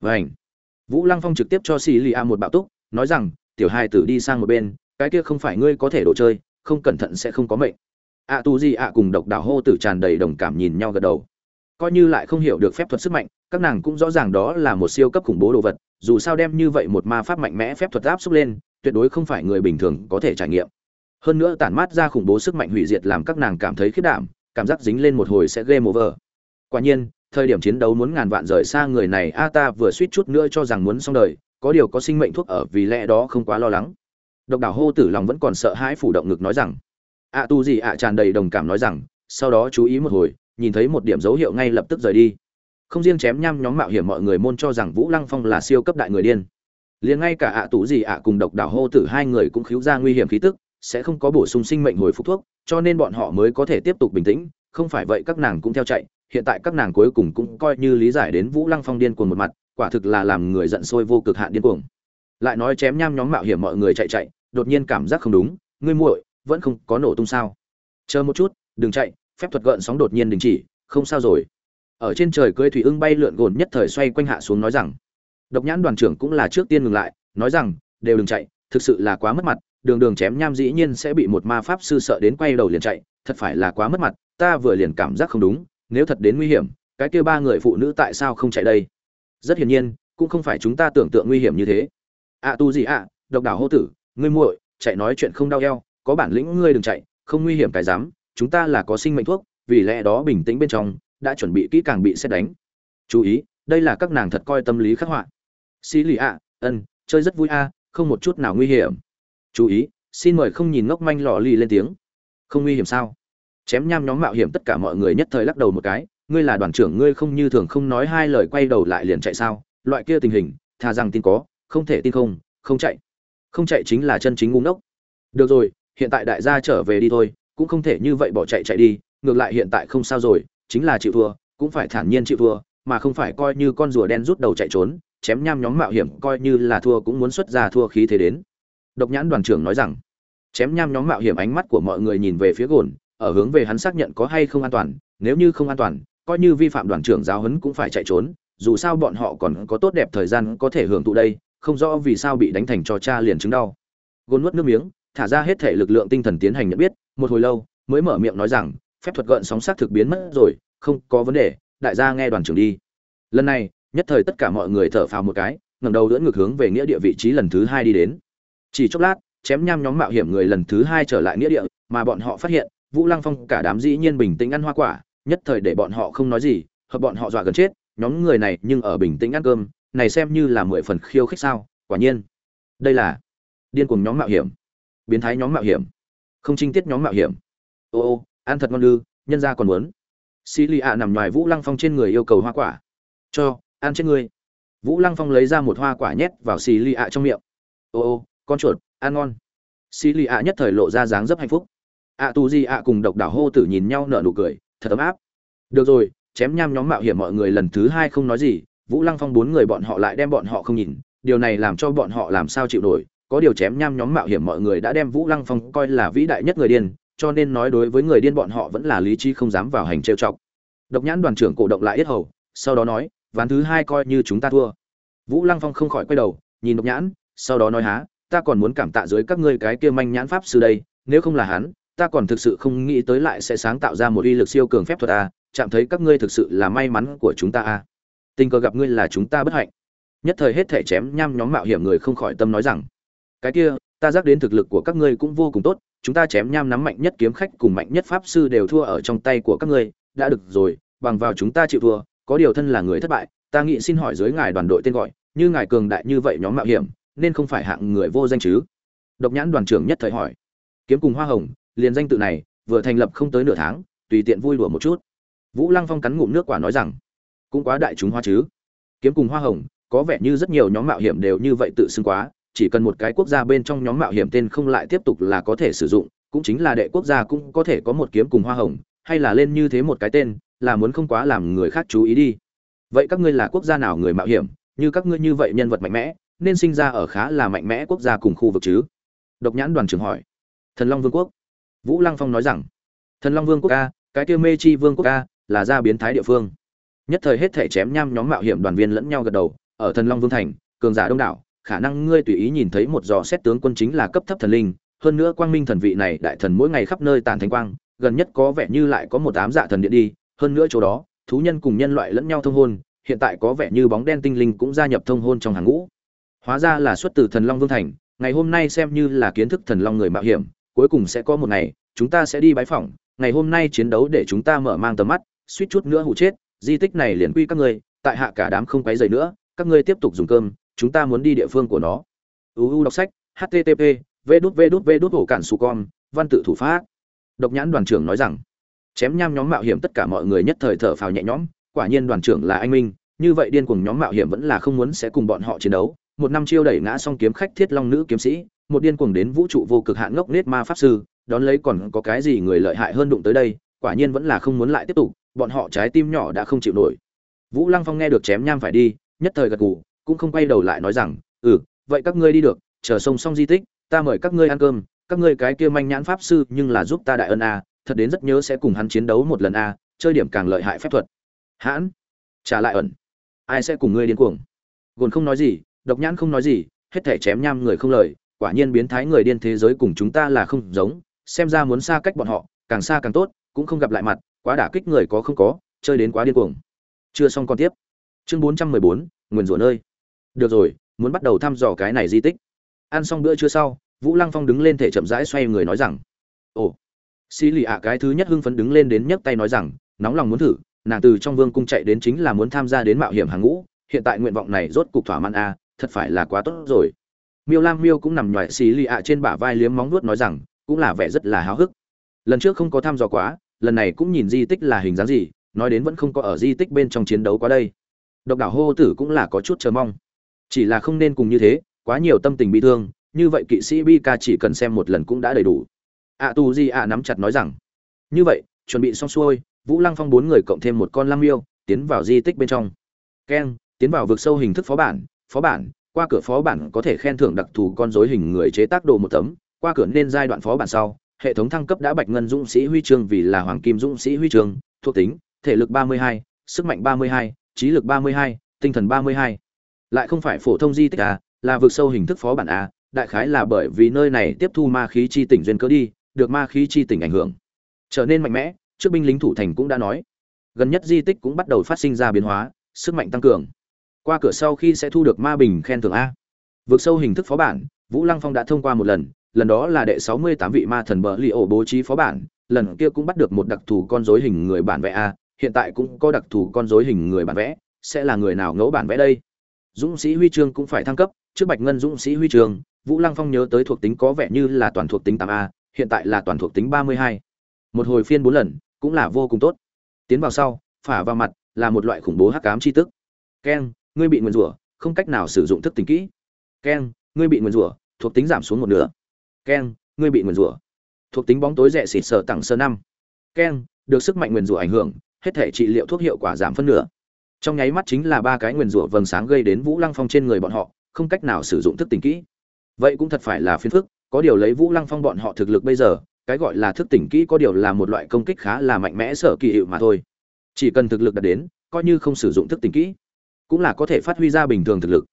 vảnh vũ lăng phong trực tiếp cho xì lì a một bạo túc, nói rằng, tiểu hai tử đi sang một bên, cái kia không phải ngươi có thể đồ chơi, không cẩn thận sẽ không có mệnh. Ạ tu gì ạ cùng độc đảo hô tử tràn đầy đồng cảm nhìn nhau gật đầu. Coi như lại không hiểu được phép thuật sức mạnh, các nàng cũng rõ ràng đó là một siêu cấp khủng bố đồ vật, dù sao đem như vậy một ma pháp mạnh mẽ phép thuật áp xúc lên, tuyệt đối không phải người bình thường có thể trải nghiệm. Hơn nữa tản mát ra khủng bố sức mạnh hủy diệt làm các nàng cảm thấy khiết đảm, cảm giác dính lên một hồi sẽ game over. Quả nhiên thời điểm chiến đấu muốn ngàn vạn rời xa người này, a, ta vừa suýt chút nữa cho rằng muốn xong đời, có điều có sinh mệnh thuốc ở, vì lẽ đó không quá lo lắng. Độc đảo hô tử lòng vẫn còn sợ hãi, phủ động ngực nói rằng ạ tu gì ạ tràn đầy đồng cảm nói rằng, sau đó chú ý một hồi, nhìn thấy một điểm dấu hiệu ngay lập tức rời đi. Không riêng chém nhăm nhóm mạo hiểm mọi người môn cho rằng vũ lăng phong là siêu cấp đại người điên. Liền ngay cả ạ tủ gì ạ cùng độc đảo hô tử hai người cũng khiếu ra nguy hiểm khí tức, sẽ không có bổ sung sinh mệnh hồi phục thuốc, cho nên bọn họ mới có thể tiếp tục bình tĩnh, không phải vậy các nàng cũng theo chạy hiện tại các nàng cuối cùng cũng coi như lý giải đến vũ lăng phong điên cuồng một mặt, quả thực là làm người giận sôi vô cực hạn điên cuồng. Lại nói chém nham nhóm mạo hiểm mọi người chạy chạy, đột nhiên cảm giác không đúng, ngươi muội, vẫn không có nổ tung sao? Chờ một chút, đừng chạy, phép thuật gợn sóng đột nhiên đình chỉ, không sao rồi. Ở trên trời cưỡi thủy ưng bay lượn gồn nhất thời xoay quanh hạ xuống nói rằng, độc nhãn đoàn trưởng cũng là trước tiên ngừng lại, nói rằng, đều đừng chạy, thực sự là quá mất mặt, đường đường chém nham dĩ nhiên sẽ bị một ma pháp sư sợ đến quay đầu liền chạy, thật phải là quá mất mặt, ta vừa liền cảm giác không đúng nếu thật đến nguy hiểm, cái kia ba người phụ nữ tại sao không chạy đây? Rất hiển nhiên, cũng không phải chúng ta tưởng tượng nguy hiểm như thế. Ạ tu gì ạ, độc đảo hô tử, ngươi muội, chạy nói chuyện không đau eo, có bản lĩnh ngươi đừng chạy, không nguy hiểm cái dám, chúng ta là có sinh mệnh thuốc, vì lẽ đó bình tĩnh bên trong, đã chuẩn bị kỹ càng bị xét đánh. Chú ý, đây là các nàng thật coi tâm lý khắc họa. Xí lì ạ, ân, chơi rất vui a, không một chút nào nguy hiểm. Chú ý, xin mời không nhìn ngốc manh lò lì lên tiếng. Không nguy hiểm sao? Chém nham nhóm mạo hiểm tất cả mọi người nhất thời lắc đầu một cái, ngươi là đoàn trưởng, ngươi không như thường không nói hai lời quay đầu lại liền chạy sao? Loại kia tình hình, thà rằng tin có, không thể tin không không chạy. Không chạy chính là chân chính ngu ngốc. Được rồi, hiện tại đại gia trở về đi thôi, cũng không thể như vậy bỏ chạy chạy đi, ngược lại hiện tại không sao rồi, chính là chịu thua, cũng phải thản nhiên chịu thua, mà không phải coi như con rùa đen rút đầu chạy trốn, chém nham nhóm mạo hiểm coi như là thua cũng muốn xuất ra thua khí thế đến. Độc nhãn đoàn trưởng nói rằng. Chém nham nhóm mạo hiểm ánh mắt của mọi người nhìn về phía gồn ở hướng về hắn xác nhận có hay không an toàn, nếu như không an toàn, coi như vi phạm đoàn trưởng giáo huấn cũng phải chạy trốn, dù sao bọn họ còn có tốt đẹp thời gian có thể hưởng thụ đây, không rõ vì sao bị đánh thành cho cha liền chứng đau. Gôn nuốt nước miếng, thả ra hết thể lực lượng tinh thần tiến hành nhận biết, một hồi lâu, mới mở miệng nói rằng, phép thuật gợn sóng sát thực biến mất rồi, không có vấn đề, đại gia nghe đoàn trưởng đi. Lần này, nhất thời tất cả mọi người thở phào một cái, ngẩng đầu đỡ ngược hướng về nghĩa địa vị trí lần thứ hai đi đến. Chỉ chốc lát, chém nham nhóm mạo hiểm người lần thứ hai trở lại nghĩa địa, mà bọn họ phát hiện vũ lăng phong cả đám dĩ nhiên bình tĩnh ăn hoa quả, nhất thời để bọn họ không nói gì, hợp bọn họ dọa gần chết, nhóm người này nhưng ở bình tĩnh ăn cơm, này xem như là mười phần khiêu khích sao, quả nhiên. Đây là điên cuồng nhóm mạo hiểm. Biến thái nhóm mạo hiểm. Không trinh tiết nhóm mạo hiểm. Ô ô, ăn thật ngon lư nhân gia còn muốn. Sĩ lì ạ nằm ngoài vũ lăng phong trên người yêu cầu hoa quả. Cho, ăn trên người vũ lăng phong lấy ra một hoa quả nhét vào Sĩ lì ạ trong miệng. Ô ô, con chuột, ăn ngon. Sĩ lì ạ nhất thời lộ ra dáng dấp hạnh phúc ạ tu di ạ cùng độc đảo hô tử nhìn nhau nở nụ cười, thật ấm áp. Được rồi, chém nham nhóm mạo hiểm mọi người lần thứ hai không nói gì, vũ lăng phong bốn người bọn họ lại đem bọn họ không nhìn, điều này làm cho bọn họ làm sao chịu nổi, có điều chém nham nhóm mạo hiểm mọi người đã đem vũ lăng phong coi là vĩ đại nhất người điên, cho nên nói đối với người điên bọn họ vẫn là lý trí không dám vào hành trêu chọc. Độc nhãn đoàn trưởng cổ động lại yết hầu, sau đó nói, ván thứ hai coi như chúng ta thua. Vũ lăng phong không khỏi quay đầu, nhìn độc nhãn, sau đó nói há, ta còn muốn cảm tạ dưới các ngươi cái kia manh nhãn pháp sư đây, nếu không là hắn ta còn thực sự không nghĩ tới lại sẽ sáng tạo ra một uy lực siêu cường phép thuật a, chạm thấy các ngươi thực sự là may mắn của chúng ta a. Tình cờ gặp ngươi là chúng ta bất hạnh. Nhất thời hết thể chém nham nhóm mạo hiểm người không khỏi tâm nói rằng, cái kia, ta giác đến thực lực của các ngươi cũng vô cùng tốt, chúng ta chém nham nắm mạnh nhất kiếm khách cùng mạnh nhất pháp sư đều thua ở trong tay của các ngươi, đã được rồi, bằng vào chúng ta chịu thua, có điều thân là người thất bại, ta nghĩ xin hỏi dưới ngài đoàn đội tên gọi, như ngài cường đại như vậy nhóm mạo hiểm, nên không phải hạng người vô danh chứ? Độc nhãn đoàn trưởng nhất thời hỏi. Kiếm cùng hoa hồng liền danh tự này vừa thành lập không tới nửa tháng, tùy tiện vui đùa một chút. Vũ lăng phong cắn ngụm nước quả nói rằng, cũng quá đại chúng hoa chứ. Kiếm cùng hoa hồng, có vẻ như rất nhiều nhóm mạo hiểm đều như vậy tự xưng quá, chỉ cần một cái quốc gia bên trong nhóm mạo hiểm tên không lại tiếp tục là có thể sử dụng, cũng chính là đệ quốc gia cũng có thể có một kiếm cùng hoa hồng, hay là lên như thế một cái tên, là muốn không quá làm người khác chú ý đi. Vậy các ngươi là quốc gia nào người mạo hiểm, như các ngươi như vậy nhân vật mạnh mẽ, nên sinh ra ở khá là mạnh mẽ quốc gia cùng khu vực chứ? Độc nhãn đoàn trưởng hỏi. Thần long vương quốc vũ lăng phong nói rằng, thần long vương quốc a, cái tiêu mê chi vương quốc a, là gia biến thái địa phương. Nhất thời hết thể chém nham nhóm mạo hiểm đoàn viên lẫn nhau gật đầu, ở thần long vương thành, cường giả đông đảo, khả năng ngươi tùy ý nhìn thấy một dò xét tướng quân chính là cấp thấp thần linh, hơn nữa quang minh thần vị này đại thần mỗi ngày khắp nơi tàn thánh quang, gần nhất có vẻ như lại có một ám dạ thần điện đi, hơn nữa chỗ đó, thú nhân cùng nhân loại lẫn nhau thông hôn, hiện tại có vẻ như bóng đen tinh linh cũng gia nhập thông hôn trong hàng ngũ. Hóa ra là xuất từ thần long vương thành, ngày hôm nay xem như là kiến thức thần long người mạo hiểm cuối cùng sẽ có một ngày, chúng ta sẽ đi bái phỏng, ngày hôm nay chiến đấu để chúng ta mở mang tầm mắt, suýt chút nữa hụ chết, di tích này liền quy các ngươi, tại hạ cả đám không quấy dày nữa, các ngươi tiếp tục dùng cơm, chúng ta muốn đi địa phương của nó. Uu đọc sách http v đút v đút v đút hổ cản su con văn tự thủ pháp. Độc nhãn đoàn trưởng nói rằng, chém nham nhóm mạo hiểm tất cả mọi người nhất thời thở phào nhẹ nhõm, quả nhiên đoàn trưởng là anh minh, như vậy điên cuồng nhóm mạo hiểm vẫn là không muốn sẽ cùng bọn họ chiến đấu. Một năm chiêu đẩy ngã xong kiếm khách thiết long nữ kiếm sĩ một điên cuồng đến vũ trụ vô cực hạn ngốc nết ma pháp sư, đón lấy còn có cái gì người lợi hại hơn đụng tới đây, quả nhiên vẫn là không muốn lại tiếp tục, bọn họ trái tim nhỏ đã không chịu nổi. Vũ lăng phong nghe được chém nham phải đi, nhất thời gật gù, cũng không quay đầu lại nói rằng ừ vậy các ngươi đi được, chờ sông xong di tích, ta mời các ngươi ăn cơm, các ngươi cái kia manh nhãn pháp sư nhưng là giúp ta đại ân a, thật đến rất nhớ sẽ cùng hắn chiến đấu một lần a, chơi điểm càng lợi hại phép thuật. Hãn, trả lại ẩn, ai sẽ cùng ngươi điên cuồng? Gồn không nói gì, độc nhãn không nói gì, hết thể chém nham người không lời quả nhiên biến thái người điên thế giới cùng chúng ta là không giống, xem ra muốn xa cách bọn họ, càng xa càng tốt, cũng không gặp lại mặt, quá đả kích người có không có, chơi đến quá điên cuồng. Chưa xong còn tiếp. Chương bốn trăm mười bốn, nguyền rủa nơi. Được rồi, muốn bắt đầu thăm dò cái này di tích. Ăn xong bữa trưa sau, vũ lăng phong đứng lên thể chậm rãi xoay người nói rằng, ồ. Xì lì ạ, cái thứ nhất hưng phấn đứng lên đến nhấc tay nói rằng, nóng lòng muốn thử, nàng từ trong vương cung chạy đến chính là muốn tham gia đến mạo hiểm hàng ngũ, hiện tại nguyện vọng này rốt cục thỏa mãn a, thật phải là quá tốt rồi miêu lam miêu cũng nằm nhoại xì lì ạ trên bả vai liếm móng nuốt nói rằng, cũng là vẻ rất là háo hức. Lần trước không có thăm dò quá, lần này cũng nhìn di tích là hình dáng gì, nói đến vẫn không có ở di tích bên trong chiến đấu quá đây. Độc đảo hô tử cũng là có chút chờ mong. Chỉ là không nên cùng như thế, quá nhiều tâm tình bị thương, như vậy kỵ sĩ bi ca chỉ cần xem một lần cũng đã đầy đủ. Ạ tu di ạ nắm chặt nói rằng, như vậy, chuẩn bị xong xuôi, vũ lăng phong bốn người cộng thêm một con lam miêu, tiến vào di tích bên trong. Keng, tiến vào vực sâu hình thức phó bản phó bản qua cửa phó bản có thể khen thưởng đặc thù con dối hình người chế tác đồ một tấm qua cửa nên giai đoạn phó bản sau hệ thống thăng cấp đã bạch ngân dũng sĩ huy chương vì là hoàng kim dũng sĩ huy chương thuộc tính thể lực 32, sức mạnh 32, trí lực 32, tinh thần 32. lại không phải phổ thông di tích à là vực sâu hình thức phó bản à đại khái là bởi vì nơi này tiếp thu ma khí chi tỉnh duyên cớ đi được ma khí chi tỉnh ảnh hưởng. Trở nên mạnh mẽ trước binh lính thủ thành cũng đã nói. Gần nhất di tích cũng bắt đầu phát sinh ra biến hóa sức mạnh tăng cường qua cửa sau khi sẽ thu được ma bình khen thưởng a. Vượt sâu hình thức phó bản, vũ lăng phong đã thông qua một lần lần đó là đệ sáu mươi tám vị ma thần bờ li ổ bố trí phó bản, lần kia cũng bắt được một đặc thù con dối hình người bản vẽ a, hiện tại cũng có đặc thù con dối hình người bản vẽ, sẽ là người nào ngẫu bản vẽ đây? Dũng sĩ huy chương cũng phải thăng cấp, trước bạch ngân dũng sĩ huy chương, vũ lăng phong nhớ tới thuộc tính có vẻ như là toàn thuộc tính tám a, hiện tại là toàn thuộc tính ba mươi hai. Một hồi phiên bốn lần, cũng là vô cùng tốt. Tiến vào sau, phả vào mặt, là một loại khủng bố hắc ám chi tức. Keng ngươi bị nguyền rủa, không cách nào sử dụng thức tỉnh kỹ. Keng ngươi bị nguyền rủa, thuộc tính giảm xuống một nửa. Keng ngươi bị nguyền rủa, thuộc tính bóng tối rẻ xịt sở tặng sơ năm. Keng được sức mạnh nguyền rủa ảnh hưởng, hết thể trị liệu thuốc hiệu quả giảm phân nửa. Trong nháy mắt chính là ba cái nguyền rủa vầng sáng gây đến vũ lăng phong trên người bọn họ, không cách nào sử dụng thức tỉnh kỹ. Vậy cũng thật phải là phiền phức, có điều lấy vũ lăng phong bọn họ thực lực bây giờ, cái gọi là thức tỉnh kỹ có điều là một loại công kích khá là mạnh mẽ sở kỳ hiệu mà thôi. Chỉ cần thực lực đạt đến, coi như không sử dụng thức tỉnh kỹ cũng là có thể phát huy ra bình thường thực lực.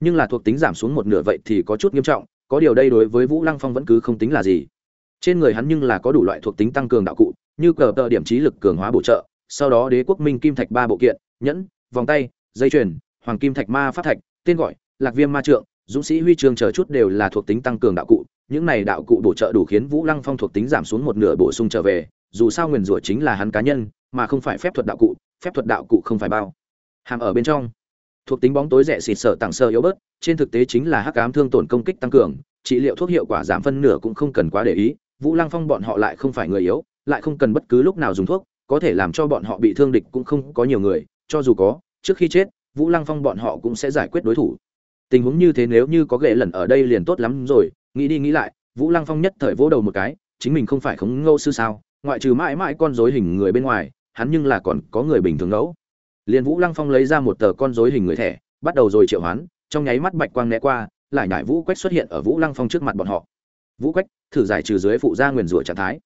Nhưng là thuộc tính giảm xuống một nửa vậy thì có chút nghiêm trọng, có điều đây đối với vũ lăng phong vẫn cứ không tính là gì. Trên người hắn nhưng là có đủ loại thuộc tính tăng cường đạo cụ, như cờ tờ điểm trí lực cường hóa bổ trợ, sau đó đế quốc minh kim thạch ba bộ kiện, nhẫn, vòng tay, dây chuyền, hoàng kim thạch ma phát thạch, tên gọi, lạc viêm ma trượng, dũng sĩ huy chương chờ chút đều là thuộc tính tăng cường đạo cụ. Những này đạo cụ bổ trợ đủ khiến vũ lăng phong thuộc tính giảm xuống một nửa bổ sung trở về, dù sao nguyền rủa chính là hắn cá nhân, mà không phải phép thuật đạo cụ, phép thuật đạo cụ không phải bao. Hàm ở bên trong thuộc tính bóng tối rẻ xịt sợ tặng sơ yếu bớt, trên thực tế chính là hắc ám thương tổn công kích tăng cường, trị liệu thuốc hiệu quả giảm phân nửa cũng không cần quá để ý, vũ lăng phong bọn họ lại không phải người yếu, lại không cần bất cứ lúc nào dùng thuốc, có thể làm cho bọn họ bị thương địch cũng không có nhiều người, cho dù có, trước khi chết, vũ lăng phong bọn họ cũng sẽ giải quyết đối thủ. Tình huống như thế nếu như có ghệ lần ở đây liền tốt lắm rồi, nghĩ đi nghĩ lại, vũ lăng phong nhất thời vỗ đầu một cái, chính mình không phải khống ngâu sư sao, ngoại trừ mãi mãi con dối hình người bên ngoài, hắn nhưng là còn có người bình thường ngẫu liền vũ lăng phong lấy ra một tờ con dối hình người thẻ, bắt đầu rồi triệu hoán, trong nháy mắt bạch quang né qua, lại nhải vũ quách xuất hiện ở vũ lăng phong trước mặt bọn họ. Vũ quách, thử giải trừ dưới phụ gia nguyền rủa trạng thái.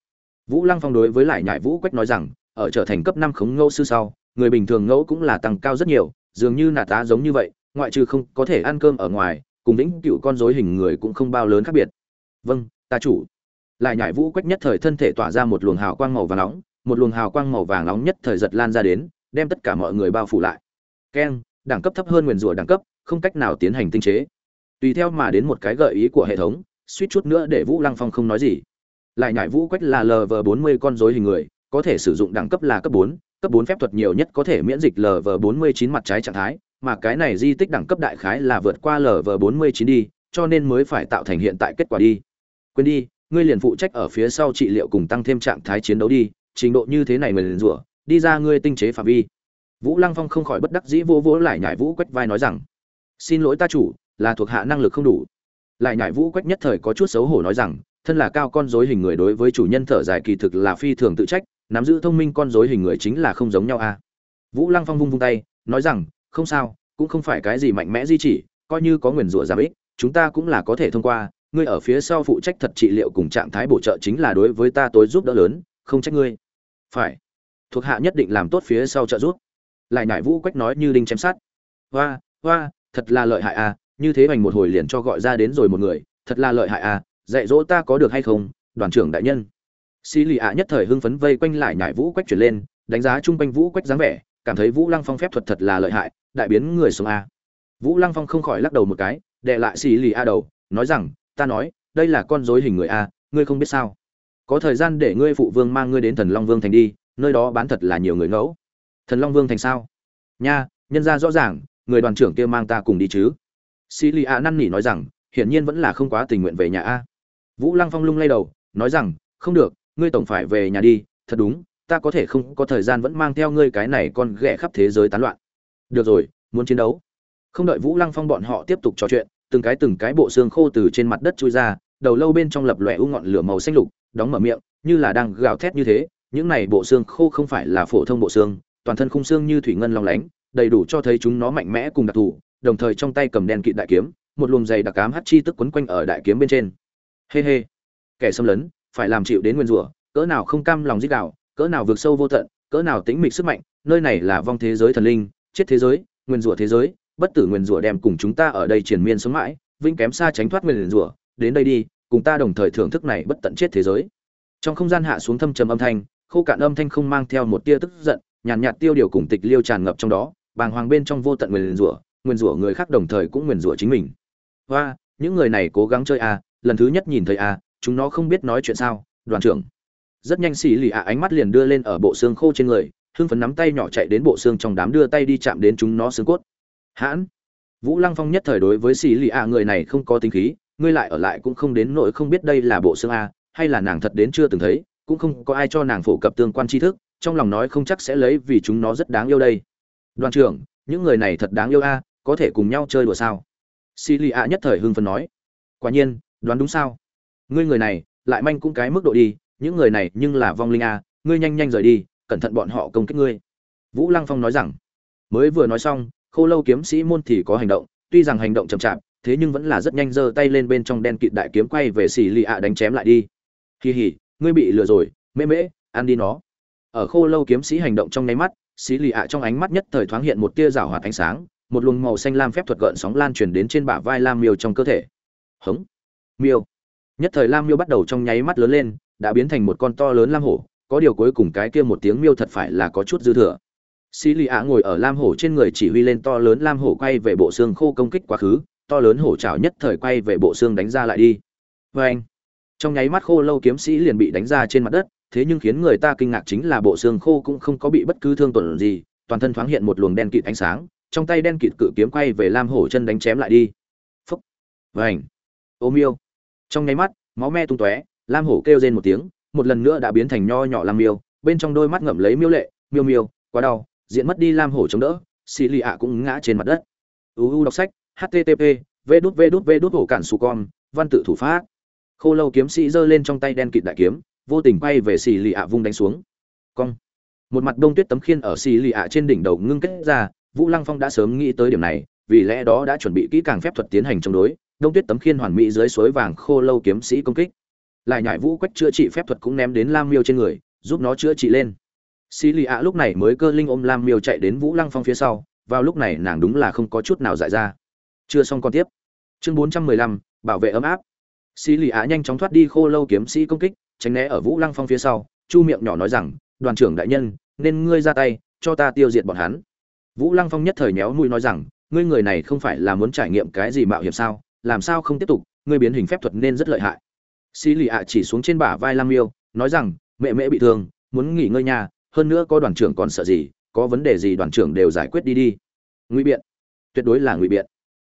Vũ lăng phong đối với lại nhải vũ quách nói rằng, ở trở thành cấp năm khống ngẫu sư sau, người bình thường ngẫu cũng là tăng cao rất nhiều, dường như nà tá giống như vậy, ngoại trừ không có thể ăn cơm ở ngoài, cùng lĩnh cựu con rối hình người cũng không bao lớn khác biệt. Vâng ta chủ. Lại nhảy vũ quách nhất thời thân thể tỏa ra một luồng hào quang màu vàng nóng, một luồng hào quang màu vàng nóng nhất thời giật lan ra đến đem tất cả mọi người bao phủ lại. Keng, đẳng cấp thấp hơn nguyền rủa đẳng cấp, không cách nào tiến hành tinh chế. Tùy theo mà đến một cái gợi ý của hệ thống, suýt chút nữa để vũ lăng phong không nói gì. Lại nhảy vũ quách là lv bốn mươi con dối hình người, có thể sử dụng đẳng cấp là cấp bốn cấp bốn phép thuật nhiều nhất có thể miễn dịch lv bốn mươi chín mặt trái trạng thái, mà cái này di tích đẳng cấp đại khái là vượt qua lv bốn mươi chín đi, cho nên mới phải tạo thành hiện tại kết quả đi. Quên đi, ngươi liền phụ trách ở phía sau trị liệu cùng tăng thêm trạng thái chiến đấu đi, trình độ như thế này người liền rủa đi ra ngươi tinh chế phạm vi. Vũ lăng phong không khỏi bất đắc dĩ vô vỗ lại nhảy vũ quách vai nói rằng, xin lỗi ta chủ, là thuộc hạ năng lực không đủ. Lại nhảy vũ quách nhất thời có chút xấu hổ nói rằng, thân là cao con dối hình người đối với chủ nhân thở dài kỳ thực là phi thường tự trách, nắm giữ thông minh con dối hình người chính là không giống nhau a. À. vũ lăng phong vung vung tay, nói rằng, không sao, cũng không phải cái gì mạnh mẽ di chỉ, coi như có nguyền rủa giảm ích, chúng ta cũng là có thể thông qua, ngươi ở phía sau phụ trách thật trị liệu cùng trạng thái bổ trợ chính là đối với ta tối giúp đỡ lớn, không trách ngươi. Phải thuộc hạ nhất định làm tốt phía sau trợ giúp. Lại nhải vũ quách nói như đinh chém sát hoa hoa, thật là lợi hại à như thế hoành một hồi liền cho gọi ra đến rồi một người, thật là lợi hại à dạy dỗ ta có được hay không, đoàn trưởng đại nhân. Xí lì ạ nhất thời hưng phấn vây quanh lại nhải vũ quách chuyển lên, đánh giá chung quanh vũ quách dáng vẻ, cảm thấy vũ lăng phong phép thuật thật là lợi hại, đại biến người sống a vũ lăng phong không khỏi lắc đầu một cái đệ lại xì lì a đầu, nói rằng, ta nói, đây là con dối hình người a ngươi không biết sao. Có thời gian để ngươi phụ vương mang ngươi đến thần long vương thành đi nơi đó bán thật là nhiều người ngẫu. Thần long vương thành sao? Nha, nhân ra rõ ràng, người đoàn trưởng kia mang ta cùng đi chứ. Sĩ lì a năn nỉ nói rằng, hiển nhiên vẫn là không quá tình nguyện về nhà a. Vũ lăng phong lung lay đầu, nói rằng, không được, ngươi tổng phải về nhà đi, thật đúng, ta có thể không có thời gian vẫn mang theo ngươi cái này con ghẻ khắp thế giới tán loạn. Được rồi, muốn chiến đấu. Không đợi vũ lăng phong bọn họ tiếp tục trò chuyện, từng cái từng cái bộ xương khô từ trên mặt đất chui ra, đầu lâu bên trong lập lòe u ngọn lửa màu xanh lục, đóng mở miệng, như là đang gào thét như thế những này bộ xương khô không phải là phổ thông bộ xương, toàn thân khung xương như thủy ngân long lánh, đầy đủ cho thấy chúng nó mạnh mẽ cùng đặc thù, đồng thời trong tay cầm đen kịt đại kiếm, một luồng dày đặc ám hắc chi tức quấn quanh ở đại kiếm bên trên. Hê hê. Kẻ xâm lấn, phải làm chịu đến nguyên rủa, cỡ nào không cam lòng giết đạo, cỡ nào vượt sâu vô tận, cỡ nào tĩnh mịch sức mạnh, nơi này là vong thế giới thần linh, chết thế giới, nguyên rủa thế giới, bất tử nguyên rủa đem cùng chúng ta ở đây triền miên sống mãi, vĩnh kém xa tránh thoát nguyên rủa, đến đây đi, cùng ta đồng thời thưởng thức này bất tận chết thế giới. Trong không gian hạ xuống thâm trầm âm thanh khô cạn âm thanh không mang theo một tia tức giận nhàn nhạt, nhạt tiêu điều cùng tịch liêu tràn ngập trong đó bàng hoàng bên trong vô tận nguyên rủa nguyên rủa người khác đồng thời cũng nguyên rủa chính mình. Hoa những người này cố gắng chơi a lần thứ nhất nhìn thấy a chúng nó không biết nói chuyện sao đoàn trưởng. Rất nhanh xì lì ạ ánh mắt liền đưa lên ở bộ xương khô trên người hưng phấn nắm tay nhỏ chạy đến bộ xương trong đám đưa tay đi chạm đến chúng nó xương cốt. Hãn. Vũ lăng phong nhất thời đối với xì lì ạ người này không có tính khí ngươi lại ở lại cũng không đến nỗi không biết đây là bộ xương a hay là nàng thật đến chưa từng thấy cũng không có ai cho nàng phổ cập tương quan tri thức, trong lòng nói không chắc sẽ lấy vì chúng nó rất đáng yêu đây. Đoàn trưởng, những người này thật đáng yêu a, có thể cùng nhau chơi đùa sao? Xì lì ạ nhất thời hưng phấn nói. Quả nhiên, đoán đúng sao? Ngươi người này, lại manh cũng cái mức độ đi, những người này nhưng là vong linh a, ngươi nhanh nhanh rời đi, cẩn thận bọn họ công kích ngươi. Vũ lăng phong nói rằng. Mới vừa nói xong, khô lâu kiếm sĩ môn thì có hành động, tuy rằng hành động chậm chạp, thế nhưng vẫn là rất nhanh giơ tay lên bên trong đen kịt đại kiếm quay về xì lì ạ đánh chém lại đi. Kỳ hỉ ngươi bị lừa rồi, mễ mễ, ăn đi nó. Ở khô lâu kiếm sĩ hành động trong nháy mắt xí lì ạ trong ánh mắt nhất thời thoáng hiện một tia rào hoạt ánh sáng, một luồng màu xanh lam phép thuật gợn sóng lan truyền đến trên bả vai lam miêu trong cơ thể. Hống. Miêu. Nhất thời lam miêu bắt đầu trong nháy mắt lớn lên, đã biến thành một con to lớn lam hổ, có điều cuối cùng cái kia một tiếng miêu thật phải là có chút dư thừa. Xí lì ạ ngồi ở lam hổ trên người chỉ huy lên to lớn lam hổ quay về bộ xương khô công kích quá khứ, to lớn hổ trào nhất thời quay về bộ xương đánh ra lại đi. Vê anh trong nháy mắt khô lâu kiếm sĩ liền bị đánh ra trên mặt đất, thế nhưng khiến người ta kinh ngạc chính là bộ xương khô cũng không có bị bất cứ thương tổn gì, toàn thân thoáng hiện một luồng đen kịt ánh sáng, trong tay đen kịt cự kiếm quay về lam hổ chân đánh chém lại đi. Phúc. Vảnh ô miêu. Trong nháy mắt, máu me tung tóe, lam hổ kêu rên một tiếng, một lần nữa đã biến thành nho nhỏ lam miêu, bên trong đôi mắt ngậm lấy miêu lệ, miêu miêu, quá đau, diện mất đi lam hổ chống đỡ, xì lì ạ cũng ngã trên mặt đất. Uu đọc sách, http v đút v đút v đút hổ cản su con văn tự thủ pháp khô lâu kiếm sĩ giơ lên trong tay đen kịt đại kiếm, vô tình bay về xì lì ạ vung đánh xuống. Cong. Một mặt đông tuyết tấm khiên ở xì lì ạ trên đỉnh đầu ngưng kết ra, vũ lăng phong đã sớm nghĩ tới điểm này, vì lẽ đó đã chuẩn bị kỹ càng phép thuật tiến hành chống đối, đông tuyết tấm khiên hoàn mỹ dưới suối vàng khô lâu kiếm sĩ công kích. Lại nhải vũ quách chữa trị phép thuật cũng ném đến lam miêu trên người, giúp nó chữa trị lên. Xì lì ạ lúc này mới cơ linh ôm lam miêu chạy đến vũ lăng phong phía sau, vào lúc này nàng đúng là không có chút nào dại ra. Chưa xong con tiếp. Chương bốn trăm mười lăm, bảo vệ ấm áp xì lì Á nhanh chóng thoát đi khô lâu kiếm sĩ công kích tránh né ở vũ lăng phong phía sau chu miệng nhỏ nói rằng đoàn trưởng đại nhân nên ngươi ra tay cho ta tiêu diệt bọn hắn. Vũ lăng phong nhất thời méo mũi nói rằng ngươi người này không phải là muốn trải nghiệm cái gì mạo hiểm sao? Làm sao không tiếp tục? Ngươi biến hình phép thuật nên rất lợi hại. Xì lì Á chỉ xuống trên bả vai lam Miêu, nói rằng mẹ mẹ bị thương muốn nghỉ ngơi nhà hơn nữa có đoàn trưởng còn sợ gì có vấn đề gì đoàn trưởng đều giải quyết đi đi. Ngụy biện. Tuyệt đối là ngụy biện.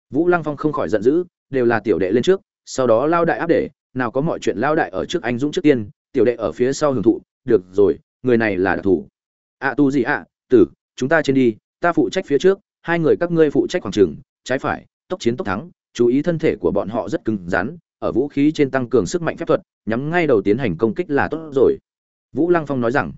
Vũ lăng phong không khỏi giận dữ đều là tiểu đệ lên trước sau đó lao đại áp để, nào có mọi chuyện lao đại ở trước anh dũng trước tiên, tiểu đệ ở phía sau hưởng thụ, được rồi, người này là đặc thù ạ à, tu gì ạ? Tử, chúng ta trên đi, ta phụ trách phía trước, hai người các ngươi phụ trách khoảng trường, trái phải, tốc chiến tốc thắng, chú ý thân thể của bọn họ rất cứng rắn, ở vũ khí trên tăng cường sức mạnh phép thuật, nhắm ngay đầu tiến hành công kích là tốt rồi. Vũ lăng phong nói rằng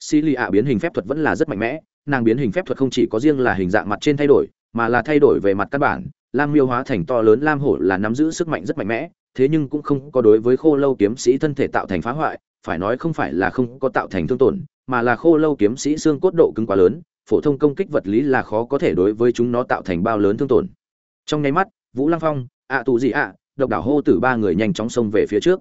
xì lì ạ, biến hình phép thuật vẫn là rất mạnh mẽ, nàng biến hình phép thuật không chỉ có riêng là hình dạng mặt trên thay đổi, mà là thay đổi về mặt căn bản lam miêu hóa thành to lớn lam hổ là nắm giữ sức mạnh rất mạnh mẽ, thế nhưng cũng không có đối với khô lâu kiếm sĩ thân thể tạo thành phá hoại, phải nói không phải là không có tạo thành thương tổn, mà là khô lâu kiếm sĩ xương cốt độ cứng quá lớn, phổ thông công kích vật lý là khó có thể đối với chúng nó tạo thành bao lớn thương tổn. Trong nháy mắt, vũ lăng phong, ạ tù gì ạ, độc đảo hô tử ba người nhanh chóng xông về phía trước.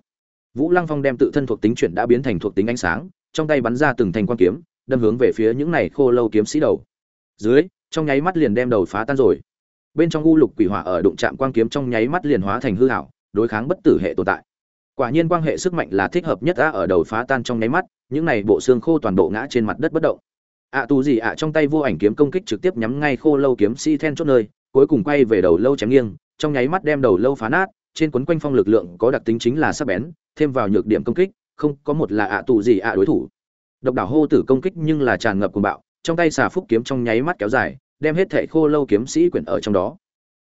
Vũ lăng phong đem tự thân thuộc tính chuyển đã biến thành thuộc tính ánh sáng, trong tay bắn ra từng thành quan kiếm, đâm hướng về phía những này khô lâu kiếm sĩ đầu. Dưới, trong nháy mắt liền đem đầu phá tan rồi bên trong u lục quỷ hỏa ở đụng chạm quang kiếm trong nháy mắt liền hóa thành hư hảo đối kháng bất tử hệ tồn tại. Quả nhiên quan hệ sức mạnh là thích hợp nhất đã ở đầu phá tan trong nháy mắt những này bộ xương khô toàn bộ ngã trên mặt đất bất động. Ạ à, tù gì ạ trong tay vô ảnh kiếm công kích trực tiếp nhắm ngay khô lâu kiếm si then chốt nơi cuối cùng quay về đầu lâu chém nghiêng trong nháy mắt đem đầu lâu phá nát trên quấn quanh phong lực lượng có đặc tính chính là sắc bén thêm vào nhược điểm công kích không có một là ạ à tù gì ạ đối thủ. Độc đảo hô tử công kích nhưng là tràn ngập cuồng bạo trong tay xà phúc kiếm trong nháy mắt kéo dài đem hết thảy khô lâu kiếm sĩ quyển ở trong đó.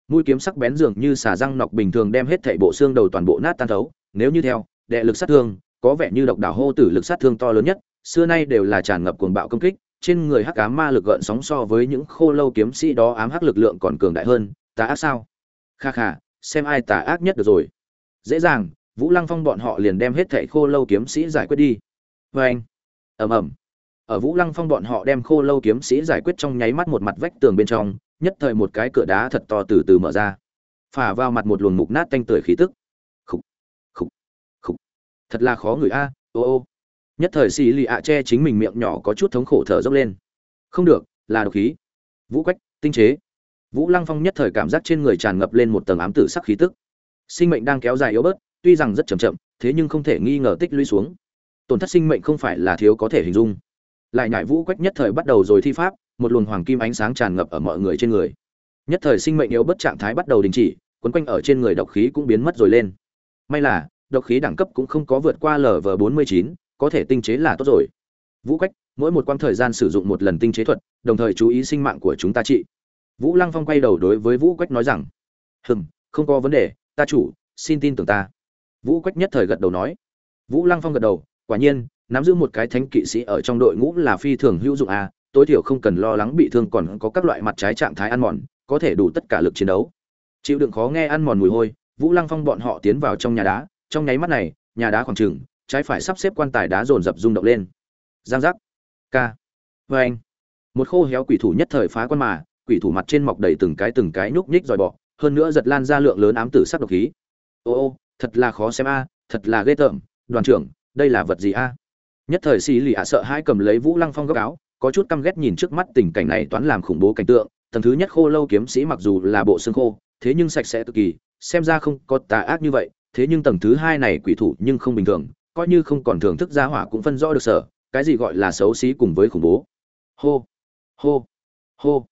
Mũi kiếm sắc bén dường như xà răng nọc bình thường đem hết thảy bộ xương đầu toàn bộ nát tan thấu. Nếu như theo, đệ lực sát thương, có vẻ như độc đảo hô tử lực sát thương to lớn nhất, xưa nay đều là tràn ngập cuồng bạo công kích, trên người hắc ám ma lực gợn sóng so với những khô lâu kiếm sĩ đó ám hắc lực lượng còn cường đại hơn, tà ác sao? Kha kha, xem ai tà ác nhất được rồi. Dễ dàng, vũ lăng phong bọn họ liền đem hết thảy khô lâu kiếm sĩ giải quyết đi. Vê anh ầm ầm ở vũ lăng phong bọn họ đem khô lâu kiếm sĩ giải quyết trong nháy mắt một mặt vách tường bên trong, nhất thời một cái cửa đá thật to từ từ mở ra. Phả vào mặt một luồng mục nát tanh tưởi khí tức. Khúc khúc khúc thật là khó người a, ô ô. Nhất thời xì lì ạ che chính mình miệng nhỏ có chút thống khổ thở dốc lên. Không được, là độc khí. Vũ quách, tinh chế. Vũ lăng phong nhất thời cảm giác trên người tràn ngập lên một tầng ám tử sắc khí tức. Sinh mệnh đang kéo dài yếu bớt, tuy rằng rất chậm chậm, thế nhưng không thể nghi ngờ tích lũy xuống. Tổn thất sinh mệnh không phải là thiếu có thể hình dung lại nhải vũ quách nhất thời bắt đầu rồi thi pháp, một luồng hoàng kim ánh sáng tràn ngập ở mọi người trên người. Nhất thời sinh mệnh yếu bất trạng thái bắt đầu đình chỉ, quấn quanh ở trên người độc khí cũng biến mất rồi lên. May là, độc khí đẳng cấp cũng không có vượt qua lv bốn mươi chín, có thể tinh chế là tốt rồi. Vũ quách, mỗi một quãng thời gian sử dụng một lần tinh chế thuật, đồng thời chú ý sinh mạng của chúng ta trị vũ lăng phong quay đầu đối với vũ quách nói rằng, hừm, không có vấn đề, ta chủ, xin tin tưởng ta. Vũ quách nhất thời gật đầu nói. Vũ lăng phong gật đầu, quả nhiên nắm giữ một cái thánh kỵ sĩ ở trong đội ngũ là phi thường hữu dụng a, tối thiểu không cần lo lắng bị thương còn có các loại mặt trái trạng thái ăn mòn, có thể đủ tất cả lực chiến đấu. Chịu đựng khó nghe ăn mòn mùi hôi, vũ lăng phong bọn họ tiến vào trong nhà đá, trong nháy mắt này, nhà đá khoảng trừng trái phải sắp xếp quan tài đá dồn dập rung động lên. Giang giác. Ca. Vê anh. Một khô héo quỷ thủ nhất thời phá quan mà, quỷ thủ mặt trên mọc đầy từng cái từng cái nhúc nhích dòi bọ, hơn nữa giật lan ra lượng lớn ám tử sắc độc khí. Ô ô, thật là khó xem a, thật là ghê tởm, đoàn trưởng, đây là vật gì a? Nhất thời xì lì ạ sợ hãi cầm lấy vũ lăng phong góc áo, có chút căm ghét nhìn trước mắt tình cảnh này toán làm khủng bố cảnh tượng. Tầng thứ nhất khô lâu kiếm sĩ mặc dù là bộ xương khô, thế nhưng sạch sẽ cực kỳ, xem ra không có tà ác như vậy. Thế nhưng tầng thứ hai này quỷ thủ nhưng không bình thường, coi như không còn thưởng thức gia hỏa cũng phân rõ được sở, cái gì gọi là xấu xí cùng với khủng bố. Hô hô hô.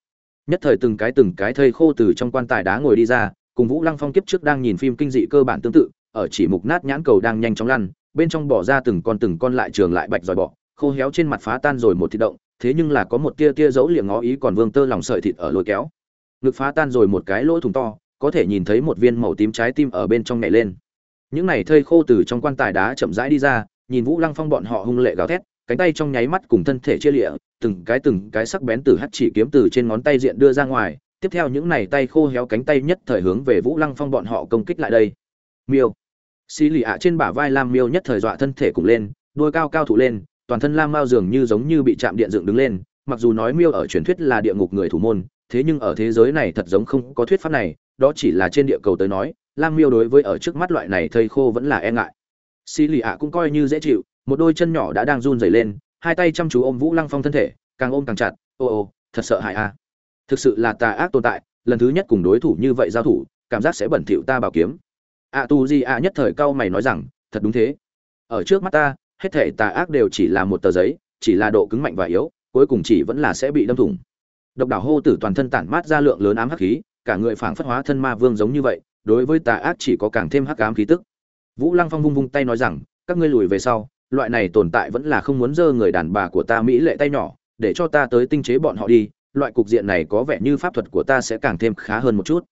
Nhất thời từng cái từng cái thây khô từ trong quan tài đá ngồi đi ra, cùng vũ lăng phong kiếp trước đang nhìn phim kinh dị cơ bản tương tự, ở chỉ mục nát nhãn cầu đang nhanh chóng lăn bên trong bỏ ra từng con từng con lại trường lại bạch dòi bọ, khô héo trên mặt phá tan rồi một thịt động, thế nhưng là có một tia tia dấu liệng ngó ý còn vương tơ lòng sợi thịt ở lôi kéo. Ngực phá tan rồi một cái lỗ thủng to, có thể nhìn thấy một viên màu tím trái tim ở bên trong nhảy lên. Những này thây khô từ trong quan tài đá chậm rãi đi ra, nhìn vũ lăng phong bọn họ hung lệ gào thét, cánh tay trong nháy mắt cùng thân thể chia lịa, từng cái từng cái sắc bén từ hắt chỉ kiếm từ trên ngón tay diện đưa ra ngoài. Tiếp theo những này tay khô héo cánh tay nhất thời hướng về vũ lăng phong bọn họ công kích lại đây. Miêu xì lì ạ trên bả vai lam miêu nhất thời dọa thân thể cùng lên, đôi cao cao thụ lên, toàn thân lam mao dường như giống như bị chạm điện dựng đứng lên, mặc dù nói miêu ở truyền thuyết là địa ngục người thủ môn, thế nhưng ở thế giới này thật giống không có thuyết pháp này, đó chỉ là trên địa cầu tới nói, lam miêu đối với ở trước mắt loại này thây khô vẫn là e ngại. Xì lì ạ cũng coi như dễ chịu, một đôi chân nhỏ đã đang run rẩy lên, hai tay chăm chú ôm vũ lăng phong thân thể, càng ôm càng chặt, ô ô, thật sợ hại a. Thực sự là tà ác tồn tại, lần thứ nhất cùng đối thủ như vậy giao thủ, cảm giác sẽ bẩn thỉu ta bảo kiếm ạ tu di ạ nhất thời cau mày nói rằng thật đúng thế. Ở trước mắt ta hết thể tà ác đều chỉ là một tờ giấy chỉ là độ cứng mạnh và yếu cuối cùng chỉ vẫn là sẽ bị đâm thủng. Độc đảo hô tử toàn thân tản mát ra lượng lớn ám hắc khí cả người phảng phất hóa thân ma vương giống như vậy đối với tà ác chỉ có càng thêm hắc ám khí tức. Vũ lăng phong vung vung tay nói rằng các ngươi lùi về sau loại này tồn tại vẫn là không muốn dơ người đàn bà của ta mỹ lệ tay nhỏ để cho ta tới tinh chế bọn họ đi loại cục diện này có vẻ như pháp thuật của ta sẽ càng thêm khá hơn một chút.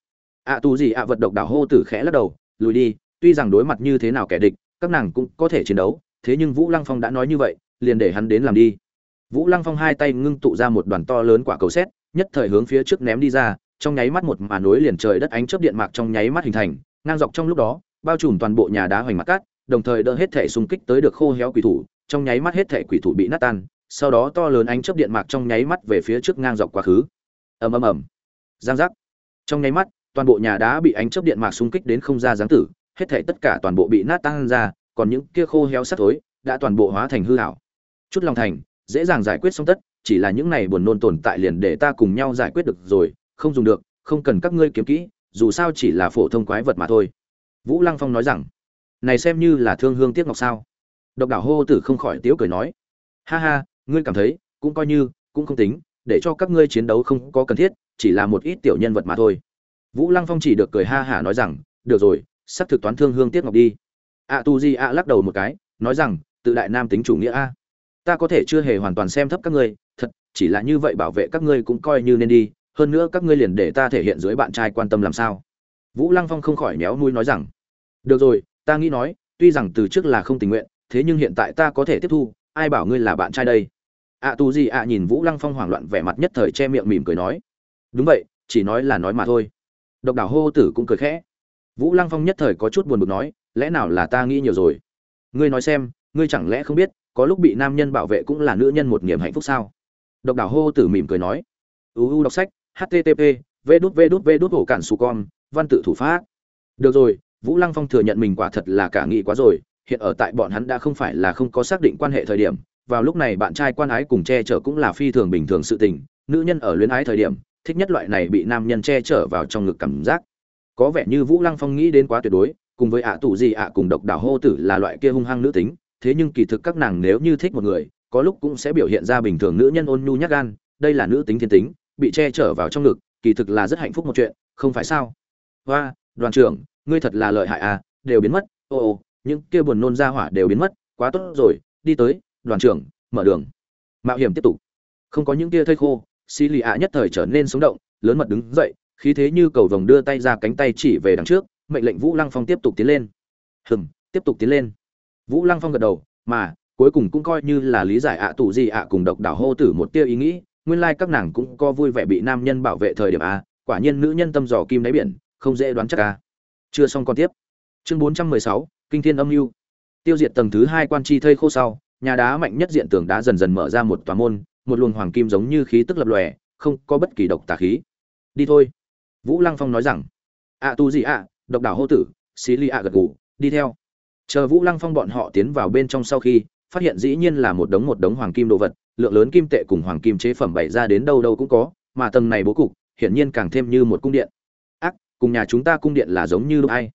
Ạ à, gì ạ vật độc đảo hô tử khẽ lắc đầu lùi đi, tuy rằng đối mặt như thế nào kẻ địch, các nàng cũng có thể chiến đấu, thế nhưng vũ lăng phong đã nói như vậy, liền để hắn đến làm đi. Vũ lăng phong hai tay ngưng tụ ra một đoàn to lớn quả cầu xét nhất thời hướng phía trước ném đi ra, trong nháy mắt một mà nối liền trời đất ánh chớp điện mạc trong nháy mắt hình thành, ngang dọc trong lúc đó, bao trùm toàn bộ nhà đá hoành mặt cát, đồng thời đỡ hết thể xung kích tới được khô héo quỷ thủ, trong nháy mắt hết thể quỷ thủ bị nát tan, sau đó to lớn ánh chớp điện mạc trong nháy mắt về phía trước ngang dọc quá khứ. Ầm ầm ầm. Giang giác. Trong nháy mắt toàn bộ nhà đá bị ánh chớp điện mạc xung kích đến không ra dáng tử, hết thảy tất cả toàn bộ bị nát tan ra, còn những kia khô héo sắt thối đã toàn bộ hóa thành hư ảo. Chút lòng thành, dễ dàng giải quyết xong tất, chỉ là những này buồn nôn tồn tại liền để ta cùng nhau giải quyết được rồi, không dùng được, không cần các ngươi kiếm kỹ, dù sao chỉ là phổ thông quái vật mà thôi. Vũ lăng phong nói rằng, này xem như là thương hương tiếc ngọc sao? Độc đảo hô tử không khỏi tiếu cười nói, ha ha, ngươi cảm thấy cũng coi như, cũng không tính, để cho các ngươi chiến đấu không có cần thiết, chỉ là một ít tiểu nhân vật mà thôi vũ lăng phong chỉ được cười ha hả nói rằng, được rồi, sắp thực toán thương hương tiếc ngọc đi. Ạ tu di ạ lắc đầu một cái, nói rằng, tự đại nam tính chủ nghĩa a. Ta có thể chưa hề hoàn toàn xem thấp các ngươi, thật, chỉ là như vậy bảo vệ các ngươi cũng coi như nên đi, hơn nữa các ngươi liền để ta thể hiện dưới bạn trai quan tâm làm sao? Vũ lăng phong không khỏi méo nuôi nói rằng, được rồi, ta nghĩ nói, tuy rằng từ trước là không tình nguyện, thế nhưng hiện tại ta có thể tiếp thu, ai bảo ngươi là bạn trai đây? Ạ tu gì ạ nhìn vũ lăng phong hoảng loạn vẻ mặt nhất thời che miệng mỉm cười nói, đúng vậy, chỉ nói là nói mà thôi độc đảo hô tử cũng cười khẽ. Vũ lăng phong nhất thời có chút buồn bực nói, lẽ nào là ta nghĩ nhiều rồi? Ngươi nói xem, ngươi chẳng lẽ không biết, có lúc bị nam nhân bảo vệ cũng là nữ nhân một niềm hạnh phúc sao? Độc đảo hô tử mỉm cười nói uu đọc sách http v đút v đút v đút hổ cản su con, văn tự thủ pháp. Được rồi, vũ lăng phong thừa nhận mình quả thật là cả nghĩ quá rồi, hiện ở tại bọn hắn đã không phải là không có xác định quan hệ thời điểm, vào lúc này bạn trai quan ái cùng che chở cũng là phi thường bình thường sự tình, nữ nhân ở luyến ái thời điểm thích nhất loại này bị nam nhân che chở vào trong ngực cảm giác. Có vẻ như vũ lăng phong nghĩ đến quá tuyệt đối, cùng với ạ tù gì ạ cùng độc đảo hô tử là loại kia hung hăng nữ tính, thế nhưng kỳ thực các nàng nếu như thích một người, có lúc cũng sẽ biểu hiện ra bình thường nữ nhân ôn nhu nhát gan, đây là nữ tính thiên tính, bị che chở vào trong ngực, kỳ thực là rất hạnh phúc một chuyện, không phải sao? Hoa, đoàn trưởng, ngươi thật là lợi hại à đều biến mất, ô ô, những kia buồn nôn ra hỏa đều biến mất, quá tốt rồi, đi tới, đoàn trưởng, mở đường. Mạo hiểm tiếp tục. Không có những kia thây khô xì lì ạ nhất thời trở nên sống động, lớn mật đứng dậy, khí thế như cầu vồng đưa tay ra cánh tay chỉ về đằng trước, mệnh lệnh vũ lăng phong tiếp tục tiến lên. Hừng tiếp tục tiến lên. Vũ lăng phong gật đầu, mà, cuối cùng cũng coi như là lý giải ạ tù gì ạ cùng độc đảo hô tử một tia ý nghĩ, nguyên lai các nàng cũng có vui vẻ bị nam nhân bảo vệ thời điểm a, quả nhiên nữ nhân tâm dò kim đáy biển, không dễ đoán chắc a. Chưa xong còn tiếp. Chương bốn trăm mười sáu, kinh thiên âm mưu. Tiêu diệt tầng thứ hai quan chi thây khô sau, nhà đá mạnh nhất diện tường đá dần dần mở ra một tòa môn một luồng hoàng kim giống như khí tức lập lòe, không có bất kỳ độc tà khí. Đi thôi. Vũ lăng phong nói rằng ạ tu gì ạ độc đảo hô tử, xí li ạ gật gù, đi theo. Chờ vũ lăng phong bọn họ tiến vào bên trong sau khi, phát hiện dĩ nhiên là một đống một đống hoàng kim đồ vật, lượng lớn kim tệ cùng hoàng kim chế phẩm bày ra đến đâu đâu cũng có, mà tầng này bố cục, hiển nhiên càng thêm như một cung điện. Ác, cùng nhà chúng ta cung điện là giống như lúc ai?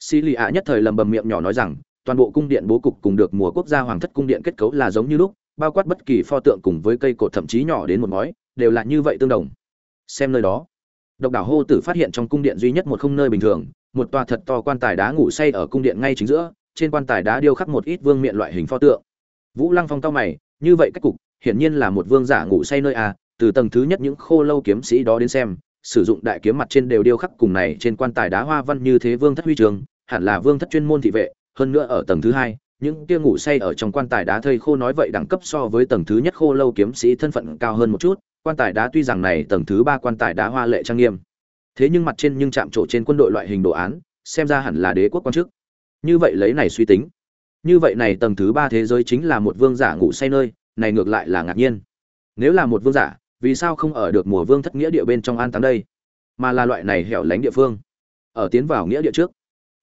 Xí lì ạ nhất thời lầm bầm miệng nhỏ nói rằng, toàn bộ cung điện bố cục cùng được mùa quốc gia hoàng thất cung điện kết cấu là giống như lúc bao quát bất kỳ pho tượng cùng với cây cột thậm chí nhỏ đến một ngói, đều là như vậy tương đồng. Xem nơi đó. Độc đảo hô tử phát hiện trong cung điện duy nhất một không nơi bình thường, một tòa thật to quan tài đá ngủ say ở cung điện ngay chính giữa, trên quan tài đá điêu khắc một ít vương miện loại hình pho tượng. Vũ lăng phong cao mày, như vậy cách cục, hiển nhiên là một vương giả ngủ say nơi a từ tầng thứ nhất những khô lâu kiếm sĩ đó đến xem, sử dụng đại kiếm mặt trên đều điêu khắc cùng này trên quan tài đá hoa văn như thế vương thất huy trường, hẳn là vương thất chuyên môn thị vệ, hơn nữa ở tầng thứ hai những kia ngủ say ở trong quan tài đá thây khô nói vậy đẳng cấp so với tầng thứ nhất khô lâu kiếm sĩ thân phận cao hơn một chút, quan tài đá tuy rằng này tầng thứ ba quan tài đá hoa lệ trang nghiêm. Thế nhưng mặt trên nhưng chạm trổ trên quân đội loại hình đồ án, xem ra hẳn là đế quốc quan chức. Như vậy lấy này suy tính. Như vậy này tầng thứ ba thế giới chính là một vương giả ngủ say nơi, này ngược lại là ngạc nhiên. Nếu là một vương giả, vì sao không ở được mùa vương thất nghĩa địa bên trong an táng đây? Mà là loại này hẻo lánh địa phương. Ở tiến vào nghĩa địa trước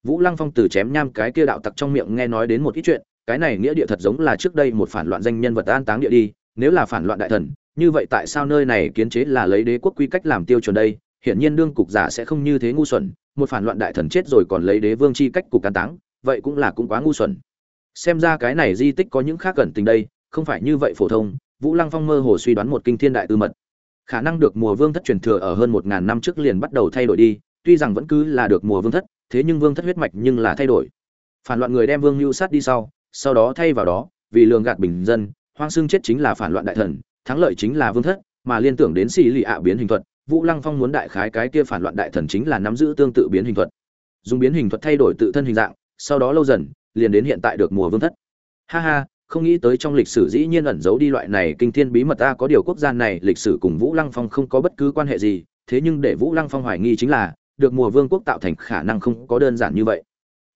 vũ lăng phong từ chém nham cái kia đạo tặc trong miệng nghe nói đến một ít chuyện, cái này nghĩa địa thật giống là trước đây một phản loạn danh nhân vật an táng địa đi, nếu là phản loạn đại thần, như vậy tại sao nơi này kiến chế là lấy đế quốc quy cách làm tiêu chuẩn đây? Hiển nhiên đương cục giả sẽ không như thế ngu xuẩn, một phản loạn đại thần chết rồi còn lấy đế vương chi cách cục an táng, vậy cũng là cũng quá ngu xuẩn. Xem ra cái này di tích có những khác gần tình đây, không phải như vậy phổ thông, vũ lăng phong mơ hồ suy đoán một kinh thiên đại tư mật. Khả năng được mùa vương thất truyền thừa ở hơn một ngàn năm trước liền bắt đầu thay đổi đi tuy rằng vẫn cứ là được mùa vương thất, thế nhưng vương thất huyết mạch nhưng là thay đổi. Phản loạn người đem vương mưu sát đi sau sau đó thay vào đó, vì lường gạt bình dân, hoang xương chết chính là phản loạn đại thần, thắng lợi chính là vương thất, mà liên tưởng đến xì lì ạ biến hình thuật, vũ lăng phong muốn đại khái cái kia phản loạn đại thần chính là nắm giữ tương tự biến hình thuật. Dùng biến hình thuật thay đổi tự thân hình dạng, sau đó lâu dần, liền đến hiện tại được mùa vương thất. Ha ha, không nghĩ tới trong lịch sử dĩ nhiên ẩn giấu đi loại này kinh thiên bí mật ta có điều quốc gia này, lịch sử cùng vũ lăng phong không có bất cứ quan hệ gì, thế nhưng để vũ lăng phong hoài nghi chính là được mùa vương quốc tạo thành khả năng không có đơn giản như vậy.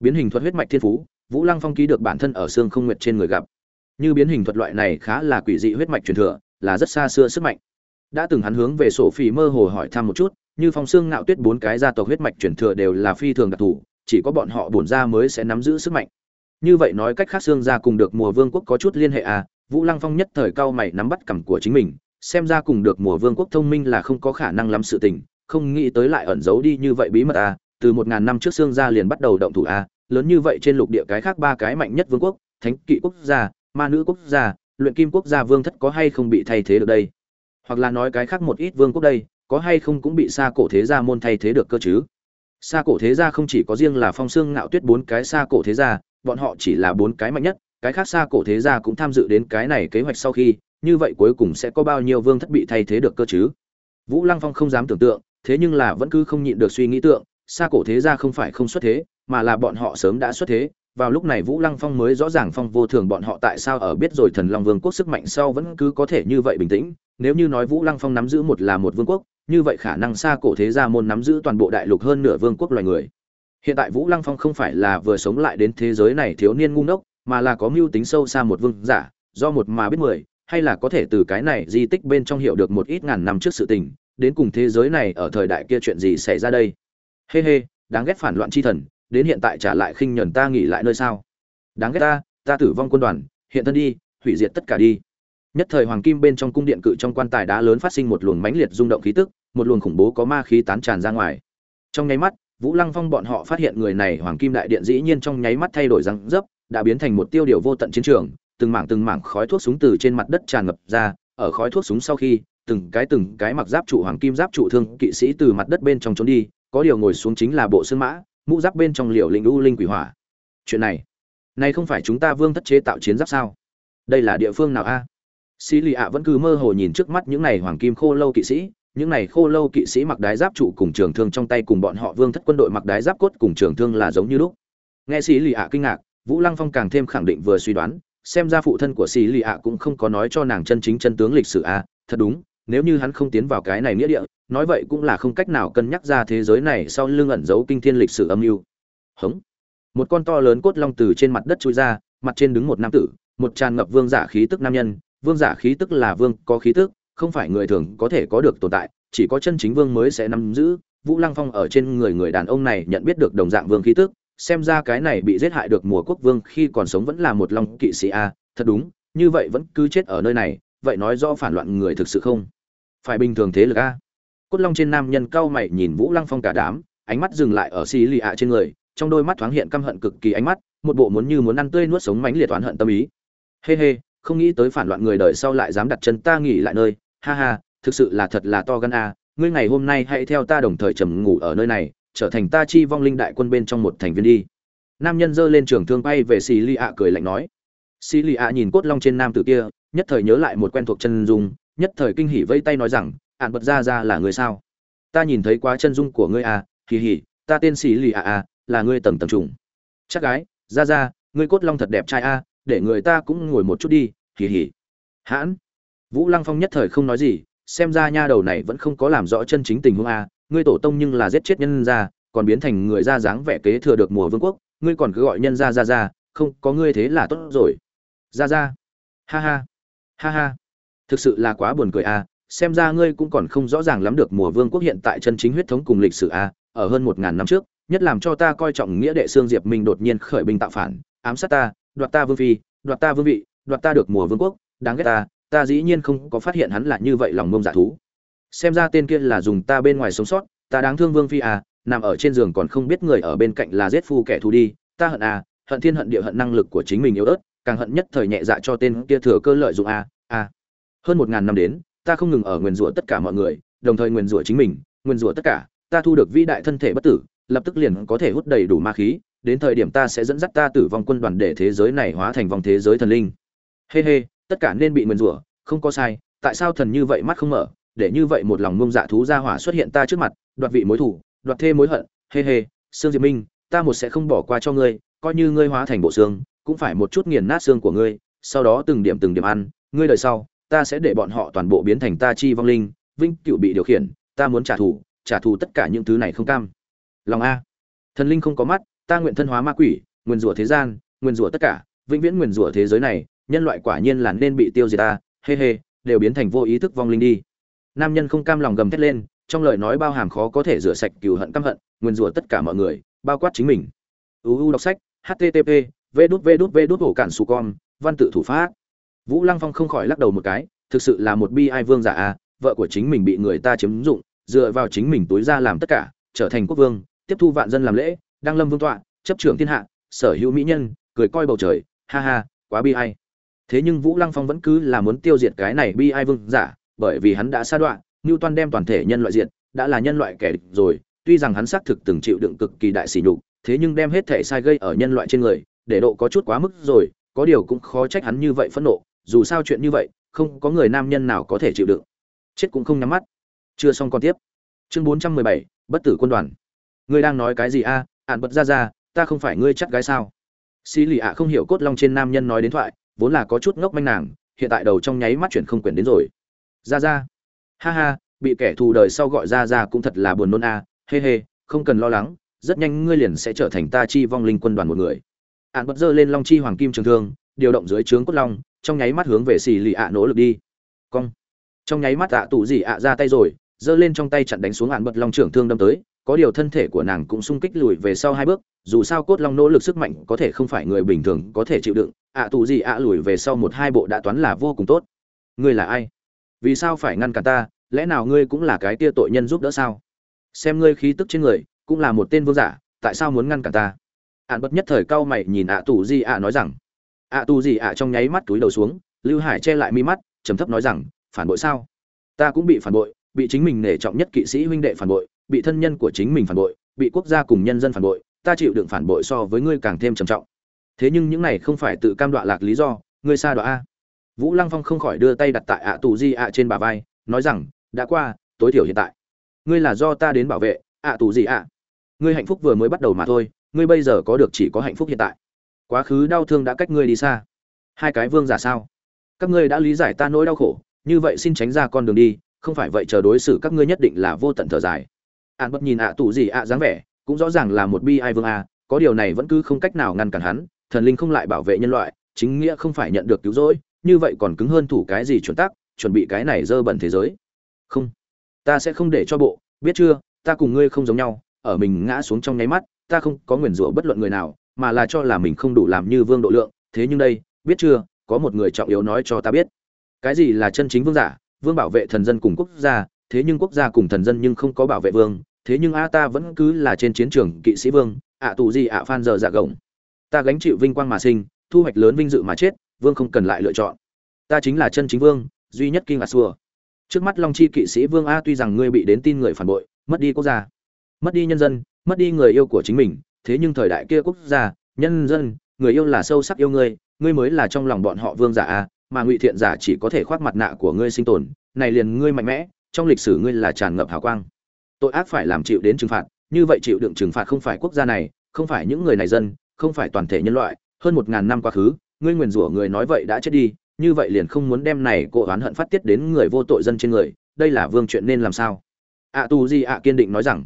Biến hình thuật huyết mạch thiên phú, vũ lăng phong ký được bản thân ở xương không nguyệt trên người gặp. Như biến hình thuật loại này khá là quỷ dị huyết mạch truyền thừa, là rất xa xưa sức mạnh. Đã từng hắn hướng về sổ phỉ mơ hồ hỏi thăm một chút, như phong xương ngạo tuyết bốn cái gia tộc huyết mạch truyền thừa đều là phi thường đặc thù, chỉ có bọn họ bổn ra mới sẽ nắm giữ sức mạnh. Như vậy nói cách khác xương gia cùng được mùa vương quốc có chút liên hệ à vũ lăng phong nhất thời cao mày nắm bắt cằm của chính mình, xem ra cùng được mùa vương quốc thông minh là không có khả năng lắm sự tình không nghĩ tới lại ẩn giấu đi như vậy bí mật à từ một ngàn năm trước xương gia liền bắt đầu động thủ à lớn như vậy trên lục địa cái khác ba cái mạnh nhất vương quốc, thánh kỵ quốc gia, ma nữ quốc gia, luyện kim quốc gia vương thất có hay không bị thay thế được đây? Hoặc là nói cái khác một ít vương quốc đây, có hay không cũng bị xa cổ thế gia môn thay thế được cơ chứ? Xa cổ thế gia không chỉ có riêng là phong xương ngạo tuyết bốn cái xa cổ thế gia, bọn họ chỉ là bốn cái mạnh nhất, cái khác xa cổ thế gia cũng tham dự đến cái này kế hoạch sau khi, như vậy cuối cùng sẽ có bao nhiêu vương thất bị thay thế được cơ chứ? Vũ lăng phong không dám tưởng tượng thế nhưng là vẫn cứ không nhịn được suy nghĩ tượng, xa cổ thế gia không phải không xuất thế, mà là bọn họ sớm đã xuất thế. Vào lúc này vũ lăng phong mới rõ ràng phong vô thường bọn họ tại sao ở biết rồi thần long vương quốc sức mạnh sau vẫn cứ có thể như vậy bình tĩnh. Nếu như nói vũ lăng phong nắm giữ một là một vương quốc, như vậy khả năng xa cổ thế gia môn nắm giữ toàn bộ đại lục hơn nửa vương quốc loài người. Hiện tại vũ lăng phong không phải là vừa sống lại đến thế giới này thiếu niên ngu ngốc, mà là có mưu tính sâu xa một vương giả, do một mà biết mười, hay là có thể từ cái này di tích bên trong hiểu được một ít ngàn năm trước sự tình đến cùng thế giới này ở thời đại kia chuyện gì xảy ra đây? Hê hê, đáng ghét phản loạn chi thần, đến hiện tại trả lại khinh nhẫn ta nghỉ lại nơi sao? Đáng ghét ta ta tử vong quân đoàn, hiện thân đi, hủy diệt tất cả đi. Nhất thời hoàng kim bên trong cung điện cự trong quan tài đá lớn phát sinh một luồng mãnh liệt rung động khí tức, một luồng khủng bố có ma khí tán tràn ra ngoài. Trong nháy mắt, vũ lăng phong bọn họ phát hiện người này hoàng kim đại điện dĩ nhiên trong nháy mắt thay đổi răng dấp, đã biến thành một tiêu điều vô tận chiến trường, từng mảng từng mảng khói thuốc súng từ trên mặt đất tràn ngập ra, ở khói thuốc súng sau khi từng cái từng cái mặc giáp trụ hoàng kim giáp trụ thương kỵ sĩ từ mặt đất bên trong trốn đi, có điều ngồi xuống chính là bộ xương mã, mũ giáp bên trong liều linh u linh quỷ hỏa. Chuyện này này không phải chúng ta vương thất chế tạo chiến giáp sao? Đây là địa phương nào a? Xì lì ạ vẫn cứ mơ hồ nhìn trước mắt những này hoàng kim khô lâu kỵ sĩ, những này khô lâu kỵ sĩ mặc đái giáp trụ cùng trường thương trong tay cùng bọn họ vương thất quân đội mặc đái giáp cốt cùng trường thương là giống như lúc. Nghe xì lì ạ kinh ngạc, vũ lăng phong càng thêm khẳng định vừa suy đoán, xem ra phụ thân của xì lì ạ cũng không có nói cho nàng chân chính chân tướng lịch sử a, thật đúng nếu như hắn không tiến vào cái này nghĩa địa, nói vậy cũng là không cách nào cân nhắc ra thế giới này sau lưng ẩn giấu kinh thiên lịch sử âm mưu. Hống. Một con to lớn cốt long từ trên mặt đất trôi ra, mặt trên đứng một nam tử, một tràn ngập vương giả khí tức nam nhân. Vương giả khí tức là vương có khí tức, không phải người thường có thể có được tồn tại, chỉ có chân chính vương mới sẽ nắm giữ. Vũ lăng phong ở trên người người đàn ông này nhận biết được đồng dạng vương khí tức, xem ra cái này bị giết hại được mùa quốc vương khi còn sống vẫn là một long kỵ sĩ a. Thật đúng, như vậy vẫn cứ chết ở nơi này, vậy nói do phản loạn người thực sự không? Phải bình thường thế lực a. Cốt long trên nam nhân cao mày nhìn vũ lăng phong cả đám, ánh mắt dừng lại ở xì lì ạ trên người, trong đôi mắt thoáng hiện căm hận cực kỳ ánh mắt, một bộ muốn như muốn ăn tươi nuốt sống mánh liệt oán hận tâm ý. Hê hê, không nghĩ tới phản loạn người đời sau lại dám đặt chân ta nghỉ lại nơi. Ha ha, thực sự là thật là to gan a. Ngươi ngày hôm nay hãy theo ta đồng thời trầm ngủ ở nơi này, trở thành ta chi vong linh đại quân bên trong một thành viên đi. Nam nhân giơ lên trường thương bay về xì lì ạ cười lạnh nói. Xì lì ạ nhìn cốt long trên nam tử kia, nhất thời nhớ lại một quen thuộc chân dung nhất thời kinh hỉ vây tay nói rằng ạn bật ra ra là người sao? Ta nhìn thấy quá chân dung của ngươi à kỳ hỉ, ta tên xì lì à à là ngươi tầng tầng trùng. Chắc gái ra ra ngươi cốt long thật đẹp trai à để người ta cũng ngồi một chút đi kỳ hỉ. hãn? Vũ lăng phong nhất thời không nói gì xem ra nha đầu này vẫn không có làm rõ chân chính tình huống à ngươi tổ tông nhưng là giết chết nhân ra còn biến thành người ra dáng vẻ kế thừa được mùa vương quốc ngươi còn cứ gọi nhân ra ra ra không có ngươi thế là tốt rồi. Ra ra. Ha ha. Ha ha thực sự là quá buồn cười à xem ra ngươi cũng còn không rõ ràng lắm được mùa vương quốc hiện tại chân chính huyết thống cùng lịch sử a ở hơn một ngàn năm trước, nhất làm cho ta coi trọng nghĩa đệ xương diệp minh đột nhiên khởi binh tạo phản, ám sát ta, đoạt ta vương phi, đoạt ta vương vị, đoạt ta được mùa vương quốc, đáng ghét ta ta dĩ nhiên không có phát hiện hắn là như vậy lòng mông giả thú. Xem ra tên kia là dùng ta bên ngoài sống sót, ta đáng thương vương phi à nằm ở trên giường còn không biết người ở bên cạnh là giết phu kẻ thù đi, ta hận à hận thiên hận địa hận năng lực của chính mình yếu ớt, càng hận nhất thời nhẹ dạ cho tên kia thừa cơ lợi dụng à à hơn một ngàn năm đến, ta không ngừng ở nguyền rủa tất cả mọi người, đồng thời nguyền rủa chính mình, nguyền rủa tất cả, ta thu được vĩ đại thân thể bất tử, lập tức liền có thể hút đầy đủ ma khí, đến thời điểm ta sẽ dẫn dắt ta tử vong quân đoàn để thế giới này hóa thành vòng thế giới thần linh. Hê hê, tất cả nên bị nguyền rủa, không có sai, tại sao thần như vậy mắt không mở, để như vậy một lòng ngông dạ thú ra hỏa xuất hiện ta trước mặt, đoạt vị mối thủ, đoạt thê mối hận, hê hê, sương diệp minh, ta một sẽ không bỏ qua cho ngươi, coi như ngươi hóa thành bộ xương, cũng phải một chút nghiền nát xương của ngươi, sau đó từng điểm từng điểm ăn, ngươi đời sau ta sẽ để bọn họ toàn bộ biến thành ta chi vong linh vinh cựu bị điều khiển, ta muốn trả thù trả thù tất cả những thứ này không cam. Lòng a. Thần linh không có mắt, ta nguyện thân hóa ma quỷ, nguyên rủa thế gian, nguyên rủa tất cả, vĩnh viễn nguyên rủa thế giới này, nhân loại quả nhiên là nên bị tiêu diệt ta, hê hê, đều biến thành vô ý thức vong linh đi. Nam nhân không cam lòng gầm thét lên, trong lời nói bao hàm khó có thể rửa sạch cừu hận căm hận, nguyên rủa tất cả mọi người, bao quát chính mình. Uu đọc sách http v đút v đút v đút hổ cản su con văn tự thủ pháp vũ lăng phong không khỏi lắc đầu một cái, thực sự là một bi ai vương giả a, vợ của chính mình bị người ta chiếm dụng, dựa vào chính mình túi ra làm tất cả, trở thành quốc vương, tiếp thu vạn dân làm lễ, đăng lâm vương tọa, chấp trưởng thiên hạ, sở hữu mỹ nhân, cười coi bầu trời, ha ha, quá bi ai. Thế nhưng vũ lăng phong vẫn cứ là muốn tiêu diệt cái này bi ai vương giả, bởi vì hắn đã sa đoạn toan đem toàn thể nhân loại diện đã là nhân loại kẻ địch rồi, tuy rằng hắn xác thực từng chịu đựng cực kỳ đại sỉ nhục, thế nhưng đem hết thể sai gây ở nhân loại trên người, để độ có chút quá mức rồi, có điều cũng khó trách hắn như vậy phẫn nộ dù sao chuyện như vậy, không có người nam nhân nào có thể chịu đựng. Chết cũng không nhắm mắt. Chưa xong còn tiếp. Chương bốn trăm mười bảy, bất tử quân đoàn. Ngươi đang nói cái gì a? Ạn bật ra ra, ta không phải ngươi chắc gái sao? Xì lì ạ không hiểu cốt long trên nam nhân nói đến thoại, vốn là có chút ngốc manh nàng, hiện tại đầu trong nháy mắt chuyển không quyền đến rồi. Ra ra. Ha ha, bị kẻ thù đời sau gọi ra ra cũng thật là buồn nôn a. À. hê hê, không cần lo lắng, rất nhanh ngươi liền sẽ trở thành ta chi vong linh quân đoàn một người. Ạn bật dơ lên long chi hoàng kim trường thương, điều động dưới trướng cốt long trong nháy mắt hướng về xì lì ạ nỗ lực đi. Cong. Trong nháy mắt ạ tù gì ạ ra tay rồi, giơ lên trong tay chặn đánh xuống ạn bật long trưởng thương đâm tới, có điều thân thể của nàng cũng sung kích lùi về sau hai bước, dù sao cốt long nỗ lực sức mạnh có thể không phải người bình thường có thể chịu đựng, ạ tù gì ạ lùi về sau một hai bộ đã toán là vô cùng tốt. Ngươi là ai? Vì sao phải ngăn cản ta? Lẽ nào ngươi cũng là cái tia tội nhân giúp đỡ sao? Xem ngươi khí tức trên người, cũng là một tên vương giả, tại sao muốn ngăn cản ta? Ạn bất nhất thời cau mày nhìn ạ tù di ạ nói rằng ạ tù gì ạ trong nháy mắt túi đầu xuống, lưu hải che lại mi mắt, trầm thấp nói rằng, phản bội sao? Ta cũng bị phản bội, bị chính mình nể trọng nhất kỵ sĩ huynh đệ phản bội, bị thân nhân của chính mình phản bội, bị quốc gia cùng nhân dân phản bội, ta chịu đựng phản bội so với ngươi càng thêm trầm trọng. Thế nhưng những này không phải tự cam đoạ lạc lý do, ngươi xa đoạ a. Vũ lăng phong không khỏi đưa tay đặt tại ạ tù di ạ trên bà vai, nói rằng, đã qua, tối thiểu hiện tại. Ngươi là do ta đến bảo vệ, ạ tù gì ạ? Ngươi hạnh phúc vừa mới bắt đầu mà thôi, ngươi bây giờ có được chỉ có hạnh phúc hiện tại quá khứ đau thương đã cách ngươi đi xa. Hai cái vương giả sao? Các ngươi đã lý giải ta nỗi đau khổ, như vậy xin tránh ra con đường đi, không phải vậy chờ đối xử các ngươi nhất định là vô tận thở dài. An bất nhìn ạ tù gì ạ dáng vẻ, cũng rõ ràng là một bi ai vương a, có điều này vẫn cứ không cách nào ngăn cản hắn, thần linh không lại bảo vệ nhân loại, chính nghĩa không phải nhận được cứu rỗi, như vậy còn cứng hơn thủ cái gì chuẩn tắc, chuẩn bị cái này dơ bẩn thế giới. Không, ta sẽ không để cho bộ, biết chưa, ta cùng ngươi không giống nhau, ở mình ngã xuống trong nháy mắt, ta không có nguyền rủa bất luận người nào mà là cho là mình không đủ làm như vương độ lượng. Thế nhưng đây, biết chưa, có một người trọng yếu nói cho ta biết. Cái gì là chân chính vương giả? Vương bảo vệ thần dân cùng quốc gia, thế nhưng quốc gia cùng thần dân nhưng không có bảo vệ vương. Thế nhưng a ta vẫn cứ là trên chiến trường kỵ sĩ vương. Ạ tù gì ạ phan giờ dạ gồng. Ta gánh chịu vinh quang mà sinh, thu hoạch lớn vinh dự mà chết, vương không cần lại lựa chọn. Ta chính là chân chính vương, duy nhất kinh ngạc xua. Trước mắt long chi kỵ sĩ vương a tuy rằng ngươi bị đến tin người phản bội, mất đi quốc gia, mất đi nhân dân, mất đi người yêu của chính mình thế nhưng thời đại kia quốc gia, nhân dân, người yêu là sâu sắc yêu ngươi ngươi mới là trong lòng bọn họ vương giả a, mà ngụy thiện giả chỉ có thể khoác mặt nạ của ngươi sinh tồn, này liền ngươi mạnh mẽ, trong lịch sử ngươi là tràn ngập hào quang. Tội ác phải làm chịu đến trừng phạt, như vậy chịu đựng trừng phạt không phải quốc gia này, không phải những người này dân, không phải toàn thể nhân loại, hơn một ngàn năm quá khứ, ngươi nguyền rủa người nói vậy đã chết đi, như vậy liền không muốn đem này cộ oán hận phát tiết đến người vô tội dân trên người, đây là vương chuyện nên làm sao? Ạ tù gì ạ kiên định nói rằng.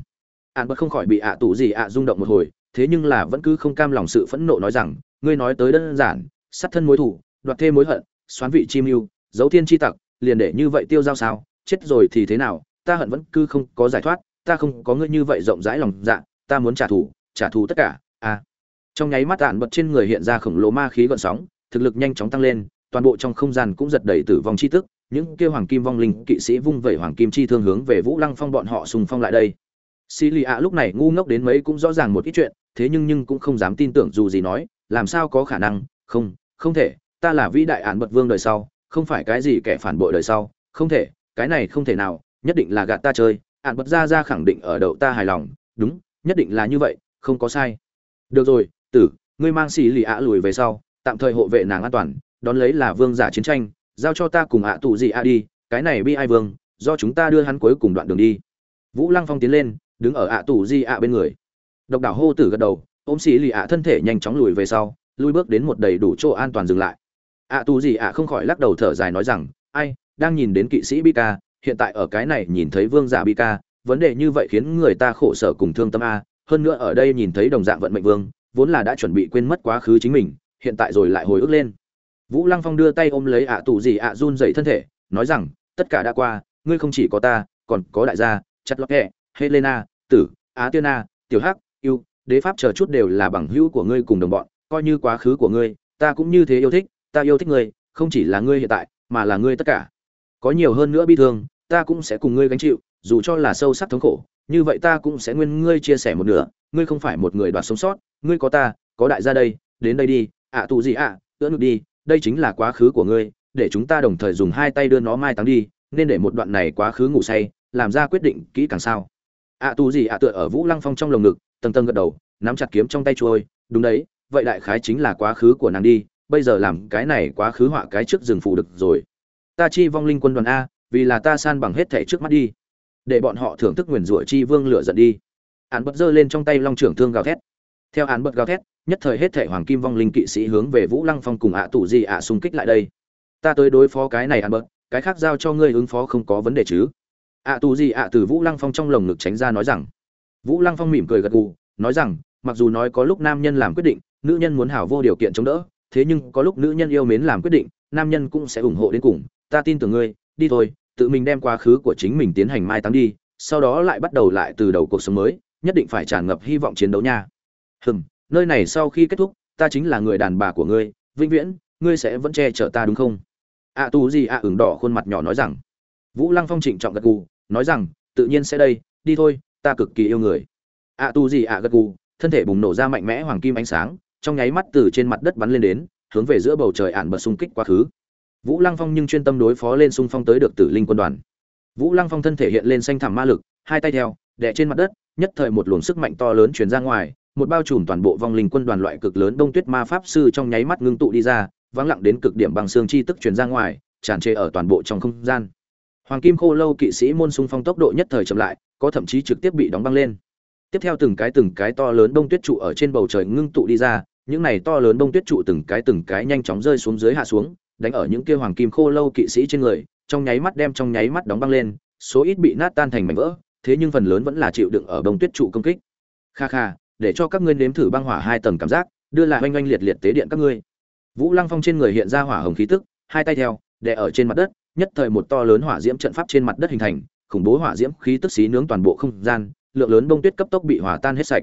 Ạ bất không khỏi bị ạ tù gì ạ rung động một hồi thế nhưng là vẫn cứ không cam lòng sự phẫn nộ nói rằng, ngươi nói tới đơn giản, sát thân mối thủ, đoạt thêm mối hận, xoán vị chi mưu, giấu thiên chi tặc, liền để như vậy tiêu giao sao? Chết rồi thì thế nào? Ta hận vẫn cứ không có giải thoát, ta không có ngươi như vậy rộng rãi lòng dạ ta muốn trả thù trả thù tất cả. À. Trong nháy mắt tản bật trên người hiện ra khổng lồ ma khí gợn sóng, thực lực nhanh chóng tăng lên, toàn bộ trong không gian cũng giật đầy tử vong chi tức, những kêu hoàng kim vong linh kỵ sĩ vung vẩy hoàng kim chi thương hướng về vũ lăng phong bọn họ xung phong lại đây xì lì ạ lúc này ngu ngốc đến mấy cũng rõ ràng một ít chuyện, thế nhưng nhưng cũng không dám tin tưởng dù gì nói, làm sao có khả năng, không không thể, ta là vĩ đại án bật vương đời sau, không phải cái gì kẻ phản bội đời sau, không thể, cái này không thể nào, nhất định là gạt ta chơi án bật ra ra khẳng định ở đậu ta hài lòng, đúng, nhất định là như vậy, không có sai. Được rồi, tử, ngươi mang xì lì ạ lùi về sau, tạm thời hộ vệ nàng an toàn, đón lấy là vương giả chiến tranh, giao cho ta cùng ạ tụ gì ạ đi, cái này bi ai vương, do chúng ta đưa hắn cuối cùng đoạn đường đi. Vũ lăng phong tiến lên đứng ở ạ tù di ạ bên người. Độc đảo hô tử gật đầu ôm xì lì ạ thân thể nhanh chóng lùi về sau lui bước đến một đầy đủ chỗ an toàn dừng lại. Ạ tù gì ạ không khỏi lắc đầu thở dài nói rằng ai đang nhìn đến kỵ sĩ Bika, hiện tại ở cái này nhìn thấy vương giả Bika, vấn đề như vậy khiến người ta khổ sở cùng thương tâm a hơn nữa ở đây nhìn thấy đồng dạng vận mệnh vương vốn là đã chuẩn bị quên mất quá khứ chính mình hiện tại rồi lại hồi ức lên. Vũ lăng phong đưa tay ôm lấy ạ tù gì ạ run dậy thân thể nói rằng tất cả đã qua ngươi không chỉ có ta còn có đại gia chặt lót hẹ helena tử á tiên a tiểu hắc yêu đế pháp chờ chút đều là bằng hữu của ngươi cùng đồng bọn coi như quá khứ của ngươi ta cũng như thế yêu thích ta yêu thích ngươi không chỉ là ngươi hiện tại mà là ngươi tất cả. Có nhiều hơn nữa bi thương ta cũng sẽ cùng ngươi gánh chịu dù cho là sâu sắc thống khổ như vậy ta cũng sẽ nguyên ngươi chia sẻ một nửa ngươi không phải một người đoạt sống sót ngươi có ta có đại gia đây đến đây đi ạ tù gì ạ à, ưỡn ngực đi đây chính là quá khứ của ngươi để chúng ta đồng thời dùng hai tay đưa nó mai táng đi nên để một đoạn này quá khứ ngủ say làm ra quyết định kỹ càng sao ạ tù gì ạ tựa ở vũ lăng phong trong lồng ngực, tầng tầng gật đầu, nắm chặt kiếm trong tay trôi. Đúng đấy, vậy đại khái chính là quá khứ của nàng đi, bây giờ làm cái này quá khứ họa cái trước rừng phủ được rồi. Ta chi vong linh quân đoàn a, vì là ta san bằng hết thẻ trước mắt đi. Để bọn họ thưởng thức nguyền rủa chi vương lửa giận đi. Án bật giơ lên trong tay long trưởng thương gào thét. Theo án bật gào thét, nhất thời hết thẻ hoàng kim vong linh kỵ sĩ hướng về vũ lăng phong cùng ạ tù gì ạ xung kích lại đây. Ta tới đối phó cái này, án bật, cái khác giao cho ngươi ứng phó không có vấn đề chứ ạ tù gì ạ từ vũ lăng phong trong lồng ngực tránh ra nói rằng. Vũ lăng phong mỉm cười gật gù nói rằng mặc dù nói có lúc nam nhân làm quyết định nữ nhân muốn hảo vô điều kiện chống đỡ thế nhưng có lúc nữ nhân yêu mến làm quyết định nam nhân cũng sẽ ủng hộ đến cùng. Ta tin tưởng ngươi đi thôi tự mình đem quá khứ của chính mình tiến hành mai táng đi sau đó lại bắt đầu lại từ đầu cuộc sống mới nhất định phải tràn ngập hy vọng chiến đấu nha. Hừm nơi này sau khi kết thúc ta chính là người đàn bà của ngươi vĩnh viễn ngươi sẽ vẫn che chở ta đúng không? Ạ à, gì ạ ửng đỏ khuôn mặt nhỏ nói rằng. Vũ lăng phong trịnh trọng gật gù nói rằng tự nhiên sẽ đây đi thôi ta cực kỳ yêu người. Ạ à, tu gì ạ gật gù thân thể bùng nổ ra mạnh mẽ hoàng kim ánh sáng trong nháy mắt từ trên mặt đất bắn lên đến hướng về giữa bầu trời ạn bật xung kích quá khứ. Vũ lăng phong nhưng chuyên tâm đối phó lên xung phong tới được tử linh quân đoàn. Vũ lăng phong thân thể hiện lên xanh thẳm ma lực hai tay theo đẻ trên mặt đất nhất thời một luồng sức mạnh to lớn chuyển ra ngoài một bao trùm toàn bộ vong linh quân đoàn loại cực lớn đông tuyết ma pháp sư trong nháy mắt ngưng tụ đi ra vắng lặng đến cực điểm bằng xương chi tức truyền ra ngoài tràn trề ở toàn bộ trong không gian hoàng kim khô lâu kỵ sĩ môn xung phong tốc độ nhất thời chậm lại, có thậm chí trực tiếp bị đóng băng lên. Tiếp theo từng cái từng cái to lớn đông tuyết trụ ở trên bầu trời ngưng tụ đi ra, những này to lớn đông tuyết trụ từng cái từng cái nhanh chóng rơi xuống dưới hạ xuống, đánh ở những kia hoàng kim khô lâu kỵ sĩ trên người, trong nháy mắt đem trong nháy mắt đóng băng lên, số ít bị nát tan thành mảnh vỡ, thế nhưng phần lớn vẫn là chịu đựng ở đông tuyết trụ công kích. Kha kha, để cho các ngươi nếm thử băng hỏa hai tầng cảm giác, đưa lại oanh oanh liệt liệt tế điện các ngươi. Vũ lăng phong trên người hiện ra hỏa hồng khí tức, hai tay theo, đè ở trên mặt đất nhất thời một to lớn hỏa diễm trận pháp trên mặt đất hình thành khủng bố hỏa diễm khí tức xí nướng toàn bộ không gian lượng lớn bông tuyết cấp tốc bị hòa tan hết sạch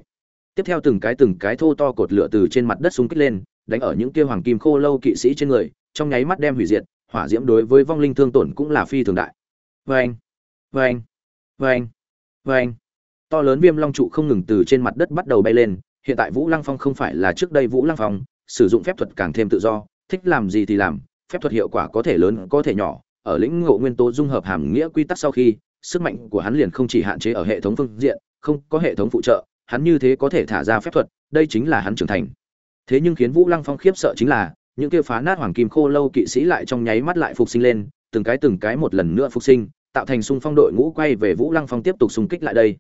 tiếp theo từng cái từng cái thô to cột lửa từ trên mặt đất xung kích lên đánh ở những kia hoàng kim khô lâu kỵ sĩ trên người trong nháy mắt đem hủy diệt hỏa diễm đối với vong linh thương tổn cũng là phi thường đại Veng, veng, veng, veng. to lớn viêm long trụ không ngừng từ trên mặt đất bắt đầu bay lên hiện tại vũ lăng phong không phải là trước đây vũ lăng phong sử dụng phép thuật càng thêm tự do thích làm gì thì làm phép thuật hiệu quả có thể lớn có thể nhỏ ở lĩnh ngộ nguyên tố dung hợp hàm nghĩa quy tắc sau khi, sức mạnh của hắn liền không chỉ hạn chế ở hệ thống phương diện, không có hệ thống phụ trợ, hắn như thế có thể thả ra phép thuật, đây chính là hắn trưởng thành. Thế nhưng khiến vũ lăng phong khiếp sợ chính là, những kia phá nát hoàng kim khô lâu kỵ sĩ lại trong nháy mắt lại phục sinh lên, từng cái từng cái một lần nữa phục sinh, tạo thành xung phong đội ngũ quay về vũ lăng phong tiếp tục xung kích lại đây.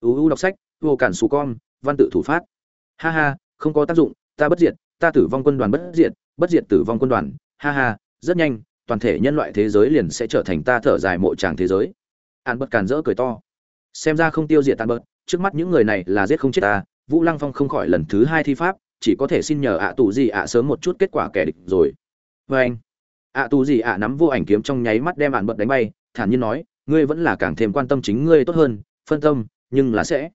Uu đọc sách, vô cản xù con, văn tự thủ phát. Ha ha, không có tác dụng, ta bất diệt, ta tử vong quân đoàn bất diệt bất diệt tử vong quân đoàn. Ha ha, rất nhanh toàn thể nhân loại thế giới liền sẽ trở thành ta thở dài mộ tràng thế giới. An bất càn rỡ cười to. Xem ra không tiêu diệt tan bớt trước mắt những người này là giết không chết ta, vũ lăng phong không khỏi lần thứ hai thi pháp, chỉ có thể xin nhờ ạ tù gì ạ sớm một chút kết quả kẻ địch rồi. Vê anh. Ạ tù gì ạ nắm vô ảnh kiếm trong nháy mắt đem ạn bật đánh bay, thản nhiên nói, ngươi vẫn là càng thêm quan tâm chính ngươi tốt hơn, phân tâm, nhưng là sẽ.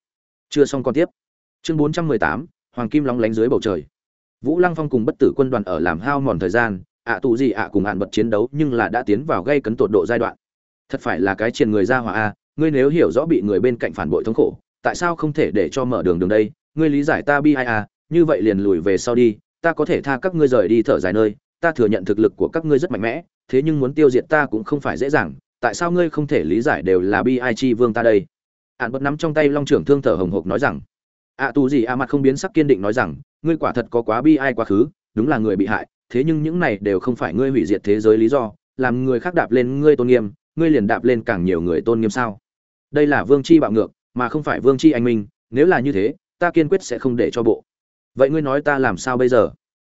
Chưa xong còn tiếp. Chương bốn trăm mười tám, hoàng kim lóng lánh dưới bầu trời. Vũ lăng phong cùng bất tử quân đoàn ở làm hao mòn thời gian ạ tù gì ạ cùng hạn bật chiến đấu nhưng là đã tiến vào gây cấn tột độ giai đoạn. Thật phải là cái triền người ra hỏa a, ngươi nếu hiểu rõ bị người bên cạnh phản bội thống khổ, tại sao không thể để cho mở đường đường đây? Ngươi lý giải ta bi ai a như vậy liền lùi về sau đi, ta có thể tha các ngươi rời đi thở dài nơi, ta thừa nhận thực lực của các ngươi rất mạnh mẽ, thế nhưng muốn tiêu diệt ta cũng không phải dễ dàng, tại sao ngươi không thể lý giải đều là bi ai chi vương ta đây? Ạn bật nắm trong tay long trưởng thương thở hồng hộc nói rằng, ạ tù gì a mặt không biến sắc kiên định nói rằng, ngươi quả thật có quá bi ai quá khứ, đúng là người bị hại thế nhưng những này đều không phải ngươi hủy diệt thế giới lý do, làm người khác đạp lên ngươi tôn nghiêm, ngươi liền đạp lên càng nhiều người tôn nghiêm sao? Đây là vương chi bạo ngược, mà không phải vương chi anh minh, nếu là như thế, ta kiên quyết sẽ không để cho bộ. Vậy ngươi nói ta làm sao bây giờ?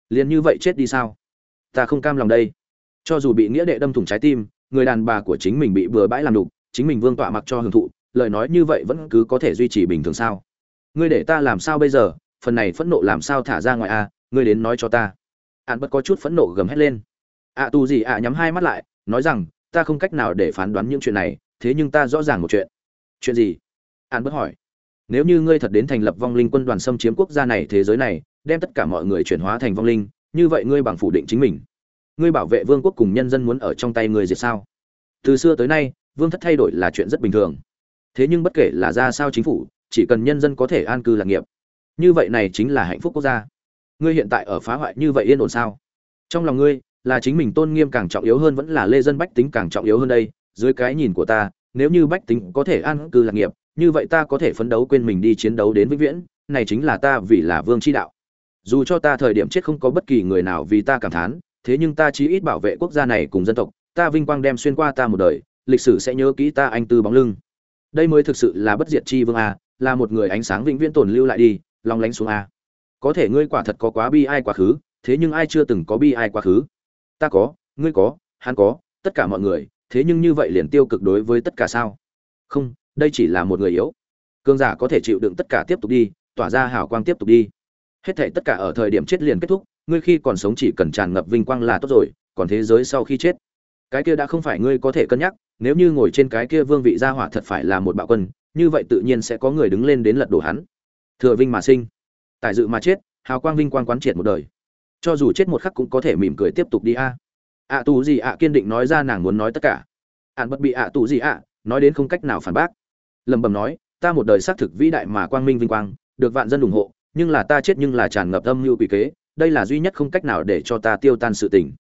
Liền như vậy chết đi sao? Ta không cam lòng đây. Cho dù bị nghĩa đệ đâm thủng trái tim, người đàn bà của chính mình bị bừa bãi làm đục, chính mình vương tọa mặc cho hưởng thụ, lời nói như vậy vẫn cứ có thể duy trì bình thường sao? Ngươi để ta làm sao bây giờ? Phần này phẫn nộ làm sao thả ra ngoài a? Ngươi đến nói cho ta ạn bất có chút phẫn nộ gầm hét lên. Ạ à, tù gì ạ nhắm hai mắt lại nói rằng ta không cách nào để phán đoán những chuyện này thế nhưng ta rõ ràng một chuyện. Chuyện gì? Ạn bất hỏi. Nếu như ngươi thật đến thành lập vong linh quân đoàn xâm chiếm quốc gia này thế giới này đem tất cả mọi người chuyển hóa thành vong linh như vậy ngươi bằng phủ định chính mình. Ngươi bảo vệ vương quốc cùng nhân dân muốn ở trong tay ngươi diệt sao? Từ xưa tới nay vương thất thay đổi là chuyện rất bình thường. Thế nhưng bất kể là ra sao chính phủ chỉ cần nhân dân có thể an cư lạc nghiệp. Như vậy này chính là hạnh phúc quốc gia ngươi hiện tại ở phá hoại như vậy yên ổn sao? Trong lòng ngươi, là chính mình tôn nghiêm càng trọng yếu hơn vẫn là lê dân bách tính càng trọng yếu hơn đây. Dưới cái nhìn của ta, nếu như bách tính có thể an cư lạc nghiệp, như vậy ta có thể phấn đấu quên mình đi chiến đấu đến vĩnh viễn. Này chính là ta vì là vương chi đạo. Dù cho ta thời điểm chết không có bất kỳ người nào vì ta cảm thán, thế nhưng ta chí ít bảo vệ quốc gia này cùng dân tộc. Ta vinh quang đem xuyên qua ta một đời, lịch sử sẽ nhớ kỹ ta anh tư bóng lưng. Đây mới thực sự là bất diệt chi vương a, là một người ánh sáng vĩnh viễn tồn lưu lại đi, long lánh xuống a có thể ngươi quả thật có quá bi ai quá khứ, thế nhưng ai chưa từng có bi ai quá khứ? Ta có, ngươi có, hắn có, tất cả mọi người, thế nhưng như vậy liền tiêu cực đối với tất cả sao? Không, đây chỉ là một người yếu. Cương giả có thể chịu đựng tất cả tiếp tục đi, tỏa ra hào quang tiếp tục đi. Hết thể tất cả ở thời điểm chết liền kết thúc, ngươi khi còn sống chỉ cần tràn ngập vinh quang là tốt rồi, còn thế giới sau khi chết. Cái kia đã không phải ngươi có thể cân nhắc, nếu như ngồi trên cái kia vương vị gia hỏa thật phải là một bạo quân, như vậy tự nhiên sẽ có người đứng lên đến lật đổ hắn. Thừa vinh mà sinh tài dự mà chết, hào quang vinh quang quán triệt một đời. Cho dù chết một khắc cũng có thể mỉm cười tiếp tục đi a. Ạ tù gì ạ kiên định nói ra nàng muốn nói tất cả. Ạn bất bị ạ tù gì ạ, nói đến không cách nào phản bác. Lầm bầm nói, ta một đời xác thực vĩ đại mà quang minh vinh quang, được vạn dân ủng hộ, nhưng là ta chết nhưng là tràn ngập âm mưu quỷ kế, đây là duy nhất không cách nào để cho ta tiêu tan sự tình.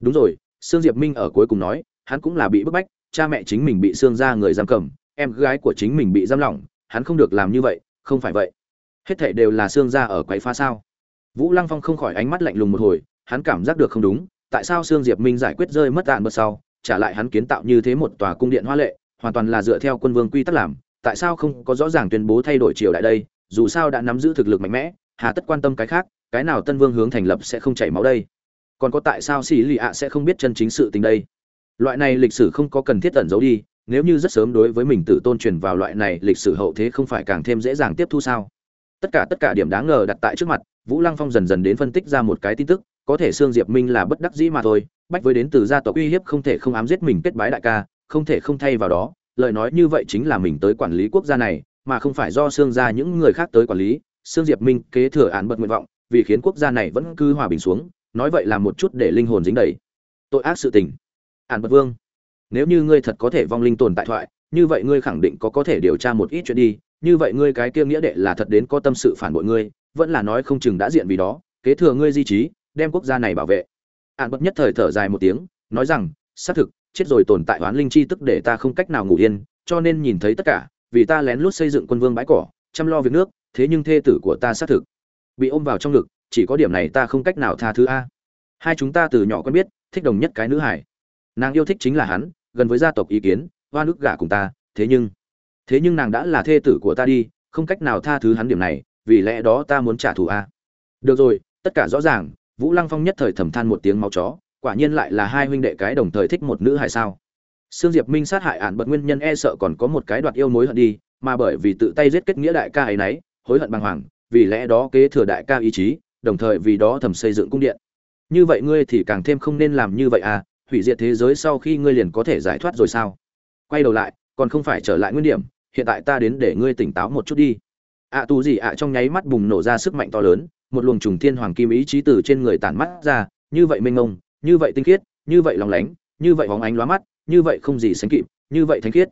Đúng rồi, sương diệp minh ở cuối cùng nói, hắn cũng là bị bức bách, cha mẹ chính mình bị sương ra người giam cầm, em gái của chính mình bị giam lỏng, hắn không được làm như vậy, không phải vậy hết thảy đều là xương ra ở quấy phá sao? Vũ lăng phong không khỏi ánh mắt lạnh lùng một hồi, hắn cảm giác được không đúng, tại sao xương diệp minh giải quyết rơi mất đạn bớt sau, trả lại hắn kiến tạo như thế một tòa cung điện hoa lệ, hoàn toàn là dựa theo quân vương quy tắc làm, tại sao không có rõ ràng tuyên bố thay đổi triều đại đây, dù sao đã nắm giữ thực lực mạnh mẽ, hà tất quan tâm cái khác, cái nào tân vương hướng thành lập sẽ không chảy máu đây? Còn có tại sao xì lì ạ sẽ không biết chân chính sự tình đây? Loại này lịch sử không có cần thiết tẩn giấu đi, nếu như rất sớm đối với mình tự tôn truyền vào loại này lịch sử hậu thế không phải càng thêm dễ dàng tiếp thu sao? Tất cả tất cả điểm đáng ngờ đặt tại trước mặt, vũ lăng phong dần dần đến phân tích ra một cái tin tức, có thể sương diệp minh là bất đắc dĩ mà thôi, bách với đến từ gia tộc uy hiếp không thể không ám giết mình kết bái đại ca, không thể không thay vào đó, lời nói như vậy chính là mình tới quản lý quốc gia này, mà không phải do sương gia những người khác tới quản lý. Sương diệp minh kế thừa án bật nguyện vọng, vì khiến quốc gia này vẫn cứ hòa bình xuống, nói vậy là một chút để linh hồn dính đầy. Tội ác sự tình. Án bật vương. Nếu như ngươi thật có thể vong linh tồn tại thoại, như vậy ngươi khẳng định có có thể điều tra một ít chuyện đi như vậy ngươi cái kia nghĩa đệ là thật đến có tâm sự phản bội ngươi, vẫn là nói không chừng đã diện vì đó, kế thừa ngươi di trí, đem quốc gia này bảo vệ. An bất nhất thời thở dài một tiếng, nói rằng, xác thực, chết rồi tồn tại oán linh chi tức để ta không cách nào ngủ yên, cho nên nhìn thấy tất cả, vì ta lén lút xây dựng quân vương bãi cỏ, chăm lo việc nước, thế nhưng thê tử của ta xác thực bị ôm vào trong ngực, chỉ có điểm này ta không cách nào tha thứ a. Hai chúng ta từ nhỏ quen biết, thích đồng nhất cái nữ hải nàng yêu thích chính là hắn, gần với gia tộc ý kiến hoa nước gả cùng ta, thế nhưng thế nhưng nàng đã là thê tử của ta đi, không cách nào tha thứ hắn điểm này, vì lẽ đó ta muốn trả thù a. Được rồi, tất cả rõ ràng, vũ lăng phong nhất thời thầm than một tiếng máu chó, quả nhiên lại là hai huynh đệ cái đồng thời thích một nữ hài sao. Sương diệp minh sát hại ản bật nguyên nhân e sợ còn có một cái đoạt yêu mối hận đi, mà bởi vì tự tay giết kết nghĩa đại ca ấy nấy, hối hận bàng hoàng, vì lẽ đó kế thừa đại ca ý chí, đồng thời vì đó thầm xây dựng cung điện. Như vậy ngươi thì càng thêm không nên làm như vậy à hủy diệt thế giới sau khi ngươi liền có thể giải thoát rồi sao? Quay đầu lại, còn không phải trở lại nguyên điểm hiện tại ta đến để ngươi tỉnh táo một chút đi. Ạ tù gì ạ trong nháy mắt bùng nổ ra sức mạnh to lớn một luồng trùng thiên hoàng kim ý chí từ trên người tản mắt ra như vậy mênh ngông, như vậy tinh khiết như vậy lòng lánh như vậy hóng ánh lóa mắt như vậy không gì sánh kịp như vậy thánh khiết.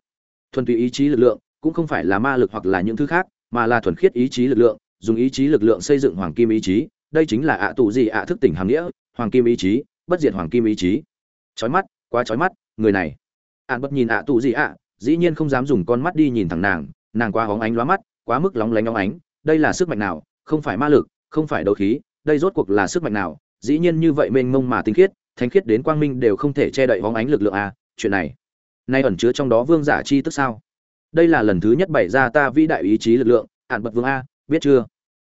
Thuần túy ý chí lực lượng cũng không phải là ma lực hoặc là những thứ khác mà là thuần khiết ý chí lực lượng dùng ý chí lực lượng xây dựng hoàng kim ý chí. Đây chính là ạ tù gì ạ thức tỉnh hàm nghĩa hoàng kim ý chí bất diệt hoàng kim ý chí. Chói mắt quá chói mắt người này. Ạn bất nhìn ạ tù gì ạ dĩ nhiên không dám dùng con mắt đi nhìn thẳng nàng nàng quá hóng ánh lóa mắt, quá mức lóng lánh óng ánh, đây là sức mạnh nào, không phải ma lực, không phải đấu khí, đây rốt cuộc là sức mạnh nào, dĩ nhiên như vậy mênh mông mà tinh khiết, thánh khiết đến quang minh đều không thể che đậy hóng ánh lực lượng a chuyện này. Nay ẩn chứa trong đó vương giả chi tức sao? Đây là lần thứ nhất bày ra ta vĩ đại ý chí lực lượng ạn bật vương a, biết chưa?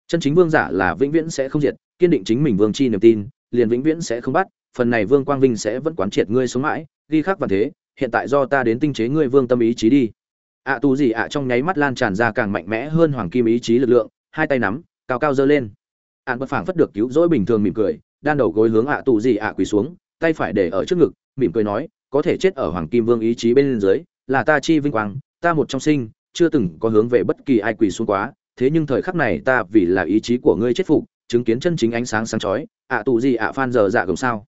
Chân chính vương giả là vĩnh viễn sẽ không diệt, kiên định chính mình vương chi niềm tin, liền vĩnh viễn sẽ không bắt, phần này vương quang vinh sẽ vẫn quán triệt ngươi sống mãi, ghi khắc và thế hiện tại do ta đến tinh chế ngươi vương tâm ý chí đi. Ạ à, tù gì ạ trong nháy mắt lan tràn ra càng mạnh mẽ hơn hoàng kim ý chí lực lượng hai tay nắm cao cao giơ lên. Ạn bất phảng phất được cứu rỗi bình thường mỉm cười đan đầu gối hướng ạ à tù gì ạ quỳ xuống tay phải để ở trước ngực mỉm cười nói có thể chết ở hoàng kim vương ý chí bên dưới là ta chi vinh quang ta một trong sinh chưa từng có hướng về bất kỳ ai quỳ xuống quá thế nhưng thời khắc này ta vì là ý chí của ngươi chết phục chứng kiến chân chính ánh sáng sáng chói ạ tù gì ạ phan giờ dạ gồng sao.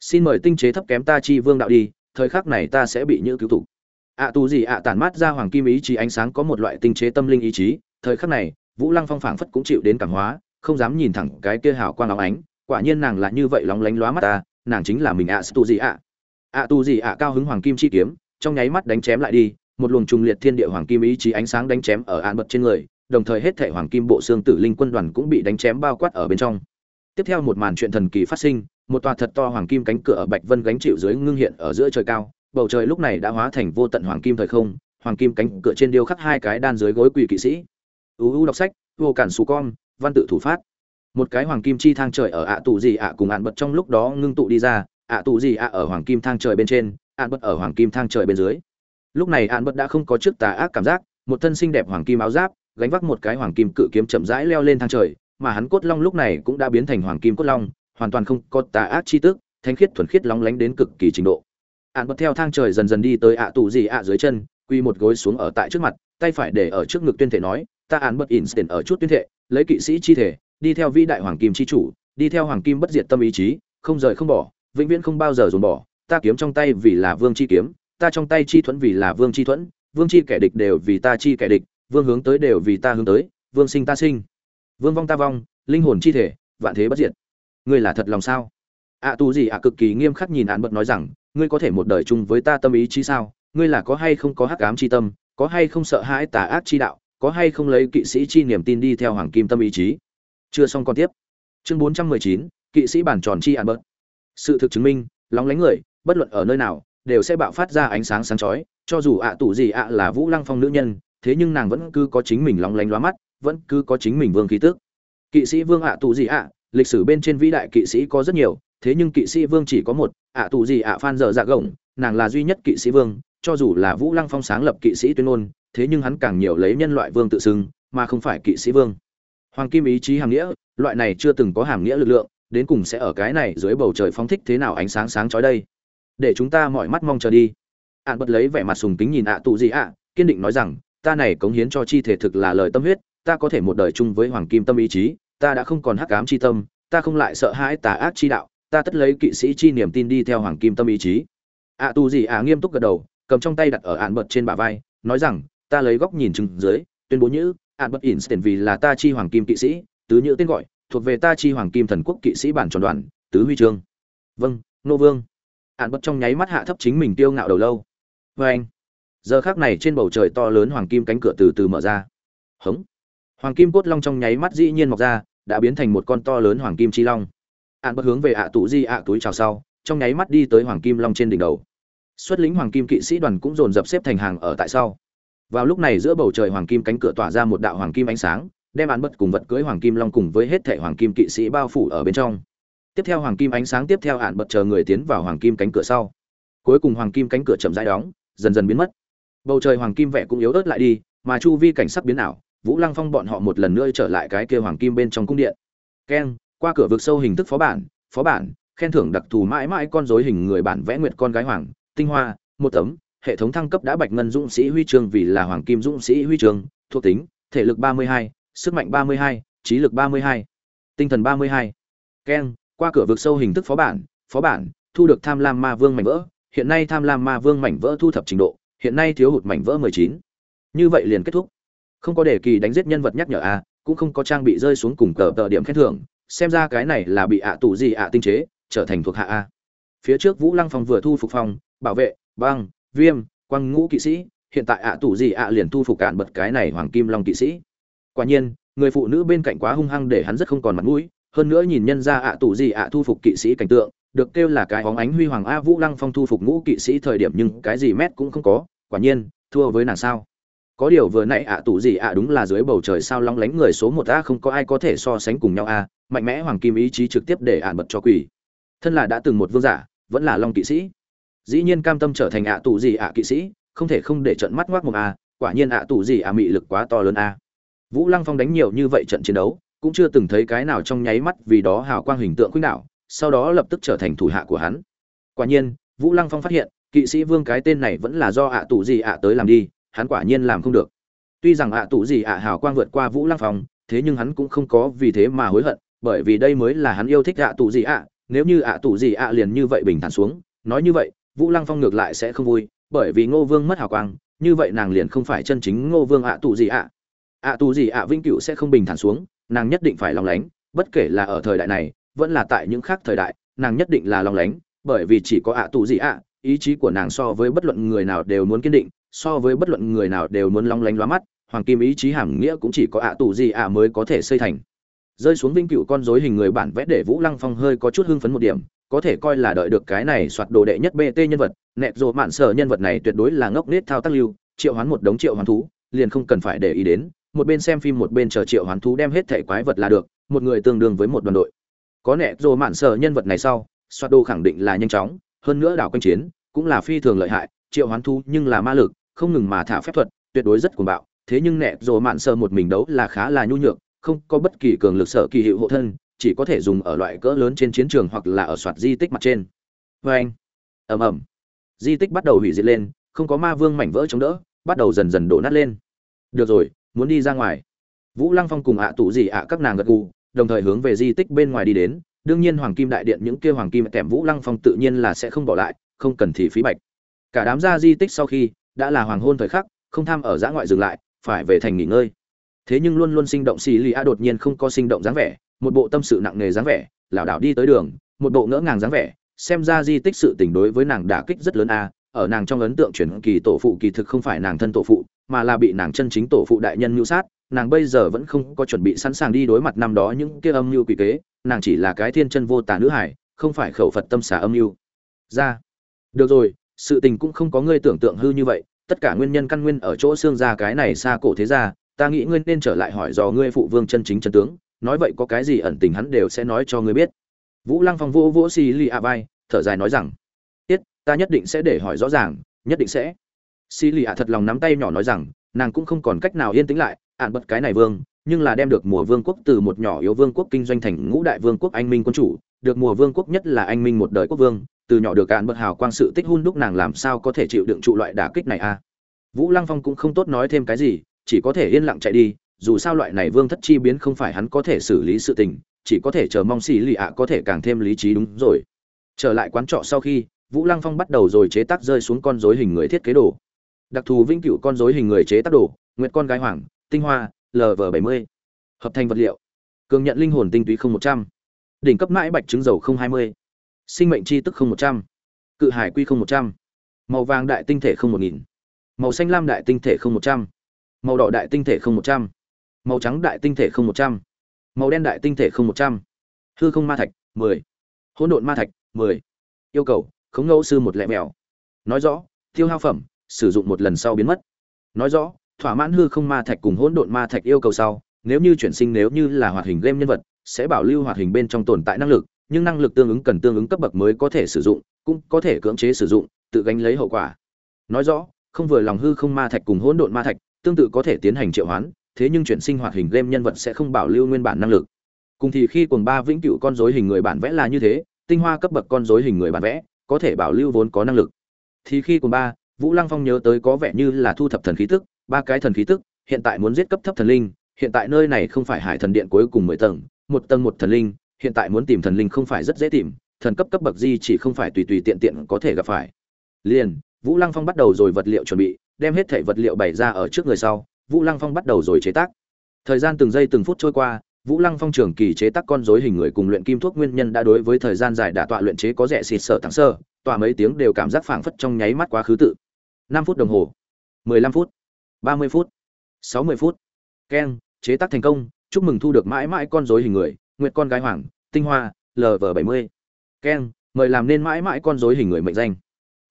Xin mời tinh chế thấp kém ta chi vương đạo đi thời khắc này ta sẽ bị như cứu thủ. Ạ tù gì ạ tản mát ra hoàng kim ý chí ánh sáng có một loại tinh chế tâm linh ý chí, thời khắc này, vũ lăng phong phảng phất cũng chịu đến cảm hóa, không dám nhìn thẳng cái kia hào quang óng ánh, quả nhiên nàng là như vậy lóng lánh lóa mắt ta, nàng chính là mình ạ tù gì ạ. Ạ tù gì ạ cao hứng hoàng kim chi kiếm, trong nháy mắt đánh chém lại đi, một luồng trùng liệt thiên địa hoàng kim ý chí ánh sáng đánh chém ở án bật trên người, đồng thời hết thể hoàng kim bộ xương tử linh quân đoàn cũng bị đánh chém bao quát ở bên trong. Tiếp theo một màn chuyện thần kỳ phát sinh một tòa thật to hoàng kim cánh cửa ở bạch vân gánh chịu dưới ngưng hiện ở giữa trời cao. Bầu trời lúc này đã hóa thành vô tận hoàng kim thời không. Hoàng kim cánh cửa trên điêu khắc hai cái đan dưới gối quỳ kỵ sĩ. Uu đọc sách, vô cản xù con, văn tự thủ phát. Một cái hoàng kim chi thang trời ở ạ tù gì ạ cùng ạn bật trong lúc đó ngưng tụ đi ra. Ạ tù gì ạ ở hoàng kim thang trời bên trên, ạn bật ở hoàng kim thang trời bên dưới. Lúc này ạn bật đã không có trước tà ác cảm giác, một thân xinh đẹp hoàng kim áo giáp, gánh vác một cái hoàng kim cự kiếm chậm rãi leo lên thang trời, mà hắn cốt long lúc này cũng đã biến thành hoàng kim cốt long hoàn toàn không có tà ác chi tức thanh khiết thuần khiết lóng lánh đến cực kỳ trình độ. Ạn bật theo thang trời dần dần đi tới ạ tù gì ạ dưới chân, quy một gối xuống ở tại trước mặt, tay phải để ở trước ngực tuyên thể nói, ta ạn bật instant ở chút tuyên thể lấy kỵ sĩ chi thể, đi theo vĩ đại hoàng kim chi chủ, đi theo hoàng kim bất diệt tâm ý chí, không rời không bỏ, vĩnh viễn không bao giờ dồn bỏ, ta kiếm trong tay vì là vương chi kiếm, ta trong tay chi thuẫn vì là vương chi thuẫn, vương chi kẻ địch đều vì ta chi kẻ địch, vương hướng tới đều vì ta hướng tới, vương sinh ta sinh. Vương vong ta vong, linh hồn chi thể, vạn thế bất diệt ngươi là thật lòng sao? Ạ à, tù gì ạ cực kỳ nghiêm khắc nhìn án bật nói rằng ngươi có thể một đời chung với ta tâm ý chí sao? Ngươi là có hay không có hắc ám chi tâm có hay không sợ hãi tà ác chi đạo có hay không lấy kỵ sĩ chi niềm tin đi theo hoàng kim tâm ý chí? Chưa xong còn tiếp. Chương bốn trăm mười chín kỵ sĩ bản tròn chi án bật. Sự thực chứng minh lóng lánh người bất luận ở nơi nào đều sẽ bạo phát ra ánh sáng sáng chói. Cho dù ạ tù gì ạ là vũ lăng phong nữ nhân thế nhưng nàng vẫn cứ có chính mình lóng lánh lóa mắt vẫn cứ có chính mình vương khí tức. Kỵ sĩ vương ạ tù gì ạ lịch sử bên trên vĩ đại kỵ sĩ có rất nhiều, thế nhưng kỵ sĩ vương chỉ có một, ạ tù gì ạ phan dở dạ gồng, nàng là duy nhất kỵ sĩ vương, cho dù là vũ lăng phong sáng lập kỵ sĩ tuyên ngôn, thế nhưng hắn càng nhiều lấy nhân loại vương tự xưng, mà không phải kỵ sĩ vương. Hoàng kim ý chí hàm nghĩa, loại này chưa từng có hàm nghĩa lực lượng, đến cùng sẽ ở cái này dưới bầu trời phóng thích thế nào ánh sáng sáng chói đây? Để chúng ta mọi mắt mong chờ đi. Ạn bật lấy vẻ mặt sùng kính nhìn ạ tù gì ạ, kiên định nói rằng, ta này cống hiến cho chi thể thực là lời tâm huyết, ta có thể một đời chung với hoàng kim tâm ý chí ta đã không còn hắc ám chi tâm, ta không lại sợ hãi tà ác chi đạo, ta tất lấy kỵ sĩ chi niềm tin đi theo hoàng kim tâm ý chí. Ạ tu gì à nghiêm túc gật đầu, cầm trong tay đặt ở ạn bật trên bả vai, nói rằng, ta lấy góc nhìn chừng dưới, tuyên bố nhữ, ạn bật Einstein vì là ta chi hoàng kim kỵ sĩ, tứ nhữ tên gọi, thuộc về ta chi hoàng kim thần quốc kỵ sĩ bản tròn đoàn, tứ huy chương. Vâng nô vương. Ạn bật trong nháy mắt hạ thấp chính mình tiêu ngạo đầu lâu. Vê anh giờ khắc này trên bầu trời to lớn hoàng kim cánh cửa từ từ mở ra. Hống hoàng kim cốt long trong nháy mắt dĩ nhiên mọc ra đã biến thành một con to lớn hoàng kim chi long ạn bật hướng về ạ tụ di ạ túi chào sau trong nháy mắt đi tới hoàng kim long trên đỉnh đầu xuất lính hoàng kim kỵ sĩ đoàn cũng dồn dập xếp thành hàng ở tại sau vào lúc này giữa bầu trời hoàng kim cánh cửa tỏa ra một đạo hoàng kim ánh sáng đem án bất cùng vật cưới hoàng kim long cùng với hết thệ hoàng kim kỵ sĩ bao phủ ở bên trong tiếp theo hoàng kim ánh sáng tiếp theo hạn bật chờ người tiến vào hoàng kim cánh cửa sau cuối cùng hoàng kim cánh cửa chậm rãi đóng dần dần biến mất bầu trời hoàng kim vẻ cũng yếu ớt lại đi mà chu vi cảnh sắc biến ảo vũ lăng phong bọn họ một lần nữa trở lại cái kia hoàng kim bên trong cung điện keng qua cửa vực sâu hình thức phó bản phó bản khen thưởng đặc thù mãi mãi con dối hình người bản vẽ nguyệt con gái hoàng tinh hoa một tấm hệ thống thăng cấp đã bạch ngân dũng sĩ huy chương vì là hoàng kim dũng sĩ huy chương thuộc tính thể lực 32, sức mạnh 32, trí lực 32, tinh thần 32. Keng, qua cửa vực sâu hình thức phó bản, phó bản, thu được tham lam ma vương mảnh vỡ, hiện nay tham lam ma vương mảnh vỡ thu thập trình độ, hiện nay thiếu hụt mảnh vỡ 19. Như vậy liền kết thúc. Không có đề kỳ đánh giết nhân vật nhắc nhở a, cũng không có trang bị rơi xuống cùng cờ tờ điểm khen thưởng, xem ra cái này là bị ạ tù gì ạ tinh chế, trở thành thuộc hạ a. Phía trước Vũ Lăng Phong vừa thu phục phòng, bảo vệ, băng, viêm, quang ngũ kỵ sĩ, hiện tại ạ tù gì ạ liền thu phục cạn bật cái này hoàng kim long kỵ sĩ. Quả nhiên, người phụ nữ bên cạnh quá hung hăng để hắn rất không còn mặt mũi, hơn nữa nhìn nhân ra ạ tù gì ạ thu phục kỵ sĩ cảnh tượng, được kêu là cái hóng ánh huy hoàng a Vũ Lăng Phong thu phục ngũ kỵ sĩ thời điểm nhưng cái gì mét cũng không có, quả nhiên, thua với nàng sao? Có điều vừa nãy ạ tù gì ạ đúng là dưới bầu trời sao long lánh người số một a không có ai có thể so sánh cùng nhau a, mạnh mẽ hoàng kim ý chí trực tiếp để ạn bật cho quỷ thân là đã từng một vương giả, vẫn là long kỵ sĩ. Dĩ nhiên cam tâm trở thành ạ tù gì ạ kỵ sĩ, không thể không để trận mắt ngoác một a, quả nhiên ạ tù gì ạ mị lực quá to lớn a. Vũ lăng phong đánh nhiều như vậy trận chiến đấu, cũng chưa từng thấy cái nào trong nháy mắt vì đó hào quang hình tượng khuynh đảo, sau đó lập tức trở thành thủ hạ của hắn. Quả nhiên, vũ lăng phong phát hiện, kỵ sĩ vương cái tên này vẫn là do ạ tù gì ạ tới làm đi hắn quả nhiên làm không được. Tuy rằng ạ tụ gì ạ hào quang vượt qua vũ lăng phong, thế nhưng hắn cũng không có vì thế mà hối hận, bởi vì đây mới là hắn yêu thích ạ tụ gì ạ. Nếu như ạ tụ gì ạ liền như vậy bình thản xuống, nói như vậy, vũ lăng phong ngược lại sẽ không vui, bởi vì ngô vương mất hào quang, như vậy nàng liền không phải chân chính ngô vương ạ tụ gì ạ. Ạ tụ gì ạ vĩnh cửu sẽ không bình thản xuống, nàng nhất định phải lòng lánh, bất kể là ở thời đại này, vẫn là tại những khác thời đại, nàng nhất định là lòng lánh, bởi vì chỉ có ạ tụ gì ạ, ý chí của nàng so với bất luận người nào đều muốn kiên định so với bất luận người nào đều muốn long lánh lóa mắt, hoàng kim ý chí hàm nghĩa cũng chỉ có ạ tù gì ạ mới có thể xây thành. Rơi xuống vinh cựu con rối hình người bản vẽ để vũ lăng phong hơi có chút hưng phấn một điểm, có thể coi là đợi được cái này soạt đồ đệ nhất bt nhân vật, nẹt rộ mạn sở nhân vật này tuyệt đối là ngốc nết thao tác lưu, triệu hoán một đống triệu hoán thú, liền không cần phải để ý đến, một bên xem phim một bên chờ triệu hoán thú đem hết thể quái vật là được, một người tương đương với một đoàn đội. Có nẹt rộ mạn sở nhân vật này sau, soạt đồ khẳng định là nhanh chóng, hơn nữa đảo quanh chiến, cũng là phi thường lợi hại, triệu hoán thú nhưng là ma lực không ngừng mà thả phép thuật tuyệt đối rất cuồng bạo. Thế nhưng nẹ rồ mạn sơ một mình đấu là khá là nhu nhược không có bất kỳ cường lực sở kỳ hiệu hộ thân chỉ có thể dùng ở loại cỡ lớn trên chiến trường hoặc là ở soạt di tích mặt trên. Oeng, anh ầm ầm. Di tích bắt đầu hủy diệt lên không có ma vương mảnh vỡ chống đỡ bắt đầu dần dần đổ nát lên. Được rồi muốn đi ra ngoài. Vũ lăng phong cùng ạ tụ gì ạ các nàng gật gù đồng thời hướng về di tích bên ngoài đi đến. Đương nhiên hoàng kim đại điện những kia hoàng kim tèm vũ lăng phong tự nhiên là sẽ không bỏ lại không cần thì phí bạch. Cả đám ra di tích sau khi đã là hoàng hôn thời khắc, không tham ở giã ngoại dừng lại, phải về thành nghỉ ngơi. Thế nhưng luôn luôn sinh động xì lì a đột nhiên không có sinh động dáng vẻ, một bộ tâm sự nặng nề dáng vẻ, lảo đảo đi tới đường, một bộ ngỡ ngàng dáng vẻ, xem ra di tích sự tình đối với nàng đả kích rất lớn a, ở nàng trong ấn tượng chuyển kỳ tổ phụ kỳ thực không phải nàng thân tổ phụ, mà là bị nàng chân chính tổ phụ đại nhân mưu sát, nàng bây giờ vẫn không có chuẩn bị sẵn sàng đi đối mặt năm đó những kia âm mưu quỷ kế, nàng chỉ là cái thiên chân vô tà nữ hải, không phải khẩu phật tâm xả âm mưu. Ra. Được rồi sự tình cũng không có ngươi tưởng tượng hư như vậy, tất cả nguyên nhân căn nguyên ở chỗ xương ra cái này xa cổ thế gia, ta nghĩ ngươi nên trở lại hỏi dò ngươi phụ vương chân chính chân tướng, nói vậy có cái gì ẩn tình hắn đều sẽ nói cho ngươi biết. Vũ lăng phong vô vỗ xì lì a vai, thở dài nói rằng, tiết, ta nhất định sẽ để hỏi rõ ràng, nhất định sẽ. Xì lì a thật lòng nắm tay nhỏ nói rằng, nàng cũng không còn cách nào yên tĩnh lại ạn bật cái này vương, nhưng là đem được mùa vương quốc từ một nhỏ yếu vương quốc kinh doanh thành ngũ đại vương quốc anh minh quân chủ, được mùa vương quốc nhất là anh minh một đời quốc vương từ nhỏ được cạn bật hào quang sự tích hun đúc nàng làm sao có thể chịu đựng trụ loại đả kích này a à? vũ lăng phong cũng không tốt nói thêm cái gì, chỉ có thể yên lặng chạy đi, dù sao loại này vương thất chi biến không phải hắn có thể xử lý sự tình, chỉ có thể chờ mong xì lì ạ có thể càng thêm lý trí đúng rồi. Trở lại quán trọ sau khi, vũ lăng phong bắt đầu rồi chế tác rơi xuống con dối hình người thiết kế đồ. Đặc thù vĩnh cửu con dối hình người chế tác đồ, nguyệt con gái hoàng, tinh hoa lv bảy mươi. Hợp thành vật liệu. Cường nhận linh hồn tinh túy không một trăm. Đỉnh cấp mãi bạch trứng dầu không hai mươi sinh mệnh chi tức không một trăm, cự hải quy không một trăm, màu vàng đại tinh thể không một nghìn, màu xanh lam đại tinh thể không một trăm, màu đỏ đại tinh thể không một trăm, màu trắng đại tinh thể không một trăm, màu đen đại tinh thể không một trăm, hư không ma thạch mười, hỗn độn ma thạch mười. Yêu cầu, khống ngẫu sư một lẹ mèo nói rõ, tiêu hao phẩm, sử dụng một lần sau biến mất. Nói rõ, thỏa mãn hư không ma thạch cùng hỗn độn ma thạch yêu cầu sau, nếu như chuyển sinh nếu như là hoạt hình game nhân vật, sẽ bảo lưu hoạt hình bên trong tồn tại năng lực nhưng năng lực tương ứng cần tương ứng cấp bậc mới có thể sử dụng, cũng có thể cưỡng chế sử dụng, tự gánh lấy hậu quả. Nói rõ, không vừa lòng hư không ma thạch cùng hỗn độn ma thạch, tương tự có thể tiến hành triệu hoán, thế nhưng chuyển sinh hoạt hình game nhân vật sẽ không bảo lưu nguyên bản năng lực. Cùng thì khi cuồng ba vĩnh cửu con rối hình người bản vẽ là như thế, tinh hoa cấp bậc con rối hình người bản vẽ, có thể bảo lưu vốn có năng lực. Thì khi cuồng ba, vũ lăng phong nhớ tới có vẻ như là thu thập thần khí tức ba cái thần khí tức hiện tại muốn giết cấp thấp thần linh hiện tại nơi này không phải hải thần điện cuối cùng mười tầng một tầng một thần linh hiện tại muốn tìm thần linh không phải rất dễ tìm, thần cấp cấp bậc di chỉ không phải tùy tùy tiện tiện có thể gặp phải. Liền, vũ lăng phong bắt đầu rồi vật liệu chuẩn bị, đem hết thể vật liệu bày ra ở trước người sau, vũ lăng phong bắt đầu rồi chế tác. Thời gian từng giây từng phút trôi qua, vũ lăng phong trường kỳ chế tác con rối hình người cùng luyện kim thuốc nguyên nhân đã đối với thời gian dài đả tọa luyện chế có rẻ xịt sở thẳng sơ, tọa mấy tiếng đều cảm giác phảng phất trong nháy mắt quá khứ tự. Năm phút đồng hồ, mười lăm phút, ba mươi phút, sáu mươi phút. Keng, chế tác thành công, chúc mừng thu được mãi mãi con rối hình người nguyệt con gái hoàng, tinh hoa lv bảy mươi. Keng, mời làm nên mãi mãi con rối hình người mệnh danh.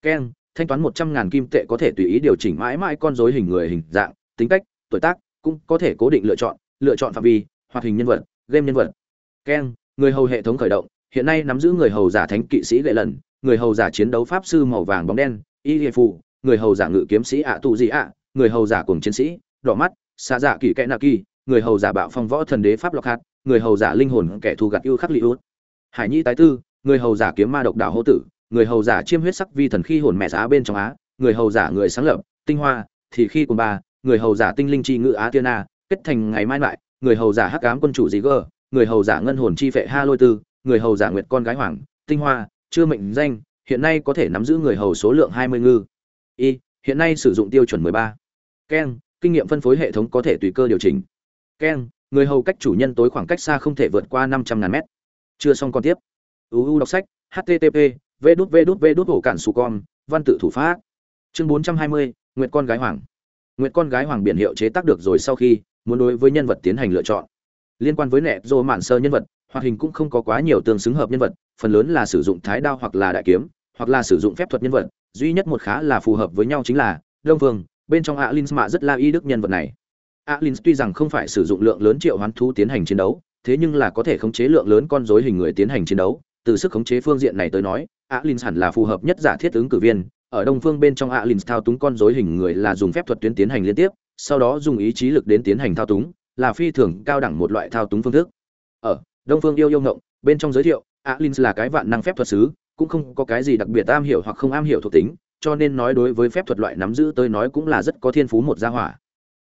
Keng, thanh toán một trăm ngàn kim tệ có thể tùy ý điều chỉnh mãi mãi con rối hình người hình dạng, tính cách, tuổi tác, cũng có thể cố định lựa chọn lựa chọn phạm vi, hoạt hình nhân vật, game nhân vật. Keng, người hầu hệ thống khởi động, hiện nay nắm giữ người hầu giả thánh kỵ sĩ gậy lần, người hầu giả chiến đấu pháp sư màu vàng bóng đen, y hệ phụ người hầu giả ngự kiếm sĩ ạ tụ gì ạ, người hầu giả cùng chiến sĩ, đỏ mắt xa dạ kỳ kẽ nạ kỳ, người hầu giả bạo phong võ thần đế pháp lọc hạt người hầu giả linh hồn kẻ thù gặt yêu khắc li út. Hải nhi tái tư, người hầu giả kiếm ma độc đảo hô tử, người hầu giả chiêm huyết sắc vi thần khi hồn mẹ giá bên trong á, người hầu giả người sáng lập, tinh hoa, thì khi cùng ba, người hầu giả tinh linh chi ngự á tiên a kết thành ngày mai lại, người hầu giả hắc ám quân chủ gì gơ, người hầu giả ngân hồn chi phệ ha lôi tư, người hầu giả nguyệt con gái hoàng, tinh hoa, chưa mệnh danh, hiện nay có thể nắm giữ người hầu số lượng hai mươi ngư. Y, hiện nay sử dụng tiêu chuẩn mười ba. Keng, kinh nghiệm phân phối hệ thống có thể tùy cơ điều chỉnh. Keng người hầu cách chủ nhân tối khoảng cách xa không thể vượt qua năm trăm ngàn mét. Chưa xong còn tiếp. Uu đọc sách http v đút v đút v đút, hổ cản su con, văn tự thủ pháp. Chương bốn trăm hai mươi, nguyệt con gái hoàng. Nguyệt con gái hoàng biển hiệu chế tác được rồi sau khi, muốn đối với nhân vật tiến hành lựa chọn. Liên quan với nẹt dô mạn sơ nhân vật, hoạt hình cũng không có quá nhiều tương xứng hợp nhân vật, phần lớn là sử dụng thái đao hoặc là đại kiếm, hoặc là sử dụng phép thuật nhân vật, duy nhất một khá là phù hợp với nhau chính là, đông vương, bên trong alin mạ rất la y đức nhân vật này. Alins tuy rằng không phải sử dụng lượng lớn triệu hoán thú tiến hành chiến đấu, thế nhưng là có thể khống chế lượng lớn con rối hình người tiến hành chiến đấu. Từ sức khống chế phương diện này tới nói, Alins hẳn là phù hợp nhất giả thiết ứng cử viên. Ở đông phương bên trong Alins thao túng con rối hình người là dùng phép thuật tuyến tiến hành liên tiếp, sau đó dùng ý chí lực đến tiến hành thao túng, là phi thường cao đẳng một loại thao túng phương thức. Ở đông phương yêu yêu ngộng, bên trong giới thiệu, Alins là cái vạn năng phép thuật sứ, cũng không có cái gì đặc biệt am hiểu hoặc không am hiểu thuộc tính, cho nên nói đối với phép thuật loại nắm giữ tới nói cũng là rất có thiên phú một gia hỏa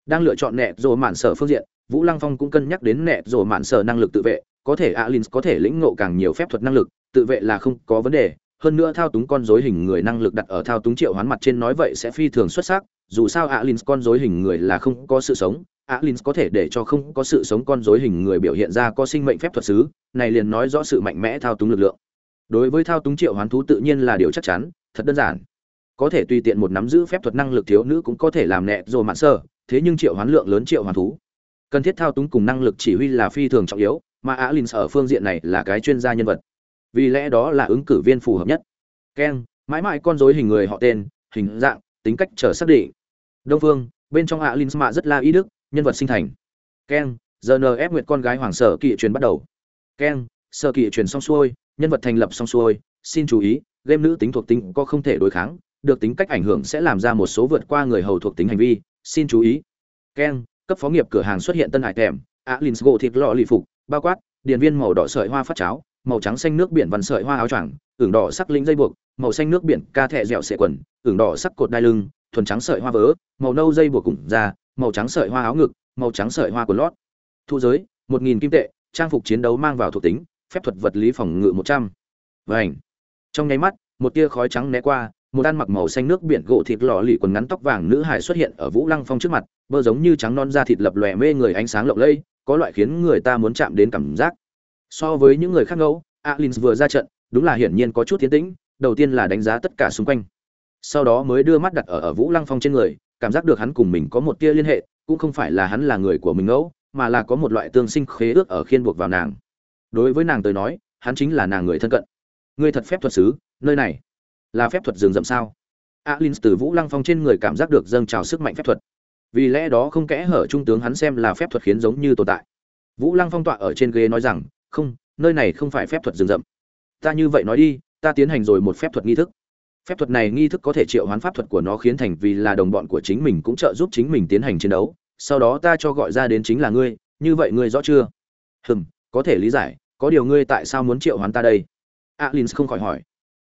đang lựa chọn nẹt rồ mạn sở phương diện, vũ lăng phong cũng cân nhắc đến nẹt rồ mạn sở năng lực tự vệ, có thể alin có thể lĩnh ngộ càng nhiều phép thuật năng lực, tự vệ là không có vấn đề, hơn nữa thao túng con rối hình người năng lực đặt ở thao túng triệu hoán mặt trên nói vậy sẽ phi thường xuất sắc, dù sao alin con rối hình người là không có sự sống alin có thể để cho không có sự sống con rối hình người biểu hiện ra có sinh mệnh phép thuật xứ này liền nói rõ sự mạnh mẽ thao túng lực lượng. Đối với thao túng triệu hoán thú tự nhiên là điều chắc chắn, thật đơn giản. Có thể tùy tiện một nắm giữ phép thuật năng lực thiếu nữ cũng có thể làm nẹ rồi mạn sơ thế nhưng triệu hoán lượng lớn triệu hoán thú. Cần thiết thao túng cùng năng lực chỉ huy là phi thường trọng yếu, mà alin ở phương diện này là cái chuyên gia nhân vật. Vì lẽ đó là ứng cử viên phù hợp nhất. Keng, mãi mãi con dối hình người họ tên, hình dạng, tính cách trở xác định. Đông phương, bên trong alin mạ rất là ý đức, nhân vật sinh thành. Keng rnf nguyệt con gái hoàng sở kỵ truyền bắt đầu. Keng, sở kỵ truyền xong xuôi, nhân vật thành lập xong xuôi, xin chú ý, game nữ tính thuộc tính có không thể đối kháng, được tính cách ảnh hưởng sẽ làm ra một số vượt qua người hầu thuộc tính hành vi xin chú ý. Keng, cấp phó nghiệp cửa hàng xuất hiện tân hải tèm alins gỗ thịt lọ lì phục, bao quát điện viên màu đỏ sợi hoa phát cháo, màu trắng xanh nước biển vằn sợi hoa áo choàng, ửng đỏ sắc lĩnh dây buộc, màu xanh nước biển ca thẹ dẻo sệ quần, ửng đỏ sắc cột đai lưng, thuần trắng sợi hoa vớ, màu nâu dây buộc cùng da, màu trắng sợi hoa áo ngực, màu trắng sợi hoa quần lót. Thu giới, một nghìn kim tệ, trang phục chiến đấu mang vào thuộc tính, phép thuật vật lý phòng ngự một trăm. Vảnh trong nháy mắt, một tia khói trắng né qua một ăn mặc màu xanh nước biển gỗ thịt lò lì quần ngắn tóc vàng nữ hải xuất hiện ở vũ lăng phong trước mặt, bơ giống như trắng non da thịt lập lòe mê người ánh sáng lộng lẫy, có loại khiến người ta muốn chạm đến cảm giác. So với những người khác ngẫu alin vừa ra trận, đúng là hiển nhiên có chút tiến tĩnh, đầu tiên là đánh giá tất cả xung quanh. Sau đó mới đưa mắt đặt ở ở vũ lăng phong trên người, cảm giác được hắn cùng mình có một tia liên hệ, cũng không phải là hắn là người của mình ngẫu, mà là có một loại tương sinh khế ước ở khiên buộc vào nàng. Đối với nàng tới nói, hắn chính là nàng người thân cận. Ngươi thật phép thuật sứ, nơi này là phép thuật rừng rậm sao? Alin từ vũ lăng phong trên người cảm giác được dâng trào sức mạnh phép thuật. Vì lẽ đó không kẽ hở trung tướng hắn xem là phép thuật khiến giống như tồn tại. Vũ lăng phong tọa ở trên ghế nói rằng, không, nơi này không phải phép thuật rừng rậm. Ta như vậy nói đi, ta tiến hành rồi một phép thuật nghi thức. Phép thuật này nghi thức có thể triệu hoán pháp thuật của nó khiến thành vì là đồng bọn của chính mình cũng trợ giúp chính mình tiến hành chiến đấu. Sau đó ta cho gọi ra đến chính là ngươi, như vậy ngươi rõ chưa? Hừm, có thể lý giải, có điều ngươi tại sao muốn triệu hoán ta đây? Alin không khỏi hỏi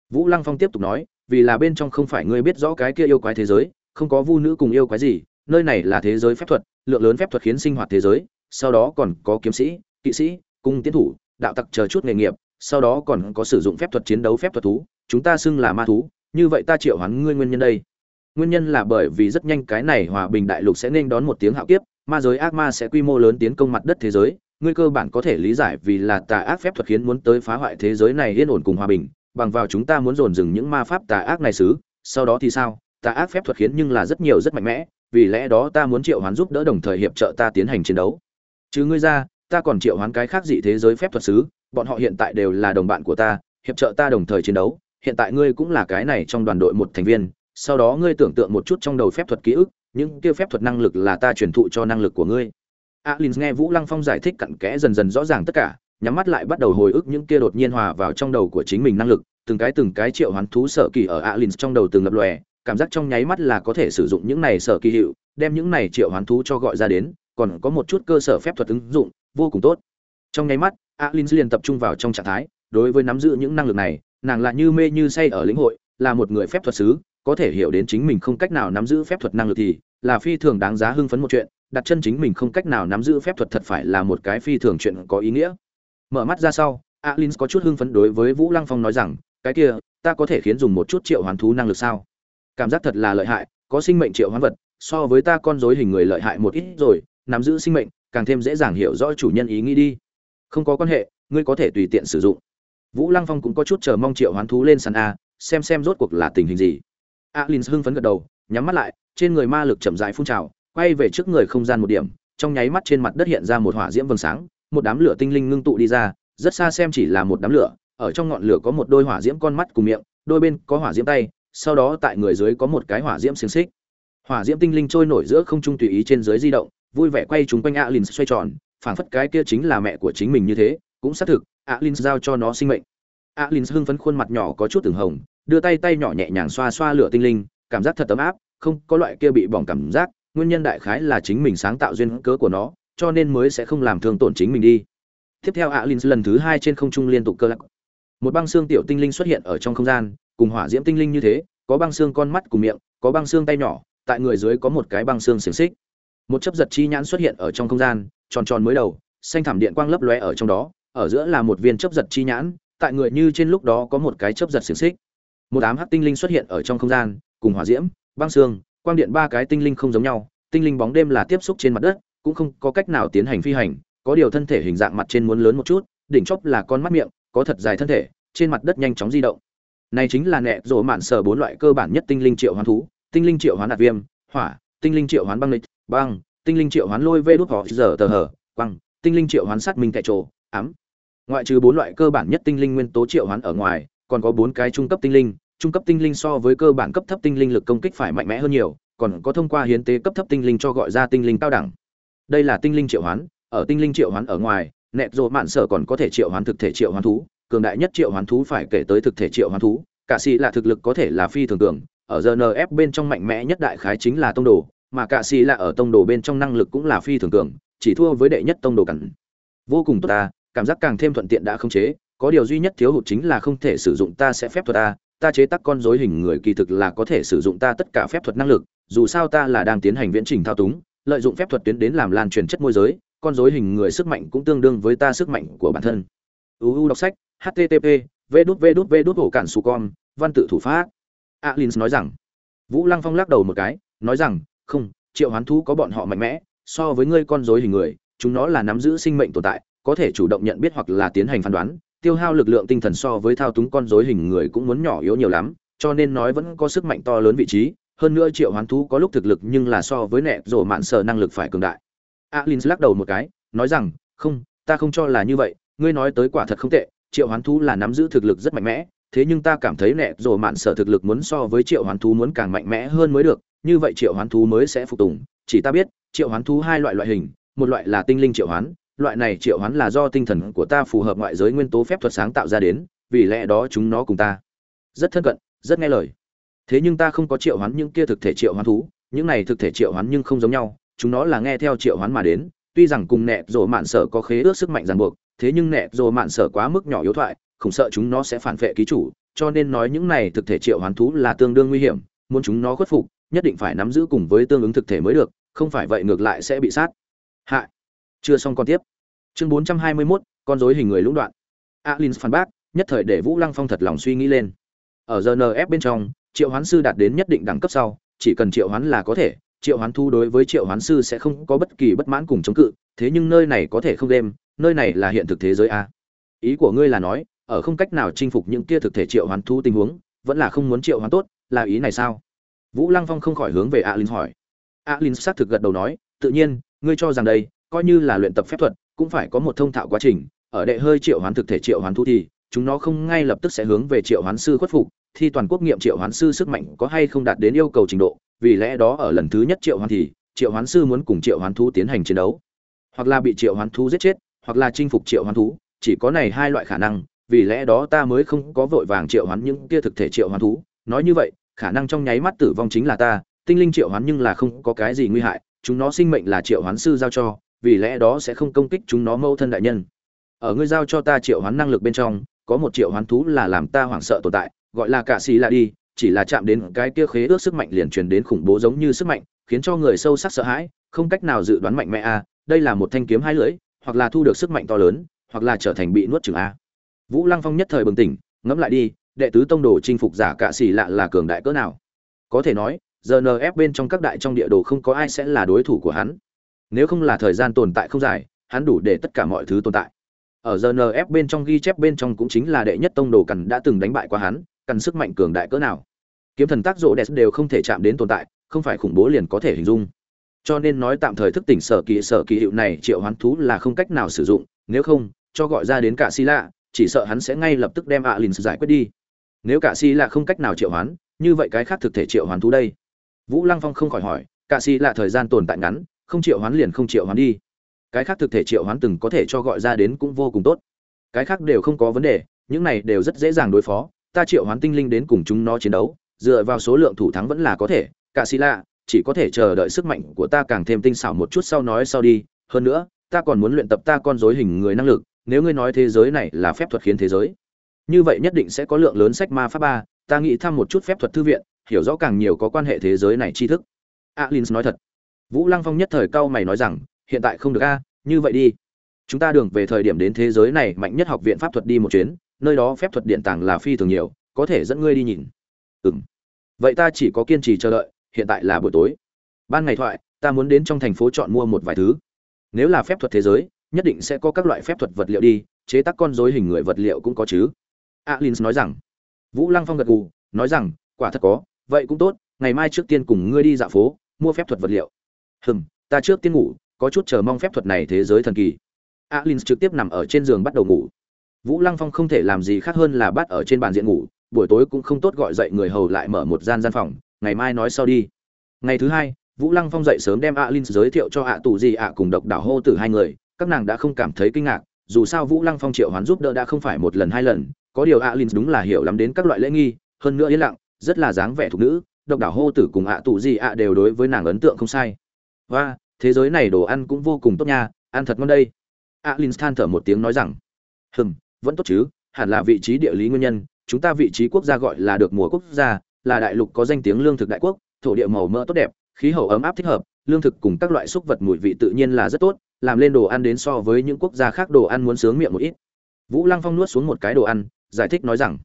vũ lăng phong tiếp tục nói, vì là bên trong không phải ngươi biết rõ cái kia yêu quái thế giới, không có vu nữ cùng yêu quái gì, nơi này là thế giới phép thuật, lượng lớn phép thuật khiến sinh hoạt thế giới, sau đó còn có kiếm sĩ, kỵ sĩ, cung tiến thủ, đạo tặc chờ chút nghề nghiệp, sau đó còn có sử dụng phép thuật chiến đấu phép thuật thú, chúng ta xưng là ma thú, như vậy ta triệu hoán ngươi nguyên nhân đây. Nguyên nhân là bởi vì rất nhanh cái này hòa bình đại lục sẽ nên đón một tiếng hạo kiếp, ma giới ác ma sẽ quy mô lớn tiến công mặt đất thế giới, ngươi cơ bản có thể lý giải vì là tà ác phép thuật khiến muốn tới phá hoại thế giới này yên ổn cùng hòa bình bằng vào chúng ta muốn dồn dừng những ma pháp tà ác này xứ, sau đó thì sao? Tà ác phép thuật khiến nhưng là rất nhiều rất mạnh mẽ, vì lẽ đó ta muốn triệu hoán giúp đỡ đồng thời hiệp trợ ta tiến hành chiến đấu. Chứ ngươi ra, ta còn triệu hoán cái khác dị thế giới phép thuật sứ bọn họ hiện tại đều là đồng bạn của ta, hiệp trợ ta đồng thời chiến đấu. Hiện tại ngươi cũng là cái này trong đoàn đội một thành viên, sau đó ngươi tưởng tượng một chút trong đầu phép thuật ký ức, những kia phép thuật năng lực là ta truyền thụ cho năng lực của ngươi. Alin nghe vũ lăng phong giải thích cặn kẽ dần dần rõ ràng tất cả nhắm mắt lại bắt đầu hồi ức những kia đột nhiên hòa vào trong đầu của chính mình năng lực, từng cái từng cái triệu hoán thú sở kỳ ở alin trong đầu từng lập lòe, cảm giác trong nháy mắt là có thể sử dụng những này sở kỳ hiệu, đem những này triệu hoán thú cho gọi ra đến, còn có một chút cơ sở phép thuật ứng dụng, vô cùng tốt. Trong nháy mắt, alin liền tập trung vào trong trạng thái, đối với nắm giữ những năng lực này, nàng là như mê như say ở lĩnh hội, là một người phép thuật sứ, có thể hiểu đến chính mình không cách nào nắm giữ phép thuật năng lực thì, là phi thường đáng giá hưng phấn một chuyện, đặt chân chính mình không cách nào nắm giữ phép thuật thật phải là một cái phi thường chuyện có ý nghĩa mở mắt ra sau, alin có chút hưng phấn đối với vũ lăng phong nói rằng, cái kia, ta có thể khiến dùng một chút triệu hoán thú năng lực sao? Cảm giác thật là lợi hại, có sinh mệnh triệu hoán vật, so với ta con dối hình người lợi hại một ít rồi, nắm giữ sinh mệnh, càng thêm dễ dàng hiểu rõ chủ nhân ý nghĩ đi. Không có quan hệ, ngươi có thể tùy tiện sử dụng. Vũ lăng phong cũng có chút chờ mong triệu hoán thú lên sàn a, xem xem rốt cuộc là tình hình gì. Alin hưng phấn gật đầu, nhắm mắt lại, trên người ma lực chậm rãi phun trào, quay về trước người không gian một điểm, trong nháy mắt trên mặt đất hiện ra một hỏa diễm vầng sáng một đám lửa tinh linh ngưng tụ đi ra, rất xa xem chỉ là một đám lửa, ở trong ngọn lửa có một đôi hỏa diễm con mắt cùng miệng, đôi bên có hỏa diễm tay, sau đó tại người dưới có một cái hỏa diễm xiềng xích. Hỏa diễm tinh linh trôi nổi giữa không trung tùy ý trên dưới di động, vui vẻ quay chúng quanh Alins xoay tròn, phảng phất cái kia chính là mẹ của chính mình như thế, cũng xác thực Alins giao cho nó sinh mệnh. Alins hưng phấn khuôn mặt nhỏ có chút từng hồng, đưa tay tay nhỏ nhẹ nhàng xoa xoa lửa tinh linh, cảm giác thật ấm áp, không có loại kia bị bỏng cảm giác, nguyên nhân đại khái là chính mình sáng tạo duyên cớ của nó cho nên mới sẽ không làm thương tổn chính mình đi. Tiếp theo alin lần thứ hai trên không trung liên tục cơ lắc. Một băng xương tiểu tinh linh xuất hiện ở trong không gian, cùng hỏa diễm tinh linh như thế, có băng xương con mắt cùng miệng, có băng xương tay nhỏ, tại người dưới có một cái băng xương xiềng xích. Một chấp giật chi nhãn xuất hiện ở trong không gian, tròn tròn mới đầu, xanh thảm điện quang lấp lóe ở trong đó, ở giữa là một viên chấp giật chi nhãn, tại người như trên lúc đó có một cái chấp giật xiềng xích. Một đám hắc tinh linh xuất hiện ở trong không gian, cùng hỏa diễm, băng xương, quang điện ba cái tinh linh không giống nhau, tinh linh bóng đêm là tiếp xúc trên mặt đất cũng không có cách nào tiến hành phi hành có điều thân thể hình dạng mặt trên muốn lớn một chút đỉnh chóp là con mắt miệng có thật dài thân thể trên mặt đất nhanh chóng di động này chính là nẹ rổ mạn sở bốn loại cơ bản nhất tinh linh triệu hoán thú tinh linh triệu hoán đạt viêm hỏa tinh linh triệu hoán băng lịch băng tinh linh triệu hoán lôi vê đốt họ giờ tờ hở quăng, tinh linh triệu hoán sát minh tại chỗ ám ngoại trừ bốn loại cơ bản nhất tinh linh nguyên tố triệu hoán ở ngoài còn có bốn cái trung cấp tinh linh trung cấp tinh linh so với cơ bản cấp thấp tinh linh lực công kích phải mạnh mẽ hơn nhiều còn có thông qua hiến tế cấp thấp tinh linh cho gọi ra tinh linh cao đẳng đây là tinh linh triệu hoán, ở tinh linh triệu hoán ở ngoài, nẹt rộ mạn sở còn có thể triệu hoán thực thể triệu hoán thú, cường đại nhất triệu hoán thú phải kể tới thực thể triệu hoán thú. Cả sĩ là thực lực có thể là phi thường cường, ở rnf bên trong mạnh mẽ nhất đại khái chính là tông đồ, mà cả sĩ là ở tông đồ bên trong năng lực cũng là phi thường cường, chỉ thua với đệ nhất tông đồ cẩn vô cùng tốt ta, cảm giác càng thêm thuận tiện đã không chế, có điều duy nhất thiếu hụt chính là không thể sử dụng ta sẽ phép thuật ta ta chế tác con dối hình người kỳ thực là có thể sử dụng ta tất cả phép thuật năng lực, dù sao ta là đang tiến hành viễn trình thao túng lợi dụng phép thuật tuyến đến làm lan truyền chất môi giới, con dối hình người sức mạnh cũng tương đương với ta sức mạnh của bản thân. Uu đọc sách http v đút v đút v đút hổ cản su con, văn tự thủ pháp. Alin nói rằng, vũ lăng phong lắc đầu một cái, nói rằng, không, triệu hoán thú có bọn họ mạnh mẽ, so với ngươi con dối hình người, chúng nó là nắm giữ sinh mệnh tồn tại, có thể chủ động nhận biết hoặc là tiến hành phán đoán, tiêu hao lực lượng tinh thần so với thao túng con rối hình người cũng muốn nhỏ yếu nhiều lắm, cho nên nói vẫn có sức mạnh to lớn vị trí hơn nữa triệu hoán thú có lúc thực lực nhưng là so với nẹ rổ mạn sở năng lực phải cường đại. Alin lắc đầu một cái, nói rằng, không, ta không cho là như vậy, ngươi nói tới quả thật không tệ, triệu hoán thú là nắm giữ thực lực rất mạnh mẽ, thế nhưng ta cảm thấy nẹ rổ mạn sở thực lực muốn so với triệu hoán thú muốn càng mạnh mẽ hơn mới được, như vậy triệu hoán thú mới sẽ phục tùng, chỉ ta biết, triệu hoán thú hai loại loại hình, một loại là tinh linh triệu hoán, loại này triệu hoán là do tinh thần của ta phù hợp ngoại giới nguyên tố phép thuật sáng tạo ra đến, vì lẽ đó chúng nó cùng ta. Rất thân cận, rất nghe lời thế nhưng ta không có triệu hoán những kia thực thể triệu hoán thú những này thực thể triệu hoán nhưng không giống nhau chúng nó là nghe theo triệu hoán mà đến tuy rằng cùng nẹt rồ mạn sở có khế ước sức mạnh ràng buộc thế nhưng nẹt rồ mạn sở quá mức nhỏ yếu thoại không sợ chúng nó sẽ phản vệ ký chủ cho nên nói những này thực thể triệu hoán thú là tương đương nguy hiểm muốn chúng nó khuất phục nhất định phải nắm giữ cùng với tương ứng thực thể mới được không phải vậy ngược lại sẽ bị sát. Hại chưa xong còn tiếp. Chương 421, con rối hình người lũng đoạn. Alin phản bác nhất thời để vũ lăng phong thật lòng suy nghĩ lên. Ở rnf bên trong triệu hoán sư đạt đến nhất định đẳng cấp sau, chỉ cần triệu hoán là có thể, triệu hoán thu đối với triệu hoán sư sẽ không có bất kỳ bất mãn cùng chống cự, thế nhưng nơi này có thể không đêm, nơi này là hiện thực thế giới a. Ý của ngươi là nói, ở không cách nào chinh phục những kia thực thể triệu hoán thu tình huống, vẫn là không muốn triệu hoán tốt, là ý này sao? Vũ lăng phong không khỏi hướng về alin hỏi. Alin xác thực gật đầu nói, tự nhiên, ngươi cho rằng đây, coi như là luyện tập phép thuật, cũng phải có một thông thạo quá trình, ở đệ hơi triệu hoán thực thể triệu hoán thu thì, chúng nó không ngay lập tức sẽ hướng về triệu hoán sư khuất phục thi toàn quốc nghiệm triệu hoán sư sức mạnh có hay không đạt đến yêu cầu trình độ vì lẽ đó ở lần thứ nhất triệu hoán thì triệu hoán sư muốn cùng triệu hoán thú tiến hành chiến đấu hoặc là bị triệu hoán thú giết chết hoặc là chinh phục triệu hoán thú chỉ có này hai loại khả năng vì lẽ đó ta mới không có vội vàng triệu hoán những kia thực thể triệu hoán thú nói như vậy khả năng trong nháy mắt tử vong chính là ta tinh linh triệu hoán nhưng là không có cái gì nguy hại chúng nó sinh mệnh là triệu hoán sư giao cho vì lẽ đó sẽ không công kích chúng nó mâu thân đại nhân ở ngươi giao cho ta triệu hoán năng lực bên trong có một triệu hoán thú là làm ta hoảng sợ tồn tại gọi là cả xì là đi, chỉ là chạm đến cái kia khế ước sức mạnh liền truyền đến khủng bố giống như sức mạnh, khiến cho người sâu sắc sợ hãi, không cách nào dự đoán mạnh mẽ a, đây là một thanh kiếm hai lưỡi, hoặc là thu được sức mạnh to lớn, hoặc là trở thành bị nuốt chửng a. Vũ lăng phong nhất thời bừng tỉnh, ngẫm lại đi, đệ tứ tông đồ chinh phục giả cạ xì lạ là cường đại cỡ nào? Có thể nói rnf bên trong các đại trong địa đồ không có ai sẽ là đối thủ của hắn. Nếu không là thời gian tồn tại không dài, hắn đủ để tất cả mọi thứ tồn tại. Ở rnf bên trong ghi chép bên trong cũng chính là đệ nhất tông đồ cằn đã từng đánh bại qua hắn cần sức mạnh cường đại cỡ nào. Kiếm thần tác rộ đẹp đều không thể chạm đến tồn tại, không phải khủng bố liền có thể hình dung. Cho nên nói tạm thời thức tỉnh sở kỳ sở kỳ hiệu này triệu hoán thú là không cách nào sử dụng, nếu không, cho gọi ra đến cả si lạ chỉ sợ hắn sẽ ngay lập tức đem ạ lìn giải quyết đi. Nếu cả si lạ không cách nào triệu hoán, như vậy cái khác thực thể triệu hoán thú đây? Vũ lăng phong không khỏi hỏi, cả si lạ thời gian tồn tại ngắn, không triệu hoán liền không triệu hoán đi. Cái khác thực thể triệu hoán từng có thể cho gọi ra đến cũng vô cùng tốt. Cái khác đều không có vấn đề, những này đều rất dễ dàng đối phó ta triệu hoán tinh linh đến cùng chúng nó chiến đấu, dựa vào số lượng thủ thắng vẫn là có thể cả xì lạ, chỉ có thể chờ đợi sức mạnh của ta càng thêm tinh xảo một chút sau nói sau đi, hơn nữa, ta còn muốn luyện tập ta con dối hình người năng lực, nếu ngươi nói thế giới này là phép thuật khiến thế giới, như vậy nhất định sẽ có lượng lớn sách ma pháp ba, ta nghĩ thăm một chút phép thuật thư viện, hiểu rõ càng nhiều có quan hệ thế giới này tri thức. Alin nói thật. Vũ lăng phong nhất thời cao mày nói rằng, hiện tại không được a, như vậy đi. Chúng ta đường về thời điểm đến thế giới này mạnh nhất học viện pháp thuật đi một chuyến nơi đó phép thuật điện tàng là phi thường nhiều, có thể dẫn ngươi đi nhìn. Ừm. Vậy ta chỉ có kiên trì chờ đợi, hiện tại là buổi tối. Ban ngày thoại, ta muốn đến trong thành phố chọn mua một vài thứ. Nếu là phép thuật thế giới, nhất định sẽ có các loại phép thuật vật liệu đi, chế tác con dối hình người vật liệu cũng có chứ. Alin nói rằng. Vũ lăng phong gật gù, nói rằng, quả thật có, vậy cũng tốt, ngày mai trước tiên cùng ngươi đi dạo phố, mua phép thuật vật liệu. Hừm, ta trước tiên ngủ, có chút chờ mong phép thuật này thế giới thần kỳ. Alin trực tiếp nằm ở trên giường bắt đầu ngủ vũ lăng phong không thể làm gì khác hơn là bắt ở trên bàn diện ngủ, buổi tối cũng không tốt gọi dậy người hầu lại mở một gian gian phòng, ngày mai nói sau đi. Ngày thứ hai, vũ lăng phong dậy sớm đem A Linh giới thiệu cho ạ tù gì ạ cùng độc đảo hô tử hai người, các nàng đã không cảm thấy kinh ngạc, dù sao vũ lăng phong triệu hoán giúp đỡ đã không phải một lần hai lần, có điều A Linh đúng là hiểu lắm đến các loại lễ nghi, hơn nữa yên lặng, rất là dáng vẻ thục nữ, độc đảo hô tử cùng ạ tù gì ạ đều đối với nàng ấn tượng không sai. Và, thế giới này đồ ăn cũng vô cùng tốt nha, ăn thật ngon đây. A Linh than thở một tiếng nói rằng, hừm vẫn tốt chứ hẳn là vị trí địa lý nguyên nhân chúng ta vị trí quốc gia gọi là được mùa quốc gia là đại lục có danh tiếng lương thực đại quốc thổ địa màu mỡ tốt đẹp khí hậu ấm áp thích hợp lương thực cùng các loại xúc vật mùi vị tự nhiên là rất tốt làm lên đồ ăn đến so với những quốc gia khác đồ ăn muốn sướng miệng một ít. Vũ lăng phong nuốt xuống một cái đồ ăn giải thích nói rằng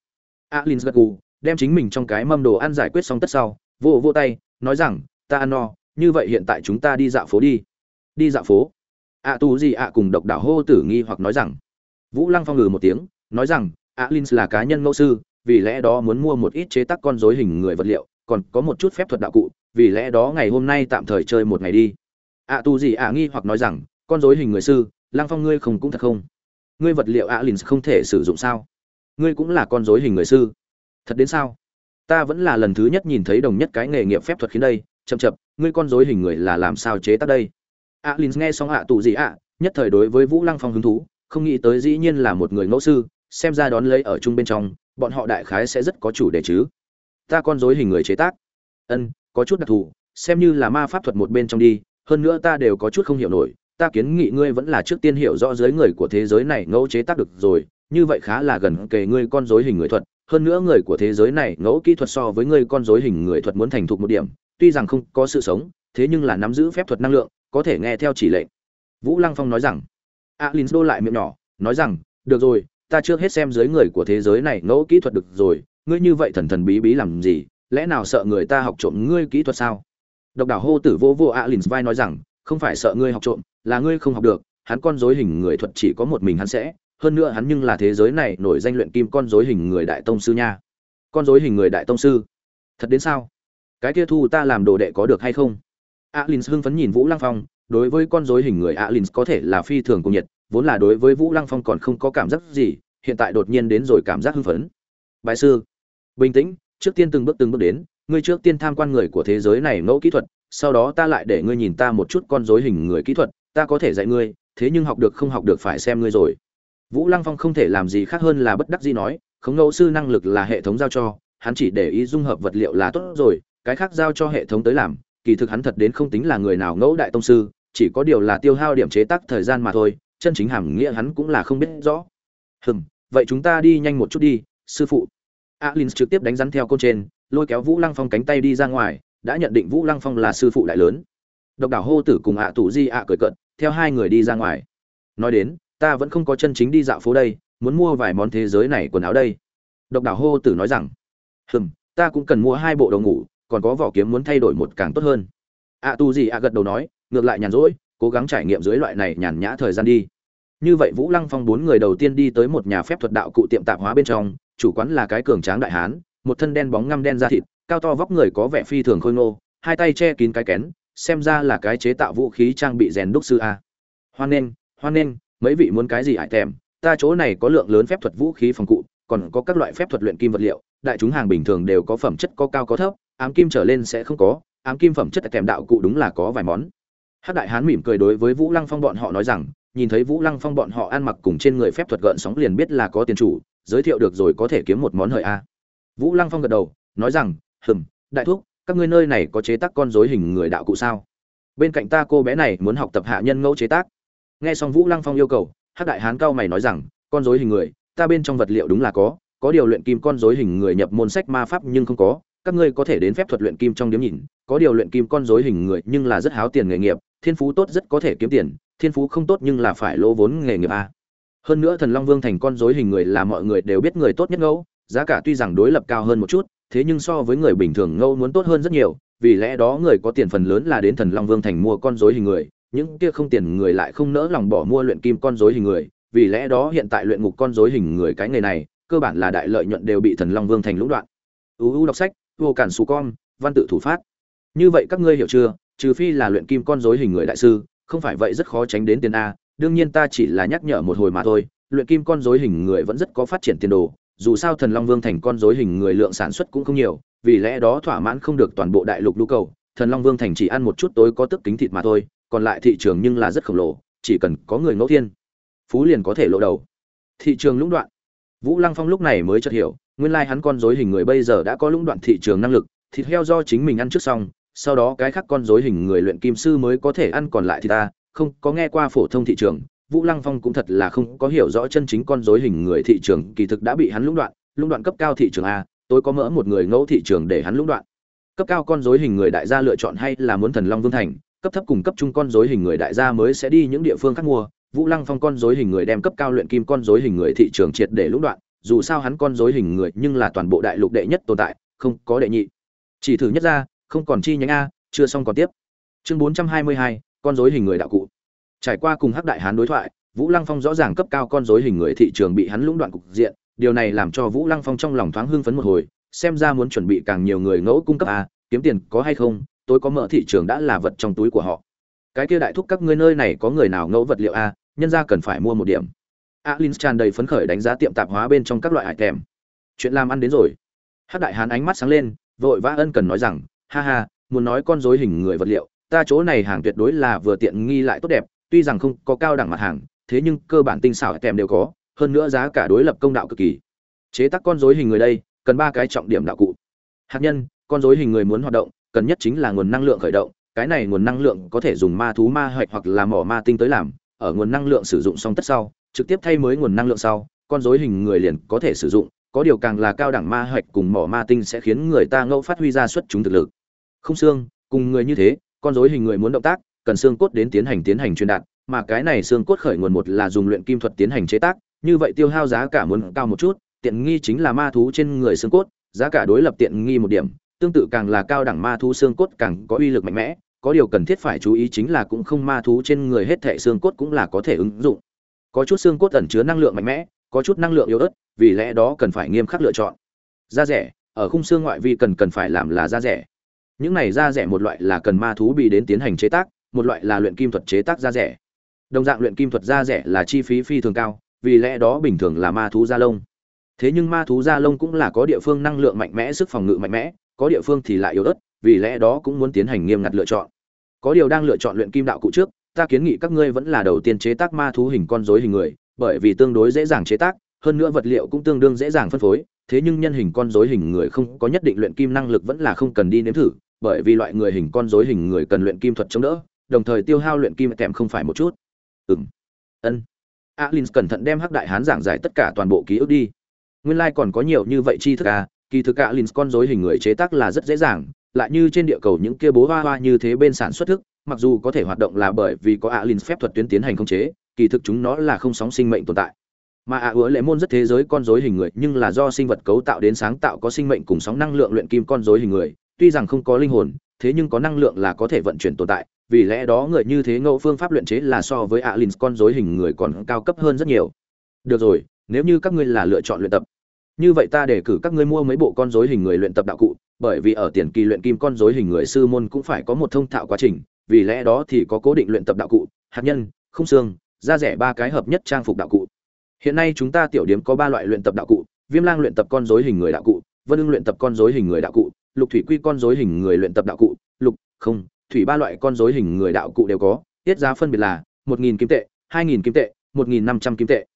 alin gật gù đem chính mình trong cái mâm đồ ăn giải quyết xong tất sau vô vô tay nói rằng ta ăn no như vậy hiện tại chúng ta đi dạo phố đi. Đi dạo phố? Ạ à, tu gì ạ cùng độc đảo hô tử nghi hoặc nói rằng vũ lăng phong ngừ một tiếng nói rằng alins là cá nhân ngẫu sư vì lẽ đó muốn mua một ít chế tác con rối hình người vật liệu còn có một chút phép thuật đạo cụ vì lẽ đó ngày hôm nay tạm thời chơi một ngày đi. Ạ à, tu gì ạ nghi hoặc nói rằng con rối hình người sư lăng phong ngươi không cũng thật không? Ngươi vật liệu alins không thể sử dụng sao? Ngươi cũng là con rối hình người sư. Thật đến sao? Ta vẫn là lần thứ nhất nhìn thấy đồng nhất cái nghề nghiệp phép thuật khiến đây chậm chậm ngươi con rối hình người là làm sao chế tác đây? Alins nghe xong ạ tù gì ạ nhất thời đối với vũ lăng phong hứng thú không nghĩ tới dĩ nhiên là một người ngẫu sư, xem ra đón lấy ở chung bên trong, bọn họ đại khái sẽ rất có chủ đề chứ. Ta con dối hình người chế tác. Ân, có chút đặc thù, xem như là ma pháp thuật một bên trong đi, hơn nữa ta đều có chút không hiểu nổi, ta kiến nghị ngươi vẫn là trước tiên hiểu rõ giới người của thế giới này ngẫu chế tác được rồi, như vậy khá là gần kề ngươi con dối hình người thuật, hơn nữa người của thế giới này ngẫu kỹ thuật so với ngươi con rối hình người thuật muốn thành thục một điểm, tuy rằng không có sự sống, thế nhưng là nắm giữ phép thuật năng lượng, có thể nghe theo chỉ lệnh. Vũ lăng phong nói rằng alin đô lại miệng nhỏ, nói rằng, được rồi, ta chưa hết xem dưới người của thế giới này ngẫu kỹ thuật được rồi, ngươi như vậy thần thần bí bí làm gì, lẽ nào sợ người ta học trộm ngươi kỹ thuật sao? Độc đảo hô tử vô vô alin vai nói rằng, không phải sợ ngươi học trộm, là ngươi không học được, hắn con dối hình người thuật chỉ có một mình hắn sẽ, hơn nữa hắn nhưng là thế giới này nổi danh luyện kim con dối hình người đại tông sư nha. Con dối hình người đại tông sư? Thật đến sao? Cái kia thu ta làm đồ đệ có được hay không? Alin hưng phấn nhìn vũ lăng phong đối với con rối hình người alin có thể là phi thường cùng nhiệt, vốn là đối với vũ lăng phong còn không có cảm giác gì, hiện tại đột nhiên đến rồi cảm giác hưng phấn. Bài sư, bình tĩnh, trước tiên từng bước từng bước đến, ngươi trước tiên tham quan người của thế giới này ngẫu kỹ thuật, sau đó ta lại để ngươi nhìn ta một chút con rối hình người kỹ thuật, ta có thể dạy ngươi, thế nhưng học được không học được phải xem ngươi rồi. Vũ lăng phong không thể làm gì khác hơn là bất đắc dĩ nói, khống ngẫu sư năng lực là hệ thống giao cho, hắn chỉ để ý dung hợp vật liệu là tốt rồi, cái khác giao cho hệ thống tới làm, kỳ thực hắn thật đến không tính là người nào ngẫu đại tông sư chỉ có điều là tiêu hao điểm chế tác thời gian mà thôi, chân chính hàm nghĩa hắn cũng là không biết rõ. Hừm, vậy chúng ta đi nhanh một chút đi, sư phụ. Alin trực tiếp đánh rắn theo côn trên, lôi kéo vũ lăng phong cánh tay đi ra ngoài, đã nhận định vũ lăng phong là sư phụ đại lớn. Độc đảo hô tử cùng ạ tù di ạ cười cận theo hai người đi ra ngoài. Nói đến, ta vẫn không có chân chính đi dạo phố đây, muốn mua vài món thế giới này quần áo đây. Độc đảo hô tử nói rằng, hừm, ta cũng cần mua hai bộ đồ ngủ, còn có vỏ kiếm muốn thay đổi một càng tốt hơn. ạ tu gì ạ gật đầu nói ngược lại nhàn rỗi, cố gắng trải nghiệm dưới loại này nhàn nhã thời gian đi. Như vậy vũ lăng phong bốn người đầu tiên đi tới một nhà phép thuật đạo cụ tiệm tạp hóa bên trong, chủ quán là cái cường tráng đại hán, một thân đen bóng ngăm đen da thịt, cao to vóc người có vẻ phi thường khôi ngô, hai tay che kín cái kén, xem ra là cái chế tạo vũ khí trang bị rèn đúc sư a. Hoan nghênh hoan nghênh, mấy vị muốn cái gì hại thèm, ta chỗ này có lượng lớn phép thuật vũ khí phòng cụ, còn có các loại phép thuật luyện kim vật liệu, đại chúng hàng bình thường đều có phẩm chất có cao có thấp, ám kim trở lên sẽ không có, ám kim phẩm chất kèm đạo cụ đúng là có vài món. Hắc đại hán mỉm cười đối với vũ lăng phong bọn họ nói rằng, nhìn thấy vũ lăng phong bọn họ ăn mặc cùng trên người phép thuật gợn sóng liền biết là có tiền chủ, giới thiệu được rồi có thể kiếm một món hời a. Vũ lăng phong gật đầu, nói rằng, hừm, đại thúc, các ngươi nơi này có chế tác con rối hình người đạo cụ sao? Bên cạnh ta cô bé này muốn học tập hạ nhân ngẫu chế tác. Nghe xong vũ lăng phong yêu cầu, Hắc đại hán cao mày nói rằng, con rối hình người, ta bên trong vật liệu đúng là có có điều luyện kim con rối hình người nhập môn sách ma pháp nhưng không có, các ngươi có thể đến phép thuật luyện kim trong điểm nhìn, có điều luyện kim con rối hình người nhưng là rất háo tiền nghề nghiệp thiên phú tốt rất có thể kiếm tiền, thiên phú không tốt nhưng là phải lỗ vốn nghề nghiệp a. Hơn nữa thần long vương thành con dối hình người là mọi người đều biết người tốt nhất ngẫu, giá cả tuy rằng đối lập cao hơn một chút, thế nhưng so với người bình thường ngẫu muốn tốt hơn rất nhiều, vì lẽ đó người có tiền phần lớn là đến thần long vương thành mua con dối hình người, những kia không tiền người lại không nỡ lòng bỏ mua luyện kim con dối hình người, vì lẽ đó hiện tại luyện ngục con dối hình người cái nghề này, cơ bản là đại lợi nhuận đều bị thần long vương thành lũng đoạn. Uu đọc sách, vô cản xù con văn tự thủ phát. Như vậy các ngươi hiểu chưa? Trừ phi là luyện kim con rối hình người đại sư, không phải vậy rất khó tránh đến tiền a. Đương nhiên ta chỉ là nhắc nhở một hồi mà thôi, luyện kim con rối hình người vẫn rất có phát triển tiền đồ, dù sao thần long vương thành con rối hình người lượng sản xuất cũng không nhiều, vì lẽ đó thỏa mãn không được toàn bộ đại lục nhu cầu, thần long vương thành chỉ ăn một chút tối có tức kính thịt mà thôi, còn lại thị trường nhưng là rất khổng lồ, chỉ cần có người ngẫu thiên, phú liền có thể lộ đầu. Thị trường lũng đoạn. Vũ lăng phong lúc này mới chợt hiểu, nguyên lai hắn con rối hình người bây giờ đã có lũng đoạn thị trường năng lực, thịt heo do chính mình ăn trước xong sau đó cái khác con rối hình người luyện kim sư mới có thể ăn còn lại thì ta, không có nghe qua phổ thông thị trường, vũ lăng phong cũng thật là không có hiểu rõ chân chính con rối hình người thị trường, kỳ thực đã bị hắn lũng đoạn lũng đoạn cấp cao thị trường a tôi có mỡ một người ngẫu thị trường để hắn lũng đoạn. Cấp cao con rối hình người đại gia lựa chọn hay là muốn thần long vương thành, cấp thấp cùng cấp trung con rối hình người đại gia mới sẽ đi những địa phương khác mua. Vũ lăng phong con rối hình người đem cấp cao luyện kim con rối hình người thị trường triệt để lũng đoạn, dù sao hắn con rối hình người nhưng là toàn bộ đại lục đệ nhất tồn tại, không có đệ nhị. Chỉ thử nhất ra không còn chi nhánh a, chưa xong còn tiếp. Chương bốn trăm hai mươi hai, con dối hình người đạo cụ. Trải qua cùng hắc đại hán đối thoại, vũ lăng phong rõ ràng cấp cao con dối hình người thị trường bị hắn lũng đoạn cục diện, điều này làm cho vũ lăng phong trong lòng thoáng hưng phấn một hồi, xem ra muốn chuẩn bị càng nhiều người ngẫu cung cấp a, kiếm tiền có hay không tôi có mở thị trường đã là vật trong túi của họ. Cái kia đại thúc các ngươi nơi này có người nào ngẫu vật liệu a, nhân ra cần phải mua một điểm. Alin tràn đầy phấn khởi đánh giá tiệm tạp hóa bên trong các loại hải kèm chuyện làm ăn đến rồi. Hắc đại hán ánh mắt sáng lên, vội vã ân cần nói rằng ha ha, muốn nói con dối hình người vật liệu, ta chỗ này hàng tuyệt đối là vừa tiện nghi lại tốt đẹp, tuy rằng không có cao đẳng mặt hàng, thế nhưng cơ bản tinh xảo kèm đều có, hơn nữa giá cả đối lập công đạo cực kỳ. Chế tác con dối hình người đây, cần ba cái trọng điểm đạo cụ. Hạt nhân, con dối hình người muốn hoạt động, cần nhất chính là nguồn năng lượng khởi động, cái này nguồn năng lượng có thể dùng ma thú, ma hạch hoặc là mỏ ma tinh tới làm, ở nguồn năng lượng sử dụng xong tất sau, trực tiếp thay mới nguồn năng lượng sau, con dối hình người liền có thể sử dụng, có điều càng là cao đẳng ma hạch cùng mỏ ma tinh sẽ khiến người ta ngẫu phát huy ra xuất chúng thực lực không xương, cùng người như thế, con rối hình người muốn động tác, cần xương cốt đến tiến hành tiến hành truyền đạt, mà cái này xương cốt khởi nguồn một là dùng luyện kim thuật tiến hành chế tác, như vậy tiêu hao giá cả muốn cao một chút, tiện nghi chính là ma thú trên người xương cốt, giá cả đối lập tiện nghi một điểm, tương tự càng là cao đẳng ma thú xương cốt càng có uy lực mạnh mẽ, có điều cần thiết phải chú ý chính là cũng không ma thú trên người hết thệ xương cốt cũng là có thể ứng dụng. Có chút xương cốt ẩn chứa năng lượng mạnh mẽ, có chút năng lượng yếu ớt, vì lẽ đó cần phải nghiêm khắc lựa chọn. Da rẻ, ở khung xương ngoại vi cần cần phải làm là da rẻ những này da rẻ một loại là cần ma thú bị đến tiến hành chế tác, một loại là luyện kim thuật chế tác da rẻ. Đồng dạng luyện kim thuật da rẻ là chi phí phi thường cao, vì lẽ đó bình thường là ma thú da lông. Thế nhưng ma thú da lông cũng là có địa phương năng lượng mạnh mẽ, sức phòng ngự mạnh mẽ, có địa phương thì lại yếu ớt, vì lẽ đó cũng muốn tiến hành nghiêm ngặt lựa chọn. Có điều đang lựa chọn luyện kim đạo cụ trước, ta kiến nghị các ngươi vẫn là đầu tiên chế tác ma thú hình con rối hình người, bởi vì tương đối dễ dàng chế tác, hơn nữa vật liệu cũng tương đương dễ dàng phân phối, thế nhưng nhân hình con rối hình người không có nhất định luyện kim năng lực vẫn là không cần đi nếm thử bởi vì loại người hình con rối hình người cần luyện kim thuật chống đỡ, đồng thời tiêu hao luyện kim kèm không phải một chút. Ừm. Ân. Alin cẩn thận đem hắc đại hán giảng giải tất cả toàn bộ ký ức đi. Nguyên lai like còn có nhiều như vậy chi thức à kỳ thực alin con rối hình người chế tác là rất dễ dàng, lại như trên địa cầu những kia bố hoa hoa như thế bên sản xuất thức, mặc dù có thể hoạt động là bởi vì có alin phép thuật tuyến tiến hành khống chế, kỳ thực chúng nó là không sóng sinh mệnh tồn tại. Mà ạ à lệ môn rất thế giới con rối hình người nhưng là do sinh vật cấu tạo đến sáng tạo có sinh mệnh cùng sóng năng lượng luyện kim con rối hình người tuy rằng không có linh hồn, thế nhưng có năng lượng là có thể vận chuyển tồn tại, vì lẽ đó người như thế ngẫu phương pháp luyện chế là so với alin à con rối hình người còn cao cấp hơn rất nhiều. Được rồi, nếu như các ngươi là lựa chọn luyện tập, như vậy ta để cử các ngươi mua mấy bộ con rối hình người luyện tập đạo cụ, bởi vì ở tiền kỳ luyện kim con rối hình người sư môn cũng phải có một thông thạo quá trình, vì lẽ đó thì có cố định luyện tập đạo cụ, hạt nhân không xương, da rẻ ba cái hợp nhất trang phục đạo cụ. Hiện nay chúng ta tiểu điểm có ba loại luyện tập đạo cụ, viêm lang luyện tập con rối hình người đạo cụ, vân ưng luyện tập con rối hình người đạo cụ lục thủy quy con rối hình người luyện tập đạo cụ, lục, không, thủy ba loại con rối hình người đạo cụ đều có, tiết giá phân biệt là một nghìn kim tệ, hai nghìn kim tệ, một nghìn năm trăm kim tệ.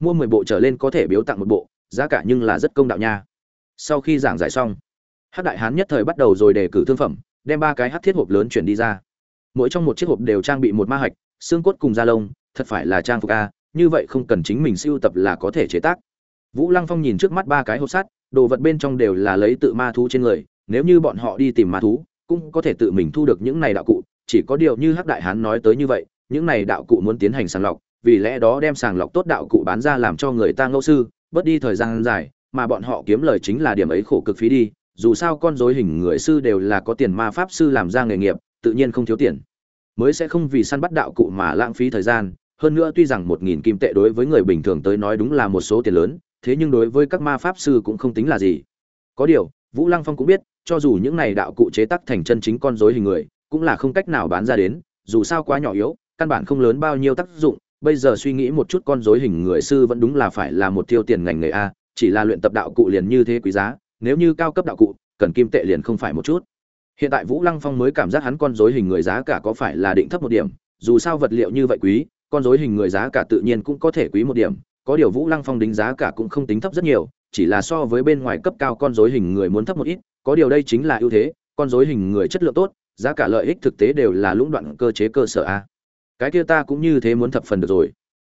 Mua mười bộ trở lên có thể biếu tặng một bộ, giá cả nhưng là rất công đạo nha. Sau khi giảng giải xong hát đại hán nhất thời bắt đầu rồi đề cử thương phẩm, đem ba cái hát thiết hộp lớn chuyển đi ra. Mỗi trong một chiếc hộp đều trang bị một ma hạch, xương cốt cùng da lông, thật phải là trang phục a, như vậy không cần chính mình siêu tập là có thể chế tác. Vũ lăng phong nhìn trước mắt ba cái hộp sắt, đồ vật bên trong đều là lấy tự ma thú trên người nếu như bọn họ đi tìm ma thú, cũng có thể tự mình thu được những này đạo cụ, chỉ có điều như hắc đại hán nói tới như vậy, những này đạo cụ muốn tiến hành sàng lọc, vì lẽ đó đem sàng lọc tốt đạo cụ bán ra làm cho người ta ngẫu sư, bớt đi thời gian dài, mà bọn họ kiếm lời chính là điểm ấy khổ cực phí đi, dù sao con dối hình người sư đều là có tiền ma pháp sư làm ra nghề nghiệp, tự nhiên không thiếu tiền. Mới sẽ không vì săn bắt đạo cụ mà lãng phí thời gian, hơn nữa tuy rằng một nghìn kim tệ đối với người bình thường tới nói đúng là một số tiền lớn, thế nhưng đối với các ma pháp sư cũng không tính là gì. Có điều, vũ lăng phong cũng biết cho dù những này đạo cụ chế tác thành chân chính con rối hình người, cũng là không cách nào bán ra đến, dù sao quá nhỏ yếu, căn bản không lớn bao nhiêu tác dụng. Bây giờ suy nghĩ một chút con rối hình người sư vẫn đúng là phải là một tiêu tiền ngành nghề a, chỉ là luyện tập đạo cụ liền như thế quý giá, nếu như cao cấp đạo cụ, cần kim tệ liền không phải một chút. Hiện tại vũ lăng phong mới cảm giác hắn con rối hình người giá cả có phải là định thấp một điểm, dù sao vật liệu như vậy quý, con rối hình người giá cả tự nhiên cũng có thể quý một điểm, có điều vũ lăng phong đính giá cả cũng không tính thấp rất nhiều, chỉ là so với bên ngoài cấp cao con rối hình người muốn thấp một ít có điều đây chính là ưu thế, con dối hình người chất lượng tốt, giá cả lợi ích thực tế đều là lũng đoạn cơ chế cơ sở a. Cái kia ta cũng như thế muốn thập phần được rồi.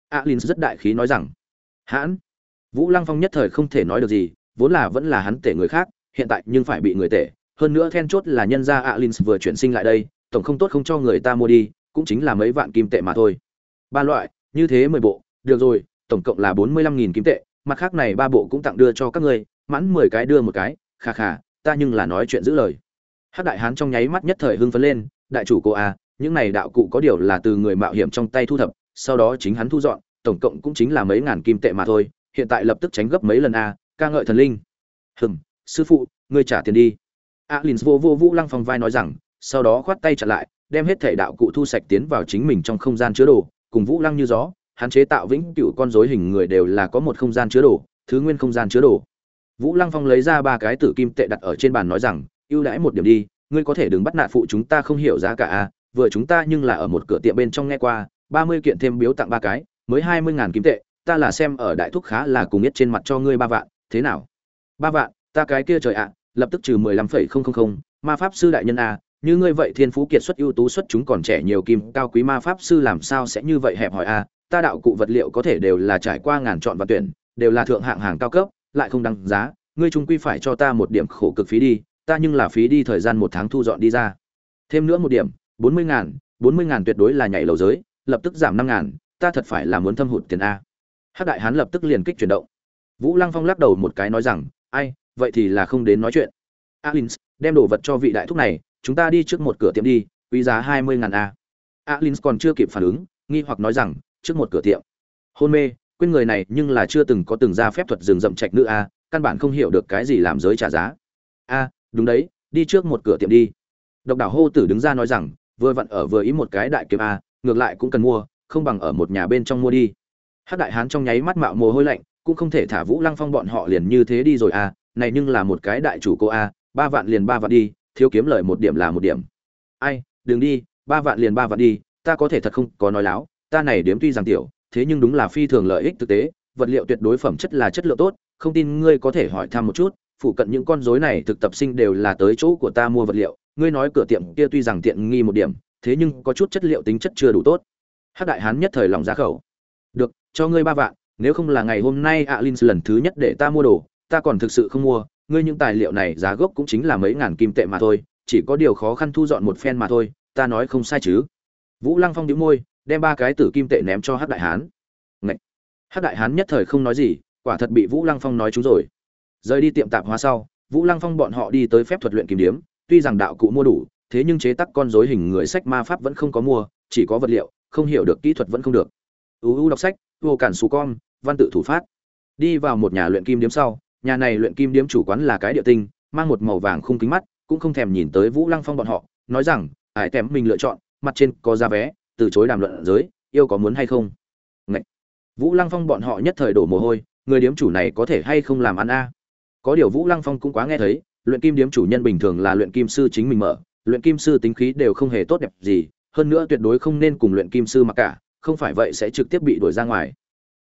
Alin rất đại khí nói rằng, hãn. Vũ lăng phong nhất thời không thể nói được gì, vốn là vẫn là hắn tể người khác, hiện tại nhưng phải bị người tể. Hơn nữa then chốt là nhân gia alin vừa chuyển sinh lại đây, tổng không tốt không cho người ta mua đi, cũng chính là mấy vạn kim tệ mà thôi. Ba loại, như thế mười bộ, được rồi, tổng cộng là bốn mươi lăm nghìn kim tệ, mặt khác này ba bộ cũng tặng đưa cho các ngươi, mãn mười cái đưa một cái khà khà ta nhưng là nói chuyện giữ lời. Hát đại hán trong nháy mắt nhất thời hưng phấn lên, đại chủ cô a, những này đạo cụ có điều là từ người mạo hiểm trong tay thu thập, sau đó chính hắn thu dọn, tổng cộng cũng chính là mấy ngàn kim tệ mà thôi, hiện tại lập tức tránh gấp mấy lần a, ca ngợi thần linh. Hừm, sư phụ, ngươi trả tiền đi. Alin vô vô vũ lăng phong vai nói rằng, sau đó khoát tay chặn lại, đem hết thể đạo cụ thu sạch tiến vào chính mình trong không gian chứa đồ, cùng vũ lăng như gió, hắn chế tạo vĩnh cửu con rối hình người đều là có một không gian chứa đồ, thứ nguyên không gian chứa đồ vũ lăng phong lấy ra ba cái tử kim tệ đặt ở trên bàn nói rằng, ưu đãi một điểm đi, ngươi có thể đừng bắt nạt phụ chúng ta không hiểu giá cả a vừa chúng ta nhưng là ở một cửa tiệm bên trong nghe qua, ba mươi kiện thêm biếu tặng ba cái, mới hai mươi ngàn kim tệ, ta là xem ở đại thúc khá là cùng nhất trên mặt cho ngươi ba vạn, thế nào? Ba vạn, ta cái kia trời ạ, lập tức trừ mười lăm phẩy không không không, ma pháp sư đại nhân a như ngươi vậy thiên phú kiệt xuất ưu tú xuất chúng còn trẻ nhiều kim, cao quý ma pháp sư làm sao sẽ như vậy hẹp hỏi a ta đạo cụ vật liệu có thể đều là trải qua ngàn chọn và tuyển, đều là thượng hạng hàng cao cấp lại không đăng giá, ngươi trung quy phải cho ta một điểm khổ cực phí đi, ta nhưng là phí đi thời gian một tháng thu dọn đi ra. Thêm nữa một điểm, bốn mươi ngàn, bốn mươi ngàn tuyệt đối là nhảy lầu giới, lập tức giảm năm ngàn, ta thật phải là muốn thâm hụt tiền a. Hát đại hán lập tức liền kích chuyển động. Vũ lăng phong lắc đầu một cái nói rằng, ai, vậy thì là không đến nói chuyện. Alin đem đồ vật cho vị đại thúc này, chúng ta đi trước một cửa tiệm đi, quý giá hai mươi ngàn a. Alin còn chưa kịp phản ứng, nghi hoặc nói rằng, trước một cửa tiệm. Hôn mê quên người này nhưng là chưa từng có từng ra phép thuật rừng rậm trạch nữ a, căn bản không hiểu được cái gì làm giới trả giá. A, đúng đấy, đi trước một cửa tiệm đi. Độc đảo hô tử đứng ra nói rằng, vừa vặn ở vừa ý một cái đại kiếm a, ngược lại cũng cần mua, không bằng ở một nhà bên trong mua đi. Hát đại hán trong nháy mắt mạo mồ hôi lạnh, cũng không thể thả vũ lăng phong bọn họ liền như thế đi rồi a, này nhưng là một cái đại chủ cô a, ba vạn liền ba vạn đi, thiếu kiếm lời một điểm là một điểm. Ai, đừng đi, ba vạn liền ba vạn đi, ta có thể thật không có nói láo, ta này điếm tuy rằng tiểu thế nhưng đúng là phi thường lợi ích thực tế, vật liệu tuyệt đối phẩm chất là chất lượng tốt, không tin ngươi có thể hỏi thăm một chút, phụ cận những con rối này thực tập sinh đều là tới chỗ của ta mua vật liệu, ngươi nói cửa tiệm kia tuy rằng tiện nghi một điểm, thế nhưng có chút chất liệu tính chất chưa đủ tốt. Hắc đại hán nhất thời lòng ra khẩu. Được, cho ngươi ba vạn, nếu không là ngày hôm nay alin lần thứ nhất để ta mua đồ, ta còn thực sự không mua, ngươi những tài liệu này giá gốc cũng chính là mấy ngàn kim tệ mà thôi, chỉ có điều khó khăn thu dọn một phen mà thôi, ta nói không sai chứ. Vũ lăng phong đĩu môi đem ba cái tử kim tệ ném cho hát đại hán. Ngậy! hát đại hán nhất thời không nói gì, quả thật bị vũ lăng phong nói chúng rồi. Rời đi tiệm tạp hóa sau, vũ lăng phong bọn họ đi tới phép thuật luyện kim điếm, tuy rằng đạo cụ mua đủ, thế nhưng chế tác con dối hình người sách ma pháp vẫn không có mua, chỉ có vật liệu, không hiểu được kỹ thuật vẫn không được. Uu đọc sách, vô cản xù con, văn tự thủ phát. Đi vào một nhà luyện kim điếm sau, nhà này luyện kim điếm chủ quán là cái địa tinh, mang một màu vàng khung kính mắt, cũng không thèm nhìn tới vũ lăng phong bọn họ, nói rằng ải tém mình lựa chọn, mặt trên có giá vé từ chối đàm luận giới, yêu có muốn hay không? Ngậy! vũ lăng phong bọn họ nhất thời đổ mồ hôi, người điếm chủ này có thể hay không làm ăn a? Có điều vũ lăng phong cũng quá nghe thấy, luyện kim điếm chủ nhân bình thường là luyện kim sư chính mình mở, luyện kim sư tính khí đều không hề tốt đẹp gì, hơn nữa tuyệt đối không nên cùng luyện kim sư mặc cả, không phải vậy sẽ trực tiếp bị đuổi ra ngoài.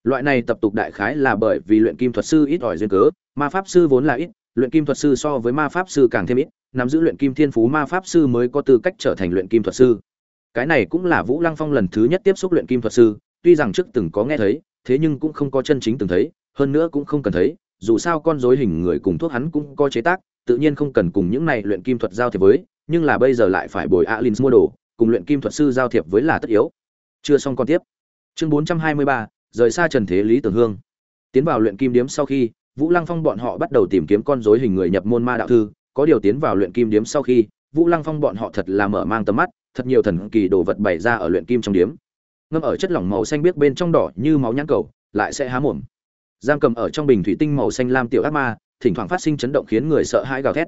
Loại này tập tục đại khái là bởi vì luyện kim thuật sư ít ỏi duyên cớ, ma pháp sư vốn là ít, luyện kim thuật sư so với ma pháp sư càng thêm ít, nắm giữ luyện kim thiên phú ma pháp sư mới có tư cách trở thành luyện kim thuật sư cái này cũng là vũ lăng phong lần thứ nhất tiếp xúc luyện kim thuật sư, tuy rằng trước từng có nghe thấy, thế nhưng cũng không có chân chính từng thấy, hơn nữa cũng không cần thấy, dù sao con dối hình người cùng thuốc hắn cũng có chế tác, tự nhiên không cần cùng những này luyện kim thuật giao thiệp với, nhưng là bây giờ lại phải bồi alin mua đồ, cùng luyện kim thuật sư giao thiệp với là tất yếu. Chưa xong con tiếp. Chương bốn trăm hai mươi ba, rời xa trần thế lý tưởng hương. Tiến vào luyện kim điếm sau khi, vũ lăng phong bọn họ bắt đầu tìm kiếm con dối hình người nhập môn ma đạo thư, có điều tiến vào luyện kim điếm sau khi, vũ lăng phong bọn họ thật là mở mang tầm mắt thật nhiều thần kỳ đồ vật bày ra ở luyện kim trong điếm. Ngâm ở chất lỏng màu xanh biếc bên trong đỏ như máu nhãn cầu, lại sẽ há mồm. Giam cầm ở trong bình thủy tinh màu xanh lam tiểu ác ma, thỉnh thoảng phát sinh chấn động khiến người sợ hãi gào thét.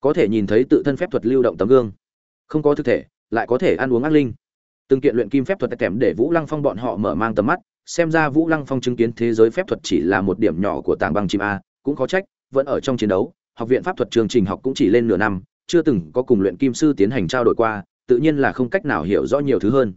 Có thể nhìn thấy tự thân phép thuật lưu động tấm gương. Không có thực thể, lại có thể ăn uống ác linh. Từng kiện luyện kim phép thuật kèm để vũ lăng phong bọn họ mở mang tầm mắt, xem ra vũ lăng phong chứng kiến thế giới phép thuật chỉ là một điểm nhỏ của tảng băng chim a, cũng có trách, vẫn ở trong chiến đấu, học viện pháp thuật chương trình học cũng chỉ lên nửa năm, chưa từng có cùng luyện kim sư tiến hành trao đổi qua tự nhiên là không cách nào hiểu rõ nhiều thứ hơn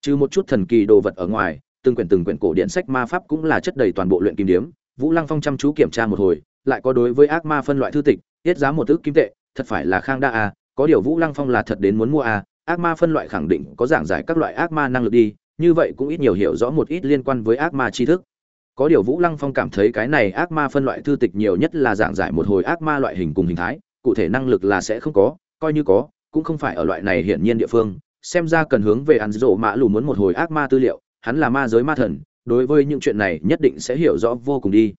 trừ một chút thần kỳ đồ vật ở ngoài, từng quyển từng quyển cổ điện sách ma pháp cũng là chất đầy toàn bộ luyện kim điếm vũ lăng phong chăm chú kiểm tra một hồi, lại có đối với ác ma phân loại thư tịch, tiết giá một ước kim tệ, thật phải là khang đa à? có điều vũ lăng phong là thật đến muốn mua à? ác ma phân loại khẳng định có giảng giải các loại ác ma năng lực đi, như vậy cũng ít nhiều hiểu rõ một ít liên quan với ác ma tri thức có điều vũ lăng phong cảm thấy cái này ác ma phân loại thư tịch nhiều nhất là giảng giải một hồi ác ma loại hình cùng hình thái, cụ thể năng lực là sẽ không có, coi như có cũng không phải ở loại này hiển nhiên địa phương, xem ra cần hướng về ăn rộ mã lù muốn một hồi ác ma tư liệu, hắn là ma giới ma thần, đối với những chuyện này nhất định sẽ hiểu rõ vô cùng đi.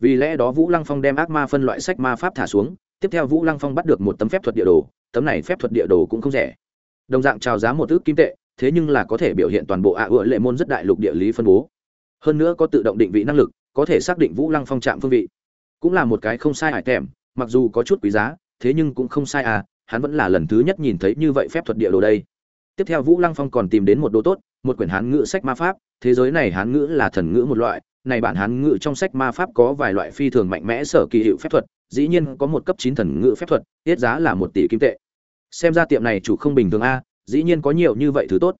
Vì lẽ đó vũ lăng phong đem ác ma phân loại sách ma pháp thả xuống, tiếp theo vũ lăng phong bắt được một tấm phép thuật địa đồ, tấm này phép thuật địa đồ cũng không rẻ. Đồng dạng trào giá một ước kim tệ, thế nhưng là có thể biểu hiện toàn bộ ạ à lệ môn rất đại lục địa lý phân bố. Hơn nữa có tự động định vị năng lực, có thể xác định vũ lăng phong trạm phương vị. Cũng là một cái không sai hải tèm, mặc dù có chút quý giá, thế nhưng cũng không sai à hắn vẫn là lần thứ nhất nhìn thấy như vậy phép thuật địa đồ đây. Tiếp theo vũ lăng phong còn tìm đến một đồ tốt, một quyển hán ngữ sách ma pháp, thế giới này hán ngữ là thần ngữ một loại, này bản hán ngữ trong sách ma pháp có vài loại phi thường mạnh mẽ sở kỳ hiệu phép thuật, dĩ nhiên có một cấp chín thần ngữ phép thuật, tiết giá là một tỷ kim tệ. Xem ra tiệm này chủ không bình thường a, dĩ nhiên có nhiều như vậy thứ tốt.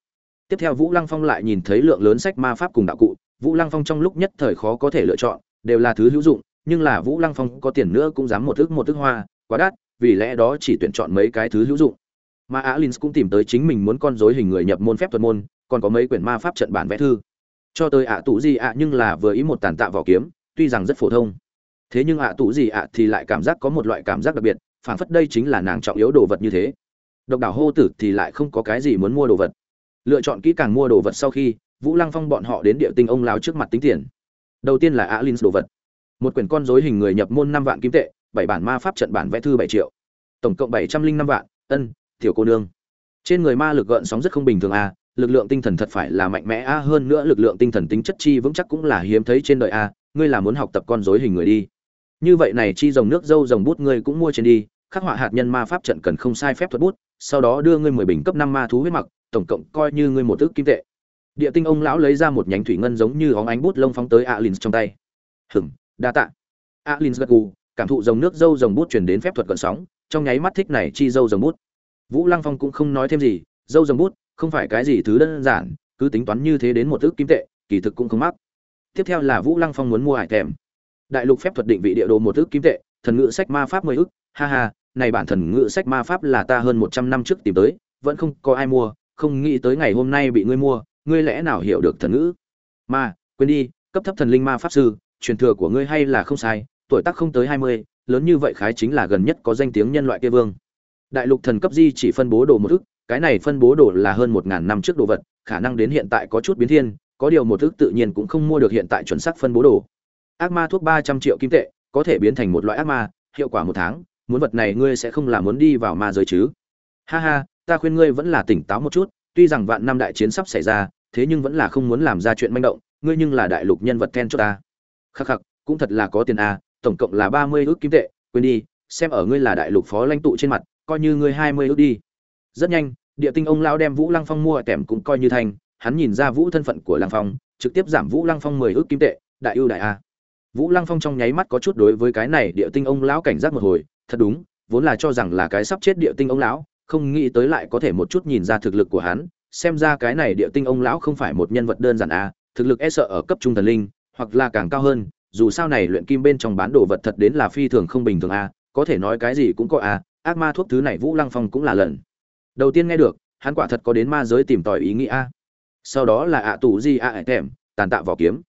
Tiếp theo vũ lăng phong lại nhìn thấy lượng lớn sách ma pháp cùng đạo cụ, vũ lăng phong trong lúc nhất thời khó có thể lựa chọn, đều là thứ hữu dụng, nhưng là vũ lăng phong có tiền nữa cũng dám một ước một ước hoa, quá đắt vì lẽ đó chỉ tuyển chọn mấy cái thứ hữu dụng. Mà alin cũng tìm tới chính mình muốn con dối hình người nhập môn phép thuật môn, còn có mấy quyển ma pháp trận bản vẽ thư. Cho tới ạ à tụ gì ạ, nhưng là vừa ý một tàn tạ vỏ kiếm, tuy rằng rất phổ thông. Thế nhưng ạ tụ gì ạ thì lại cảm giác có một loại cảm giác đặc biệt, phảng phất đây chính là nàng trọng yếu đồ vật như thế. Độc đảo hô tử thì lại không có cái gì muốn mua đồ vật. Lựa chọn kỹ càng mua đồ vật sau khi, vũ lăng phong bọn họ đến địa tinh ông lao trước mặt tính tiền. Đầu tiên là alin đồ vật. Một quyển con dối hình người nhập môn năm vạn kim tệ bảy bản ma pháp trận bản vẽ thư bảy triệu. Tổng cộng bảy trăm linh năm vạn, ân, tiểu cô nương. Trên người ma lực gợn sóng rất không bình thường a lực lượng tinh thần thật phải là mạnh mẽ a hơn nữa lực lượng tinh thần tính chất chi vững chắc cũng là hiếm thấy trên đời a ngươi là muốn học tập con dối hình người đi. Như vậy này chi dòng nước dâu dòng bút ngươi cũng mua trên đi, khắc họa hạt nhân ma pháp trận cần không sai phép thuật bút, sau đó đưa ngươi mười bình cấp năm ma thú huyết mặc, tổng cộng coi như ngươi một ước kim tệ. Địa tinh ông lão lấy ra một nhánh thủy ngân giống như óng ánh bút lông phóng tới alin trong tay. Hừm đa tạ. Alin gật gù cảm thụ dòng nước dâu dòng bút chuyển đến phép thuật gợn sóng, trong nháy mắt thích này chi dâu dòng bút. Vũ lăng phong cũng không nói thêm gì, dâu dòng bút không phải cái gì thứ đơn giản, cứ tính toán như thế đến một ước kim tệ, kỳ thực cũng không mắc. Tiếp theo là vũ lăng phong muốn mua hải thèm. Đại lục phép thuật định vị địa đồ một ước kim tệ, thần ngữ sách ma pháp mười ước, ha ha, này bản thần ngữ sách ma pháp là ta hơn một trăm năm trước tìm tới, vẫn không có ai mua, không nghĩ tới ngày hôm nay bị ngươi mua, ngươi lẽ nào hiểu được thần ngữ? Ma, quên đi, cấp thấp thần linh ma pháp sư, truyền thừa của ngươi hay là không sai tuổi tác không tới hai mươi, lớn như vậy khái chính là gần nhất có danh tiếng nhân loại kia vương. Đại lục thần cấp di chỉ phân bố đồ một ức, cái này phân bố đồ là hơn một ngàn năm trước đồ vật, khả năng đến hiện tại có chút biến thiên, có điều một ức tự nhiên cũng không mua được hiện tại chuẩn xác phân bố đồ. Ác ma thuốc ba trăm triệu kim tệ, có thể biến thành một loại ác ma, hiệu quả một tháng, muốn vật này ngươi sẽ không làm muốn đi vào ma giới chứ. Ha ha, ta khuyên ngươi vẫn là tỉnh táo một chút, tuy rằng vạn năm đại chiến sắp xảy ra, thế nhưng vẫn là không muốn làm ra chuyện manh động, ngươi nhưng là đại lục nhân vật then cho ta. Khắc khắc, cũng thật là có tiền a tổng cộng là ba mươi ước kim tệ, quên đi, xem ở ngươi là đại lục phó lãnh tụ trên mặt, coi như ngươi hai mươi ước đi. Rất nhanh, địa tinh ông lão đem vũ lăng phong mua tẻm cũng coi như thành, hắn nhìn ra vũ thân phận của lăng phong, trực tiếp giảm vũ lăng phong mười ước kim tệ, đại ưu đại a. Vũ lăng phong trong nháy mắt có chút đối với cái này địa tinh ông lão cảnh giác một hồi, thật đúng, vốn là cho rằng là cái sắp chết địa tinh ông lão, không nghĩ tới lại có thể một chút nhìn ra thực lực của hắn, xem ra cái này địa tinh ông lão không phải một nhân vật đơn giản a, thực lực e sợ ở cấp trung thần linh, hoặc là càng cao hơn dù sao này luyện kim bên trong bán đồ vật thật đến là phi thường không bình thường a, có thể nói cái gì cũng có a, ác ma thuốc thứ này vũ lăng phong cũng là lần đầu tiên nghe được, hắn quả thật có đến ma giới tìm tòi ý nghĩa a. Sau đó là ạ tù di ạ thèm, tàn tạ vỏ kiếm.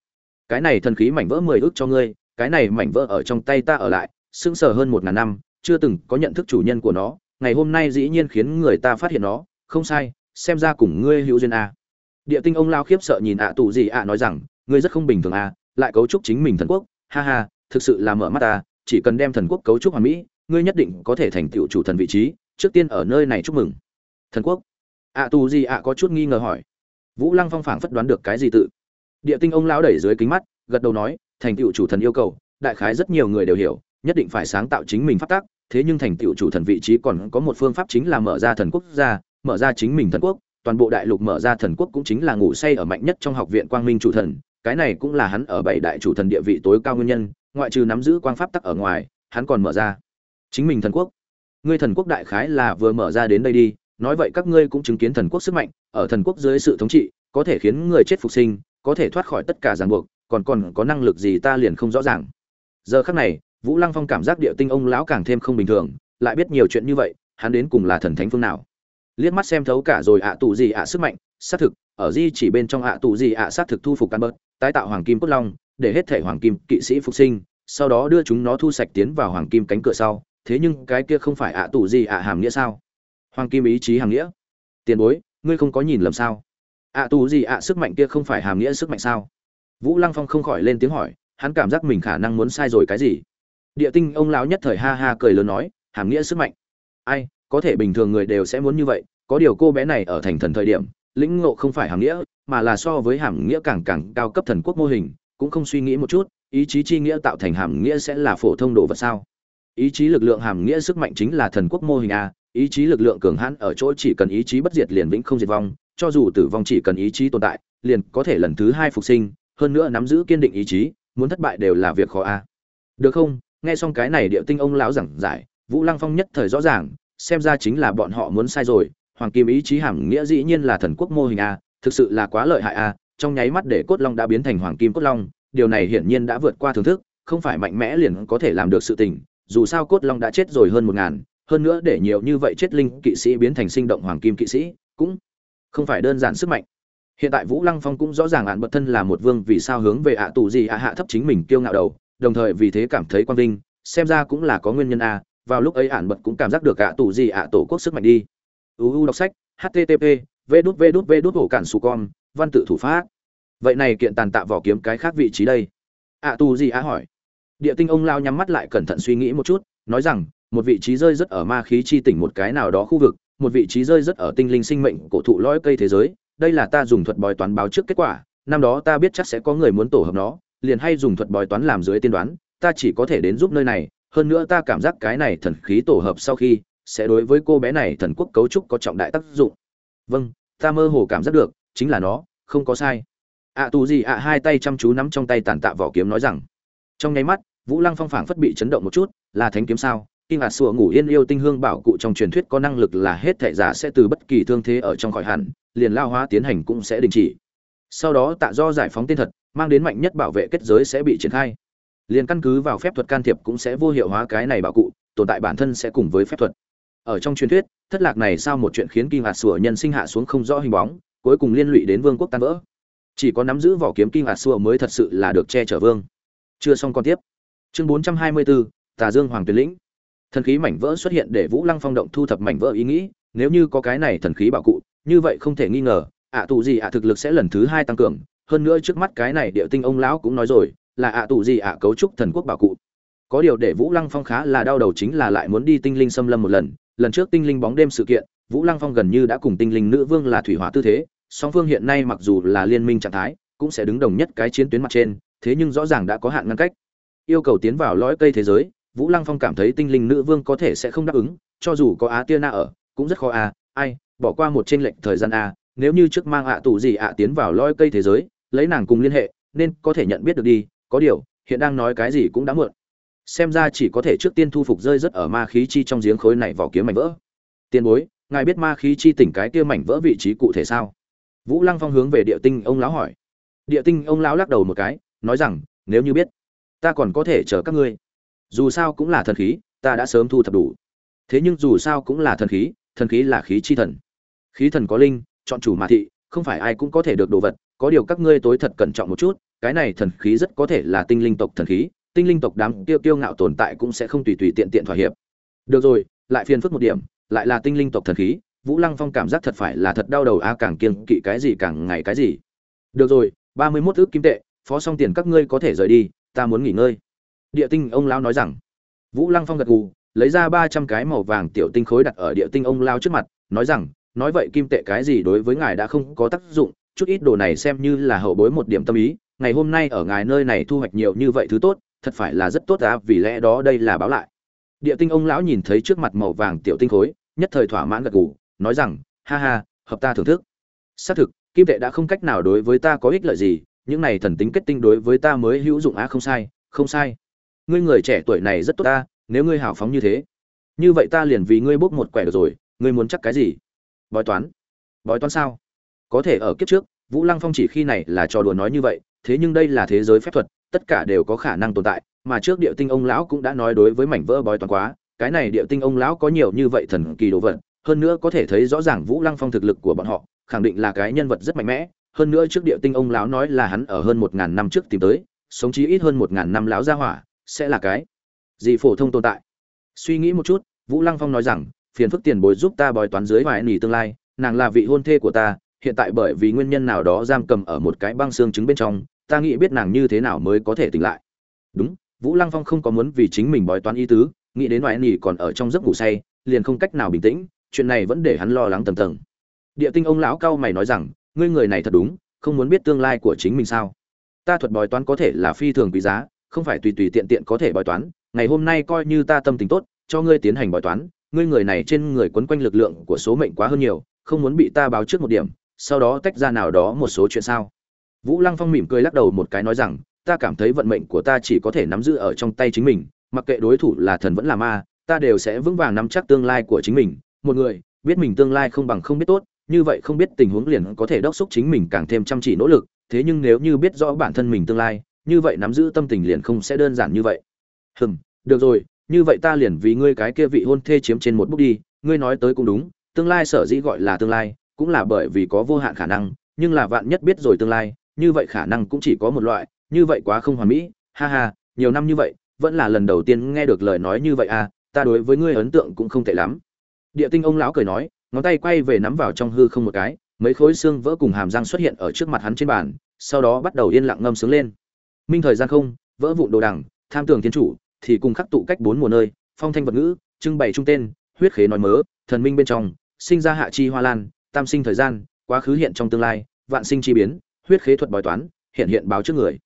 Cái này thần khí mảnh vỡ mười ước cho ngươi, cái này mảnh vỡ ở trong tay ta ở lại, sững sờ hơn một ngàn năm, chưa từng có nhận thức chủ nhân của nó, ngày hôm nay dĩ nhiên khiến người ta phát hiện nó, không sai, xem ra cùng ngươi hữu duyên a. Địa tinh ông lao khiếp sợ nhìn ạ tù gì ạ nói rằng, ngươi rất không bình thường a lại cấu trúc chính mình thần quốc. Ha ha thực sự là mở mắt ta chỉ cần đem thần quốc cấu trúc hoàn mỹ ngươi nhất định có thể thành tựu chủ thần vị trí trước tiên ở nơi này chúc mừng. Thần quốc? Ạ tù gì ạ có chút nghi ngờ hỏi. Vũ lăng phong phảng phất đoán được cái gì tự. Địa tinh ông lão đẩy dưới kính mắt gật đầu nói thành tựu chủ thần yêu cầu đại khái rất nhiều người đều hiểu nhất định phải sáng tạo chính mình phát tác thế nhưng thành tựu chủ thần vị trí còn có một phương pháp chính là mở ra thần quốc ra, mở ra chính mình thần quốc toàn bộ đại lục mở ra thần quốc cũng chính là ngủ say ở mạnh nhất trong học viện quang minh chủ thần cái này cũng là hắn ở bảy đại chủ thần địa vị tối cao nguyên nhân, ngoại trừ nắm giữ quang pháp tắc ở ngoài, hắn còn mở ra. Chính mình thần quốc. Ngươi thần quốc đại khái là vừa mở ra đến đây đi, nói vậy các ngươi cũng chứng kiến thần quốc sức mạnh, ở thần quốc dưới sự thống trị, có thể khiến người chết phục sinh, có thể thoát khỏi tất cả ràng buộc, còn còn có năng lực gì ta liền không rõ ràng. Giờ khắc này, vũ lăng phong cảm giác địa tinh ông lão càng thêm không bình thường, lại biết nhiều chuyện như vậy, hắn đến cùng là thần thánh phương nào? Liếc mắt xem thấu cả rồi ạ tù gì ạ sức mạnh, xác thực, ở di chỉ bên trong ạ tù gì ạ xác thực thu phục căn bớt tái tạo hoàng kim cốt long, để hết thể hoàng kim kỵ sĩ phục sinh, sau đó đưa chúng nó thu sạch tiến vào hoàng kim cánh cửa sau. Thế nhưng cái kia không phải ạ tù gì ạ hàm nghĩa sao? Hoàng kim ý chí hàm nghĩa. Tiền bối, ngươi không có nhìn lầm sao? Ạ tù gì ạ sức mạnh kia không phải hàm nghĩa sức mạnh sao? Vũ lăng phong không khỏi lên tiếng hỏi, hắn cảm giác mình khả năng muốn sai rồi cái gì? Địa tinh ông lão nhất thời ha ha cười lớn nói, hàm nghĩa sức mạnh. Ai, có thể bình thường người đều sẽ muốn như vậy, có điều cô bé này ở thành thần thời điểm lĩnh ngộ không phải hàm nghĩa, mà là so với hàm nghĩa càng càng cao cấp thần quốc mô hình, cũng không suy nghĩ một chút, ý chí chi nghĩa tạo thành hàm nghĩa sẽ là phổ thông đồ vật sao? Ý chí lực lượng hàm nghĩa sức mạnh chính là thần quốc mô hình a, ý chí lực lượng cường hãn ở chỗ chỉ cần ý chí bất diệt liền vĩnh không diệt vong, cho dù tử vong chỉ cần ý chí tồn tại, liền có thể lần thứ hai phục sinh, hơn nữa nắm giữ kiên định ý chí, muốn thất bại đều là việc khó a. Được không? Nghe xong cái này địa tinh ông lão giảng giải, vũ lăng phong nhất thời rõ ràng, xem ra chính là bọn họ muốn sai rồi hoàng kim ý chí hàm nghĩa dĩ nhiên là thần quốc mô hình a, thực sự là quá lợi hại a, trong nháy mắt để cốt long đã biến thành hoàng kim cốt long, điều này hiển nhiên đã vượt qua thưởng thức, không phải mạnh mẽ liền có thể làm được sự tình, dù sao cốt long đã chết rồi hơn một ngàn, hơn nữa để nhiều như vậy chết linh kỵ sĩ biến thành sinh động hoàng kim kỵ sĩ, cũng không phải đơn giản sức mạnh. Hiện tại vũ lăng phong cũng rõ ràng ạn bật thân là một vương vì sao hướng về ạ tù gì ạ hạ thấp chính mình kiêu ngạo đầu, đồng thời vì thế cảm thấy quang vinh, xem ra cũng là có nguyên nhân a, vào lúc ấy ạn bật cũng cảm giác được ạ tù gì ạ tổ quốc sức mạnh đi uu đọc sách http v đút v đút v đút ổ cản su con văn tự thủ pháp. Vậy này kiện tàn tạ vỏ kiếm cái khác vị trí đây. Ạ tù gì á hỏi. Địa tinh ông lao nhắm mắt lại cẩn thận suy nghĩ một chút, nói rằng, một vị trí rơi rất ở ma khí chi tỉnh một cái nào đó khu vực, một vị trí rơi rất ở tinh linh sinh mệnh cổ thụ lõi cây thế giới, đây là ta dùng thuật bói toán báo trước kết quả, năm đó ta biết chắc sẽ có người muốn tổ hợp nó, liền hay dùng thuật bói toán làm dưới tiên đoán, ta chỉ có thể đến giúp nơi này, hơn nữa ta cảm giác cái này thần khí tổ hợp sau khi sẽ đối với cô bé này thần quốc cấu trúc có trọng đại tác dụng. Vâng ta mơ hồ cảm giác được, chính là nó, không có sai. Ạ tù gì ạ hai tay chăm chú nắm trong tay tàn tạ vỏ kiếm nói rằng, trong nháy mắt, vũ lăng phong phảng phất bị chấn động một chút, là thánh kiếm sao? Kinh ngạc sủa ngủ yên yêu tinh hương bảo cụ trong truyền thuyết có năng lực là hết thệ giả sẽ từ bất kỳ thương thế ở trong khỏi hẳn, liền lao hóa tiến hành cũng sẽ đình chỉ. Sau đó tạ do giải phóng tên thật, mang đến mạnh nhất bảo vệ kết giới sẽ bị triển khai. Liền căn cứ vào phép thuật can thiệp cũng sẽ vô hiệu hóa cái này bảo cụ, tồn tại bản thân sẽ cùng với phép thuật ở trong truyền thuyết thất lạc này sao một chuyện khiến kinh hạt sủa nhân sinh hạ xuống không rõ hình bóng cuối cùng liên lụy đến vương quốc tan vỡ. Chỉ có nắm giữ vỏ kiếm kinh hạt sủa mới thật sự là được che chở vương. Chưa xong còn tiếp. Chương 424, tà dương hoàng tuyệt lĩnh. Thần khí mảnh vỡ xuất hiện để vũ lăng phong động thu thập mảnh vỡ ý nghĩ nếu như có cái này thần khí bảo cụ như vậy không thể nghi ngờ ạ tù gì ạ thực lực sẽ lần thứ hai tăng cường. Hơn nữa trước mắt cái này địa tinh ông lão cũng nói rồi là ạ tù gì ạ cấu trúc thần quốc bảo cụ. Có điều để vũ lăng phong khá là đau đầu chính là lại muốn đi tinh linh xâm lâm một lần lần trước tinh linh bóng đêm sự kiện, vũ lăng phong gần như đã cùng tinh linh nữ vương là thủy hỏa tư thế, song phương hiện nay mặc dù là liên minh trạng thái, cũng sẽ đứng đồng nhất cái chiến tuyến mặt trên, thế nhưng rõ ràng đã có hạn ngăn cách. Yêu cầu tiến vào lõi cây thế giới, vũ lăng phong cảm thấy tinh linh nữ vương có thể sẽ không đáp ứng, cho dù có á tia na ở, cũng rất khó a ai, bỏ qua một trên lệnh thời gian a nếu như trước mang ạ tù gì ạ tiến vào lõi cây thế giới, lấy nàng cùng liên hệ, nên có thể nhận biết được đi, có điều, hiện đang nói cái gì cũng đã muộn xem ra chỉ có thể trước tiên thu phục rơi rất ở ma khí chi trong giếng khối này vỏ kiếm mảnh vỡ. Tiền bối, ngài biết ma khí chi tỉnh cái kia mảnh vỡ vị trí cụ thể sao? Vũ lăng phong hướng về địa tinh ông lão hỏi. Địa tinh ông lão lắc đầu một cái, nói rằng, nếu như biết, ta còn có thể chờ các ngươi. Dù sao cũng là thần khí, ta đã sớm thu thập đủ. Thế nhưng dù sao cũng là thần khí thần khí là khí chi thần. Khí thần có linh, chọn chủ mà thị, không phải ai cũng có thể được đồ vật, có điều các ngươi tối thật cẩn trọng một chút, cái này thần khí rất có thể là tinh linh tộc thần khí tinh linh tộc đám tiêu tiêu ngạo tồn tại cũng sẽ không tùy tùy tiện tiện thỏa hiệp. Được rồi, lại phiền phức một điểm, lại là tinh linh tộc thần khí, vũ lăng phong cảm giác thật phải là thật đau đầu a, càng kiêng kỵ cái gì càng ngày cái gì. Được rồi, ba mươi mốt ước kim tệ, phó xong tiền các ngươi có thể rời đi, ta muốn nghỉ ngơi. Địa tinh ông lão nói rằng. Vũ lăng phong gật gù, lấy ra ba trăm cái màu vàng tiểu tinh khối đặt ở địa tinh ông lao trước mặt, nói rằng, nói vậy kim tệ cái gì đối với ngài đã không có tác dụng, chút ít đồ này xem như là hậu bối một điểm tâm ý, ngày hôm nay ở ngài nơi này thu hoạch nhiều như vậy thứ tốt thật phải là rất tốt á, vì lẽ đó đây là báo lại. Địa tinh ông lão nhìn thấy trước mặt màu vàng tiểu tinh khối, nhất thời thỏa mãn gật gù, nói rằng, ha ha, hợp ta thưởng thức. Xác thực, kim tệ đã không cách nào đối với ta có ích lợi gì, những này thần tính kết tinh đối với ta mới hữu dụng á, không sai không sai. Ngươi người trẻ tuổi này rất tốt ta nếu ngươi hào phóng như thế. Như vậy ta liền vì ngươi bốc một quẻ được rồi, ngươi muốn chắc cái gì? Bói toán. Bói toán sao? Có thể ở kiếp trước, vũ lăng phong chỉ khi này là trò đùa nói như vậy, thế nhưng đây là thế giới phép thuật tất cả đều có khả năng tồn tại, mà trước địa tinh ông lão cũng đã nói đối với mảnh vỡ bói toán quá, cái này địa tinh ông lão có nhiều như vậy thần kỳ đồ vật, hơn nữa có thể thấy rõ ràng vũ lăng phong thực lực của bọn họ, khẳng định là cái nhân vật rất mạnh mẽ, hơn nữa trước địa tinh ông lão nói là hắn ở hơn một ngàn năm trước tìm tới, sống chí ít hơn một ngàn năm lão gia hỏa, sẽ là cái gì phổ thông tồn tại. Suy nghĩ một chút, vũ lăng phong nói rằng, phiền phức tiền bối giúp ta bói toán dưới vài nỉ tương lai, nàng là vị hôn thê của ta, hiện tại bởi vì nguyên nhân nào đó giam cầm ở một cái băng xương trứng bên trong ta nghĩ biết nàng như thế nào mới có thể tỉnh lại. Đúng, vũ lăng phong không có muốn vì chính mình bói toán ý tứ, nghĩ đến ngoại nỉ còn ở trong giấc ngủ say, liền không cách nào bình tĩnh, chuyện này vẫn để hắn lo lắng tầm tầng. Địa tinh ông lão cao mày nói rằng, ngươi người này thật đúng, không muốn biết tương lai của chính mình sao? Ta thuật bói toán có thể là phi thường quý giá, không phải tùy tùy tiện tiện có thể bói toán, ngày hôm nay coi như ta tâm tình tốt, cho ngươi tiến hành bói toán, ngươi người này trên người quấn quanh lực lượng của số mệnh quá hơn nhiều, không muốn bị ta báo trước một điểm, sau đó tách ra nào đó một số chuyện sao? Vũ lăng phong mỉm cười lắc đầu một cái nói rằng, ta cảm thấy vận mệnh của ta chỉ có thể nắm giữ ở trong tay chính mình, mặc kệ đối thủ là thần vẫn là ma, ta đều sẽ vững vàng nắm chắc tương lai của chính mình. Một người biết mình tương lai không bằng không biết tốt, như vậy không biết tình huống liền có thể đốc thúc chính mình càng thêm chăm chỉ nỗ lực, thế nhưng nếu như biết rõ bản thân mình tương lai, như vậy nắm giữ tâm tình liền không sẽ đơn giản như vậy. Hừm, được rồi, như vậy ta liền vì ngươi cái kia vị hôn thê chiếm trên một bước đi, ngươi nói tới cũng đúng, tương lai sở dĩ gọi là tương lai, cũng là bởi vì có vô hạn khả năng, nhưng là vạn nhất biết rồi tương lai như vậy khả năng cũng chỉ có một loại, như vậy quá không hoàn mỹ, ha ha, nhiều năm như vậy, vẫn là lần đầu tiên nghe được lời nói như vậy à ta đối với ngươi ấn tượng cũng không tệ lắm. Địa tinh ông lão cười nói, ngón tay quay về nắm vào trong hư không một cái, mấy khối xương vỡ cùng hàm răng xuất hiện ở trước mặt hắn trên bàn, sau đó bắt đầu yên lặng ngâm sướng lên. Minh thời gian không, vỡ vụn đồ đằng, tham tường thiên chủ, thì cùng khắc tụ cách bốn mùa nơi, phong thanh vật ngữ, trưng bày trung tên, huyết khế nói mớ, thần minh bên trong, sinh ra hạ chi hoa lan, tam sinh thời gian, quá khứ hiện trong tương lai, vạn sinh chi biến huyết khế thuật bói toán, hiện hiện báo trước người.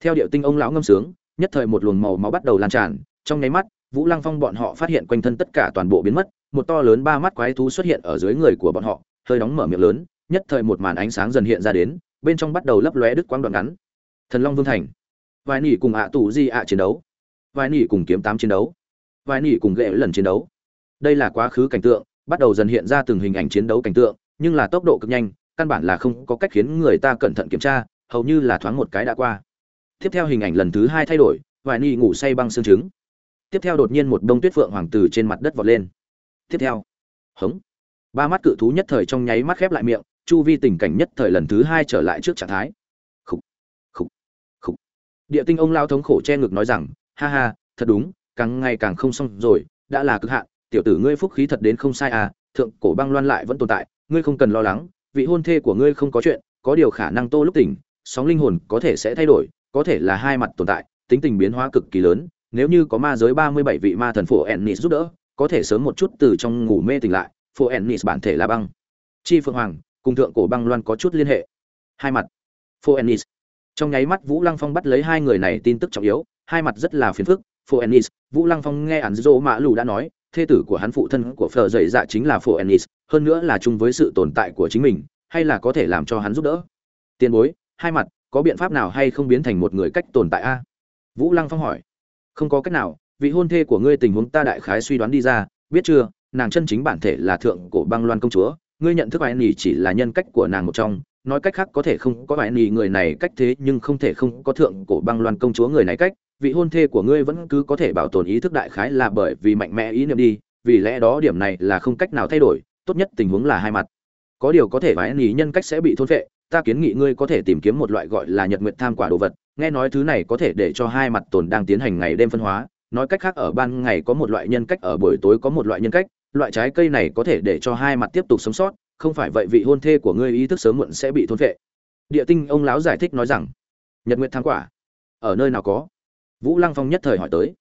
Theo điệu tinh ông lão ngâm sướng, nhất thời một luồng màu máu bắt đầu lan tràn, trong nháy mắt, vũ lăng phong bọn họ phát hiện quanh thân tất cả toàn bộ biến mất, một to lớn ba mắt quái thú xuất hiện ở dưới người của bọn họ, hơi đóng mở miệng lớn, nhất thời một màn ánh sáng dần hiện ra đến, bên trong bắt đầu lấp lóe đứt quang đoạn ngắn. Thần long vương thành. Vài nỉ cùng ạ tù di ạ chiến đấu. Vài nỉ cùng kiếm tám chiến đấu. Vài nỉ cùng ghệ lần chiến đấu. Đây là quá khứ cảnh tượng, bắt đầu dần hiện ra từng hình ảnh chiến đấu cảnh tượng, nhưng là tốc độ cực nhanh căn bản là không có cách khiến người ta cẩn thận kiểm tra, hầu như là thoáng một cái đã qua. Tiếp theo hình ảnh lần thứ hai thay đổi vài ni ngủ say băng xương trứng. Tiếp theo đột nhiên một đông tuyết phượng hoàng từ trên mặt đất vọt lên. Tiếp theo, hống. Ba mắt cự thú nhất thời trong nháy mắt khép lại miệng, chu vi tình cảnh nhất thời lần thứ hai trở lại trước trạng thái. Khúc khúc khúc địa tinh ông lao thống khổ che ngực nói rằng, ha ha, thật đúng, càng ngày càng không xong rồi, đã là cực hạn, tiểu tử ngươi phúc khí thật đến không sai à thượng cổ băng loan lại vẫn tồn tại, ngươi không cần lo lắng vị hôn thê của ngươi không có chuyện, có điều khả năng tô lúc tỉnh, sóng linh hồn có thể sẽ thay đổi, có thể là hai mặt tồn tại, tính tình biến hóa cực kỳ lớn, nếu như có ma giới ba mươi bảy vị ma thần phổ ennis giúp đỡ, có thể sớm một chút từ trong ngủ mê tỉnh lại, phổ ennis bản thể là băng. Chi phượng hoàng, cùng thượng cổ băng loan có chút liên hệ. Hai mặt. Phổ ennis. Trong nháy mắt vũ lăng phong bắt lấy hai người này tin tức trọng yếu, hai mặt rất là phiền phức. Phổ ennis, vũ lăng phong nghe ản dô mã lù đã nói, thê tử của hắn phụ thân của phở dậy dạ chính là phổ ennis hơn nữa là chung với sự tồn tại của chính mình, hay là có thể làm cho hắn giúp đỡ. Tiền bối, hai mặt, có biện pháp nào hay không biến thành một người cách tồn tại a? Vũ lăng phong hỏi. Không có cách nào, vị hôn thê của ngươi tình huống ta đại khái suy đoán đi ra, biết chưa? Nàng chân chính bản thể là thượng cổ băng loan công chúa, ngươi nhận thức bài nỉ chỉ là nhân cách của nàng một trong, nói cách khác có thể không có bài nỉ người này cách thế, nhưng không thể không có thượng cổ băng loan công chúa người này cách. Vị hôn thê của ngươi vẫn cứ có thể bảo tồn ý thức đại khái là bởi vì mạnh mẽ ý niệm đi, vì lẽ đó điểm này là không cách nào thay đổi tốt nhất tình huống là hai mặt. Có điều có thể bài nghỉ nhân cách sẽ bị thôn phệ, ta kiến nghị ngươi có thể tìm kiếm một loại gọi là nhật nguyện tham quả đồ vật, nghe nói thứ này có thể để cho hai mặt tồn đang tiến hành ngày đêm phân hóa. Nói cách khác, ở ban ngày có một loại nhân cách, ở buổi tối có một loại nhân cách, loại trái cây này có thể để cho hai mặt tiếp tục sống sót, không phải vậy vị hôn thê của ngươi ý thức sớm muộn sẽ bị thôn vệ địa tinh ông lão giải thích nói rằng, nhật nguyện tham quả, ở nơi nào có? Vũ lăng phong nhất thời hỏi tới.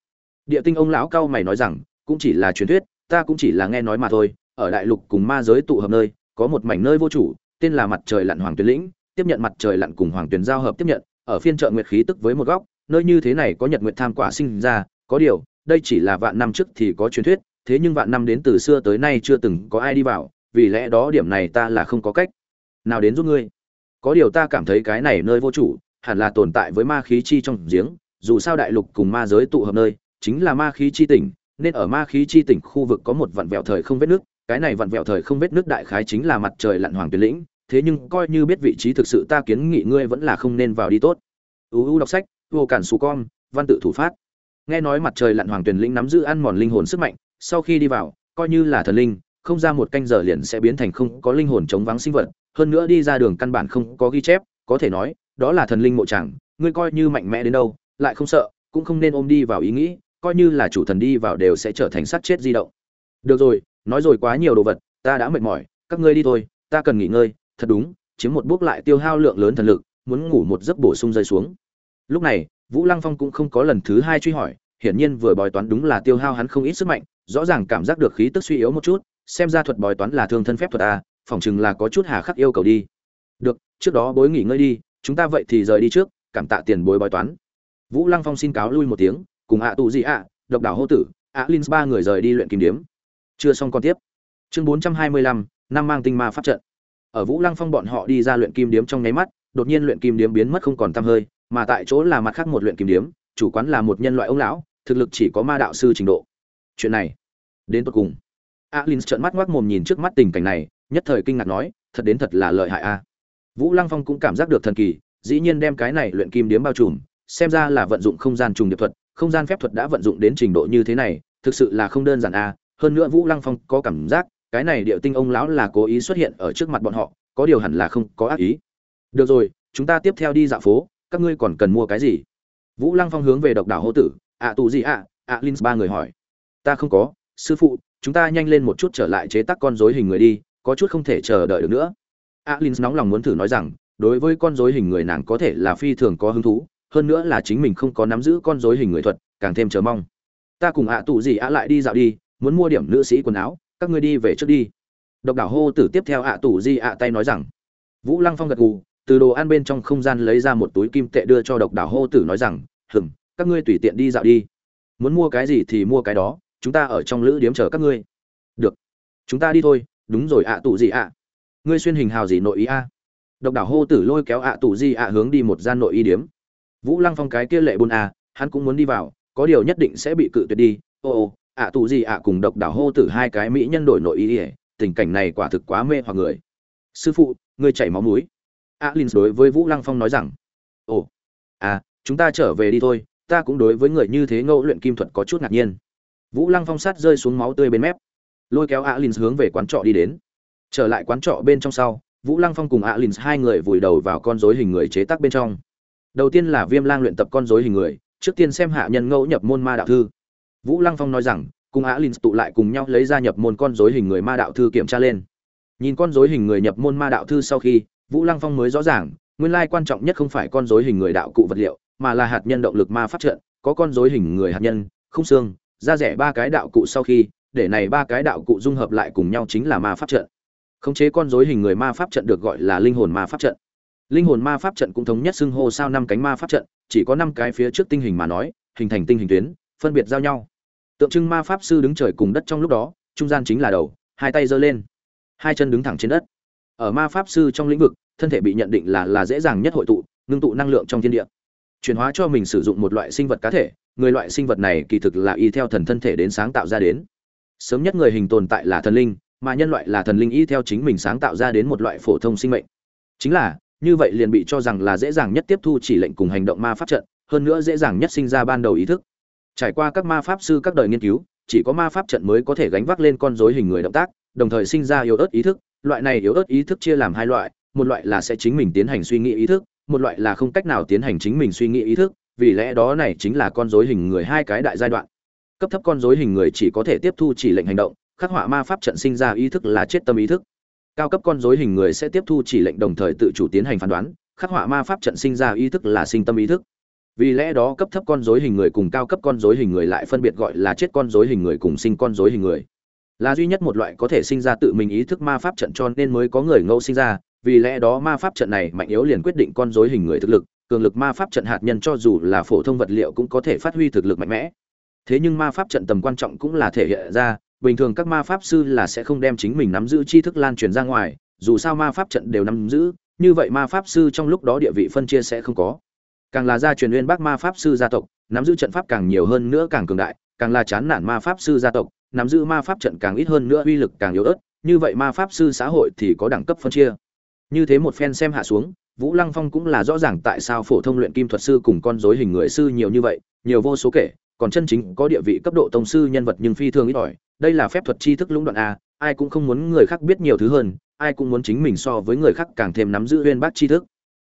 Địa tinh ông lão cao mày nói rằng, cũng chỉ là truyền thuyết, ta cũng chỉ là nghe nói mà thôi ở đại lục cùng ma giới tụ hợp nơi, có một mảnh nơi vô chủ, tên là mặt trời lặn hoàng tuyến lĩnh, tiếp nhận mặt trời lặn cùng hoàng tuyến giao hợp tiếp nhận, ở phiên chợ nguyệt khí tức với một góc, nơi như thế này có nhật nguyệt tham quả sinh ra, có điều, đây chỉ là vạn năm trước thì có truyền thuyết, thế nhưng vạn năm đến từ xưa tới nay chưa từng có ai đi vào, vì lẽ đó điểm này ta là không có cách nào đến giúp ngươi. Có điều ta cảm thấy cái này nơi vô chủ, hẳn là tồn tại với ma khí chi trong giếng, dù sao đại lục cùng ma giới tụ hợp nơi, chính là ma khí chi tỉnh, nên ở ma khí chi tỉnh khu vực có một vạn vẹo thời không vết nước cái này vặn vẹo thời không vết nước đại khái chính là mặt trời lặn hoàng tuyến lĩnh, thế nhưng coi như biết vị trí thực sự ta kiến nghị ngươi vẫn là không nên vào đi tốt. Uu đọc sách, vô cản xù con, văn tự thủ phát. Nghe nói mặt trời lặn hoàng tuyển lĩnh nắm giữ ăn mòn linh hồn sức mạnh, sau khi đi vào, coi như là thần linh, không ra một canh giờ liền sẽ biến thành không có linh hồn chống vắng sinh vật, hơn nữa đi ra đường căn bản không có ghi chép, có thể nói, đó là thần linh mộ chẳng ngươi coi như mạnh mẽ đến đâu, lại không sợ, cũng không nên ôm đi vào ý nghĩ, coi như là chủ thần đi vào đều sẽ trở thành sát chết di động. Được rồi nói rồi quá nhiều đồ vật ta đã mệt mỏi các ngươi đi thôi ta cần nghỉ ngơi thật đúng chiếm một bước lại tiêu hao lượng lớn thần lực muốn ngủ một giấc bổ sung rơi xuống. Lúc này vũ lăng phong cũng không có lần thứ hai truy hỏi hiển nhiên vừa bói toán đúng là tiêu hao hắn không ít sức mạnh rõ ràng cảm giác được khí tức suy yếu một chút xem ra thuật bói toán là thương thân phép thuật à, phỏng chừng là có chút hà khắc yêu cầu đi. Được trước đó bối nghỉ ngơi đi chúng ta vậy thì rời đi trước cảm tạ tiền bối bói toán. Vũ lăng phong xin cáo lui một tiếng cùng ạ tụ gì ạ độc đảo hô tử ạ linh ba người rời đi luyện kim điếm chưa xong còn tiếp. Chương bốn trăm hai mươi lăm năm mang tinh ma pháp trận. Ở vũ lăng phong bọn họ đi ra luyện kim điếm trong nháy mắt, đột nhiên luyện kim điếm biến mất không còn tăm hơi, mà tại chỗ là mặt khác một luyện kim điếm, chủ quán là một nhân loại ông lão, thực lực chỉ có ma đạo sư trình độ. Chuyện này, đến tột cùng. Alin trợn mắt ngoác mồm nhìn trước mắt tình cảnh này, nhất thời kinh ngạc nói, thật đến thật là lợi hại a. Vũ lăng phong cũng cảm giác được thần kỳ, dĩ nhiên đem cái này luyện kim điếm bao trùm, xem ra là vận dụng không gian trùng điệp thuật, không gian phép thuật đã vận dụng đến trình độ như thế này, thực sự là không đơn giản a hơn nữa vũ lăng phong có cảm giác, cái này điệu tinh ông lão là cố ý xuất hiện ở trước mặt bọn họ, có điều hẳn là không có ác ý. Được rồi, chúng ta tiếp theo đi dạo phố, các ngươi còn cần mua cái gì? Vũ lăng phong hướng về độc đảo hô tử ạ tù gì ạ? À, ạ linh ba người hỏi. Ta không có, sư phụ, chúng ta nhanh lên một chút trở lại chế tác con rối hình người đi, có chút không thể chờ đợi được nữa. À, Alin nóng lòng muốn thử nói rằng, đối với con rối hình người nàng có thể là phi thường có hứng thú, hơn nữa là chính mình không có nắm giữ con rối hình người thuật, càng thêm chờ mong. Ta cùng ạ tụ gì ạ lại đi dạo đi muốn mua điểm nữ sĩ quần áo, các ngươi đi về trước đi. Độc đảo hô tử tiếp theo ạ tủ di ạ tay nói rằng. Vũ lăng phong gật gù, từ đồ ăn bên trong không gian lấy ra một túi kim tệ đưa cho độc đảo hô tử nói rằng, hừm, các ngươi tùy tiện đi dạo đi. Muốn mua cái gì thì mua cái đó, chúng ta ở trong lữ điếm chờ các ngươi. Được, chúng ta đi thôi, đúng rồi ạ tụ gì ạ. Ngươi xuyên hình hào gì nội ý a? Độc đảo hô tử lôi kéo ạ tụ gì ạ hướng đi một gian nội y điếm. Vũ lăng phong cái kia lệ bôn a à, hắn cũng muốn đi vào, có điều nhất định sẽ bị cự tuyệt đi. Ô ô ạ tụ gì ạ cùng độc đảo hô tử hai cái mỹ nhân đổi nội ý ỉa, tình cảnh này quả thực quá mê hoặc người. Sư phụ, ngươi chảy máu mũi a linh đối với vũ lăng phong nói rằng, ồ à chúng ta trở về đi thôi, ta cũng đối với người như thế ngẫu luyện kim thuật có chút ngạc nhiên. Vũ lăng phong sát rơi xuống máu tươi bên mép, lôi kéo a alin hướng về quán trọ đi đến. Trở lại quán trọ bên trong sau, vũ lăng phong cùng a alin hai người vùi đầu vào con rối hình người chế tác bên trong. Đầu tiên là viêm lang luyện tập con rối hình người, trước tiên xem hạ nhân ngẫu nhập môn ma đạo thư vũ lăng phong nói rằng, cùng linh tụ lại cùng nhau lấy ra nhập môn con rối hình người ma đạo thư kiểm tra lên. Nhìn con rối hình người nhập môn ma đạo thư sau khi, vũ lăng phong mới rõ ràng, nguyên lai quan trọng nhất không phải con rối hình người đạo cụ vật liệu, mà là hạt nhân động lực ma pháp trận, có con rối hình người hạt nhân, không xương ra rẻ ba cái đạo cụ sau khi, để này ba cái đạo cụ dung hợp lại cùng nhau chính là ma pháp trận. Khống chế con rối hình người ma pháp trận được gọi là linh hồn ma pháp trận. Linh hồn ma pháp trận cũng thống nhất xưng hô sao năm cánh ma pháp trận, chỉ có năm cái phía trước tinh hình mà nói, hình thành tinh hình tuyến, phân biệt giao nhau tượng trưng ma pháp sư đứng trời cùng đất trong lúc đó, trung gian chính là đầu, hai tay giơ lên. Hai chân đứng thẳng trên đất. Ở ma pháp sư trong lĩnh vực, thân thể bị nhận định là là dễ dàng nhất hội tụ, ngưng tụ năng lượng trong thiên địa. Chuyển hóa cho mình sử dụng một loại sinh vật cá thể, người loại sinh vật này kỳ thực là y theo thần thân thể đến sáng tạo ra đến. Sớm nhất người hình tồn tại là thần linh, mà nhân loại là thần linh y theo chính mình sáng tạo ra đến một loại phổ thông sinh mệnh. Chính là, như vậy liền bị cho rằng là dễ dàng nhất tiếp thu chỉ lệnh cùng hành động ma pháp trận, hơn nữa dễ dàng nhất sinh ra ban đầu ý thức trải qua các ma pháp sư các đời nghiên cứu, chỉ có ma pháp trận mới có thể gánh vác lên con rối hình người động tác, đồng thời sinh ra yếu ớt ý thức. Loại này yếu ớt ý thức chia làm hai loại, một loại là sẽ chính mình tiến hành suy nghĩ ý thức, một loại là không cách nào tiến hành chính mình suy nghĩ ý thức, vì lẽ đó này chính là con rối hình người hai cái đại giai đoạn. Cấp thấp con rối hình người chỉ có thể tiếp thu chỉ lệnh hành động, khắc họa ma pháp trận sinh ra ý thức là chết tâm ý thức. Cao cấp con rối hình người sẽ tiếp thu chỉ lệnh đồng thời tự chủ tiến hành phán đoán, khắc họa ma pháp trận sinh ra ý thức là sinh tâm ý thức vì lẽ đó cấp thấp con rối hình người cùng cao cấp con rối hình người lại phân biệt gọi là chết con rối hình người cùng sinh con rối hình người. Là duy nhất một loại có thể sinh ra tự mình ý thức ma pháp trận cho nên mới có người ngẫu sinh ra, vì lẽ đó ma pháp trận này mạnh yếu liền quyết định con rối hình người thực lực, cường lực ma pháp trận hạt nhân cho dù là phổ thông vật liệu cũng có thể phát huy thực lực mạnh mẽ. Thế nhưng ma pháp trận tầm quan trọng cũng là thể hiện ra, bình thường các ma pháp sư là sẽ không đem chính mình nắm giữ tri thức lan truyền ra ngoài, dù sao ma pháp trận đều nắm giữ, như vậy ma pháp sư trong lúc đó địa vị phân chia sẽ không có càng là gia truyền nguyên bác ma pháp sư gia tộc, nắm giữ trận pháp càng nhiều hơn nữa càng cường đại, càng là chán nản ma pháp sư gia tộc, nắm giữ ma pháp trận càng ít hơn nữa uy lực càng yếu ớt, như vậy ma pháp sư xã hội thì có đẳng cấp phân chia. Như thế một phen xem hạ xuống, vũ lăng phong cũng là rõ ràng tại sao phổ thông luyện kim thuật sư cùng con dối hình người sư nhiều như vậy, nhiều vô số kể, còn chân chính có địa vị cấp độ tông sư nhân vật nhưng phi thường ít ỏi, đây là phép thuật tri thức lũng đoạn a, ai cũng không muốn người khác biết nhiều thứ hơn, ai cũng muốn chính mình so với người khác càng thêm nắm giữ uyên bác tri thức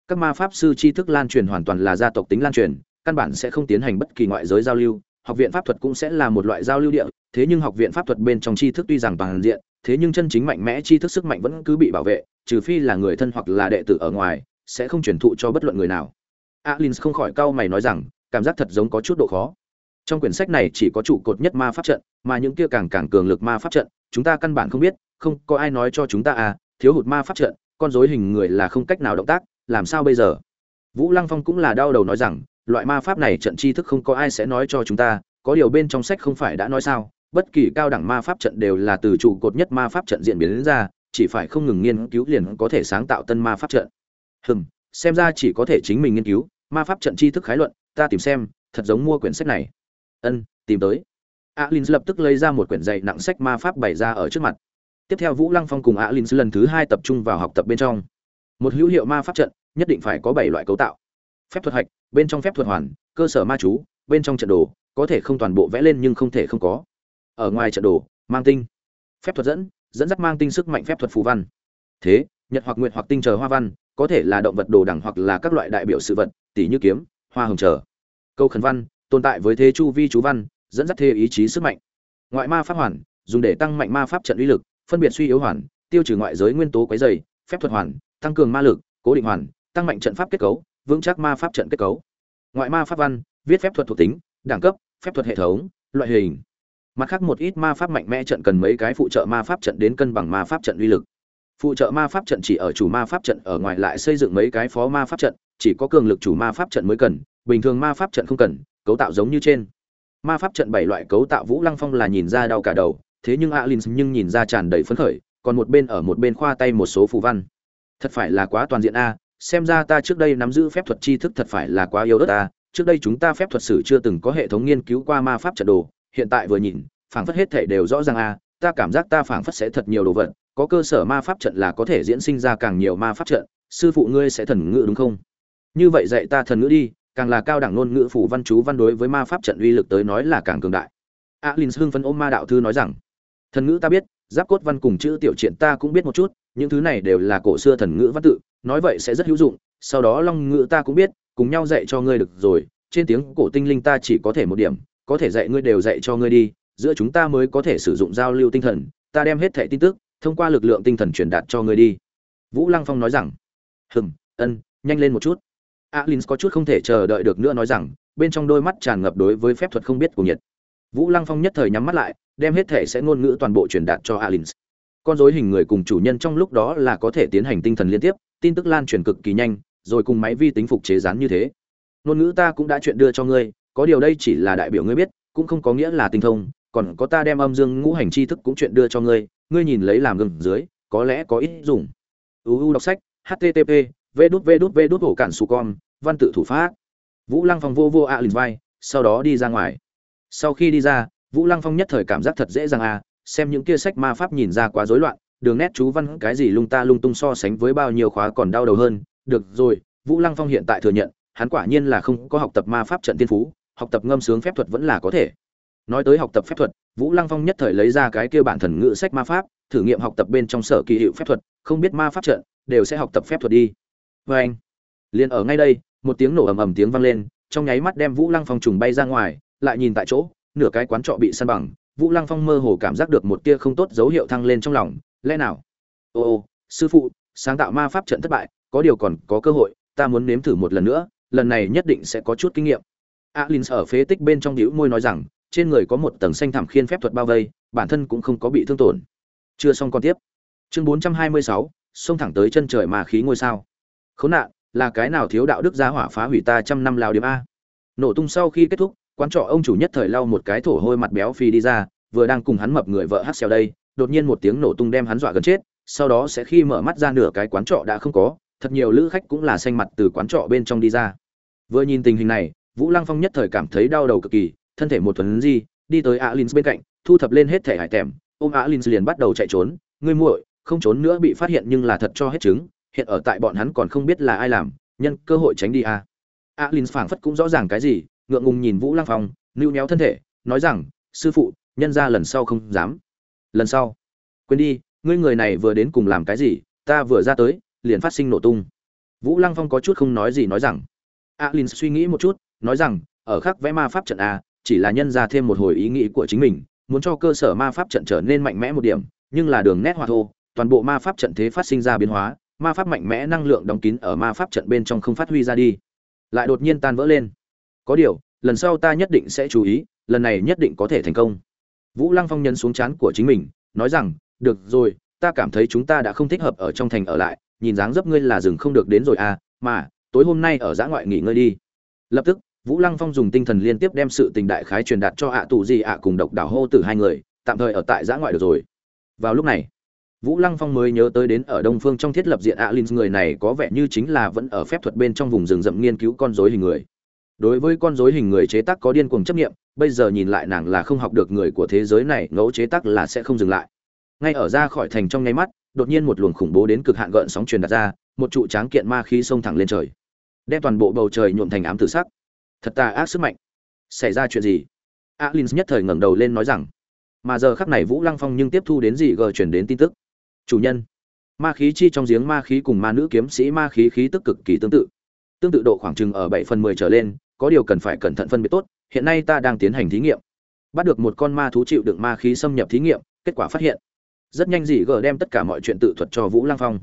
các ma pháp sư tri thức lan truyền hoàn toàn là gia tộc tính lan truyền, căn bản sẽ không tiến hành bất kỳ ngoại giới giao lưu, học viện pháp thuật cũng sẽ là một loại giao lưu địa, thế nhưng học viện pháp thuật bên trong tri thức tuy rằng toàn diện, thế nhưng chân chính mạnh mẽ tri thức sức mạnh vẫn cứ bị bảo vệ, trừ phi là người thân hoặc là đệ tử ở ngoài, sẽ không truyền thụ cho bất luận người nào. Alin không khỏi cau mày nói rằng, cảm giác thật giống có chút độ khó. Trong quyển sách này chỉ có trụ cột nhất ma pháp trận, mà những kia càng càng cường lực ma pháp trận, chúng ta căn bản không biết, không có ai nói cho chúng ta à thiếu hụt ma pháp trận, con rối hình người là không cách nào động tác làm sao bây giờ? Vũ lăng phong cũng là đau đầu nói rằng, loại ma pháp này trận tri thức không có ai sẽ nói cho chúng ta, có điều bên trong sách không phải đã nói sao, bất kỳ cao đẳng ma pháp trận đều là từ trụ cột nhất ma pháp trận diễn biến đến ra, chỉ phải không ngừng nghiên cứu liền có thể sáng tạo tân ma pháp trận. Hừm, xem ra chỉ có thể chính mình nghiên cứu, ma pháp trận tri thức khái luận, ta tìm xem, thật giống mua quyển sách này. Ân, tìm tới. Alin lập tức lấy ra một quyển dạy nặng sách ma pháp bày ra ở trước mặt. Tiếp theo vũ lăng phong cùng alin lần thứ hai tập trung vào học tập bên trong một hữu hiệu ma pháp trận, nhất định phải có bảy loại cấu tạo. Phép thuật hạch, bên trong phép thuật hoàn, cơ sở ma chú, bên trong trận đồ, có thể không toàn bộ vẽ lên nhưng không thể không có. Ở ngoài trận đồ, mang tinh. Phép thuật dẫn dẫn dắt mang tinh sức mạnh phép thuật phù văn. Thế, nhật hoặc nguyệt hoặc tinh chờ hoa văn, có thể là động vật đồ đẳng hoặc là các loại đại biểu sự vật tỷ như kiếm, hoa hồng chờ. Câu khẩn văn, tồn tại với thế chu vi chú văn, dẫn dắt thế ý chí sức mạnh. Ngoại ma pháp hoàn, dùng để tăng mạnh ma pháp trận uy lực, phân biệt suy yếu hoàn, tiêu trừ ngoại giới nguyên tố quấy dày, phép thuật hoàn tăng cường ma lực cố định hoàn tăng mạnh trận pháp kết cấu vững chắc ma pháp trận kết cấu ngoại ma pháp văn viết phép thuật thuộc tính đẳng cấp phép thuật hệ thống loại hình mặt khác một ít ma pháp mạnh mẽ trận cần mấy cái phụ trợ ma pháp trận đến cân bằng ma pháp trận uy lực phụ trợ ma pháp trận chỉ ở chủ ma pháp trận ở ngoài lại xây dựng mấy cái phó ma pháp trận chỉ có cường lực chủ ma pháp trận mới cần bình thường ma pháp trận không cần cấu tạo giống như trên ma pháp trận bảy loại cấu tạo vũ lăng phong là nhìn ra đau cả đầu thế nhưng alin nhưng nhìn ra tràn đầy phấn khởi còn một bên ở một bên khoa tay một số phù văn thật phải là quá toàn diện a xem ra ta trước đây nắm giữ phép thuật tri thức thật phải là quá yếu ớt a, trước đây chúng ta phép thuật sử chưa từng có hệ thống nghiên cứu qua ma pháp trận đồ hiện tại vừa nhìn phảng phất hết thể đều rõ ràng a ta cảm giác ta phảng phất sẽ thật nhiều đồ vật có cơ sở ma pháp trận là có thể diễn sinh ra càng nhiều ma pháp trận sư phụ ngươi sẽ thần ngữ đúng không? Như vậy dạy ta thần ngữ đi càng là cao đẳng ngôn ngữ phủ văn chú văn đối với ma pháp trận uy lực tới nói là càng cường đại. Alin hưng phấn ôm ma đạo thư nói rằng thần ngữ ta biết giáp cốt văn cùng chữ tiểu triện ta cũng biết một chút những thứ này đều là cổ xưa thần ngữ văn tự, nói vậy sẽ rất hữu dụng, sau đó long ngữ ta cũng biết, cùng nhau dạy cho ngươi được rồi, trên tiếng cổ tinh linh ta chỉ có thể một điểm, có thể dạy ngươi đều dạy cho ngươi đi, giữa chúng ta mới có thể sử dụng giao lưu tinh thần, ta đem hết thẻ tin tức, thông qua lực lượng tinh thần truyền đạt cho ngươi đi. Vũ lăng phong nói rằng. Hừng ân, nhanh lên một chút. Alin có chút không thể chờ đợi được nữa nói rằng, bên trong đôi mắt tràn ngập đối với phép thuật không biết của nhiệt. Vũ lăng phong nhất thời nhắm mắt lại, đem hết thể sẽ ngôn ngữ toàn bộ truyền đạt cho alin con dối hình người cùng chủ nhân trong lúc đó là có thể tiến hành tinh thần liên tiếp, tin tức lan truyền cực kỳ nhanh, rồi cùng máy vi tính phục chế rán như thế. Ngôn ngữ ta cũng đã chuyện đưa cho ngươi, có điều đây chỉ là đại biểu ngươi biết, cũng không có nghĩa là tinh thông, còn có ta đem âm dương ngũ hành tri thức cũng chuyện đưa cho ngươi ngươi nhìn lấy làm gừng dưới, có lẽ có ít dùng. Uu đọc sách http v đút v đút v đút hổ cản su con, văn tự thủ pháp. Vũ lăng phong vô vô a lìn vai, sau đó đi ra ngoài. Sau khi đi ra, vũ lăng phong nhất thời cảm giác thật dễ dàng à xem những kia sách ma pháp nhìn ra quá rối loạn, đường nét chú văn cái gì lung ta lung tung so sánh với bao nhiêu khóa còn đau đầu hơn, được rồi, vũ lăng phong hiện tại thừa nhận, hắn quả nhiên là không có học tập ma pháp trận tiên phú, học tập ngâm sướng phép thuật vẫn là có thể. Nói tới học tập phép thuật, vũ lăng phong nhất thời lấy ra cái kia bản thần ngữ sách ma pháp, thử nghiệm học tập bên trong sở kỳ hiệu phép thuật, không biết ma pháp trận, đều sẽ học tập phép thuật đi. Vê anh, liền ở ngay đây, một tiếng nổ ầm ầm tiếng vang lên, trong nháy mắt đem vũ lăng phong trùng bay ra ngoài, lại nhìn tại chỗ, nửa cái quán trọ bị săn bằng vũ lăng phong mơ hồ cảm giác được một tia không tốt dấu hiệu thăng lên trong lòng, lẽ nào? Ô ô, sư phụ, sáng tạo ma pháp trận thất bại, có điều còn có cơ hội, ta muốn nếm thử một lần nữa, lần này nhất định sẽ có chút kinh nghiệm. Alin ở phế tích bên trong đĩu môi nói rằng, trên người có một tầng xanh thảm khiên phép thuật bao vây, bản thân cũng không có bị thương tổn. Chưa xong còn tiếp. Chương bốn trăm hai mươi sáu, xông thẳng tới chân trời mà khí ngôi sao. Khốn nạn, là cái nào thiếu đạo đức gia hỏa phá hủy ta trăm năm lao điểm a? Nổ tung sau khi kết thúc quán trọ ông chủ nhất thời lau một cái thổ hôi mặt béo phi đi ra, vừa đang cùng hắn mập người vợ hát xèo đây, đột nhiên một tiếng nổ tung đem hắn dọa gần chết, sau đó sẽ khi mở mắt ra nửa cái quán trọ đã không có, thật nhiều lữ khách cũng là xanh mặt từ quán trọ bên trong đi ra vừa nhìn tình hình này, vũ lăng phong nhất thời cảm thấy đau đầu cực kỳ, thân thể một tuần di, đi tới alin bên cạnh, thu thập lên hết thẻ hải tèm, ôm alin liền bắt đầu chạy trốn, ngươi muội, không trốn nữa bị phát hiện nhưng là thật cho hết chứng, hiện ở tại bọn hắn còn không biết là ai làm, nhân cơ hội tránh đi à. alin phảng phất cũng rõ ràng cái gì ngượng ngùng nhìn vũ lăng phong nưu nhéo thân thể, nói rằng, sư phụ, nhân ra lần sau không dám. Lần sau? Quên đi, ngươi người này vừa đến cùng làm cái gì, ta vừa ra tới, liền phát sinh nổ tung. Vũ lăng phong có chút không nói gì nói rằng. Alin suy nghĩ một chút, nói rằng, ở khắc vẽ ma pháp trận a, chỉ là nhân ra thêm một hồi ý nghĩ của chính mình, muốn cho cơ sở ma pháp trận trở nên mạnh mẽ một điểm, nhưng là đường nét hoa thô, toàn bộ ma pháp trận thế phát sinh ra biến hóa, ma pháp mạnh mẽ năng lượng đóng kín ở ma pháp trận bên trong không phát huy ra đi, lại đột nhiên tan vỡ lên có điều, lần sau ta nhất định sẽ chú ý, lần này nhất định có thể thành công. Vũ lăng phong nhân xuống chán của chính mình, nói rằng, được rồi, ta cảm thấy chúng ta đã không thích hợp ở trong thành ở lại, nhìn dáng dấp ngươi là rừng không được đến rồi à mà, tối hôm nay ở giã ngoại nghỉ ngơi đi. Lập tức, vũ lăng phong dùng tinh thần liên tiếp đem sự tình đại khái truyền đạt cho ạ à tù gì ạ cùng độc đảo hô tử hai người, tạm thời ở tại giã ngoại được rồi. Vào lúc này, vũ lăng phong mới nhớ tới đến ở đông phương trong thiết lập diện ạ à linh, người này có vẻ như chính là vẫn ở phép thuật bên trong vùng rừng rậm nghiên cứu con dối hình người đối với con dối hình người chế tác có điên cuồng chấp nghiệm, bây giờ nhìn lại nàng là không học được người của thế giới này, ngẫu chế tác là sẽ không dừng lại. Ngay ở ra khỏi thành trong nháy mắt, đột nhiên một luồng khủng bố đến cực hạn gợn sóng truyền đặt ra, một trụ tráng kiện ma khí xông thẳng lên trời. Đem toàn bộ bầu trời nhuộm thành ám tử sắc. Thật tà ác sức mạnh. Xảy ra chuyện gì? Alin nhất thời ngẩng đầu lên nói rằng, mà giờ khắc này vũ lăng phong nhưng tiếp thu đến gì gờ chuyển đến tin tức. Chủ nhân, ma khí chi trong giếng ma khí cùng ma nữ kiếm sĩ ma khí khí tức cực kỳ tương tự. Tương tự độ khoảng chừng ở bảy phần mười trở lên có điều cần phải cẩn thận phân biệt tốt, hiện nay ta đang tiến hành thí nghiệm. Bắt được một con ma thú chịu đựng ma khí xâm nhập thí nghiệm, kết quả phát hiện. Rất nhanh dì gờ đem tất cả mọi chuyện tự thuật cho vũ lăng phong.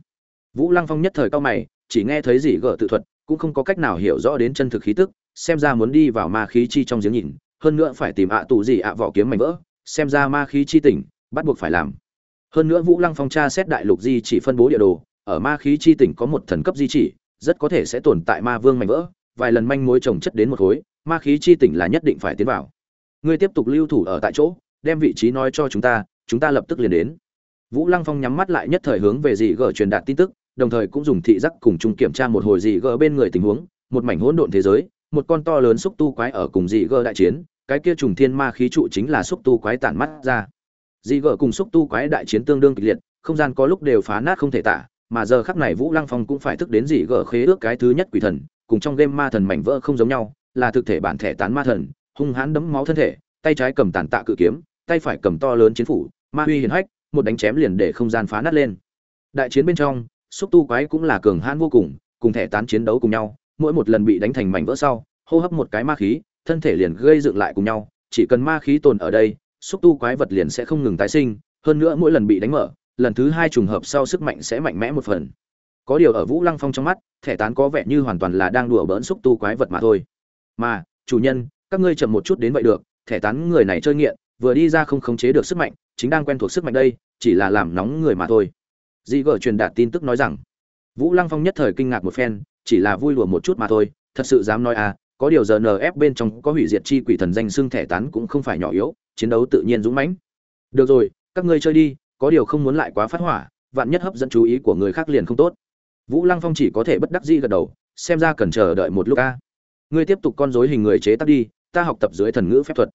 Vũ lăng phong nhất thời cao mày, chỉ nghe thấy dì gờ tự thuật, cũng không có cách nào hiểu rõ đến chân thực khí tức, xem ra muốn đi vào ma khí chi trong giếng nhìn, hơn nữa phải tìm ạ tù gì ạ vỏ kiếm mảnh vỡ, xem ra ma khí chi tỉnh, bắt buộc phải làm. Hơn nữa vũ lăng phong tra xét đại lục di chỉ phân bố địa đồ, ở ma khí chi tỉnh có một thần cấp di chỉ, rất có thể sẽ tồn tại ma vương mảnh vỡ vài lần manh mối trồng chất đến một khối, ma khí chi tỉnh là nhất định phải tiến vào. Ngươi tiếp tục lưu thủ ở tại chỗ, đem vị trí nói cho chúng ta chúng ta lập tức liền đến. Vũ lăng phong nhắm mắt lại nhất thời hướng về dị gờ truyền đạt tin tức, đồng thời cũng dùng thị giác cùng chung kiểm tra một hồi dị gờ bên người tình huống, một mảnh hỗn độn thế giới, một con to lớn xúc tu quái ở cùng dị gờ đại chiến, cái kia trùng thiên ma khí trụ chính là xúc tu quái tản mắt ra. Dị gờ cùng xúc tu quái đại chiến tương đương kịch liệt, không gian có lúc đều phá nát không thể tả, mà giờ khắc này vũ lăng phong cũng phải thức đến dị gờ khế ước cái thứ nhất quỷ thần cùng trong game ma thần mảnh vỡ không giống nhau, là thực thể bản thể tán ma thần, hung hãn đấm máu thân thể, tay trái cầm tàn tạ cự kiếm, tay phải cầm to lớn chiến phủ, ma uy hiển hách, một đánh chém liền để không gian phá nát lên. Đại chiến bên trong, xúc tu quái cũng là cường hãn vô cùng cùng thể tán chiến đấu cùng nhau, mỗi một lần bị đánh thành mảnh vỡ sau, hô hấp một cái ma khí, thân thể liền gây dựng lại cùng nhau, chỉ cần ma khí tồn ở đây, xúc tu quái vật liền sẽ không ngừng tái sinh, hơn nữa mỗi lần bị đánh mở, lần thứ hai trùng hợp sau sức mạnh sẽ mạnh mẽ một phần có điều ở vũ lăng phong trong mắt, thẻ tán có vẻ như hoàn toàn là đang đùa bỡn xúc tu quái vật mà thôi. Mà, chủ nhân, các ngươi chậm một chút đến vậy được, thẻ tán người này chơi nghiện, vừa đi ra không khống chế được sức mạnh, chính đang quen thuộc sức mạnh đây, chỉ là làm nóng người mà thôi. Dị gờ truyền đạt tin tức nói rằng, vũ lăng phong nhất thời kinh ngạc một phen, chỉ là vui lùa một chút mà thôi, thật sự dám nói à có điều giờ nf bên trong có hủy diệt chi quỷ thần danh xưng thẻ tán cũng không phải nhỏ yếu, chiến đấu tự nhiên dũng mãnh. Được rồi, các ngươi chơi đi, có điều không muốn lại quá phát hỏa, vạn nhất hấp dẫn chú ý của người khác liền không tốt vũ lăng phong chỉ có thể bất đắc dĩ gật đầu, xem ra cần chờ đợi một lúc a. Ngươi tiếp tục con dối hình người chế tác đi, ta học tập dưới thần ngữ phép thuật.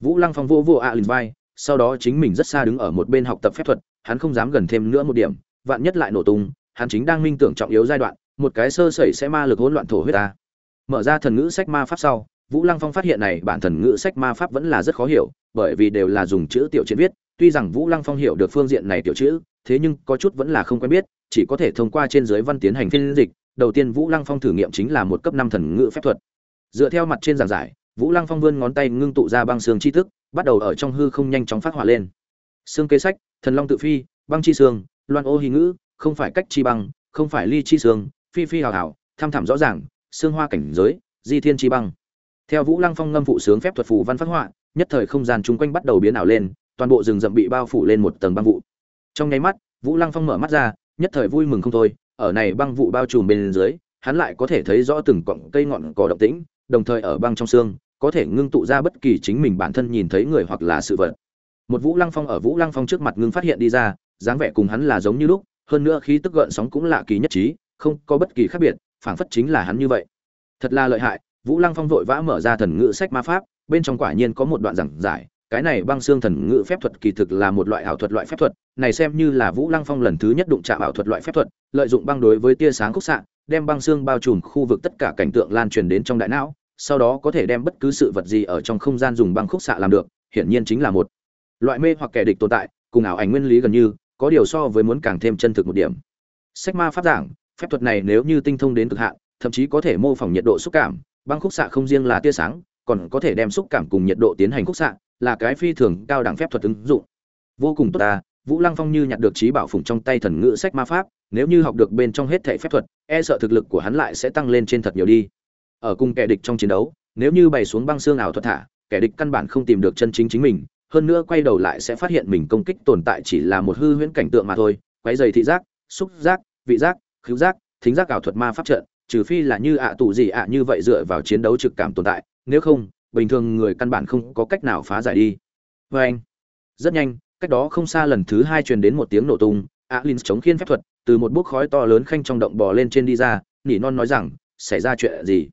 Vũ lăng phong vô vô ạ à lìn vai, sau đó chính mình rất xa đứng ở một bên học tập phép thuật, hắn không dám gần thêm nữa một điểm, vạn nhất lại nổ tung, hắn chính đang minh tưởng trọng yếu giai đoạn, một cái sơ sẩy sẽ ma lực hỗn loạn thổ huyết ta. Mở ra thần ngữ sách ma pháp sau, vũ lăng phong phát hiện này, bản thần ngữ sách ma pháp vẫn là rất khó hiểu, bởi vì đều là dùng chữ tiểu chiến viết, tuy rằng vũ lăng phong hiểu được phương diện này tiểu chữ, thế nhưng có chút vẫn là không quen biết chỉ có thể thông qua trên dưới văn tiến hành phiên dịch. Đầu tiên vũ lăng phong thử nghiệm chính là một cấp năm thần ngữ phép thuật. Dựa theo mặt trên giảng giải, vũ lăng phong vươn ngón tay ngưng tụ ra băng xương chi thức, bắt đầu ở trong hư không nhanh chóng phát hỏa lên. Xương kế sách, thần long tự phi, băng chi xương, loan ô hy ngữ, không phải cách chi băng, không phải ly chi xương, phi phi hào hào, tham thảm rõ ràng, xương hoa cảnh giới, di thiên chi băng. Theo vũ lăng phong ngâm phụ sướng phép thuật phù văn phát họa, nhất thời không gian chung quanh bắt đầu biến ảo lên, toàn bộ rừng rậm bị bao phủ lên một tầng băng vụ. Trong nháy mắt, vũ lăng phong mở mắt ra nhất thời vui mừng không thôi, ở này băng vụ bao trùm bên dưới, hắn lại có thể thấy rõ từng cọng cây ngọn cỏ động tĩnh, đồng thời ở băng trong xương, có thể ngưng tụ ra bất kỳ chính mình bản thân nhìn thấy người hoặc là sự vật. Một vũ lăng phong ở vũ lăng phong trước mặt ngưng phát hiện đi ra, dáng vẻ cùng hắn là giống như lúc, hơn nữa khí tức gợn sóng cũng lạ kỳ nhất trí, không có bất kỳ khác biệt, phảng phất chính là hắn như vậy. Thật là lợi hại, vũ lăng phong vội vã mở ra thần ngữ sách ma pháp, bên trong quả nhiên có một đoạn giảng giải cái này băng xương thần ngự phép thuật kỳ thực là một loại ảo thuật loại phép thuật, này xem như là vũ lăng phong lần thứ nhất đụng chạm ảo thuật loại phép thuật, lợi dụng băng đối với tia sáng khúc xạ, đem băng xương bao trùm khu vực tất cả cảnh tượng lan truyền đến trong đại não, sau đó có thể đem bất cứ sự vật gì ở trong không gian dùng băng khúc xạ làm được, hiển nhiên chính là một loại mê hoặc kẻ địch tồn tại, cùng ảo ảnh nguyên lý gần như, có điều so với muốn càng thêm chân thực một điểm. Sách ma pháp giảng, phép thuật này nếu như tinh thông đến cực hạn, thậm chí có thể mô phỏng nhiệt độ xúc cảm, băng khúc xạ không riêng là tia sáng còn có thể đem xúc cảm cùng nhiệt độ tiến hành khúc xạ, là cái phi thường cao đẳng phép thuật ứng dụng. Vô cùng tốt ta, vũ lăng phong như nhặt được trí bảo phụng trong tay thần ngữ sách ma pháp, nếu như học được bên trong hết thảy phép thuật e sợ thực lực của hắn lại sẽ tăng lên trên thật nhiều đi. Ở cùng kẻ địch trong chiến đấu, nếu như bày xuống băng xương ảo thuật thả, kẻ địch căn bản không tìm được chân chính chính mình, hơn nữa quay đầu lại sẽ phát hiện mình công kích tồn tại chỉ là một hư huyễn cảnh tượng mà thôi quấy dày thị giác, xúc giác, vị giác, khứu giác, thính giác ảo thuật ma pháp trận, trừ phi là như ạ tù gì ạ như vậy dựa vào chiến đấu trực cảm tồn tại nếu không, bình thường người căn bản không có cách nào phá giải đi. Vê anh, rất nhanh, cách đó không xa lần thứ hai truyền đến một tiếng nổ tung alin chống khiên phép thuật, từ một bút khói to lớn khanh trong động bò lên trên đi ra, nỉ non nói rằng, xảy ra chuyện gì?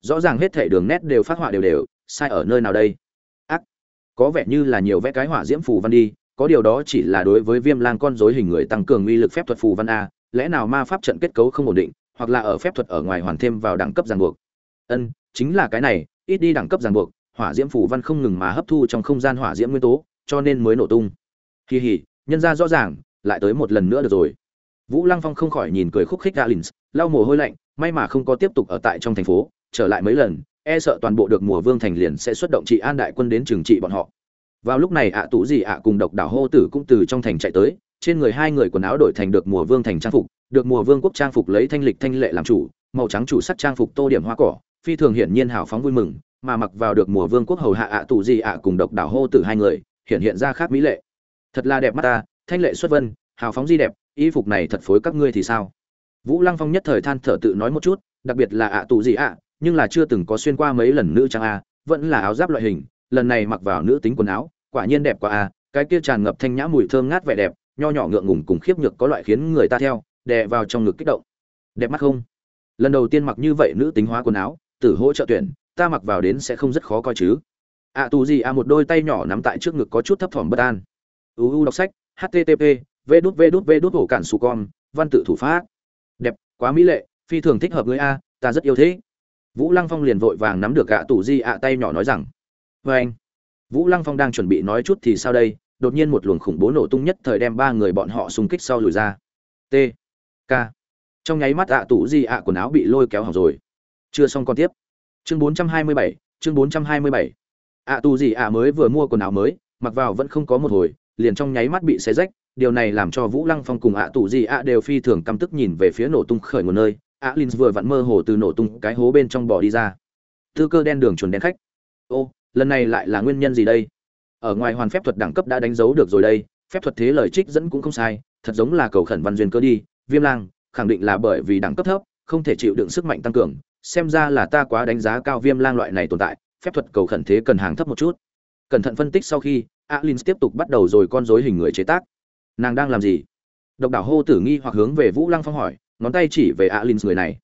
Rõ ràng hết thể đường nét đều phát họa đều đều, sai ở nơi nào đây? Ác, có vẻ như là nhiều vẽ cái hỏa diễm phù văn đi, có điều đó chỉ là đối với viêm lang con dối hình người tăng cường uy lực phép thuật phù văn a, lẽ nào ma pháp trận kết cấu không ổn định, hoặc là ở phép thuật ở ngoài hoàn thêm vào đẳng cấp ràng buộc? Ân, chính là cái này ít đi đẳng cấp ràng buộc, hỏa diễm phù văn không ngừng mà hấp thu trong không gian hỏa diễm nguyên tố, cho nên mới nổ tung. Kỳ hỉ, nhân ra rõ ràng, lại tới một lần nữa được rồi. Vũ lăng phong không khỏi nhìn cười khúc khích galins lau mồ hôi lạnh, may mà không có tiếp tục ở tại trong thành phố, trở lại mấy lần e sợ toàn bộ được mùa vương thành liền sẽ xuất động trị an đại quân đến trừng trị bọn họ. Vào lúc này ạ tủ gì ạ cùng độc đảo hô tử cũng từ trong thành chạy tới, trên người hai người quần áo đổi thành được mùa vương thành trang phục, được mùa vương quốc trang phục lấy thanh lịch thanh lệ làm chủ, màu trắng chủ sắc trang phục tô điểm hoa cỏ phi thường hiển nhiên hào phóng vui mừng, mà mặc vào được mùa vương quốc hầu hạ ạ tù gì ạ cùng độc đảo hô tử hai người, hiện hiện ra khác mỹ lệ. Thật là đẹp mắt ta, thanh lệ xuất vân, hào phóng di đẹp, y phục này thật phối các ngươi thì sao? Vũ lăng phong nhất thời than thở tự nói một chút, đặc biệt là ạ tù gì ạ, nhưng là chưa từng có xuyên qua mấy lần nữ trang a, vẫn là áo giáp loại hình, lần này mặc vào nữ tính quần áo, quả nhiên đẹp quá a, cái kia tràn ngập thanh nhã mùi thơm ngát vẻ đẹp, nho nhỏ ngượng ngùng cùng khiếp nhược có loại khiến người ta theo, đè vào trong ngực kích động. Đẹp mắt không? Lần đầu tiên mặc như vậy nữ tính hóa quần áo tử hỗ trợ tuyển, ta mặc vào đến sẽ không rất khó coi chứ. Ạ tù gì? À một đôi tay nhỏ nắm tại trước ngực có chút thấp thỏm bất an. Uu đọc sách http v đút v đút v đút hổ cản su con, văn tự thủ pháp. Đẹp, quá mỹ lệ, phi thường thích hợp người a, ta rất yêu thế. Vũ lăng phong liền vội vàng nắm được ạ tù di ạ à, tay nhỏ nói rằng vê anh. Vũ lăng phong đang chuẩn bị nói chút thì sao đây? Đột nhiên một luồng khủng bố nổ tung nhất thời đem ba người bọn họ xung kích sau lùi ra. T, k. Trong nháy mắt ạ, tù di ạ à, quần áo bị lôi kéo hỏng rồi chưa xong còn tiếp. Chương 427, chương 427. ạ à, tù gì ạ mới vừa mua quần áo mới mặc vào vẫn không có một hồi liền trong nháy mắt bị xé rách điều này làm cho vũ lăng phong cùng ạ tù gì ạ đều phi thường căm tức nhìn về phía nổ tung khởi nguồn nơi. Ạ linh vừa vặn mơ hồ từ nổ tung cái hố bên trong bỏ đi ra. Tư cơ đen đường chuồn đen khách. Ô lần này lại là nguyên nhân gì đây? Ở ngoài hoàn phép thuật đẳng cấp đã đánh dấu được rồi đây phép thuật thế lời trích dẫn cũng không sai thật giống là cầu khẩn văn duyên cơ đi. Viêm lang khẳng định là bởi vì đẳng cấp thấp không thể chịu đựng sức mạnh tăng cường xem ra là ta quá đánh giá cao viêm lang loại này tồn tại, phép thuật cầu khẩn thế cần hàng thấp một chút. Cẩn thận phân tích sau khi alin tiếp tục bắt đầu rồi con dối hình người chế tác. Nàng đang làm gì? Độc đảo hô tử nghi hoặc hướng về vũ lăng phong hỏi, ngón tay chỉ về alin người này.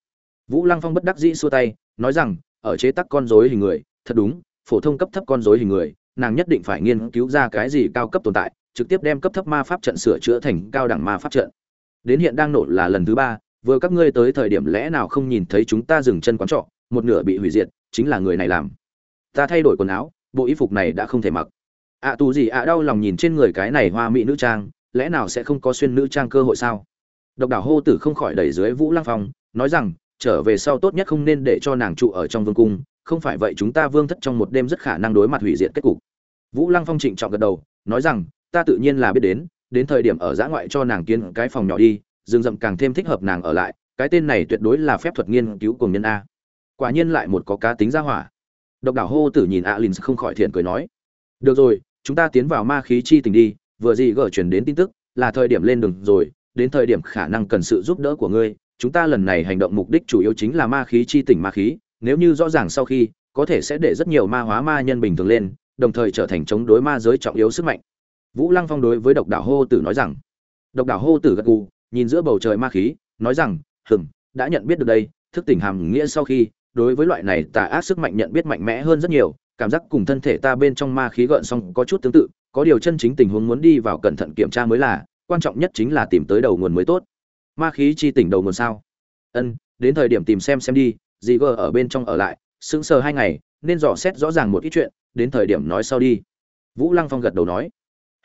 Vũ lăng phong bất đắc dĩ xua tay, nói rằng, ở chế tác con dối hình người, thật đúng, phổ thông cấp thấp con dối hình người, nàng nhất định phải nghiên cứu ra cái gì cao cấp tồn tại, trực tiếp đem cấp thấp ma pháp trận sửa chữa thành cao đẳng ma pháp trận. Đến hiện đang nổ là lần thứ ba vừa các ngươi tới thời điểm lẽ nào không nhìn thấy chúng ta dừng chân quán trọ một nửa bị hủy diệt chính là người này làm. Ta thay đổi quần áo bộ y phục này đã không thể mặc. Ạ à, tù gì ạ đau lòng nhìn trên người cái này hoa mỹ nữ trang lẽ nào sẽ không có xuyên nữ trang cơ hội sao? Độc đảo hô tử không khỏi đẩy dưới vũ lăng phong nói rằng trở về sau tốt nhất không nên để cho nàng trụ ở trong vương cung không phải vậy chúng ta vương thất trong một đêm rất khả năng đối mặt hủy diệt kết cục. Vũ lăng phong trịnh trọng gật đầu nói rằng ta tự nhiên là biết đến đến thời điểm ở giã ngoại cho nàng kiến cái phòng nhỏ đi rừng rậm càng thêm thích hợp nàng ở lại, cái tên này tuyệt đối là phép thuật nghiên cứu cùng nhân a. Quả nhiên lại một có cá tính ra hỏa. Độc đảo hô tử nhìn alin không khỏi thiện cười nói, được rồi, chúng ta tiến vào ma khí chi tình đi, vừa gì gỡ chuyển đến tin tức, là thời điểm lên đường rồi, đến thời điểm khả năng cần sự giúp đỡ của ngươi, chúng ta lần này hành động mục đích chủ yếu chính là ma khí chi tỉnh ma khí, nếu như rõ ràng sau khi, có thể sẽ để rất nhiều ma hóa ma nhân bình thường lên, đồng thời trở thành chống đối ma giới trọng yếu sức mạnh. Vũ lăng phong đối với độc đảo hô tử nói rằng, độc đảo hô tử gật gù nhìn giữa bầu trời ma khí, nói rằng, hừm, đã nhận biết được đây, thức tỉnh hàm nghĩa sau khi, đối với loại này tà ác sức mạnh nhận biết mạnh mẽ hơn rất nhiều, cảm giác cùng thân thể ta bên trong ma khí gợn xong có chút tương tự, có điều chân chính tình huống muốn đi vào cẩn thận kiểm tra mới là, quan trọng nhất chính là tìm tới đầu nguồn mới tốt. Ma khí chi tỉnh đầu nguồn sao? Ân, đến thời điểm tìm xem xem đi gì Vừa ở bên trong ở lại, sững sờ hai ngày, nên dò xét rõ ràng một ít chuyện, đến thời điểm nói sau đi. Vũ lăng phong gật đầu nói.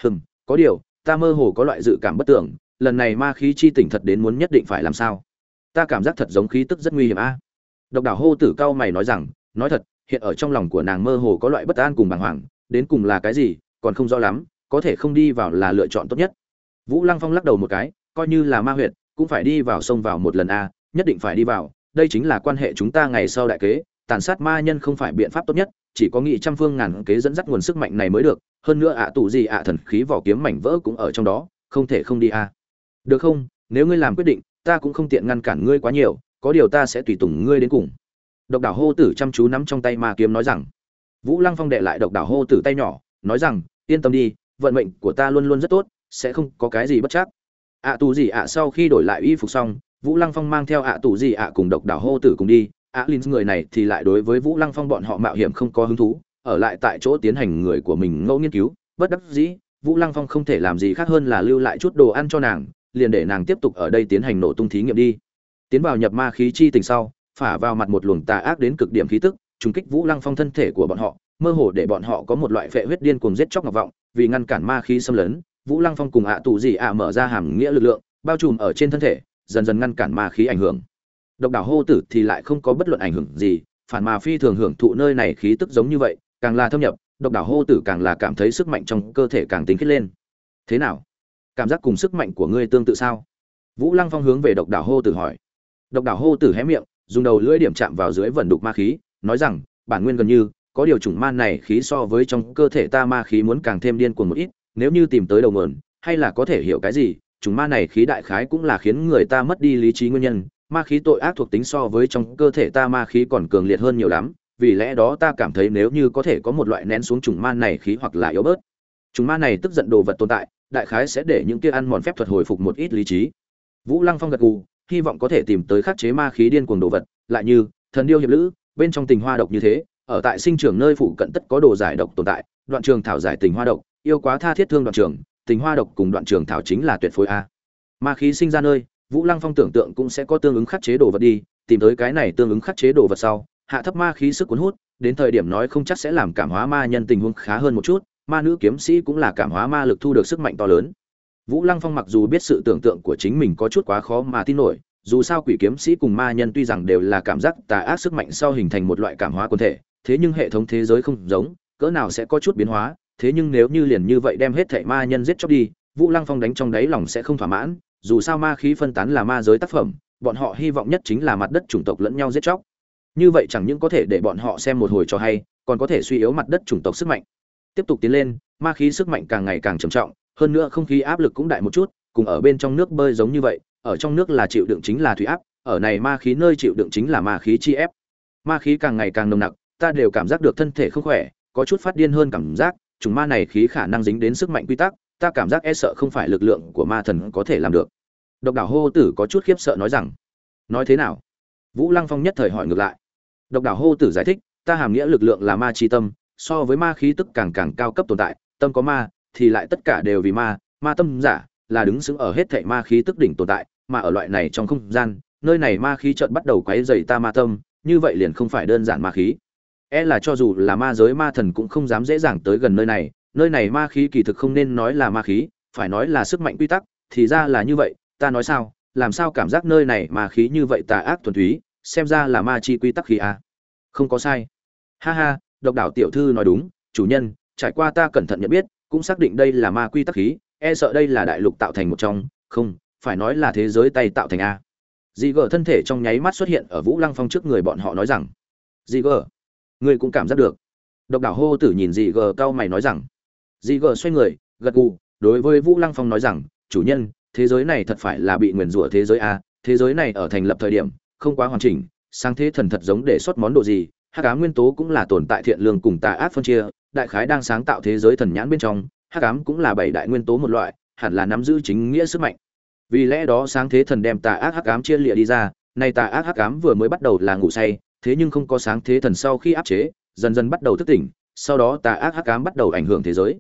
Hừm, có điều, ta mơ hồ có loại dự cảm bất tưởng lần này ma khí chi tỉnh thật đến muốn nhất định phải làm sao? Ta cảm giác thật giống khí tức rất nguy hiểm a. Độc đảo hô tử cao mày nói rằng, nói thật, hiện ở trong lòng của nàng mơ hồ có loại bất an cùng bàng hoàng, đến cùng là cái gì, còn không rõ lắm, có thể không đi vào là lựa chọn tốt nhất. Vũ lăng phong lắc đầu một cái, coi như là ma huyệt, cũng phải đi vào sông vào một lần a, nhất định phải đi vào, đây chính là quan hệ chúng ta ngày sau đại kế, tàn sát ma nhân không phải biện pháp tốt nhất, chỉ có nghị trăm phương ngàn kế dẫn dắt nguồn sức mạnh này mới được, hơn nữa ạ tù gì ạ thần khí vỏ kiếm mảnh vỡ cũng ở trong đó, không thể không đi a được không? Nếu ngươi làm quyết định, ta cũng không tiện ngăn cản ngươi quá nhiều, có điều ta sẽ tùy tùng ngươi đến cùng. Độc đảo hô tử chăm chú nắm trong tay ma kiếm nói rằng. Vũ lăng phong đệ lại độc đảo hô tử tay nhỏ, nói rằng, yên tâm đi, vận mệnh của ta luôn luôn rất tốt, sẽ không có cái gì bất chắc. Ạ tù gì ạ? Sau khi đổi lại y phục xong, vũ lăng phong mang theo ạ tù gì ạ cùng độc đảo hô tử cùng đi. Ạ linh người này thì lại đối với vũ lăng phong bọn họ mạo hiểm không có hứng thú, ở lại tại chỗ tiến hành người của mình ngẫu nghiên cứu. Bất đắc dĩ, vũ lăng phong không thể làm gì khác hơn là lưu lại chút đồ ăn cho nàng liền để nàng tiếp tục ở đây tiến hành nổ tung thí nghiệm đi. Tiến vào nhập ma khí chi tình sau, phả vào mặt một luồng tà ác đến cực điểm khí tức, trùng kích vũ lăng phong thân thể của bọn họ, mơ hồ để bọn họ có một loại phệ huyết điên cuồng giết chóc ngọc vọng, vì ngăn cản ma khí xâm lấn, vũ lăng phong cùng ạ tù gì ạ mở ra hàm nghĩa lực lượng, bao trùm ở trên thân thể, dần dần ngăn cản ma khí ảnh hưởng. Độc đảo hô tử thì lại không có bất luận ảnh hưởng gì, phản mà phi thường hưởng thụ nơi này khí tức giống như vậy, càng là thâm nhập, độc đảo hô tử càng là cảm thấy sức mạnh trong cơ thể càng tính khít lên. Thế nào? Cảm giác cùng sức mạnh của ngươi tương tự sao? Vũ lăng phong hướng về độc đảo hô tử hỏi. Độc đảo hô tử hé miệng, dùng đầu lưỡi điểm chạm vào dưới vần đục ma khí, nói rằng, bản nguyên gần như, có điều chủng ma này khí so với trong cơ thể ta ma khí muốn càng thêm điên cuồng một ít, nếu như tìm tới đầu mườn hay là có thể hiểu cái gì, chủng ma này khí đại khái cũng là khiến người ta mất đi lý trí nguyên nhân, ma khí tội ác thuộc tính so với trong cơ thể ta ma khí còn cường liệt hơn nhiều lắm, vì lẽ đó ta cảm thấy nếu như có thể có một loại nén xuống chủng ma này khí hoặc là yếu bớt. Chủng ma này tức giận đồ vật tồn tại đại khái sẽ để những kia ăn mòn phép thuật hồi phục một ít lý trí. Vũ lăng phong gật gù, hy vọng có thể tìm tới khắc chế ma khí điên cuồng đồ vật, lại như, thần điêu hiệp lữ, bên trong tình hoa độc như thế, ở tại sinh trường nơi phụ cận tất có đồ giải độc tồn tại, đoạn trường thảo giải tình hoa độc, yêu quá tha thiết thương đoạn trường, tình hoa độc cùng đoạn trường thảo chính là tuyệt phối a. Ma khí sinh ra nơi, vũ lăng phong tưởng tượng cũng sẽ có tương ứng khắc chế đồ vật đi, tìm tới cái này tương ứng khắc chế đồ vật sau, hạ thấp ma khí sức cuốn hút, đến thời điểm nói không chắc sẽ làm cảm hóa ma nhân tình huống khá hơn một chút ma nữ kiếm sĩ cũng là cảm hóa ma lực thu được sức mạnh to lớn. Vũ lăng phong mặc dù biết sự tưởng tượng của chính mình có chút quá khó mà tin nổi, dù sao quỷ kiếm sĩ cùng ma nhân tuy rằng đều là cảm giác tà ác sức mạnh sau hình thành một loại cảm hóa quân thể, thế nhưng hệ thống thế giới không giống, cỡ nào sẽ có chút biến hóa, thế nhưng nếu như liền như vậy đem hết thảy ma nhân giết chóc đi, vũ lăng phong đánh trong đáy lòng sẽ không thỏa mãn, dù sao ma khí phân tán là ma giới tác phẩm, bọn họ hy vọng nhất chính là mặt đất chủng tộc lẫn nhau giết chóc. Như vậy chẳng những có thể để bọn họ xem một hồi cho hay, còn có thể suy yếu mặt đất chủng tộc sức mạnh tiếp tục tiến lên, ma khí sức mạnh càng ngày càng trầm trọng, hơn nữa không khí áp lực cũng đại một chút, cùng ở bên trong nước bơi giống như vậy, ở trong nước là chịu đựng chính là thủy áp, ở này ma khí nơi chịu đựng chính là ma khí chi ép. Ma khí càng ngày càng nồng nặc, ta đều cảm giác được thân thể không khỏe, có chút phát điên hơn cảm giác, chúng ma này khí khả năng dính đến sức mạnh quy tắc, ta cảm giác e sợ không phải lực lượng của ma thần có thể làm được. Độc đảo hô tử có chút khiếp sợ nói rằng, nói thế nào? Vũ lăng phong nhất thời hỏi ngược lại. Độc đảo hô tử giải thích, ta hàm nghĩa lực lượng là ma chi tâm so với ma khí tức càng càng cao cấp tồn tại, tâm có ma, thì lại tất cả đều vì ma ma tâm giả là đứng xứng ở hết thảy ma khí tức đỉnh tồn tại, mà ở loại này trong không gian, nơi này ma khí chợt bắt đầu quấy dày ta ma tâm, như vậy liền không phải đơn giản ma khí e là cho dù là ma giới ma thần cũng không dám dễ dàng tới gần nơi này nơi này ma khí kỳ thực không nên nói là ma khí, phải nói là sức mạnh quy tắc, thì ra là như vậy, ta nói sao, làm sao cảm giác nơi này ma khí như vậy tà ác thuần túy, xem ra là ma chi quy tắc khí à. không có sai ha ha độc đảo tiểu thư nói đúng, chủ nhân, trải qua ta cẩn thận nhận biết, cũng xác định đây là ma quy tắc khí e sợ đây là đại lục tạo thành một trong, không, phải nói là thế giới tay tạo thành a. Dị gờ thân thể trong nháy mắt xuất hiện ở vũ lăng phong trước người bọn họ nói rằng dị gờ, ngươi cũng cảm giác được. Độc đảo hô tử nhìn dị gờ cao mày nói rằng dị gờ xoay người, gật gù, đối với vũ lăng phong nói rằng, chủ nhân, thế giới này thật phải là bị nguyền rủa thế giới a, thế giới này ở thành lập thời điểm, không quá hoàn chỉnh sang thế thần thật giống để xuất món đồ gì hắc ám nguyên tố cũng là tồn tại thiện lương cùng tà ác phân chia, đại khái đang sáng tạo thế giới thần nhãn bên trong, hắc ám cũng là bảy đại nguyên tố một loại, hẳn là nắm giữ chính nghĩa sức mạnh. Vì lẽ đó sáng thế thần đem tà ác hắc ám chia lịa đi ra, nay tà ác hắc ám vừa mới bắt đầu là ngủ say, thế nhưng không có sáng thế thần sau khi áp chế, dần dần bắt đầu thức tỉnh, sau đó tà ác hắc ám bắt đầu ảnh hưởng thế giới.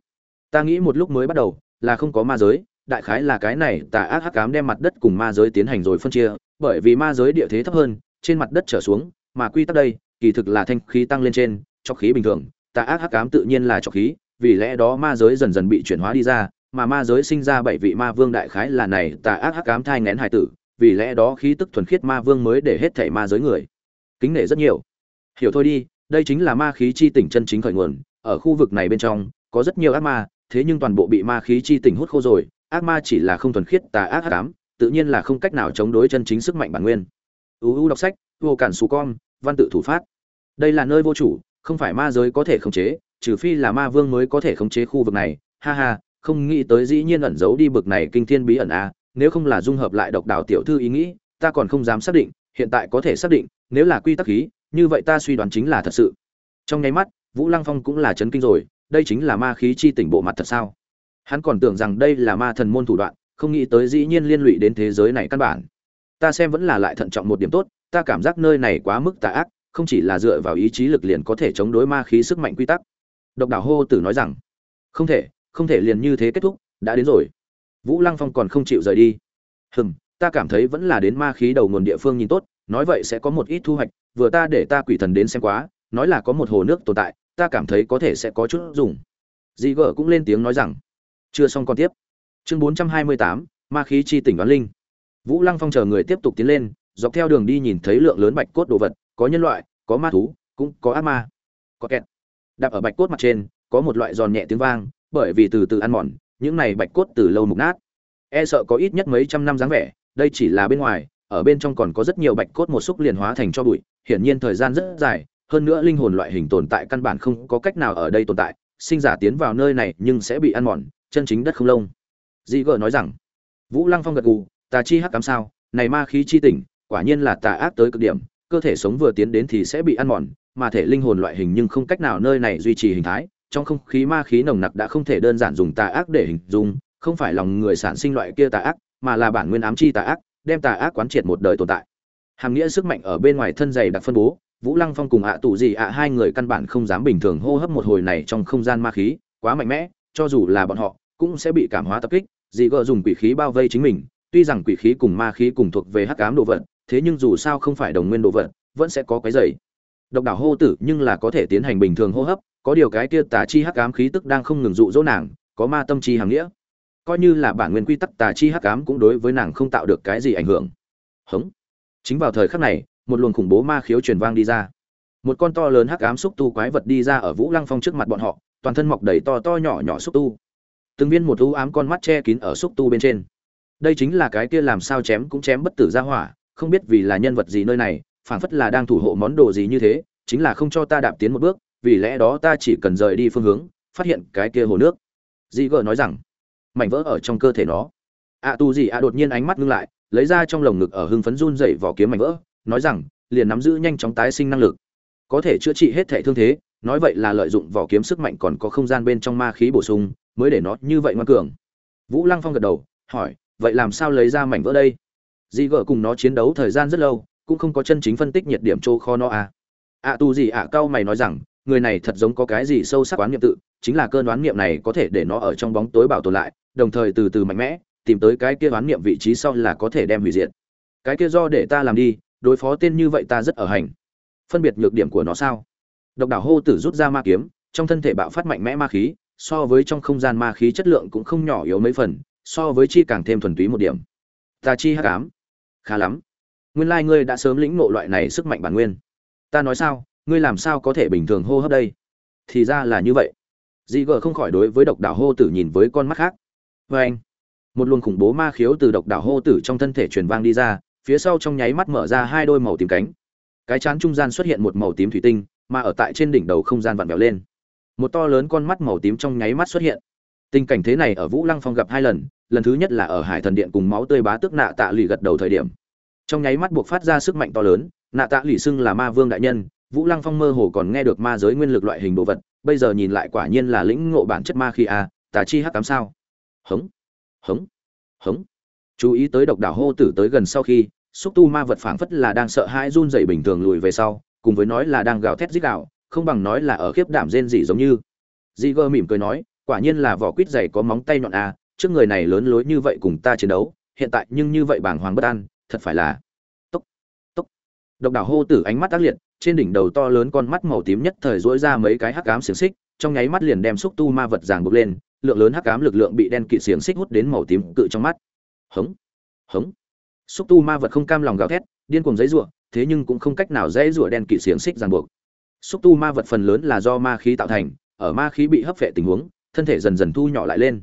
Ta nghĩ một lúc mới bắt đầu, là không có ma giới, đại khái là cái này tà ác hắc ám đem mặt đất cùng ma giới tiến hành rồi phân chia, bởi vì ma giới địa thế thấp hơn, trên mặt đất trở xuống, mà quy tắc đây kỳ thực là thanh khí tăng lên trên, cho khí bình thường, tà ác hắc ám tự nhiên là cho khí, vì lẽ đó ma giới dần dần bị chuyển hóa đi ra, mà ma giới sinh ra bảy vị ma vương đại khái là này, tà ác hắc ám thai ngén hải tử, vì lẽ đó khí tức thuần khiết ma vương mới để hết thảy ma giới người. Kính nể rất nhiều. Hiểu thôi đi, đây chính là ma khí chi tỉnh chân chính khởi nguồn, ở khu vực này bên trong, có rất nhiều ác ma, thế nhưng toàn bộ bị ma khí chi tỉnh hút khô rồi, ác ma chỉ là không thuần khiết, tà ác hắc ám, tự nhiên là không cách nào chống đối chân chính sức mạnh bản nguyên. Uu đọc sách, vô cản xù con văn tự thủ phát. Đây là nơi vô chủ, không phải ma giới có thể khống chế, trừ phi là ma vương mới có thể khống chế khu vực này. Ha ha, không nghĩ tới dĩ nhiên ẩn giấu đi bực này kinh thiên bí ẩn a nếu không là dung hợp lại độc đảo tiểu thư ý nghĩ, ta còn không dám xác định, hiện tại có thể xác định, nếu là quy tắc khí, như vậy ta suy đoán chính là thật sự. Trong nháy mắt, vũ lăng phong cũng là chấn kinh rồi, đây chính là ma khí chi tỉnh bộ mặt thật sao? Hắn còn tưởng rằng đây là ma thần môn thủ đoạn, không nghĩ tới dĩ nhiên liên lụy đến thế giới này căn bản. Ta xem vẫn là lại thận trọng một điểm tốt ta cảm giác nơi này quá mức tà ác, không chỉ là dựa vào ý chí lực liền có thể chống đối ma khí sức mạnh quy tắc. Độc đảo hô tử nói rằng, không thể không thể liền như thế kết thúc, đã đến rồi. Vũ lăng phong còn không chịu rời đi. Hừm, ta cảm thấy vẫn là đến ma khí đầu nguồn địa phương nhìn tốt, nói vậy sẽ có một ít thu hoạch, vừa ta để ta quỷ thần đến xem quá, nói là có một hồ nước tồn tại, ta cảm thấy có thể sẽ có chút dùng. Dì gở cũng lên tiếng nói rằng, chưa xong còn tiếp. Chương bốn trăm hai mươi tám, ma khí chi tỉnh đoán linh. Vũ lăng phong chờ người tiếp tục tiến lên dọc theo đường đi nhìn thấy lượng lớn bạch cốt đồ vật, có nhân loại, có ma thú, cũng có ác ma. Có kẹt. Đạp ở bạch cốt mặt trên, có một loại giòn nhẹ tiếng vang, bởi vì từ từ ăn mòn, những này bạch cốt từ lâu mục nát. E sợ có ít nhất mấy trăm năm dáng vẻ, đây chỉ là bên ngoài, ở bên trong còn có rất nhiều bạch cốt một xúc liền hóa thành cho bụi, hiển nhiên thời gian rất dài, hơn nữa linh hồn loại hình tồn tại căn bản không có cách nào ở đây tồn tại, sinh giả tiến vào nơi này nhưng sẽ bị ăn mòn, chân chính đất không lông. Dị gờ nói rằng, vũ lăng phong gật gù, tà chi hắc cám sao? Này ma khí chi tỉnh quả nhiên là tà ác tới cực điểm, cơ thể sống vừa tiến đến thì sẽ bị ăn mòn, mà thể linh hồn loại hình nhưng không cách nào nơi này duy trì hình thái, trong không khí ma khí nồng nặc đã không thể đơn giản dùng tà ác để hình dung, không phải lòng người sản sinh loại kia tà ác, mà là bản nguyên ám chi tà ác, đem tà ác quán triệt một đời tồn tại. Hàm nghĩa sức mạnh ở bên ngoài thân dày đặc phân bố, vũ lăng phong cùng ạ tù gì ạ hai người căn bản không dám bình thường hô hấp một hồi này trong không gian ma khí, quá mạnh mẽ, cho dù là bọn họ, cũng sẽ bị cảm hóa tập kích, dị gợ dùng quỷ khí bao vây chính mình, tuy rằng quỷ khí cùng ma khí cùng thuộc về hắc ám đồ vật thế nhưng dù sao không phải đồng nguyên đồ vật, vẫn sẽ có cái dày độc đảo hô tử nhưng là có thể tiến hành bình thường hô hấp, có điều cái kia tà chi hắc ám khí tức đang không ngừng dụ dỗ nàng, có ma tâm chi hàng nghĩa. Coi như là bản nguyên quy tắc tà chi hắc ám cũng đối với nàng không tạo được cái gì ảnh hưởng. Hống. Chính vào thời khắc này, một luồng khủng bố ma khiếu truyền vang đi ra. Một con to lớn hắc ám xúc tu quái vật đi ra ở vũ lăng phong trước mặt bọn họ, toàn thân mọc đầy to to nhỏ nhỏ xúc tu. Từng viên một u ám con mắt che kín ở xúc tu bên trên. Đây chính là cái kia làm sao chém cũng chém bất tử ra hỏa không biết vì là nhân vật gì nơi này, phảng phất là đang thủ hộ món đồ gì như thế, chính là không cho ta đạp tiến một bước, vì lẽ đó ta chỉ cần rời đi phương hướng, phát hiện cái kia hồ nước. Dị gờ nói rằng, mảnh vỡ ở trong cơ thể nó. Ạ tu gì ạ đột nhiên ánh mắt ngưng lại, lấy ra trong lồng ngực ở hưng phấn run dậy vỏ kiếm mảnh vỡ, nói rằng, liền nắm giữ nhanh chóng tái sinh năng lực. Có thể chữa trị hết thể thương thế, nói vậy là lợi dụng vỏ kiếm sức mạnh còn có không gian bên trong ma khí bổ sung, mới để nó như vậy ngoan cường. Vũ lăng phong gật đầu, hỏi, vậy làm sao lấy ra mảnh vỡ đây? Dị gở cùng nó chiến đấu thời gian rất lâu, cũng không có chân chính phân tích nhiệt điểm chỗ kho nó à. à ạ tu gì ạ, cao mày nói rằng, người này thật giống có cái gì sâu sắc quán niệm tự, chính là cơn đoán niệm này có thể để nó ở trong bóng tối bảo tồn lại, đồng thời từ từ mạnh mẽ, tìm tới cái kia đoán niệm vị trí sau là có thể đem hủy diệt. Cái kia do để ta làm đi, đối phó tên như vậy ta rất ở hành. Phân biệt nhược điểm của nó sao? Độc đảo hô tử rút ra ma kiếm, trong thân thể bạo phát mạnh mẽ ma khí, so với trong không gian ma khí chất lượng cũng không nhỏ yếu mấy phần, so với chi càng thêm thuần túy một điểm. Ta chi hắc ám khá lắm. Nguyên lai ngươi đã sớm lĩnh ngộ loại này sức mạnh bản nguyên. Ta nói sao, ngươi làm sao có thể bình thường hô hấp đây? Thì ra là như vậy. Dị gờ không khỏi đối với độc đảo hô tử nhìn với con mắt khác. Vê anh, một luồng khủng bố ma khiếu từ độc đảo hô tử trong thân thể truyền vang đi ra, phía sau trong nháy mắt mở ra hai đôi màu tím cánh. Cái chán trung gian xuất hiện một màu tím thủy tinh, mà ở tại trên đỉnh đầu không gian vặn vẹo lên. Một to lớn con mắt màu tím trong nháy mắt xuất hiện. Tình cảnh thế này ở vũ lăng phong gặp hai lần lần thứ nhất là ở hải thần điện cùng máu tươi bá tước nạ tạ lì gật đầu thời điểm trong nháy mắt buộc phát ra sức mạnh to lớn nạ tạ lì xưng là ma vương đại nhân vũ lăng phong mơ hồ còn nghe được ma giới nguyên lực loại hình đồ vật bây giờ nhìn lại quả nhiên là lĩnh ngộ bản chất ma khi a à, tà chi hắc tám sao? Hống hống hống. Chú ý tới độc đảo hô tử tới gần sau khi xúc tu ma vật phảng phất là đang sợ hãi run dậy bình thường lùi về sau cùng với nói là đang gào thét dích đạo không bằng nói là ở khiếp đảm rên dị giống như. Di gơ mỉm cười nói quả nhiên là vỏ quýt dày có móng tay nhọn a trước người này lớn lối như vậy cùng ta chiến đấu hiện tại nhưng như vậy bàng hoàng bất an thật phải là tốc tốc. Độc đảo hô tử ánh mắt tác liệt, trên đỉnh đầu to lớn con mắt màu tím nhất thời dỗi ra mấy cái hắc ám xiềng xích, trong nháy mắt liền đem xúc tu ma vật giằng buộc lên, lượng lớn hắc ám lực lượng bị đen kỵ xiềng xích hút đến màu tím cự trong mắt. Hống hống. Xúc tu ma vật không cam lòng gào thét, điên cuồng giấy rủa thế nhưng cũng không cách nào dễ rủa đen kỵ xiềng xích giằng buộc. Xúc tu ma vật phần lớn là do ma khí tạo thành, ở ma khí bị hấp phệ tình huống, thân thể dần dần thu nhỏ lại lên.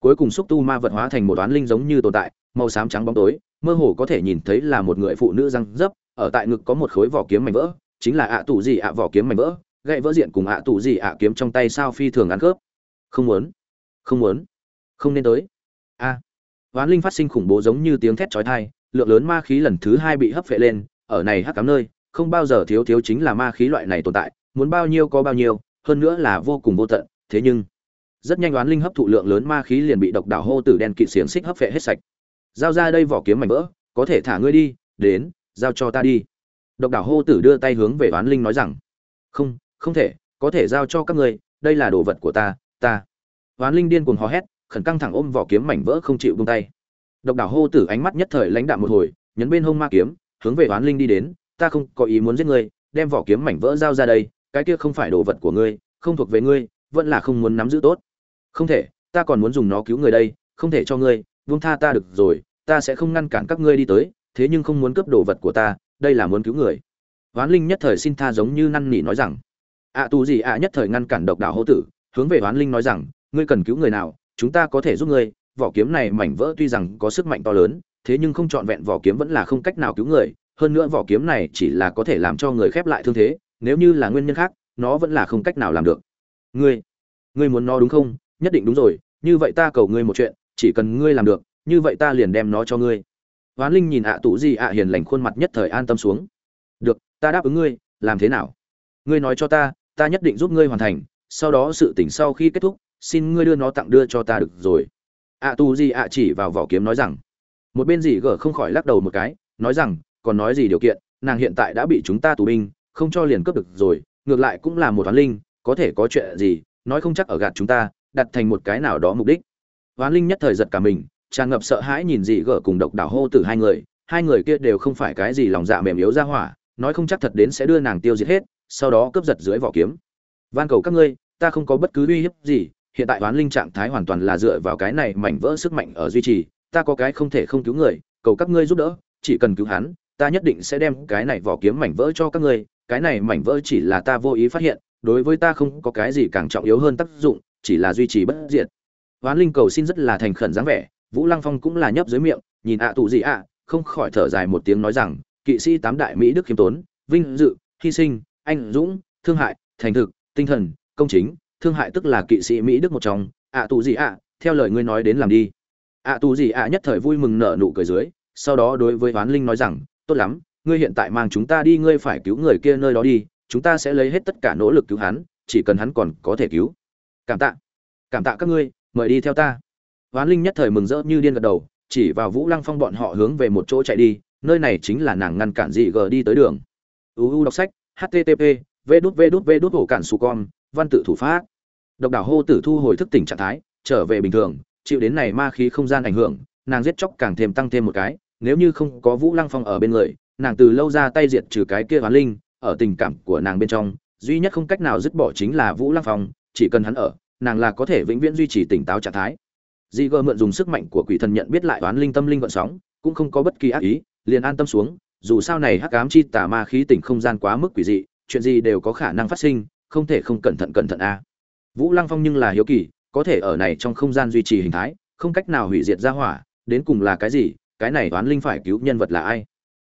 Cuối cùng xúc tu ma vật hóa thành một toán linh giống như tồn tại màu xám trắng bóng tối, mơ hồ có thể nhìn thấy là một người phụ nữ răng dấp, ở tại ngực có một khối vỏ kiếm mảnh vỡ, chính là ạ tù gì ạ vỏ kiếm mảnh vỡ gậy vỡ diện cùng ạ tù gì ạ kiếm trong tay sao phi thường ăn khớp. Không muốn không muốn, không nên tới. A. Ván oán linh phát sinh khủng bố giống như tiếng thét chói tai, lượng lớn ma khí lần thứ hai bị hấp phệ lên, ở này hắc cám nơi, không bao giờ thiếu thiếu chính là ma khí loại này tồn tại, muốn bao nhiêu có bao nhiêu, hơn nữa là vô cùng vô tận, thế nhưng, rất nhanh oán linh hấp thụ lượng lớn ma khí liền bị độc đảo hô tử đen kịt xiềng xích hấp phệ hết sạch giao ra đây vỏ kiếm mảnh vỡ, có thể thả ngươi đi, đến, giao cho ta đi. Độc đảo hô tử đưa tay hướng về oán linh nói rằng, không không thể, có thể giao cho các ngươi, đây là đồ vật của ta ta. Oán linh điên cuồng hò hét, khẩn căng thẳng ôm vỏ kiếm mảnh vỡ không chịu buông tay. Độc đảo hô tử ánh mắt nhất thời lãnh đạm một hồi, nhấn bên hông ma kiếm, hướng về oán linh đi đến, ta không có ý muốn giết ngươi, đem vỏ kiếm mảnh vỡ giao ra đây, cái kia không phải đồ vật của ngươi, không thuộc về ngươi, vẫn là không muốn nắm giữ tốt. Không thể, ta còn muốn dùng nó cứu người đây, không thể cho ngươi buông tha ta được rồi, ta sẽ không ngăn cản các ngươi đi tới, thế nhưng không muốn cướp đồ vật của ta, đây là muốn cứu người. Hoán linh nhất thời xin tha giống như năn nỉ nói rằng. Ạ tù gì ạ nhất thời ngăn cản độc đảo hô tử, hướng về hoán linh nói rằng, ngươi cần cứu người nào, chúng ta có thể giúp ngươi, vỏ kiếm này mảnh vỡ tuy rằng có sức mạnh to lớn, thế nhưng không trọn vẹn vỏ kiếm vẫn là không cách nào cứu người, hơn nữa vỏ kiếm này chỉ là có thể làm cho người khép lại thương thế, nếu như là nguyên nhân khác, nó vẫn là không cách nào làm được. Ngươi ngươi muốn nó đúng không? Nhất định đúng rồi, như vậy ta cầu ngươi một chuyện chỉ cần ngươi làm được, như vậy ta liền đem nó cho ngươi. Hoán linh nhìn ạ tụ gì ạ hiền lành khuôn mặt nhất thời an tâm xuống. Được, ta đáp ứng ngươi, làm thế nào? Ngươi nói cho ta ta nhất định giúp ngươi hoàn thành, sau đó sự tỉnh sau khi kết thúc, xin ngươi đưa nó tặng đưa cho ta được rồi. ạ tù gì ạ chỉ vào vỏ kiếm nói rằng, một bên dì gở không khỏi lắc đầu một cái, nói rằng, còn nói gì điều kiện, nàng hiện tại đã bị chúng ta tù binh, không cho liền cướp được rồi, ngược lại cũng là một toán linh, có thể có chuyện gì, nói không chắc ở gạt chúng ta, đặt thành một cái nào đó mục đích hoán linh nhất thời giật cả mình, tràn ngập sợ hãi nhìn dị gở cùng độc đảo hô từ hai người. Hai người kia đều không phải cái gì lòng dạ mềm yếu ra hỏa, nói không chắc thật đến sẽ đưa nàng tiêu diệt hết, sau đó cướp giật dưới vỏ kiếm. Van cầu các ngươi, ta không có bất cứ uy hiếp gì, hiện tại hoán linh trạng thái hoàn toàn là dựa vào cái này mảnh vỡ sức mạnh ở duy trì, ta có cái không thể không cứu người, cầu các ngươi giúp đỡ, chỉ cần cứu hắn, ta nhất định sẽ đem cái này vỏ kiếm mảnh vỡ cho các ngươi, cái này mảnh vỡ chỉ là ta vô ý phát hiện, đối với ta không có cái gì càng trọng yếu hơn tác dụng, chỉ là duy trì bất diệt hoán linh cầu xin rất là thành khẩn dáng vẻ, vũ lăng phong cũng là nhấp dưới miệng, nhìn ạ tụ gì ạ, không khỏi thở dài một tiếng nói rằng, kỵ sĩ tám đại mỹ đức khiêm tốn, vinh dự, hy sinh, anh dũng, thương hại, thành thực, tinh thần, công chính, thương hại tức là kỵ sĩ mỹ đức một trong, ạ tụ gì ạ, theo lời ngươi nói đến làm đi. Ạ tụ gì ạ nhất thời vui mừng nở nụ cười dưới, sau đó đối với hoán linh nói rằng, tốt lắm, ngươi hiện tại mang chúng ta đi, ngươi phải cứu người kia nơi đó đi, chúng ta sẽ lấy hết tất cả nỗ lực cứu hắn, chỉ cần hắn còn có thể cứu. Cảm tạ. Cảm tạ các ngươi mời đi theo ta. Hoán linh nhất thời mừng rỡ như điên gật đầu, chỉ vào vũ lăng phong bọn họ hướng về một chỗ chạy đi, nơi này chính là nàng ngăn cản dị g đi tới đường. Uu đọc sách http v đút v đút v đút hổ cản su con, văn tự thủ pháp. Độc đảo hô tử thu hồi thức tỉnh trạng thái, trở về bình thường, chịu đến này ma khí không gian ảnh hưởng, nàng giết chóc càng thêm tăng thêm một cái, nếu như không có vũ lăng phong ở bên người, nàng từ lâu ra tay diệt trừ cái kia hoán linh, ở tình cảm của nàng bên trong, duy nhất không cách nào dứt bỏ chính là vũ lăng phong, chỉ cần hắn ở nàng là có thể vĩnh viễn duy trì tỉnh táo trạng thái. Dị gờ mượn dùng sức mạnh của quỷ thần nhận biết lại toán linh tâm linh gợn sóng, cũng không có bất kỳ ác ý, liền an tâm xuống, dù sao này hắc ám chi tà ma khí tỉnh không gian quá mức quỷ dị, chuyện gì đều có khả năng phát sinh, không thể không cẩn thận cẩn thận a. Vũ lăng phong nhưng là hiếu kỳ, có thể ở này trong không gian duy trì hình thái, không cách nào hủy diệt ra hỏa, đến cùng là cái gì, cái này toán linh phải cứu nhân vật là ai?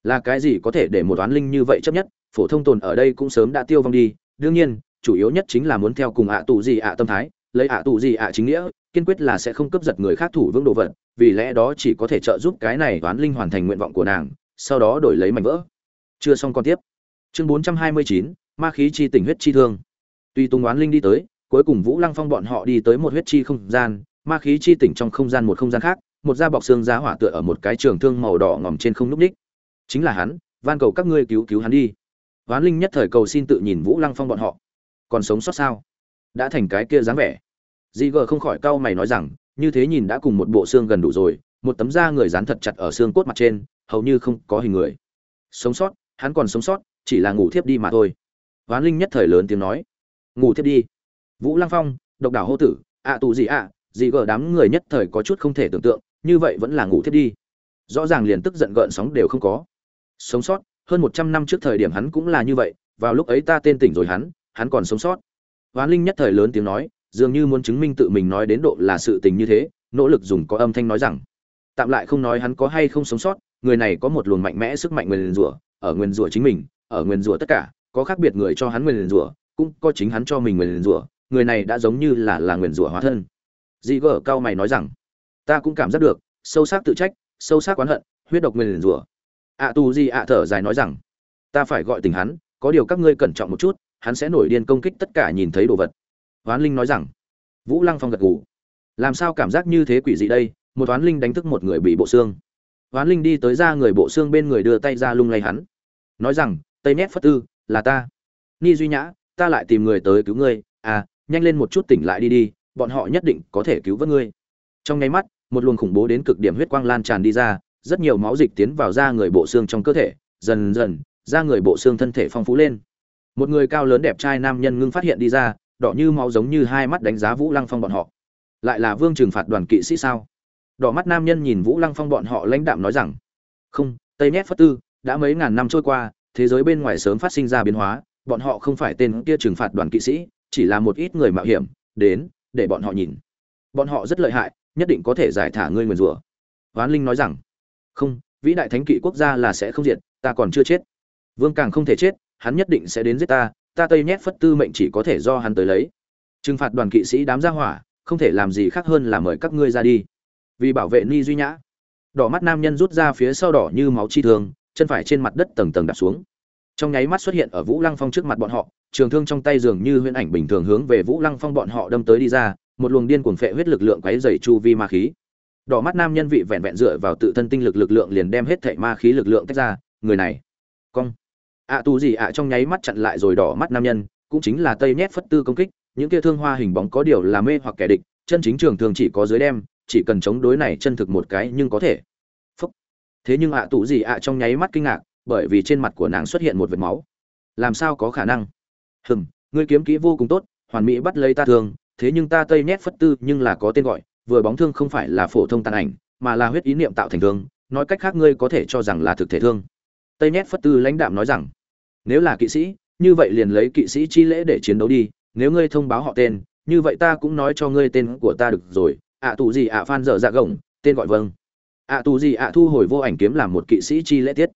Là cái gì có thể để một toán linh như vậy chấp nhất? Phổ thông tồn ở đây cũng sớm đã tiêu vong đi, đương nhiên, chủ yếu nhất chính là muốn theo cùng ạ tù gì ạ tâm thái lấy ạ tù gì ạ chính nghĩa, kiên quyết là sẽ không cướp giật người khác thủ vương đồ vật, vì lẽ đó chỉ có thể trợ giúp cái này toán linh hoàn thành nguyện vọng của nàng, sau đó đổi lấy mảnh vỡ. Chưa xong còn tiếp. Chương bốn trăm hai mươi chín, ma khí chi tình huyết chi thương. Tuy tung oán linh đi tới, cuối cùng vũ lăng phong bọn họ đi tới một huyết chi không gian, ma khí chi tỉnh trong không gian một không gian khác, một da bọc xương giá hỏa tựa ở một cái trường thương màu đỏ ngòm trên không núp đích chính là hắn, van cầu các ngươi cứu cứu hắn đi. Oán linh nhất thời cầu xin tự nhìn vũ lăng phong bọn họ. Còn sống sót sao? Đã thành cái kia dáng vẻ. Dị gờ không khỏi cau mày nói rằng, như thế nhìn đã cùng một bộ xương gần đủ rồi, một tấm da người dán thật chặt ở xương cốt mặt trên, hầu như không có hình người. Sống sót, hắn còn sống sót, chỉ là ngủ thiếp đi mà thôi. Hoán linh nhất thời lớn tiếng nói. Ngủ thiếp đi. Vũ lăng phong, độc đảo hô tử, ạ tù gì ạ dị gờ đám người nhất thời có chút không thể tưởng tượng, như vậy vẫn là ngủ thiếp đi. Rõ ràng liền tức giận gợn sóng đều không có. Sống sót, hơn một trăm năm trước thời điểm hắn cũng là như vậy, vào lúc ấy ta tên tỉnh rồi hắn hắn còn sống sót hoán linh nhất thời lớn tiếng nói, dường như muốn chứng minh tự mình nói đến độ là sự tình như thế, nỗ lực dùng có âm thanh nói rằng, tạm lại không nói hắn có hay không sống sót, người này có một luồng mạnh mẽ sức mạnh nguyền rủa, ở nguyền rủa chính mình, ở nguyền rủa tất cả, có khác biệt người cho hắn nguyền rủa, cũng có chính hắn cho mình nguyền rủa, người này đã giống như là là nguyền rủa hóa thân. Dị gở cao mày nói rằng, ta cũng cảm giác được, sâu sắc tự trách, sâu sắc oán hận, huyết độc nguyền rủa. Ạ tu di ạ thở dài nói rằng, ta phải gọi tình hắn, có điều các ngươi cẩn trọng một chút hắn sẽ nổi điên công kích tất cả nhìn thấy đồ vật Hoán Linh nói rằng, Vũ Lăng Phong gật gù. Làm sao cảm giác như thế quỷ dị đây? Một Hoán Linh đánh thức một người bị bộ xương. Hoán Linh đi tới ra người bộ xương bên người đưa tay ra lung lay hắn, nói rằng, Tây Nét Phất Tư, là ta. Ni Duy Nhã, ta lại tìm người tới cứu ngươi, à, nhanh lên một chút tỉnh lại đi đi, bọn họ nhất định có thể cứu vớt ngươi. Trong nháy mắt, một luồng khủng bố đến cực điểm huyết quang lan tràn đi ra, rất nhiều máu dịch tiến vào da người bộ xương trong cơ thể, dần dần, da người bộ xương thân thể phong phú lên. Một người cao lớn đẹp trai nam nhân ngưng phát hiện đi ra, đỏ như máu giống như hai mắt đánh giá Vũ Lăng Phong bọn họ. Lại là Vương Trừng phạt đoàn kỵ sĩ sao? Đỏ mắt nam nhân nhìn Vũ Lăng Phong bọn họ lãnh đạm nói rằng: "Không, Tây Nét Phất Tư, đã mấy ngàn năm trôi qua, thế giới bên ngoài sớm phát sinh ra biến hóa bọn họ không phải tên kia trừng phạt đoàn kỵ sĩ chỉ là một ít người mạo hiểm đến để bọn họ nhìn bọn họ rất lợi hại nhất định có thể giải thả ngươi nguyền rủa hoán linh nói rằng không vĩ đại thánh kỵ quốc gia là sẽ không diệt ta còn chưa chết vương càng không thể chết hắn nhất định sẽ đến giết ta ta tây nhét phất tư mệnh chỉ có thể do hắn tới lấy. Trừng phạt đoàn kỵ sĩ đám gia hỏa, không thể làm gì khác hơn là mời các ngươi ra đi. Vì bảo vệ ni duy nhã, đỏ mắt nam nhân rút ra phía sau đỏ như máu chi thương, chân phải trên mặt đất tầng tầng đạp xuống. Trong nháy mắt xuất hiện ở vũ lăng phong trước mặt bọn họ, trường thương trong tay dường như huyễn ảnh bình thường hướng về vũ lăng phong bọn họ đâm tới đi ra, một luồng điên cuồng phệ huyết lực lượng quấy dày chu vi ma khí. Đỏ mắt nam nhân vị vẹn vẹn dựa vào tự thân tinh lực lực lượng liền đem hết thảy ma khí lực lượng tách ra, người này, cong ạ à, tù gì ạ trong nháy mắt chặn lại rồi đỏ mắt nam nhân cũng chính là tây nhét phất tư công kích những kia thương hoa hình bóng có điều là mê hoặc kẻ địch chân chính trường thường chỉ có dưới đem chỉ cần chống đối này chân thực một cái nhưng có thể. Phúc. thế nhưng ạ à, tù gì ạ trong nháy mắt kinh ngạc bởi vì trên mặt của nàng xuất hiện một vệt máu. Làm sao có khả năng? Hừm ngươi kiếm kỹ vô cùng tốt hoàn mỹ bắt lấy ta thương thế nhưng ta tây nhét phất tư nhưng là có tên gọi vừa bóng thương không phải là phổ thông tàn ảnh mà là huyết ý niệm tạo thành thương nói cách khác ngươi có thể cho rằng là thực thể thương. Tây nhét phất tư lãnh đạm nói rằng nếu là kỵ sĩ, như vậy liền lấy kỵ sĩ chi lễ để chiến đấu đi. Nếu ngươi thông báo họ tên, như vậy ta cũng nói cho ngươi tên của ta được rồi. Ạ tù gì ạ phan dở dạ gồng, tên gọi vâng. Ạ tù gì ạ thu hồi vô ảnh kiếm làm một kỵ sĩ chi lễ tiết.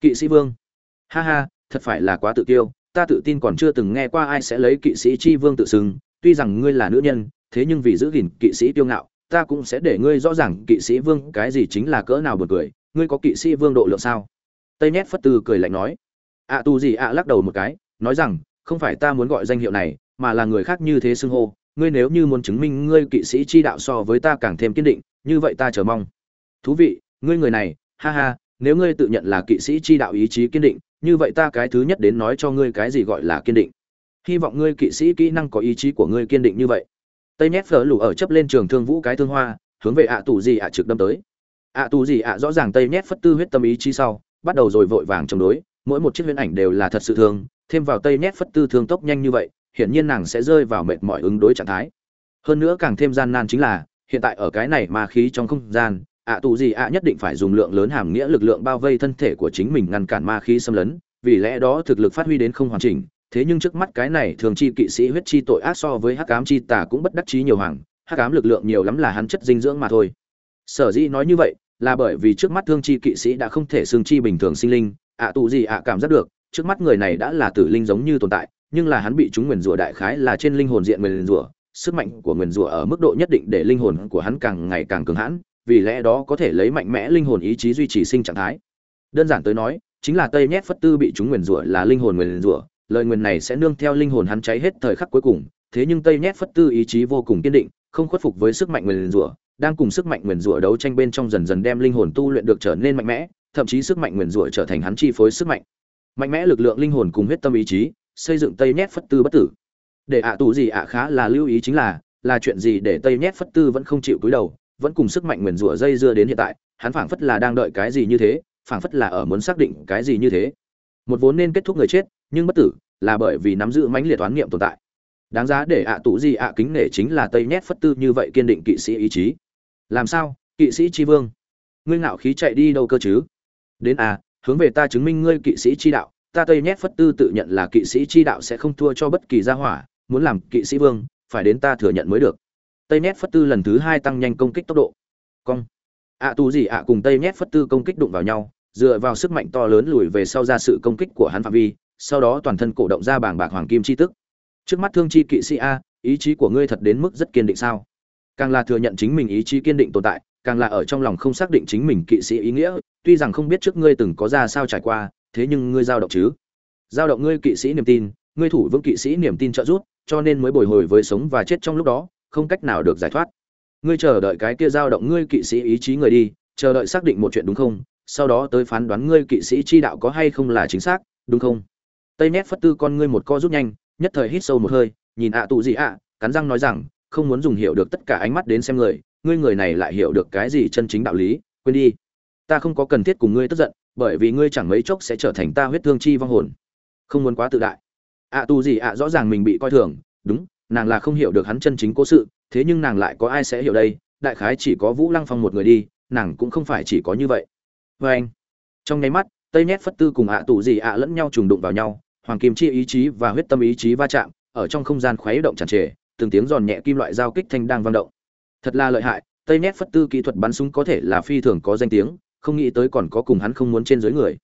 Kỵ sĩ vương. Ha ha, thật phải là quá tự kiêu. Ta tự tin còn chưa từng nghe qua ai sẽ lấy kỵ sĩ chi vương tự xưng. Tuy rằng ngươi là nữ nhân, thế nhưng vì giữ gìn kỵ sĩ tiêu ngạo, ta cũng sẽ để ngươi rõ ràng kỵ sĩ vương cái gì chính là cỡ nào buồn cười. Ngươi có kỵ sĩ vương độ lượng sao? Tây nét phất tư cười lạnh nói ạ à, tu gì ạ lắc đầu một cái nói rằng không phải ta muốn gọi danh hiệu này mà là người khác như thế xưng hô ngươi nếu như muốn chứng minh ngươi kỵ sĩ chi đạo so với ta càng thêm kiên định như vậy ta chờ mong. Thú vị ngươi người này ha ha nếu ngươi tự nhận là kỵ sĩ chi đạo ý chí kiên định như vậy ta cái thứ nhất đến nói cho ngươi cái gì gọi là kiên định. Hy vọng ngươi kỵ sĩ kỹ năng có ý chí của ngươi kiên định như vậy. Tây nhét phở lù ở chấp lên trường thương vũ cái thương hoa hướng về ạ tù gì ạ trực đâm tới. Ạ tù gì ạ rõ ràng tây nhét phất tư huyết tâm ý chí sau bắt đầu rồi vội vàng chống đối mỗi một chiếc huyễn ảnh đều là thật sự thương thêm vào tây nhét phất tư thương tốc nhanh như vậy, hiển nhiên nàng sẽ rơi vào mệt mỏi ứng đối trạng thái. Hơn nữa càng thêm gian nan chính là, hiện tại ở cái này ma khí trong không gian, ạ tù gì ạ nhất định phải dùng lượng lớn hàm nghĩa lực lượng bao vây thân thể của chính mình ngăn cản ma khí xâm lấn, vì lẽ đó thực lực phát huy đến không hoàn chỉnh, thế nhưng trước mắt cái này thường chi kỵ sĩ huyết chi tội ác so với hắc ám chi tà cũng bất đắc chí nhiều hoàng, hắc ám lực lượng nhiều lắm là hắn chất dinh dưỡng mà thôi. Sở dĩ nói như vậy, là bởi vì trước mắt thương chi kỵ sĩ đã không thể xương chi bình thường sinh linh ạ tù gì ạ cảm giác được, trước mắt người này đã là tử linh giống như tồn tại, nhưng là hắn bị chúng nguyền rủa đại khái là trên linh hồn diện nguyền rủa, sức mạnh của nguyền rủa ở mức độ nhất định để linh hồn của hắn càng ngày càng cường hãn, vì lẽ đó có thể lấy mạnh mẽ linh hồn ý chí duy trì sinh trạng thái. Đơn giản tới nói, chính là tây nhét phất tư bị chúng nguyền rủa là linh hồn nguyền rủa, lời nguyền này sẽ nương theo linh hồn hắn cháy hết thời khắc cuối cùng, thế nhưng tây nhét phất tư ý chí vô cùng kiên định, không khuất phục với sức mạnh nguyền rủa, đang cùng sức mạnh nguyền rủa đấu tranh bên trong dần dần đem linh hồn tu luyện được trở nên mạnh mẽ thậm chí sức mạnh nguyền rủa trở thành hắn chi phối sức mạnh. Mạnh mẽ lực lượng linh hồn cùng huyết tâm ý chí, xây dựng tây nhét phất tư bất tử. Để ạ tù gì ạ khá là lưu ý chính là là chuyện gì để tây nhét phất tư vẫn không chịu cúi đầu, vẫn cùng sức mạnh nguyền rủa dây dưa đến hiện tại, hắn phảng phất là đang đợi cái gì như thế, phảng phất là ở muốn xác định cái gì như thế. Một vốn nên kết thúc người chết, nhưng bất tử, là bởi vì nắm giữ mãnh liệt toán niệm tồn tại. Đáng giá để ạ tụ gì ạ kính nể chính là tây nhét phất tư như vậy kiên định kỵ sĩ ý chí. Làm sao? Kỵ sĩ tri vương. Ngươi ngạo khí chạy đi đâu cơ chứ? Đến à hướng về ta chứng minh ngươi kỵ sĩ chi đạo, ta tây nhét phất tư tự nhận là kỵ sĩ chi đạo sẽ không thua cho bất kỳ gia hỏa, muốn làm kỵ sĩ vương, phải đến ta thừa nhận mới được. Tây nhét phất tư lần thứ hai tăng nhanh công kích tốc độ. Cong. Ạ tù gì ạ cùng tây nhét phất tư công kích đụng vào nhau, dựa vào sức mạnh to lớn lùi về sau ra sự công kích của hắn phạm vi, sau đó toàn thân cổ động ra bảng bạc hoàng kim chi tức. Trước mắt thương chi kỵ sĩ a, ý chí của ngươi thật đến mức rất kiên định sao? Càng là thừa nhận chính mình ý chí kiên định tồn tại, càng là ở trong lòng không xác định chính mình kỵ sĩ ý nghĩa tuy rằng không biết trước ngươi từng có ra sao trải qua, thế nhưng ngươi giao động chứ? Giao động ngươi kỵ sĩ niềm tin, ngươi thủ vững kỵ sĩ niềm tin trợ giúp, cho nên mới bồi hồi với sống và chết trong lúc đó, không cách nào được giải thoát. Ngươi chờ đợi cái kia giao động ngươi kỵ sĩ ý chí người đi, chờ đợi xác định một chuyện đúng không? Sau đó tới phán đoán ngươi kỵ sĩ chi đạo có hay không là chính xác, đúng không? Tây nét phất tư con ngươi một co rút nhanh, nhất thời hít sâu một hơi, nhìn ạ tụ gì ạ, cắn răng nói rằng, không muốn dùng hiểu được tất cả ánh mắt đến xem người, ngươi người này lại hiểu được cái gì chân chính đạo lý, quên đi ta không có cần thiết cùng ngươi tức giận, bởi vì ngươi chẳng mấy chốc sẽ trở thành ta huyết thương chi vong hồn. Không muốn quá tự đại. Ạ tu gì ạ rõ ràng mình bị coi thường, đúng, nàng là không hiểu được hắn chân chính cố sự, thế nhưng nàng lại có ai sẽ hiểu đây? Đại khái chỉ có vũ lăng phong một người đi, nàng cũng không phải chỉ có như vậy. Vê anh, trong nháy mắt, tây nét phất tư cùng ạ tù gì ạ lẫn nhau trùng đụng vào nhau, hoàng kim chi ý chí và huyết tâm ý chí va chạm, ở trong không gian khuấy động tràn trề, từng tiếng giòn nhẹ kim loại giao kích thanh đang vang động. Thật là lợi hại, tây nét phất tư kỹ thuật bắn súng có thể là phi thường có danh tiếng không nghĩ tới còn có cùng hắn không muốn trên dưới người.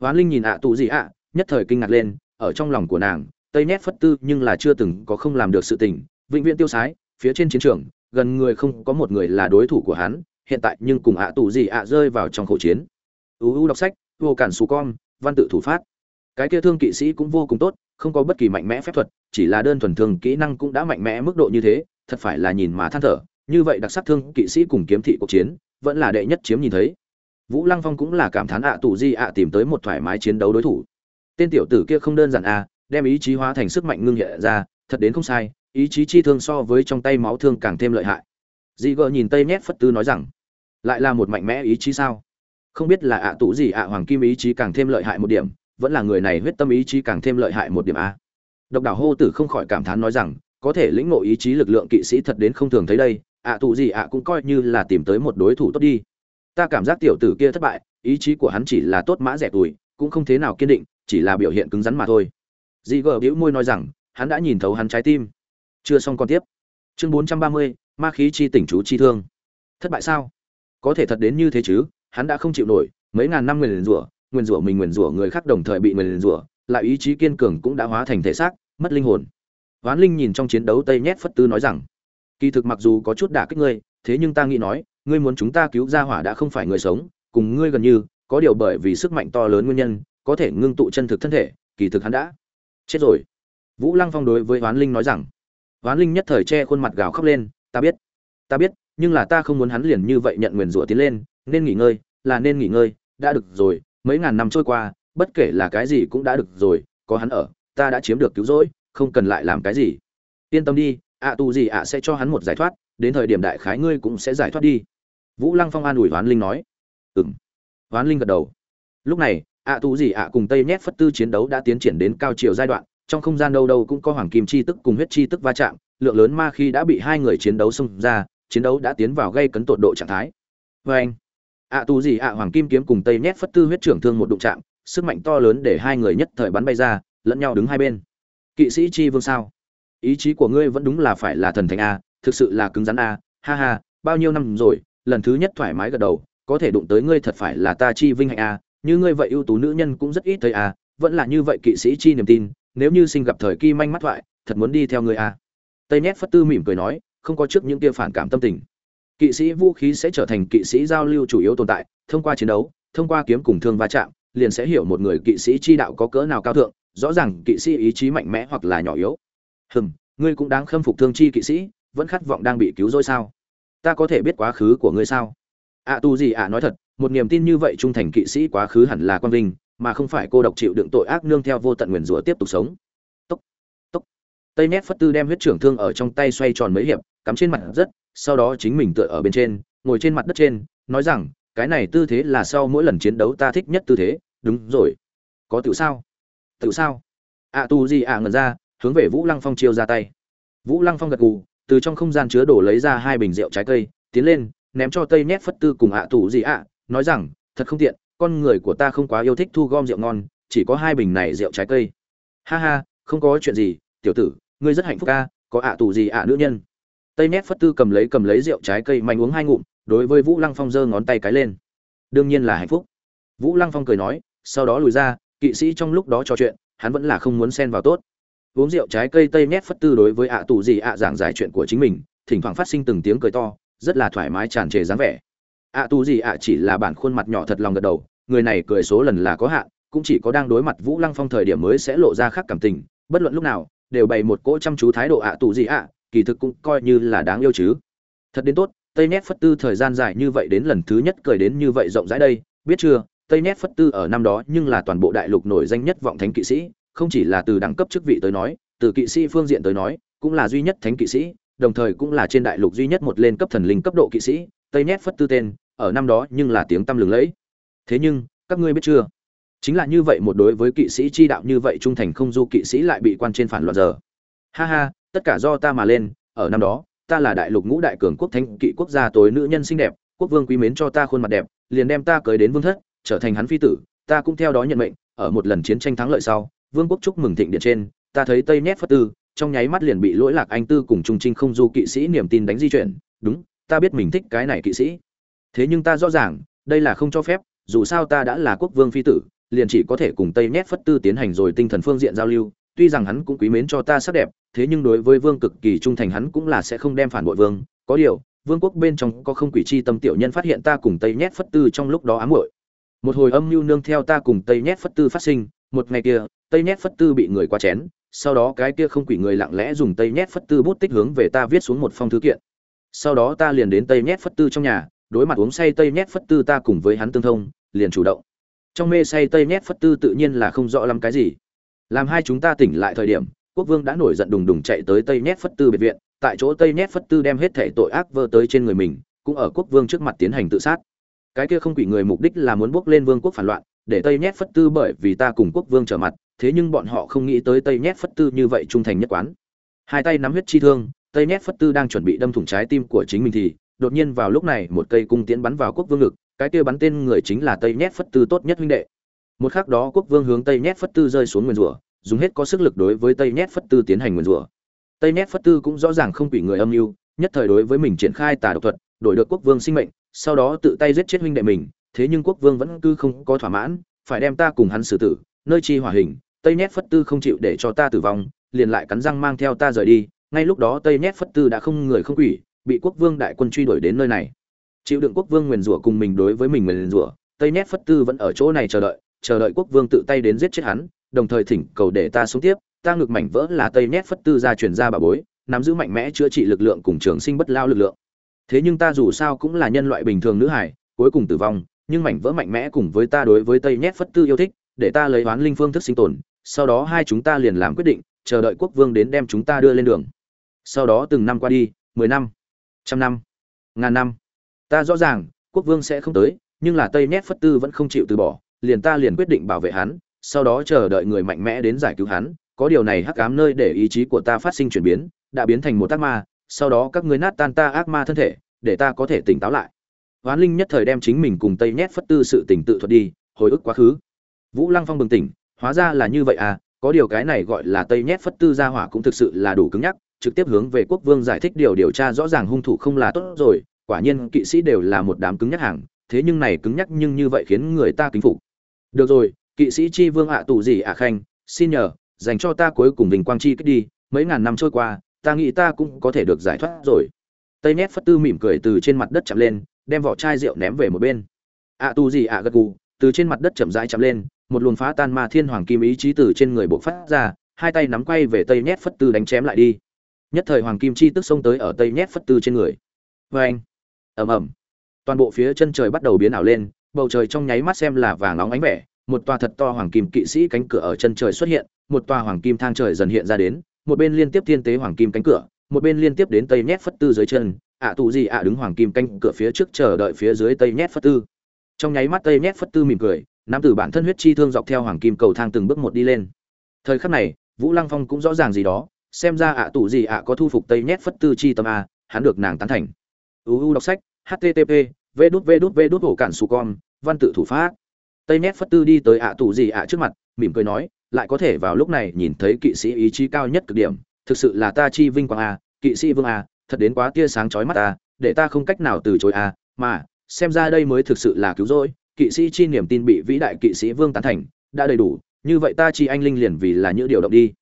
Hoán linh nhìn ạ tù gì ạ, nhất thời kinh ngạc lên, ở trong lòng của nàng, tây nét phất tư nhưng là chưa từng có không làm được sự tình, vĩnh viễn tiêu sái, phía trên chiến trường, gần người không có một người là đối thủ của hắn, hiện tại nhưng cùng ạ tù gì ạ rơi vào trong khẩu chiến. Uu đọc sách, vô cản xù con, văn tự thủ phát. Cái kia thương kỵ sĩ cũng vô cùng tốt, không có bất kỳ mạnh mẽ phép thuật, chỉ là đơn thuần thường kỹ năng cũng đã mạnh mẽ mức độ như thế, thật phải là nhìn mà than thở. Như vậy đặc sắc thương kỵ sĩ cùng kiếm thị cuộc chiến, vẫn là đệ nhất chiếm nhìn thấy vũ lăng phong cũng là cảm thán ạ tù di ạ tìm tới một thoải mái chiến đấu đối thủ. Tên tiểu tử kia không đơn giản a đem ý chí hóa thành sức mạnh ngưng hiện ra, thật đến không sai, ý chí chi thương so với trong tay máu thương càng thêm lợi hại. Dị gợ nhìn tây nhét phất tư nói rằng, lại là một mạnh mẽ ý chí sao? Không biết là ạ tù gì ạ hoàng kim ý chí càng thêm lợi hại một điểm, vẫn là người này huyết tâm ý chí càng thêm lợi hại một điểm a độc đảo hô tử không khỏi cảm thán nói rằng, có thể lĩnh ngộ ý chí lực lượng kỵ sĩ thật đến không thường thấy đây, ạ tù gì ạ cũng coi như là tìm tới một đối thủ tốt đi ta cảm giác tiểu tử kia thất bại, ý chí của hắn chỉ là tốt mã rẻ tuổi, cũng không thế nào kiên định, chỉ là biểu hiện cứng rắn mà thôi. Dị gờ bĩu môi nói rằng, hắn đã nhìn thấu hắn trái tim. Chưa xong còn tiếp. Chương bốn trăm ba mươi, ma khí chi tỉnh chú chi thương. Thất bại sao? Có thể thật đến như thế chứ, hắn đã không chịu nổi, mấy ngàn năm nguyền rủa nguyền rủa mình nguyền rủa người khác đồng thời bị nguyền rủa, lại ý chí kiên cường cũng đã hóa thành thể xác, mất linh hồn. Hoán linh nhìn trong chiến đấu tây nhét phất tư nói rằng, kỳ thực mặc dù có chút đả kích ngươi, thế nhưng ta nghĩ nói ngươi muốn chúng ta cứu ra hỏa đã không phải người sống, cùng ngươi gần như, có điều bởi vì sức mạnh to lớn nguyên nhân, có thể ngưng tụ chân thực thân thể, kỳ thực hắn đã chết rồi. Vũ lăng phong đối với hoán linh nói rằng. Hoán linh nhất thời che khuôn mặt gào khóc lên, ta biết ta biết, nhưng là ta không muốn hắn liền như vậy nhận nguyền rủa tiến lên, nên nghỉ ngơi, là nên nghỉ ngơi, đã được rồi, mấy ngàn năm trôi qua, bất kể là cái gì cũng đã được rồi, có hắn ở, ta đã chiếm được cứu rỗi, không cần lại làm cái gì. Yên tâm đi, ạ tù gì ạ sẽ cho hắn một giải thoát, đến thời điểm đại khái ngươi cũng sẽ giải thoát đi vũ lăng phong an ủi hoán linh nói. Ừ m hoán linh gật đầu. Lúc này, ạ tù gì ạ cùng tây nhét phất tư chiến đấu đã tiến triển đến cao chiều giai đoạn, trong không gian đâu đâu cũng có hoàng kim chi tức cùng huyết chi tức va chạm, lượng lớn ma khi đã bị hai người chiến đấu xông ra, chiến đấu đã tiến vào gây cấn tột độ trạng thái. Vê anh, ạ tù gì ạ hoàng kim kiếm cùng tây nhét phất tư huyết trưởng thương một đụng chạm, sức mạnh to lớn để hai người nhất thời bắn bay ra, lẫn nhau đứng hai bên. Kỵ sĩ chi vương sao? Ý chí của ngươi vẫn đúng là phải là thần thánh a, thực sự là cứng rắn a, ha ha, bao nhiêu năm rồi lần thứ nhất thoải mái gật đầu, có thể đụng tới ngươi thật phải là ta chi vinh hạnh a như ngươi vậy ưu tú nữ nhân cũng rất ít thấy a vẫn là như vậy kỵ sĩ chi niềm tin, nếu như sinh gặp thời kỳ manh mắt thoại, thật muốn đi theo ngươi a tây nét phất tư mỉm cười nói, không có trước những kia phản cảm tâm tình. Kỵ sĩ vũ khí sẽ trở thành kỵ sĩ giao lưu chủ yếu tồn tại, thông qua chiến đấu, thông qua kiếm cùng thương va chạm, liền sẽ hiểu một người kỵ sĩ chi đạo có cỡ nào cao thượng, rõ ràng kỵ sĩ ý chí mạnh mẽ hoặc là nhỏ yếu. Hừm, ngươi cũng đáng khâm phục thương chi kỵ sĩ, vẫn khát vọng đang bị cứu rỗi sao? Ta có thể biết quá khứ của ngươi sao? Ạ à, tu gì ạ nói thật một niềm tin như vậy trung thành kỵ sĩ quá khứ hẳn là quang vinh mà không phải cô độc chịu đựng tội ác nương theo vô tận nguyền rủa tiếp tục sống. Tốc tốc. Tây nét phất tư đem huyết trưởng thương ở trong tay xoay tròn mấy hiệp cắm trên mặt rất sau đó chính mình tựa ở bên trên ngồi trên mặt đất trên nói rằng cái này tư thế là sau mỗi lần chiến đấu ta thích nhất tư thế. Đúng rồi. Có tự sao? Tự sao? Ạ à, tu gì à, ạ ngần ra hướng về vũ lăng phong chiêu ra tay. Vũ lăng phong gật gù từ trong không gian chứa đổ lấy ra hai bình rượu trái cây, tiến lên, ném cho tây nét phất tư cùng ạ tù gì ạ, nói rằng, thật không tiện, con người của ta không quá yêu thích thu gom rượu ngon, chỉ có hai bình này rượu trái cây. Ha ha, không có chuyện gì, tiểu tử, ngươi rất hạnh phúc ca có ạ tù gì ạ nữ nhân. Tây nét phất tư cầm lấy cầm lấy rượu trái cây mạnh uống hai ngụm, đối với vũ lăng phong giơ ngón tay cái lên. Đương nhiên là hạnh phúc. Vũ lăng phong cười nói, sau đó lùi ra, kỵ sĩ trong lúc đó trò chuyện, hắn vẫn là không muốn xen vào tốt uống rượu trái cây tây nét phất tư đối với ạ tù gì ạ giảng giải chuyện của chính mình, thỉnh thoảng phát sinh từng tiếng cười to, rất là thoải mái tràn trề dáng vẻ. ạ tù gì ạ chỉ là bản khuôn mặt nhỏ thật lòng gật đầu, người này cười số lần là có hạn, cũng chỉ có đang đối mặt vũ lăng phong thời điểm mới sẽ lộ ra khác cảm tình, bất luận lúc nào, đều bày một cỗ chăm chú thái độ ạ tù gì ạ, kỳ thực cũng coi như là đáng yêu chứ. Thật đến tốt, tây nét phất tư thời gian dài như vậy đến lần thứ nhất cười đến như vậy rộng rãi đây, biết chưa, tây nét phất tư ở năm đó nhưng là toàn bộ đại lục nổi danh nhất vọng thánh kỵ sĩ không chỉ là từ đẳng cấp chức vị tới nói, từ kỵ sĩ phương diện tới nói, cũng là duy nhất thánh kỵ sĩ, đồng thời cũng là trên đại lục duy nhất một lên cấp thần linh cấp độ kỵ sĩ, tây Nhét phất tư tên, ở năm đó nhưng là tiếng tăm lừng lẫy. Thế nhưng, các ngươi biết chưa? Chính là như vậy một đối với kỵ sĩ chi đạo như vậy trung thành không du kỵ sĩ lại bị quan trên phản loạn giờ. Ha ha, tất cả do ta mà lên, ở năm đó, ta là đại lục ngũ đại cường quốc thánh kỵ quốc gia tối nữ nhân xinh đẹp, quốc vương quý mến cho ta khuôn mặt đẹp, liền đem ta cưới đến vương thất, trở thành hắn phi tử, ta cũng theo đó nhận mệnh, ở một lần chiến tranh thắng lợi sau vương quốc chúc mừng thịnh điện trên, ta thấy tây nhét phất tư, trong nháy mắt liền bị lỗi lạc anh tư cùng trung trinh không du kỵ sĩ niềm tin đánh di chuyển. Đúng, ta biết mình thích cái này kỵ sĩ. Thế nhưng ta rõ ràng, đây là không cho phép, dù sao ta đã là quốc vương phi tử, liền chỉ có thể cùng tây nhét phất tư tiến hành rồi tinh thần phương diện giao lưu. Tuy rằng hắn cũng quý mến cho ta sắc đẹp, thế nhưng đối với vương cực kỳ trung thành hắn cũng là sẽ không đem phản bội vương. Có điều, vương quốc bên trong có không quỷ chi tâm tiểu nhân phát hiện ta cùng tây nhét phất tư trong lúc đó ám hội một hồi âm mưu nương theo ta cùng tây nhét phất tư phát sinh một ngày kia, tây nhét phất tư bị người qua chén, sau đó cái kia không quỷ người lặng lẽ dùng tây nhét phất tư bút tích hướng về ta viết xuống một phong thư kiện. Sau đó ta liền đến tây nhét phất tư trong nhà, đối mặt uống say tây nhét phất tư ta cùng với hắn tương thông, liền chủ động. Trong mê say tây nhét phất tư tự nhiên là không rõ lắm cái gì. Làm hai chúng ta tỉnh lại thời điểm, quốc vương đã nổi giận đùng đùng chạy tới tây nhét phất tư biệt viện, tại chỗ tây nhét phất tư đem hết thể tội ác vơ tới trên người mình, cũng ở quốc vương trước mặt tiến hành tự sát. Cái kia không quỷ người mục đích là muốn bước lên vương quốc phản loạn để tây nhét phất tư bởi vì ta cùng quốc vương trở mặt, thế nhưng bọn họ không nghĩ tới tây nhét phất tư như vậy trung thành nhất quán. Hai tay nắm huyết chi thương, tây nhét phất tư đang chuẩn bị đâm thủng trái tim của chính mình thì, đột nhiên vào lúc này một cây cung tiễn bắn vào quốc vương ngực, cái kia bắn tên người chính là tây nhét phất tư tốt nhất huynh đệ. Một khắc đó quốc vương hướng tây nhét phất tư rơi xuống nguyền rủa, dùng hết có sức lực đối với tây nhét phất tư tiến hành nguyền rủa. Tây nhét phất tư cũng rõ ràng không bị người âm mưu, nhất thời đối với mình triển khai tà độc thuật, đổi được quốc vương sinh mệnh, sau đó tự tay giết chết huynh đệ mình thế nhưng quốc vương vẫn cứ không có thỏa mãn, phải đem ta cùng hắn xử tử, nơi chi hỏa hình, tây nhét phất tư không chịu để cho ta tử vong, liền lại cắn răng mang theo ta rời đi, ngay lúc đó tây nhét phất tư đã không người không quỷ, bị quốc vương đại quân truy đuổi đến nơi này. Chịu đựng quốc vương nguyền rủa cùng mình đối với mình nguyền rủa, tây nhét phất tư vẫn ở chỗ này chờ đợi chờ đợi quốc vương tự tay đến giết chết hắn, đồng thời thỉnh cầu để ta xuống tiếp, ta ngược mảnh vỡ là tây nhét phất tư ra truyền ra bà bối, nắm giữ mạnh mẽ chữa trị lực lượng cùng trường sinh bất lao lực lượng. Thế nhưng ta dù sao cũng là nhân loại bình thường nữ hải, cuối cùng tử vong nhưng mảnh vỡ mạnh mẽ cùng với ta đối với tây nhét phất tư yêu thích, để ta lấy oán linh phương thức sinh tồn, sau đó hai chúng ta liền làm quyết định, chờ đợi quốc vương đến đem chúng ta đưa lên đường. Sau đó từng năm qua đi, mười năm, trăm năm, ngàn năm. Ta rõ ràng, quốc vương sẽ không tới, nhưng là tây nét phất tư vẫn không chịu từ bỏ, liền ta liền quyết định bảo vệ hắn, sau đó chờ đợi người mạnh mẽ đến giải cứu hắn. Có điều này hắc ám nơi để ý chí của ta phát sinh chuyển biến, đã biến thành một ác ma, sau đó các ngươi nát tan ta ác ma thân thể, để ta có thể tỉnh táo lại hoán linh nhất thời đem chính mình cùng tây nét phất tư sự tình tự thuật đi, hồi ức quá khứ. Vũ lăng phong bừng tỉnh, hóa ra là như vậy à có điều cái này gọi là tây nhét phất tư gia hỏa cũng thực sự là đủ cứng nhắc, trực tiếp hướng về quốc vương giải thích điều điều tra rõ ràng hung thủ không là tốt rồi, quả nhiên kỵ sĩ đều là một đám cứng nhắc hàng, thế nhưng này cứng nhắc nhưng như vậy khiến người ta kính phục. Được rồi, kỵ sĩ chi vương ạ tù gì ạ khanh, xin nhờ, dành cho ta cuối cùng vinh quang chi kích đi, mấy ngàn năm trôi qua, ta nghĩ ta cũng có thể được giải thoát rồi. Tây nét phất tư mỉm cười từ trên mặt đất chạm lên đem vỏ chai rượu ném về một bên. Ạ tù gì ạ gật gù, từ trên mặt đất chậm rãi chậm lên, một luồng phá tan ma thiên hoàng kim ý chí từ trên người bộc phát ra, hai tay nắm quay về tây nhét phất tư đánh chém lại đi. Nhất thời hoàng kim chi tức xông tới ở tây nhét phất tư trên người. Vê anh ầm ầm! Toàn bộ phía chân trời bắt đầu biến ảo lên, bầu trời trong nháy mắt xem là vàng nóng ánh vẻ, một tòa thật to hoàng kim kỵ sĩ cánh cửa ở chân trời xuất hiện, một tòa hoàng kim thang trời dần hiện ra đến, một bên liên tiếp thiên tế hoàng kim cánh cửa, một bên liên tiếp đến tây nhét phất tư dưới chân ạ tù gì ạ đứng hoàng kim canh cửa phía trước chờ đợi phía dưới tây nhét phất tư. Trong nháy mắt tây nhét phất tư mỉm cười, nam tử bản thân huyết chi thương dọc theo hoàng kim cầu thang từng bước một đi lên. Thời khắc này, vũ lăng phong cũng rõ ràng gì đó, xem ra ạ tù gì ạ có thu phục tây nhét phất tư chi tâm a, hắn được nàng tán thành. Uu đọc sách http v đút v đút v đút hổ cản su con văn tự thủ pháp. Tây nhét phất tư đi tới ạ tù gì ạ trước mặt, mỉm cười nói, lại có thể vào lúc này nhìn thấy kỵ sĩ ý chí cao nhất cực điểm, thực sự là ta chi vinh quang a, kỵ sĩ vương a thật đến quá tia sáng chói mắt ta, để ta không cách nào từ chối a mà xem ra đây mới thực sự là cứu rỗi kỵ sĩ chi niềm tin bị vĩ đại kỵ sĩ vương tán thành đã đầy đủ như vậy ta chi anh linh liền vì là những điều động đi.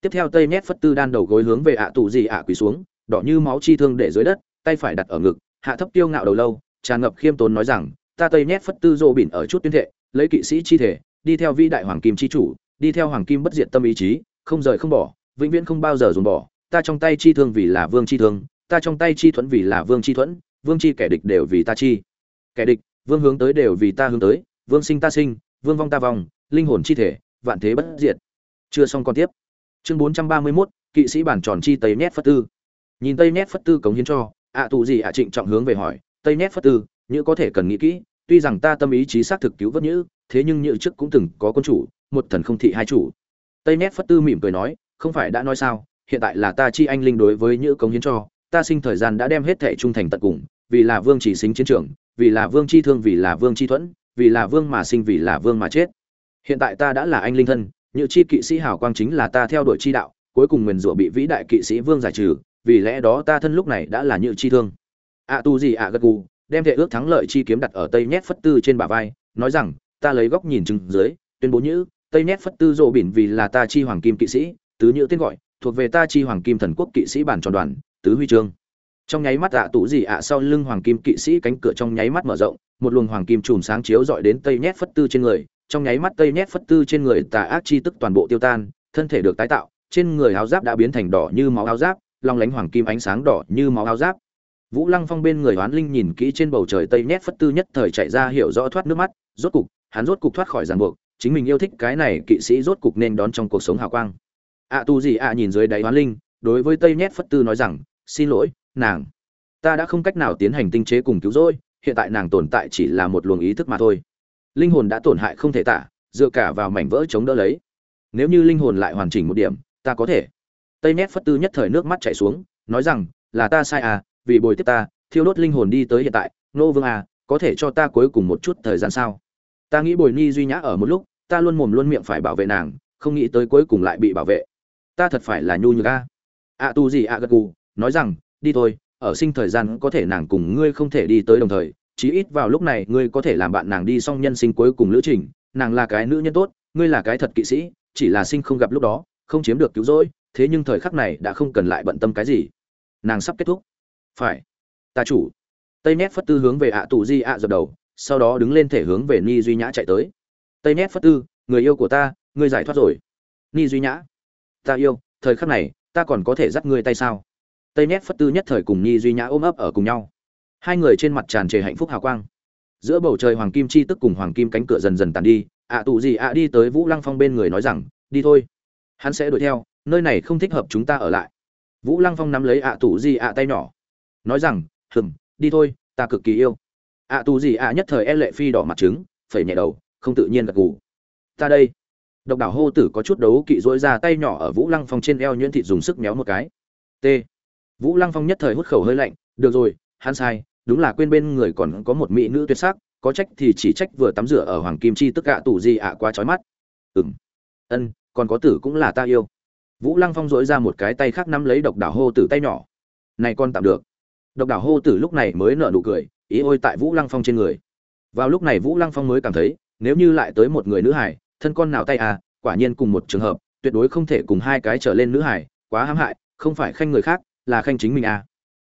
Tiếp theo tây nhét phất tư đan đầu gối hướng về ạ tụ gì ạ quỳ xuống đỏ như máu chi thương để dưới đất tay phải đặt ở ngực hạ thấp tiêu ngạo đầu lâu tràn ngập khiêm tốn nói rằng ta tây nhét phất tư rồ bỉn ở chút tuyên thệ lấy kỵ sĩ chi thể đi theo vĩ đại hoàng kim chi chủ đi theo hoàng kim bất diệt tâm ý chí không rời không bỏ vĩnh viễn không bao giờ dồn bỏ ta trong tay chi thương vì là vương chi thương ta trong tay chi thuẫn vì là vương chi thuẫn vương chi kẻ địch đều vì ta chi. Kẻ địch vương hướng tới đều vì ta hướng tới vương sinh ta sinh vương vong ta vong linh hồn chi thể vạn thế bất diệt. Chưa xong còn tiếp. Chương bốn trăm ba mươi 431, kỵ sĩ bản tròn chi tây nét phất tư. Nhìn tây nét phất tư cống hiến cho ạ à tù gì ạ trịnh trọng hướng về hỏi tây nét phất tư như có thể cần nghĩ kỹ tuy rằng ta tâm ý chí xác thực cứu vớt nhữ thế nhưng như trước cũng từng có quân chủ một thần không thị hai chủ. Tây nét phất tư mỉm cười nói không phải đã nói sao hiện tại là ta chi anh linh đối với nhữ cống hiến cho ta sinh thời gian đã đem hết thệ trung thành tận cùng, vì là vương chỉ xính chiến trường, vì là vương chi thương, vì là vương chi thuẫn, vì là vương mà sinh, vì là vương mà chết. Hiện tại ta đã là anh linh thân như chi kỵ sĩ hào quang chính là ta theo đuổi chi đạo, cuối cùng nguyền rủa bị vĩ đại kỵ sĩ vương giải trừ, vì lẽ đó ta thân lúc này đã là như chi thương. Ạ tu gì ạ gật gù, đem thể ước thắng lợi chi kiếm đặt ở tây nhét phất tư trên bả vai, nói rằng, ta lấy góc nhìn chừng dưới, tuyên bố như tây nhét phất tư rộ bỉn vì là ta chi hoàng kim kỵ sĩ, tứ nhữ tên gọi, thuộc về ta chi hoàng kim thần quốc kỵ sĩ bản tròn đoàn tứ huy chương. Trong nháy mắt ạ à tủ gì ạ, sau lưng hoàng kim kỵ sĩ cánh cửa trong nháy mắt mở rộng, một luồng hoàng kim chùm sáng chiếu dọi đến tây nhét phất tư trên người. Trong nháy mắt tây nhét phất tư trên người tà ác chi tức toàn bộ tiêu tan, thân thể được tái tạo, trên người áo giáp đã biến thành đỏ như máu áo giáp, long lánh hoàng kim ánh sáng đỏ như máu áo giáp. Vũ lăng phong bên người hoán linh nhìn kỹ trên bầu trời tây nhét phất tư nhất thời chạy ra hiểu rõ thoát nước mắt, rốt cục, hắn rốt cục thoát khỏi ràng buộc, chính mình yêu thích cái này, kỵ sĩ rốt cục nên đón trong cuộc sống hào quang. Ạ tu gì ạ, nhìn dưới đáy hoán linh đối với tây nhét phất tư nói rằng, xin lỗi, nàng. Ta đã không cách nào tiến hành tinh chế cùng cứu rỗi, hiện tại nàng tồn tại chỉ là một luồng ý thức mà thôi. Linh hồn đã tổn hại không thể tả, dựa cả vào mảnh vỡ chống đỡ lấy. Nếu như linh hồn lại hoàn chỉnh một điểm, ta có thể. Tây nét phất tư nhất thời nước mắt chảy xuống, nói rằng, là ta sai à vì bồi tiếp ta, thiêu đốt linh hồn đi tới hiện tại nô vương à có thể cho ta cuối cùng một chút thời gian sao? Ta nghĩ bồi ni duy nhã ở một lúc, ta luôn mồm luôn miệng phải bảo vệ nàng, không nghĩ tới cuối cùng lại bị bảo vệ. Ta thật phải là nhu nhược a ạ tu gì ạ gật gù, nói rằng, đi thôi, ở sinh thời gian có thể nàng cùng ngươi không thể đi tới đồng thời, chí ít vào lúc này ngươi có thể làm bạn nàng đi xong nhân sinh cuối cùng lữ trình, nàng là cái nữ nhân tốt, ngươi là cái thật kỵ sĩ, chỉ là sinh không gặp lúc đó, không chiếm được cứu rỗi, thế nhưng thời khắc này đã không cần lại bận tâm cái gì. Nàng sắp kết thúc. Phải. Ta chủ. Tây nét phất tư hướng về ạ tù di ạ dập đầu, sau đó đứng lên thể hướng về ni duy nhã chạy tới. Tây nét phất tư, người yêu của ta, ngươi giải thoát rồi. Ni duy nhã. Ta yêu, thời khắc này ta còn có thể dắt ngươi tay sao? Tây nét phất tư nhất thời cùng Nhi duy nhã ôm ấp ở cùng nhau. Hai người trên mặt tràn trề hạnh phúc hào quang. Giữa bầu trời hoàng kim chi tức cùng hoàng kim cánh cửa dần dần tàn đi, ạ tù gì ạ đi tới vũ lăng phong bên người nói rằng, đi thôi, hắn sẽ đuổi theo, nơi này không thích hợp chúng ta ở lại. Vũ lăng phong nắm lấy ạ tù gì ạ tay nhỏ, nói rằng, hừm, đi thôi, ta cực kỳ yêu. ạ tù gì ạ nhất thời e lệ phi đỏ mặt trứng, phẩy nhẹ đầu, không tự nhiên gật gù. Ta đây độc đảo hô tử có chút đấu kỵ dỗi ra tay nhỏ ở vũ lăng phong trên eo nhuyễn thịt dùng sức méo một cái. T. Vũ lăng phong nhất thời hút khẩu hơi lạnh, được rồi, hắn sai, đúng là quên bên người còn có một mỹ nữ tuyệt sắc, có trách thì chỉ trách vừa tắm rửa ở hoàng kim chi tức gạ tủ gì ạ quá trói mắt. Ừng ân, còn có tử cũng là ta yêu. Vũ lăng phong dỗi ra một cái tay khác nắm lấy độc đảo hô tử tay nhỏ. Này con tạm được. Độc đảo hô tử lúc này mới nở nụ cười, ý ôi tại vũ lăng phong trên người. Vào lúc này vũ lăng phong mới cảm thấy, nếu như lại tới một người nữ hải thân con nào tay à quả nhiên cùng một trường hợp, tuyệt đối không thể cùng hai cái trở lên nữ hải quá hãm hại, không phải khanh người khác, là khanh chính mình à.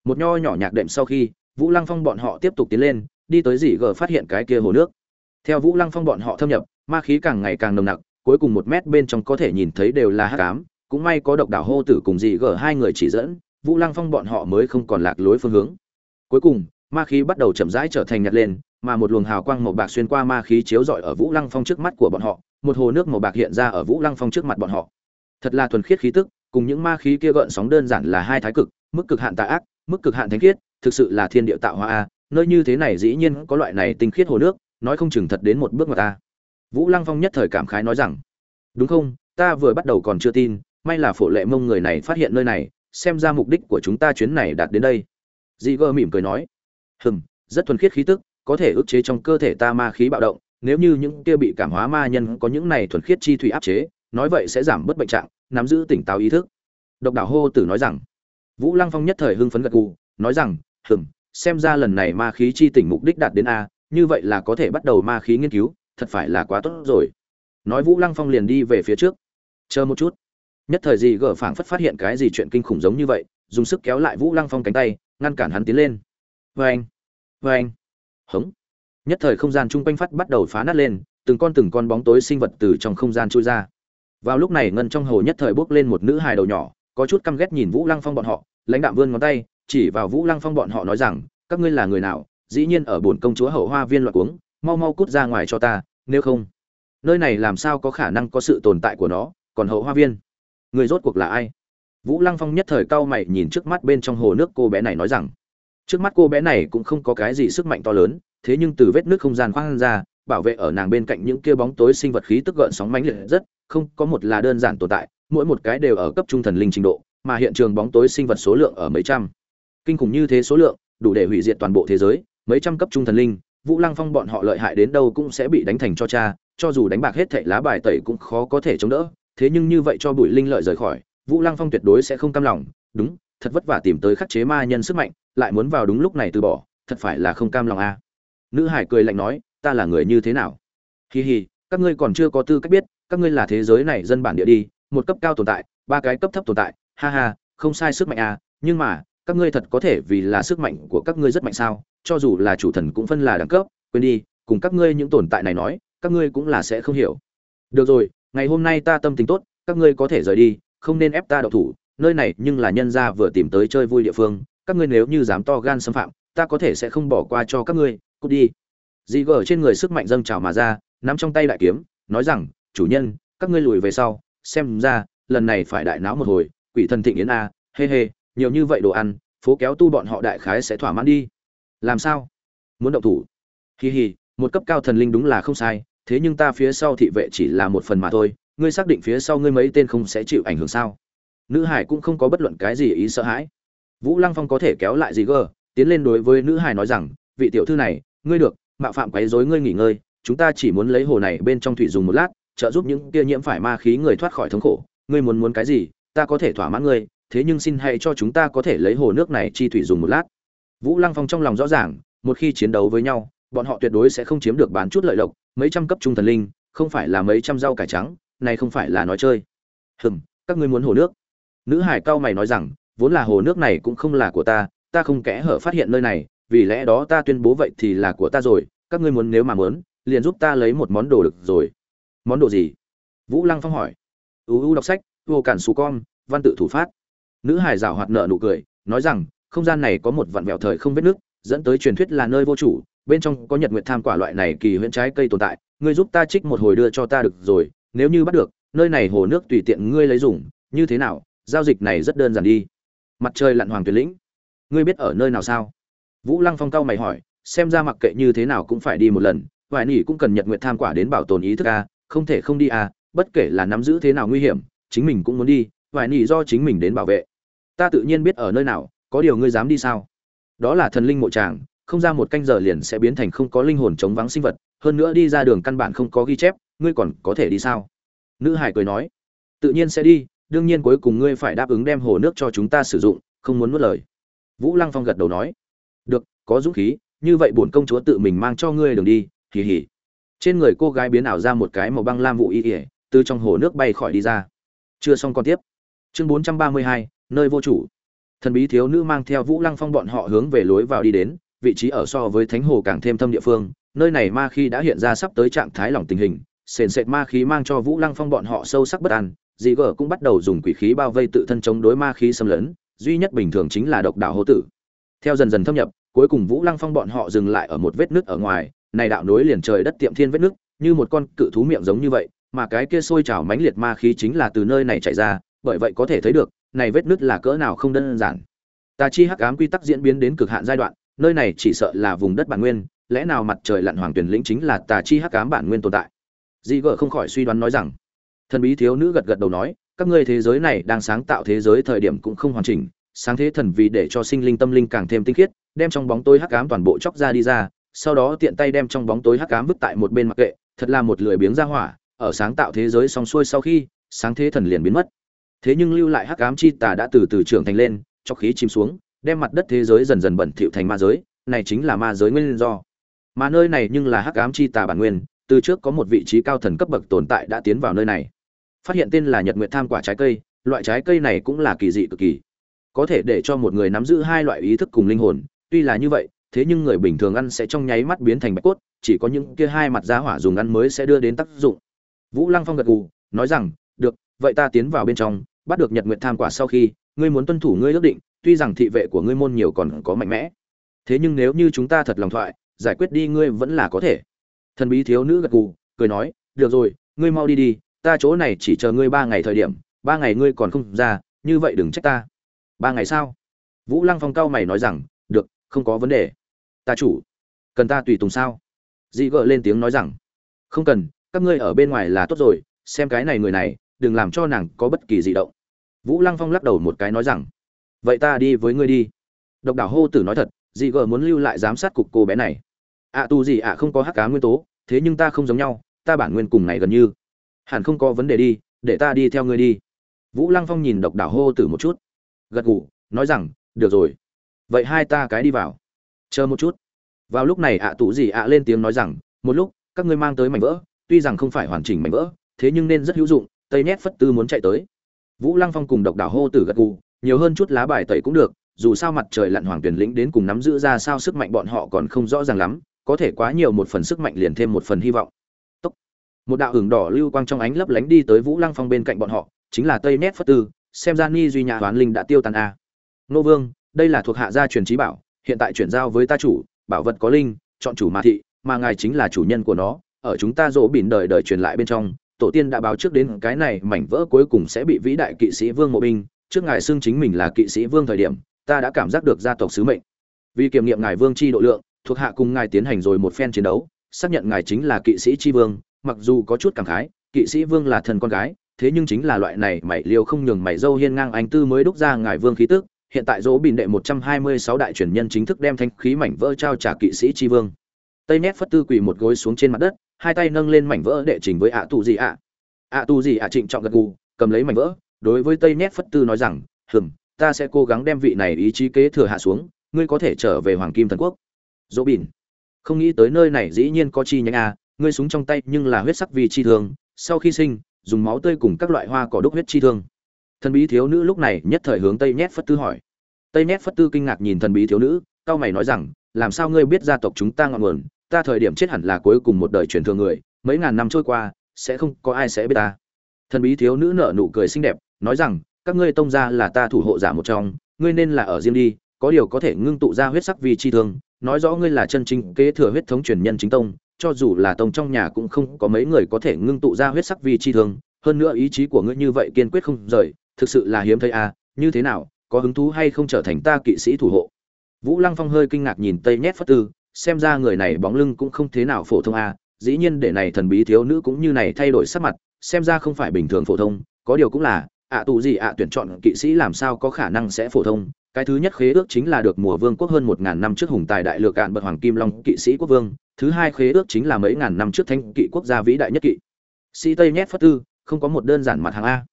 Một nho nhỏ nhạc đệm sau khi, vũ lăng phong bọn họ tiếp tục tiến lên, đi tới dỉ gờ phát hiện cái kia hồ nước. Theo vũ lăng phong bọn họ thâm nhập, ma khí càng ngày càng nồng nặc, cuối cùng một mét bên trong có thể nhìn thấy đều là hát cám cũng may có độc đảo hô tử cùng dì gờ hai người chỉ dẫn, vũ lăng phong bọn họ mới không còn lạc lối phương hướng. Cuối cùng, ma khí bắt đầu chậm rãi trở thành nhặt lên, mà một luồng hào quang màu bạc xuyên qua ma khí chiếu rọi ở vũ lăng phong trước mắt của bọn họ một hồ nước màu bạc hiện ra ở vũ lăng phong trước mặt bọn họ. Thật là thuần khiết khí tức, cùng những ma khí kia gợn sóng đơn giản là hai thái cực, mức cực hạn tà ác, mức cực hạn thánh khiết, thực sự là thiên địa tạo hóa a, nơi như thế này dĩ nhiên có loại này tinh khiết hồ nước, nói không chừng thật đến một bước mà ta. Vũ lăng phong nhất thời cảm khái nói rằng, đúng không? Ta vừa bắt đầu còn chưa tin, may là phổ lệ mông người này phát hiện nơi này, xem ra mục đích của chúng ta chuyến này đạt đến đây. Dị gơ mỉm cười nói, hừm, rất thuần khiết khí tức, có thể ức chế trong cơ thể ta ma khí bạo động nếu như những kia bị cảm hóa ma nhân có những này thuần khiết chi thủy áp chế nói vậy sẽ giảm bớt bệnh trạng nắm giữ tỉnh táo ý thức. Độc đảo hô tử nói rằng vũ lăng phong nhất thời hưng phấn gật gù nói rằng "Ừm, xem ra lần này ma khí chi tỉnh mục đích đạt đến a như vậy là có thể bắt đầu ma khí nghiên cứu thật phải là quá tốt rồi. Nói vũ lăng phong liền đi về phía trước. Chờ một chút. Nhất thời gì gở phảng phất phát hiện cái gì chuyện kinh khủng giống như vậy dùng sức kéo lại vũ lăng phong cánh tay ngăn cản hắn tiến lên. Vâng. Vê anh Hững! anh nhất thời không gian chung quanh phát bắt đầu phá nát lên, từng con từng con bóng tối sinh vật từ trong không gian trôi ra. Vào lúc này ngân trong hồ nhất thời bốc lên một nữ hài đầu nhỏ, có chút căm ghét nhìn vũ lăng phong bọn họ, lãnh đạm vươn ngón tay, chỉ vào vũ lăng phong bọn họ nói rằng, các ngươi là người nào? Dĩ nhiên ở bồn công chúa hậu hoa viên loạn uống mau mau cút ra ngoài cho ta, nếu không, nơi này làm sao có khả năng có sự tồn tại của nó, còn hậu hoa viên, người rốt cuộc là ai? Vũ lăng phong nhất thời cau mày nhìn trước mắt bên trong hồ nước cô bé này nói rằng, trước mắt cô bé này cũng không có cái gì sức mạnh to lớn thế nhưng từ vết nước không gian khoang ra, bảo vệ ở nàng bên cạnh những kia bóng tối sinh vật khí tức gợn sóng mãnh liệt rất, không có một là đơn giản tồn tại, mỗi một cái đều ở cấp trung thần linh trình độ, mà hiện trường bóng tối sinh vật số lượng ở mấy trăm. Kinh khủng như thế số lượng, đủ để hủy diệt toàn bộ thế giới, mấy trăm cấp trung thần linh, vũ lăng phong bọn họ lợi hại đến đâu cũng sẽ bị đánh thành cho cha, cho dù đánh bạc hết thệ lá bài tẩy cũng khó có thể chống đỡ, thế nhưng như vậy cho bùi linh lợi rời khỏi, vũ lăng phong tuyệt đối sẽ không cam lòng, đúng, thật vất vả tìm tới khắc chế ma nhân sức mạnh, lại muốn vào đúng lúc này từ bỏ, thật phải là không cam lòng a nữ hải cười lạnh nói, ta là người như thế nào? Hì hì các ngươi còn chưa có tư cách biết, các ngươi là thế giới này dân bản địa đi, một cấp cao tồn tại, ba cái cấp thấp tồn tại, ha ha, không sai sức mạnh à nhưng mà, các ngươi thật có thể vì là sức mạnh của các ngươi rất mạnh sao, cho dù là chủ thần cũng phân là đẳng cấp, quên đi, cùng các ngươi những tồn tại này nói, các ngươi cũng là sẽ không hiểu. Được rồi, ngày hôm nay ta tâm tình tốt, các ngươi có thể rời đi, không nên ép ta đậu thủ, nơi này nhưng là nhân gia vừa tìm tới chơi vui địa phương, các ngươi nếu như dám to gan xâm phạm, ta có thể sẽ không bỏ qua cho các ngươi cút đi. Dị gở trên người sức mạnh dâng trào mà ra, nắm trong tay đại kiếm, nói rằng, chủ nhân, các ngươi lùi về sau, xem ra, lần này phải đại náo một hồi, quỷ thần thịnh yến a hê hê nhiều như vậy đồ ăn, phố kéo tu bọn họ đại khái sẽ thỏa mãn đi. Làm sao? Muốn động thủ? Hì hì một cấp cao thần linh đúng là không sai, thế nhưng ta phía sau thị vệ chỉ là một phần mà thôi, ngươi xác định phía sau ngươi mấy tên không sẽ chịu ảnh hưởng sao? Nữ hải cũng không có bất luận cái gì ý sợ hãi. Vũ lăng phong có thể kéo lại gì gờ, tiến lên đối với nữ hải nói rằng, vị tiểu thư này ngươi được, mạo phạm quấy rối ngươi nghỉ ngơi, chúng ta chỉ muốn lấy hồ này bên trong thủy dùng một lát, trợ giúp những kia nhiễm phải ma khí người thoát khỏi thống khổ. Ngươi muốn muốn cái gì, ta có thể thỏa mãn ngươi, thế nhưng xin hãy cho chúng ta có thể lấy hồ nước này chi thủy dùng một lát. Vũ lăng phong trong lòng rõ ràng, một khi chiến đấu với nhau, bọn họ tuyệt đối sẽ không chiếm được bán chút lợi lộc, mấy trăm cấp trung thần linh, không phải là mấy trăm rau cải trắng, này không phải là nói chơi. Hừm, các ngươi muốn hồ nước. Nữ hải cao mày nói rằng, vốn là hồ nước này cũng không là của ta ta không kẽ hở phát hiện nơi này vì lẽ đó ta tuyên bố vậy thì là của ta rồi, các ngươi muốn nếu mà muốn, liền giúp ta lấy một món đồ được rồi. Món đồ gì? Vũ lăng phong hỏi. Uu đọc sách, vô cản xù con, văn tự thủ phát. Nữ hải rào hoạt nợ nụ cười, nói rằng, không gian này có một vạn vẹo thời không vết nước, dẫn tới truyền thuyết là nơi vô chủ, bên trong có nhật nguyện tham quả loại này kỳ huyễn trái cây tồn tại, ngươi giúp ta trích một hồi đưa cho ta được rồi, nếu như bắt được, nơi này hồ nước tùy tiện ngươi lấy dùng, như thế nào? Giao dịch này rất đơn giản đi. Mặt trời lặn hoàng tuyệt lĩnh. Ngươi biết ở nơi nào sao? Vũ lăng phong cao mày hỏi, xem ra mặc kệ như thế nào cũng phải đi một lần, vài nỉ cũng cần nhật nguyện tham quả đến bảo tồn ý thức a không thể không đi a bất kể là nắm giữ thế nào nguy hiểm, chính mình cũng muốn đi, vài nỉ do chính mình đến bảo vệ. Ta tự nhiên biết ở nơi nào, có điều ngươi dám đi sao? Đó là thần linh mộ tràng, không ra một canh giờ liền sẽ biến thành không có linh hồn chống vắng sinh vật, hơn nữa đi ra đường căn bản không có ghi chép, ngươi còn có thể đi sao? Nữ hải cười nói, tự nhiên sẽ đi, đương nhiên cuối cùng ngươi phải đáp ứng đem hồ nước cho chúng ta sử dụng, không muốn nuốt lời. Vũ lăng phong gật đầu nói có dũng khí, như vậy bổn công chúa tự mình mang cho ngươi đường đi, hì hì. Trên người cô gái biến ảo ra một cái màu băng lam vụ y ỉa từ trong hồ nước bay khỏi đi ra. Chưa xong còn tiếp. Chương bốn trăm ba mươi hai, nơi vô chủ. Thần bí thiếu nữ mang theo vũ lăng phong bọn họ hướng về lối vào đi đến, vị trí ở so với thánh hồ càng thêm thâm địa phương, nơi này ma khi đã hiện ra sắp tới trạng thái lỏng tình hình, sền sệt ma khí mang cho vũ lăng phong bọn họ sâu sắc bất an, dị gở cũng bắt đầu dùng quỷ khí bao vây tự thân chống đối ma khí xâm lấn, duy nhất bình thường chính là độc đạo hô tử. Theo dần dần thâm nhập cuối cùng vũ lăng phong bọn họ dừng lại ở một vết nứt ở ngoài, này đạo nối liền trời đất tiệm thiên vết nứt, như một con cự thú miệng giống như vậy, mà cái kia sôi trào mãnh liệt ma khí chính là từ nơi này chạy ra, bởi vậy có thể thấy được, này vết nứt là cỡ nào không đơn giản. Tà chi hắc ám quy tắc diễn biến đến cực hạn giai đoạn, nơi này chỉ sợ là vùng đất bản nguyên, lẽ nào mặt trời lặn hoàng tuyển lĩnh chính là tà chi hắc ám bản nguyên tồn tại? Dị gở không khỏi suy đoán nói rằng, thần bí thiếu nữ gật gật đầu nói, các ngươi thế giới này đang sáng tạo thế giới thời điểm cũng không hoàn chỉnh, sáng thế thần vì để cho sinh linh tâm linh càng thêm tinh khiết đem trong bóng tối hắc ám toàn bộ chóc ra đi ra, sau đó tiện tay đem trong bóng tối hắc ám vứt tại một bên mặc kệ, thật là một lười biếng ra hỏa, ở sáng tạo thế giới xong xuôi sau khi, sáng thế thần liền biến mất. Thế nhưng lưu lại hắc ám chi tà đã từ từ trưởng thành lên cho khí chìm xuống, đem mặt đất thế giới dần dần bẩn thỉu thành ma giới, này chính là ma giới nguyên do. Mà nơi này nhưng là hắc ám chi tà bản nguyên, từ trước có một vị trí cao thần cấp bậc tồn tại đã tiến vào nơi này. Phát hiện tên là nhật nguyệt tham quả trái cây, loại trái cây này cũng là kỳ dị cực kỳ. Có thể để cho một người nắm giữ hai loại ý thức cùng linh hồn tuy là như vậy, thế nhưng người bình thường ăn sẽ trong nháy mắt biến thành bạch cốt, chỉ có những kia hai mặt giá hỏa dùng ăn mới sẽ đưa đến tác dụng. Vũ lăng phong gật gù, nói rằng, được, vậy ta tiến vào bên trong, bắt được nhật nguyệt tham quả sau khi, ngươi muốn tuân thủ ngươi ước định, tuy rằng thị vệ của ngươi môn nhiều còn có mạnh mẽ. Thế nhưng nếu như chúng ta thật lòng thoại, giải quyết đi ngươi vẫn là có thể. Thần bí thiếu nữ gật gù, cười nói, được rồi, ngươi mau đi đi, ta chỗ này chỉ chờ ngươi ba ngày thời điểm, ba ngày ngươi còn không ra, như vậy đừng trách ta. Ba ngày sao? Vũ lăng phong cao mày nói rằng không có vấn đề. Ta chủ, cần ta tùy tùng sao? Dị gợ lên tiếng nói rằng, không cần, các ngươi ở bên ngoài là tốt rồi, xem cái này người này, đừng làm cho nàng có bất kỳ gì động. Vũ lăng phong lắc đầu một cái nói rằng, vậy ta đi với ngươi đi. Độc đảo hô tử nói thật dị gợ muốn lưu lại giám sát cục cô bé này. À, ạ tu gì ạ không có hắc cá nguyên tố, thế nhưng ta không giống nhau, ta bản nguyên cùng này gần như. Hẳn không có vấn đề đi, để ta đi theo ngươi đi. Vũ lăng phong nhìn độc đảo hô tử một chút, gật gù, nói rằng, được rồi vậy hai ta cái đi vào. Chờ một chút. Vào lúc này ạ tủ gì ạ lên tiếng nói rằng, một lúc, các ngươi mang tới mảnh vỡ, tuy rằng không phải hoàn chỉnh mảnh vỡ, thế nhưng nên rất hữu dụng, tây nét phất tư muốn chạy tới. Vũ lăng phong cùng độc đảo hô tử gật gù, nhiều hơn chút lá bài tẩy cũng được, dù sao mặt trời lặn hoàng tuyển lĩnh đến cùng nắm giữ ra sao sức mạnh bọn họ còn không rõ ràng lắm, có thể quá nhiều một phần sức mạnh liền thêm một phần hy vọng. Tốc. một đạo hưởng đỏ lưu quang trong ánh lấp lánh đi tới vũ lăng phong bên cạnh bọn họ, chính là tây nét phất tư, xem ra ni duy nhà hoán linh đã tiêu tan a. Nô vương đây là thuộc hạ gia truyền trí bảo, hiện tại chuyển giao với ta chủ, bảo vật có linh, chọn chủ mà thị, mà ngài chính là chủ nhân của nó, ở chúng ta dỗ bỉn đời đời truyền lại bên trong, tổ tiên đã báo trước đến cái này mảnh vỡ cuối cùng sẽ bị vĩ đại kỵ sĩ vương mộ binh, trước ngài xưng chính mình là kỵ sĩ vương thời điểm, ta đã cảm giác được gia tộc sứ mệnh. Vì kiểm nghiệm ngài vương chi độ lượng, thuộc hạ cùng ngài tiến hành rồi một phen chiến đấu, xác nhận ngài chính là kỵ sĩ chi vương, mặc dù có chút cảm khái, kỵ sĩ vương là thần con gái, thế nhưng chính là loại này mày liều không nhường mày dâu hiên ngang anh tư mới đúc ra ngài vương khí tức hiện tại dỗ bình đệ một trăm hai mươi sáu đại truyền nhân chính thức đem thanh khí mảnh vỡ trao trả kỵ sĩ chi vương. Tây nét phất tư quỳ một gối xuống trên mặt đất hai tay nâng lên mảnh vỡ đệ trình với ạ tù gì ạ. Ạ tù gì ạ trịnh trọng gật gù cầm lấy mảnh vỡ đối với tây nét phất tư nói rằng hừm ta sẽ cố gắng đem vị này ý chí kế thừa hạ xuống ngươi có thể trở về hoàng kim thần quốc. Dỗ bình, không nghĩ tới nơi này dĩ nhiên có chi nhánh a ngươi súng trong tay nhưng là huyết sắc vì chi thương sau khi sinh dùng máu tươi cùng các loại hoa cỏ đúc huyết chi thương. Thần bí thiếu nữ lúc này nhất thời hướng tây nhét phất tư hỏi tây Nét phất tư kinh ngạc nhìn thần bí thiếu nữ, cao mày nói rằng, làm sao ngươi biết gia tộc chúng ta ngọn nguồn? Ta thời điểm chết hẳn là cuối cùng một đời truyền thừa người, mấy ngàn năm trôi qua, sẽ không có ai sẽ biết ta. Thần bí thiếu nữ nở nụ cười xinh đẹp, nói rằng, các ngươi tông gia là ta thủ hộ giả một trong, ngươi nên là ở riêng đi, có điều có thể ngưng tụ ra huyết sắc vì chi thương, nói rõ ngươi là chân chính kế thừa huyết thống truyền nhân chính tông, cho dù là tông trong nhà cũng không có mấy người có thể ngưng tụ ra huyết sắc vì chi thương, hơn nữa ý chí của ngươi như vậy kiên quyết không rời, thực sự là hiếm thấy à như thế nào có hứng thú hay không trở thành ta kỵ sĩ thủ hộ? Vũ lăng phong hơi kinh ngạc nhìn tây nhét phất tư, xem ra người này bóng lưng cũng không thế nào phổ thông à dĩ nhiên để này thần bí thiếu nữ cũng như này thay đổi sắc mặt, xem ra không phải bình thường phổ thông, có điều cũng là, ạ tù gì ạ tuyển chọn kỵ sĩ làm sao có khả năng sẽ phổ thông? Cái thứ nhất khế ước chính là được mùa vương quốc hơn một ngàn năm trước hùng tài đại lược cạn bậc hoàng kim long kỵ sĩ quốc vương, thứ hai khế ước chính là mấy ngàn năm trước thanh kỵ quốc gia vĩ đại nhất kỵ. Sĩ tây nhét phất tư, không có một đơn giản mặt hàng a.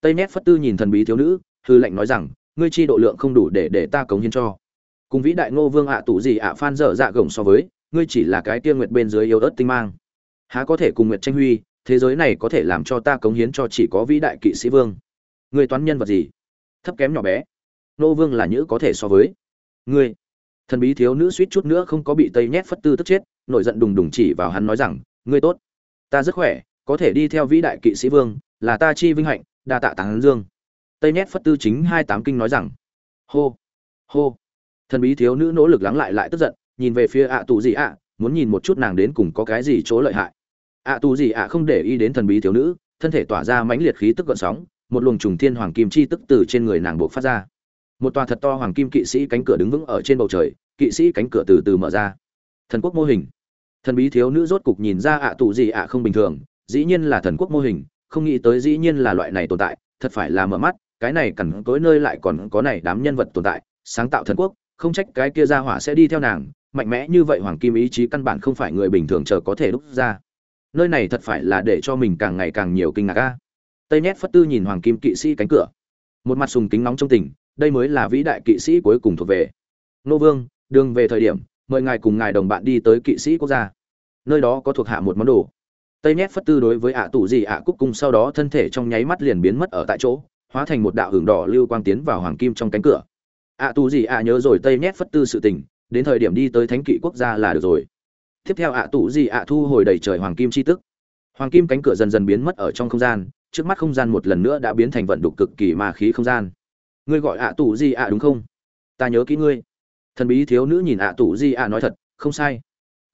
Tây nhét phất tư nhìn thần bí thiếu nữ, hư lệnh nói rằng ngươi chi độ lượng không đủ để để ta cống hiến cho. Cùng vĩ đại ngô vương ạ tụ gì ạ phan dở dạ gồng so với, ngươi chỉ là cái tiên nguyệt bên dưới yếu ớt tinh mang. Há có thể cùng nguyệt tranh huy, thế giới này có thể làm cho ta cống hiến cho chỉ có vĩ đại kỵ sĩ vương. Ngươi toán nhân vật gì? Thấp kém nhỏ bé. Nô vương là nhữ có thể so với. Ngươi. Thần bí thiếu nữ suýt chút nữa không có bị tây nhét phất tư tức chết, nổi giận đùng đùng chỉ vào hắn nói rằng, ngươi tốt. Ta rất khỏe, có thể đi theo vĩ đại kỵ sĩ vương, là ta chi vinh hạnh, đa tạ táng dương tây nhét phất tư chính hai tám kinh nói rằng, hô hô. Thần bí thiếu nữ nỗ lực lắng lại lại tức giận, nhìn về phía ạ tù gì ạ, muốn nhìn một chút nàng đến cùng có cái gì chỗ lợi hại. Ạ tù gì ạ không để ý đến thần bí thiếu nữ, thân thể tỏa ra mãnh liệt khí tức gợn sóng, một luồng trùng thiên hoàng kim chi tức từ trên người nàng buộc phát ra. Một tòa thật to hoàng kim kỵ sĩ cánh cửa đứng vững ở trên bầu trời, kỵ sĩ cánh cửa từ từ mở ra. Thần quốc mô hình. Thần bí thiếu nữ rốt cục nhìn ra ạ tù gì ạ không bình thường, dĩ nhiên là thần quốc mô hình, không nghĩ tới dĩ nhiên là loại này tồn tại, thật phải là mở mắt cái này cẩn tối nơi lại còn có này đám nhân vật tồn tại, sáng tạo thần quốc, không trách cái kia ra hỏa sẽ đi theo nàng, mạnh mẽ như vậy hoàng kim ý chí căn bản không phải người bình thường chờ có thể đúc ra. Nơi này thật phải là để cho mình càng ngày càng nhiều kinh ngạc a. Tây nét phất tư nhìn hoàng kim kỵ sĩ cánh cửa. Một mặt sùng kính nóng trong tình, đây mới là vĩ đại kỵ sĩ cuối cùng thuộc về. Nô vương, đường về thời điểm, mời ngài cùng ngài đồng bạn đi tới kỵ sĩ quốc gia. Nơi đó có thuộc hạ một món đồ. Tây nét phất tư đối với ạ tủ gì ạ cúc cung sau đó thân thể trong nháy mắt liền biến mất ở tại chỗ hóa thành một đạo hưởng đỏ lưu quang tiến vào hoàng kim trong cánh cửa. Ạ tù gì ạ nhớ rồi tây nhét phất tư sự tình, đến thời điểm đi tới thánh kỵ quốc gia là được rồi. Tiếp theo ạ tù gì ạ thu hồi đầy trời hoàng kim chi tức. Hoàng kim cánh cửa dần dần biến mất ở trong không gian, trước mắt không gian một lần nữa đã biến thành vận đục cực kỳ ma khí không gian. Ngươi gọi ạ tù gì ạ đúng không? Ta nhớ kỹ ngươi. Thần bí thiếu nữ nhìn ạ tù gì ạ nói thật, không sai.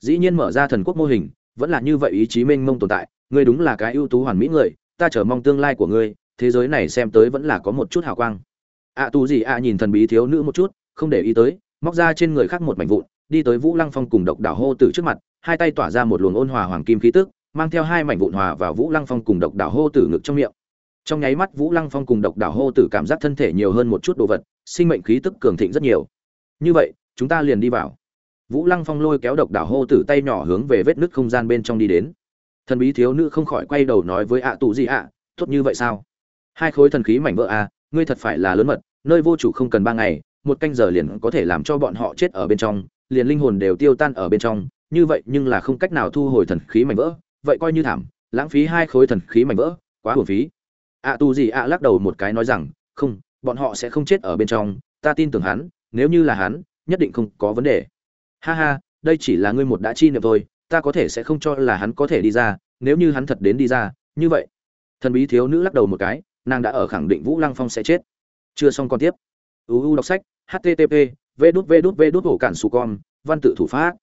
Dĩ nhiên mở ra thần quốc mô hình, vẫn là như vậy ý chí mênh mông tồn tại, ngươi đúng là cái ưu tú hoàn mỹ người, ta chờ mong tương lai của ngươi thế giới này xem tới vẫn là có một chút hào quang. Ạ à, tù gì ạ nhìn thần bí thiếu nữ một chút không để ý tới móc ra trên người khác một mảnh vụn đi tới vũ lăng phong cùng độc đảo hô tử trước mặt hai tay tỏa ra một luồng ôn hòa hoàng kim khí tức mang theo hai mảnh vụn hòa vào vũ lăng phong cùng độc đảo hô tử ngực trong miệng. Trong nháy mắt vũ lăng phong cùng độc đảo hô tử cảm giác thân thể nhiều hơn một chút đồ vật sinh mệnh khí tức cường thịnh rất nhiều. Như vậy chúng ta liền đi vào. Vũ lăng phong lôi kéo độc đảo hô tử tay nhỏ hướng về vết nứt không gian bên trong đi đến. Thần bí thiếu nữ không khỏi quay đầu nói với ạ tù gì ạ tốt như vậy sao? Hai khối thần khí mảnh vỡ à ngươi thật phải là lớn mật, nơi vô chủ không cần ba ngày, một canh giờ liền có thể làm cho bọn họ chết ở bên trong, liền linh hồn đều tiêu tan ở bên trong. Như vậy nhưng là không cách nào thu hồi thần khí mảnh vỡ, vậy coi như thảm, lãng phí hai khối thần khí mảnh vỡ, quá hồn phí. Ạ tu gì ạ lắc đầu một cái nói rằng, không, bọn họ sẽ không chết ở bên trong, ta tin tưởng hắn, nếu như là hắn, nhất định không có vấn đề. Ha ha, đây chỉ là ngươi một đã chi niệm thôi, ta có thể sẽ không cho là hắn có thể đi ra, nếu như hắn thật đến đi ra, như vậy. Thần bí thiếu nữ lắc đầu một cái nàng đã ở khẳng định vũ lăng phong sẽ chết. Chưa xong còn tiếp. Uu đọc sách http v đút v đút v đút hổ cản su con, văn tự thủ pháp.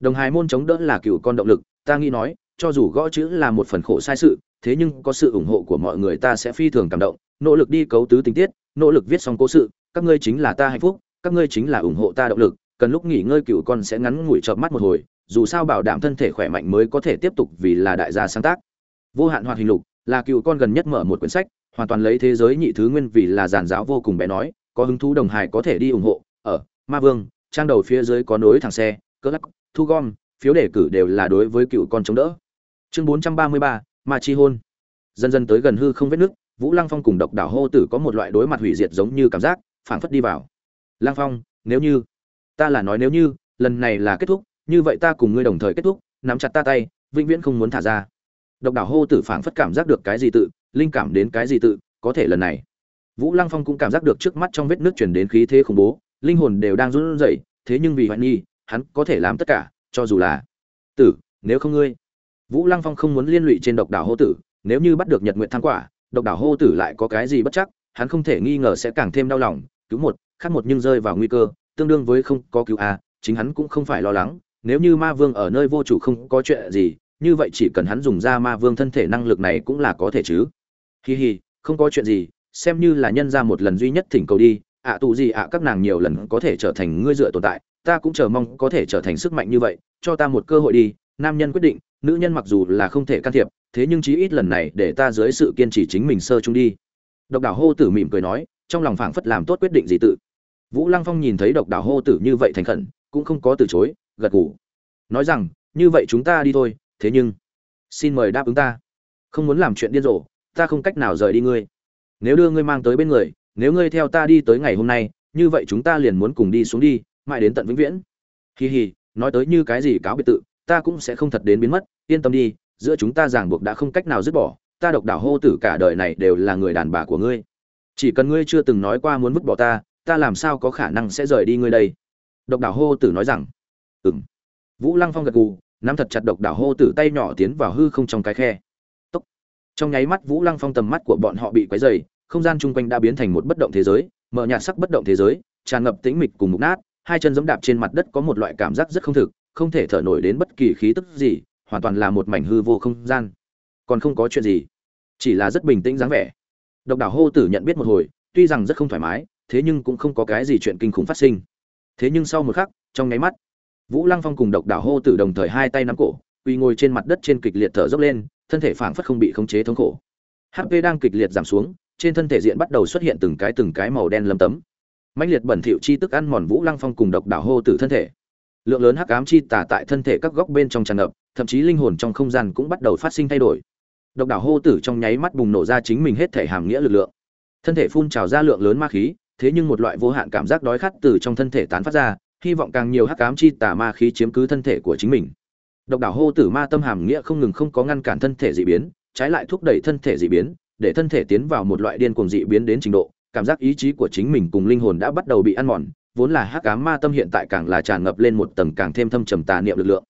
Đồng hài môn chống đỡ là cựu con động lực, ta nghĩ nói, cho dù gõ chữ là một phần khổ sai sự, thế nhưng có sự ủng hộ của mọi người ta sẽ phi thường cảm động. Nỗ lực đi cấu tứ tình tiết, nỗ lực viết xong cố sự, các ngươi chính là ta hạnh phúc, các ngươi chính là ủng hộ ta động lực, cần lúc nghỉ ngơi cựu con sẽ ngắn ngủi chợp mắt một hồi, dù sao bảo đảm thân thể khỏe mạnh mới có thể tiếp tục vì là đại gia sáng tác. Vô hạn hoạt hình lục, là cựu con gần nhất mở một quyển sách hoàn toàn lấy thế giới nhị thứ nguyên vì là giàn giáo vô cùng bé nói, có hứng thú đồng hài có thể đi ủng hộ, ở, ma vương, trang đầu phía dưới có nối thẳng xe cỡ lắc, thu gom, phiếu đề cử đều là đối với cựu con chống đỡ. Chương bốn trăm ba mươi ba, ma chi hôn. Dần dần tới gần hư không vết nước, vũ lăng phong cùng độc đảo hô tử có một loại đối mặt hủy diệt giống như cảm giác, phảng phất đi vào. Lăng phong, nếu như, ta là nói nếu như, lần này là kết thúc, như vậy ta cùng ngươi đồng thời kết thúc, nắm chặt ta tay, vĩnh viễn không muốn thả ra độc đảo hô tử phảng phất cảm giác được cái gì tự, linh cảm đến cái gì tự, có thể lần này. Vũ lăng phong cũng cảm giác được trước mắt trong vết nước chuyển đến khí thế khủng bố, linh hồn đều đang run rẩy, thế nhưng vì hoài nghi, hắn có thể làm tất cả, cho dù là tử, nếu không ngươi. Vũ lăng phong không muốn liên lụy trên độc đảo hô tử, nếu như bắt được nhật nguyện thăng quả, độc đảo hô tử lại có cái gì bất chắc, hắn không thể nghi ngờ sẽ càng thêm đau lòng, cứu một khác một nhưng rơi vào nguy cơ, tương đương với không có cứu a, chính hắn cũng không phải lo lắng, nếu như ma vương ở nơi vô chủ không có chuyện gì như vậy chỉ cần hắn dùng ra ma vương thân thể năng lực này cũng là có thể chứ. Hi hi, không có chuyện gì, xem như là nhân ra một lần duy nhất thỉnh cầu đi, ạ tụ gì ạ, các nàng nhiều lần có thể trở thành ngươi dựa tồn tại, ta cũng chờ mong có thể trở thành sức mạnh như vậy, cho ta một cơ hội đi, nam nhân quyết định, nữ nhân mặc dù là không thể can thiệp, thế nhưng chí ít lần này để ta dưới sự kiên trì chính mình sơ chung đi. Độc đảo hô tử mỉm cười nói, trong lòng phảng phất làm tốt quyết định gì tự. Vũ lăng phong nhìn thấy độc đảo hô tử như vậy thành khẩn, cũng không có từ chối, gật gù. Nói rằng, như vậy chúng ta đi thôi thế nhưng, xin mời đáp ứng ta. Không muốn làm chuyện điên rồ, ta không cách nào rời đi ngươi. Nếu đưa ngươi mang tới bên người, nếu ngươi theo ta đi tới ngày hôm nay, như vậy chúng ta liền muốn cùng đi xuống đi, mãi đến tận vĩnh viễn. Hì hì nói tới như cái gì cáo biệt tự, ta cũng sẽ không thật đến biến mất, yên tâm đi, giữa chúng ta ràng buộc đã không cách nào dứt bỏ, ta độc đảo hô tử cả đời này đều là người đàn bà của ngươi. Chỉ cần ngươi chưa từng nói qua muốn vứt bỏ ta ta làm sao có khả năng sẽ rời đi ngươi đây? Độc đảo hô tử nói rằng ừng vũ lăng phong gật gù nắm thật chặt độc đảo hô tử tay nhỏ tiến vào hư không trong cái khe. Tốc. trong nháy mắt vũ lăng phong tầm mắt của bọn họ bị quấy dày không gian chung quanh đã biến thành một bất động thế giới, mở nhạt sắc bất động thế giới, tràn ngập tĩnh mịch cùng mục nát, hai chân giẫm đạp trên mặt đất có một loại cảm giác rất không thực, không thể thở nổi đến bất kỳ khí tức gì, hoàn toàn là một mảnh hư vô không gian. Còn không có chuyện gì. Chỉ là rất bình tĩnh dáng vẻ. Độc đảo hô tử nhận biết một hồi, tuy rằng rất không thoải mái, thế nhưng cũng không có cái gì chuyện kinh khủng phát sinh. Thế nhưng sau một khắc, trong nháy mắt vũ lăng phong cùng độc đảo hô tử đồng thời hai tay nắm cổ, quỳ ngồi trên mặt đất trên kịch liệt thở dốc lên, thân thể phảng phất không bị khống chế thống khổ. Hp đang kịch liệt giảm xuống, trên thân thể diện bắt đầu xuất hiện từng cái từng cái màu đen lấm tấm. Mãnh liệt bẩn thỉu chi tức ăn mòn vũ lăng phong cùng độc đảo hô tử thân thể. Lượng lớn hắc ám chi tả tại thân thể các góc bên trong tràn ngập, thậm chí linh hồn trong không gian cũng bắt đầu phát sinh thay đổi. Độc đảo hô tử trong nháy mắt bùng nổ ra chính mình hết thể hàm nghĩa lực lượng. Thân thể phun trào ra lượng lớn ma khí, thế nhưng một loại vô hạn cảm giác đói khát từ trong thân thể tán phát ra hy vọng càng nhiều hắc ám chi tà ma khí chiếm cứ thân thể của chính mình. Độc đảo hô tử ma tâm hàm nghĩa không ngừng không có ngăn cản thân thể dị biến, trái lại thúc đẩy thân thể dị biến, để thân thể tiến vào một loại điên cuồng dị biến đến trình độ, cảm giác ý chí của chính mình cùng linh hồn đã bắt đầu bị ăn mòn, vốn là hắc ám ma tâm hiện tại càng là tràn ngập lên một tầng càng thêm thâm trầm tà niệm lực lượng.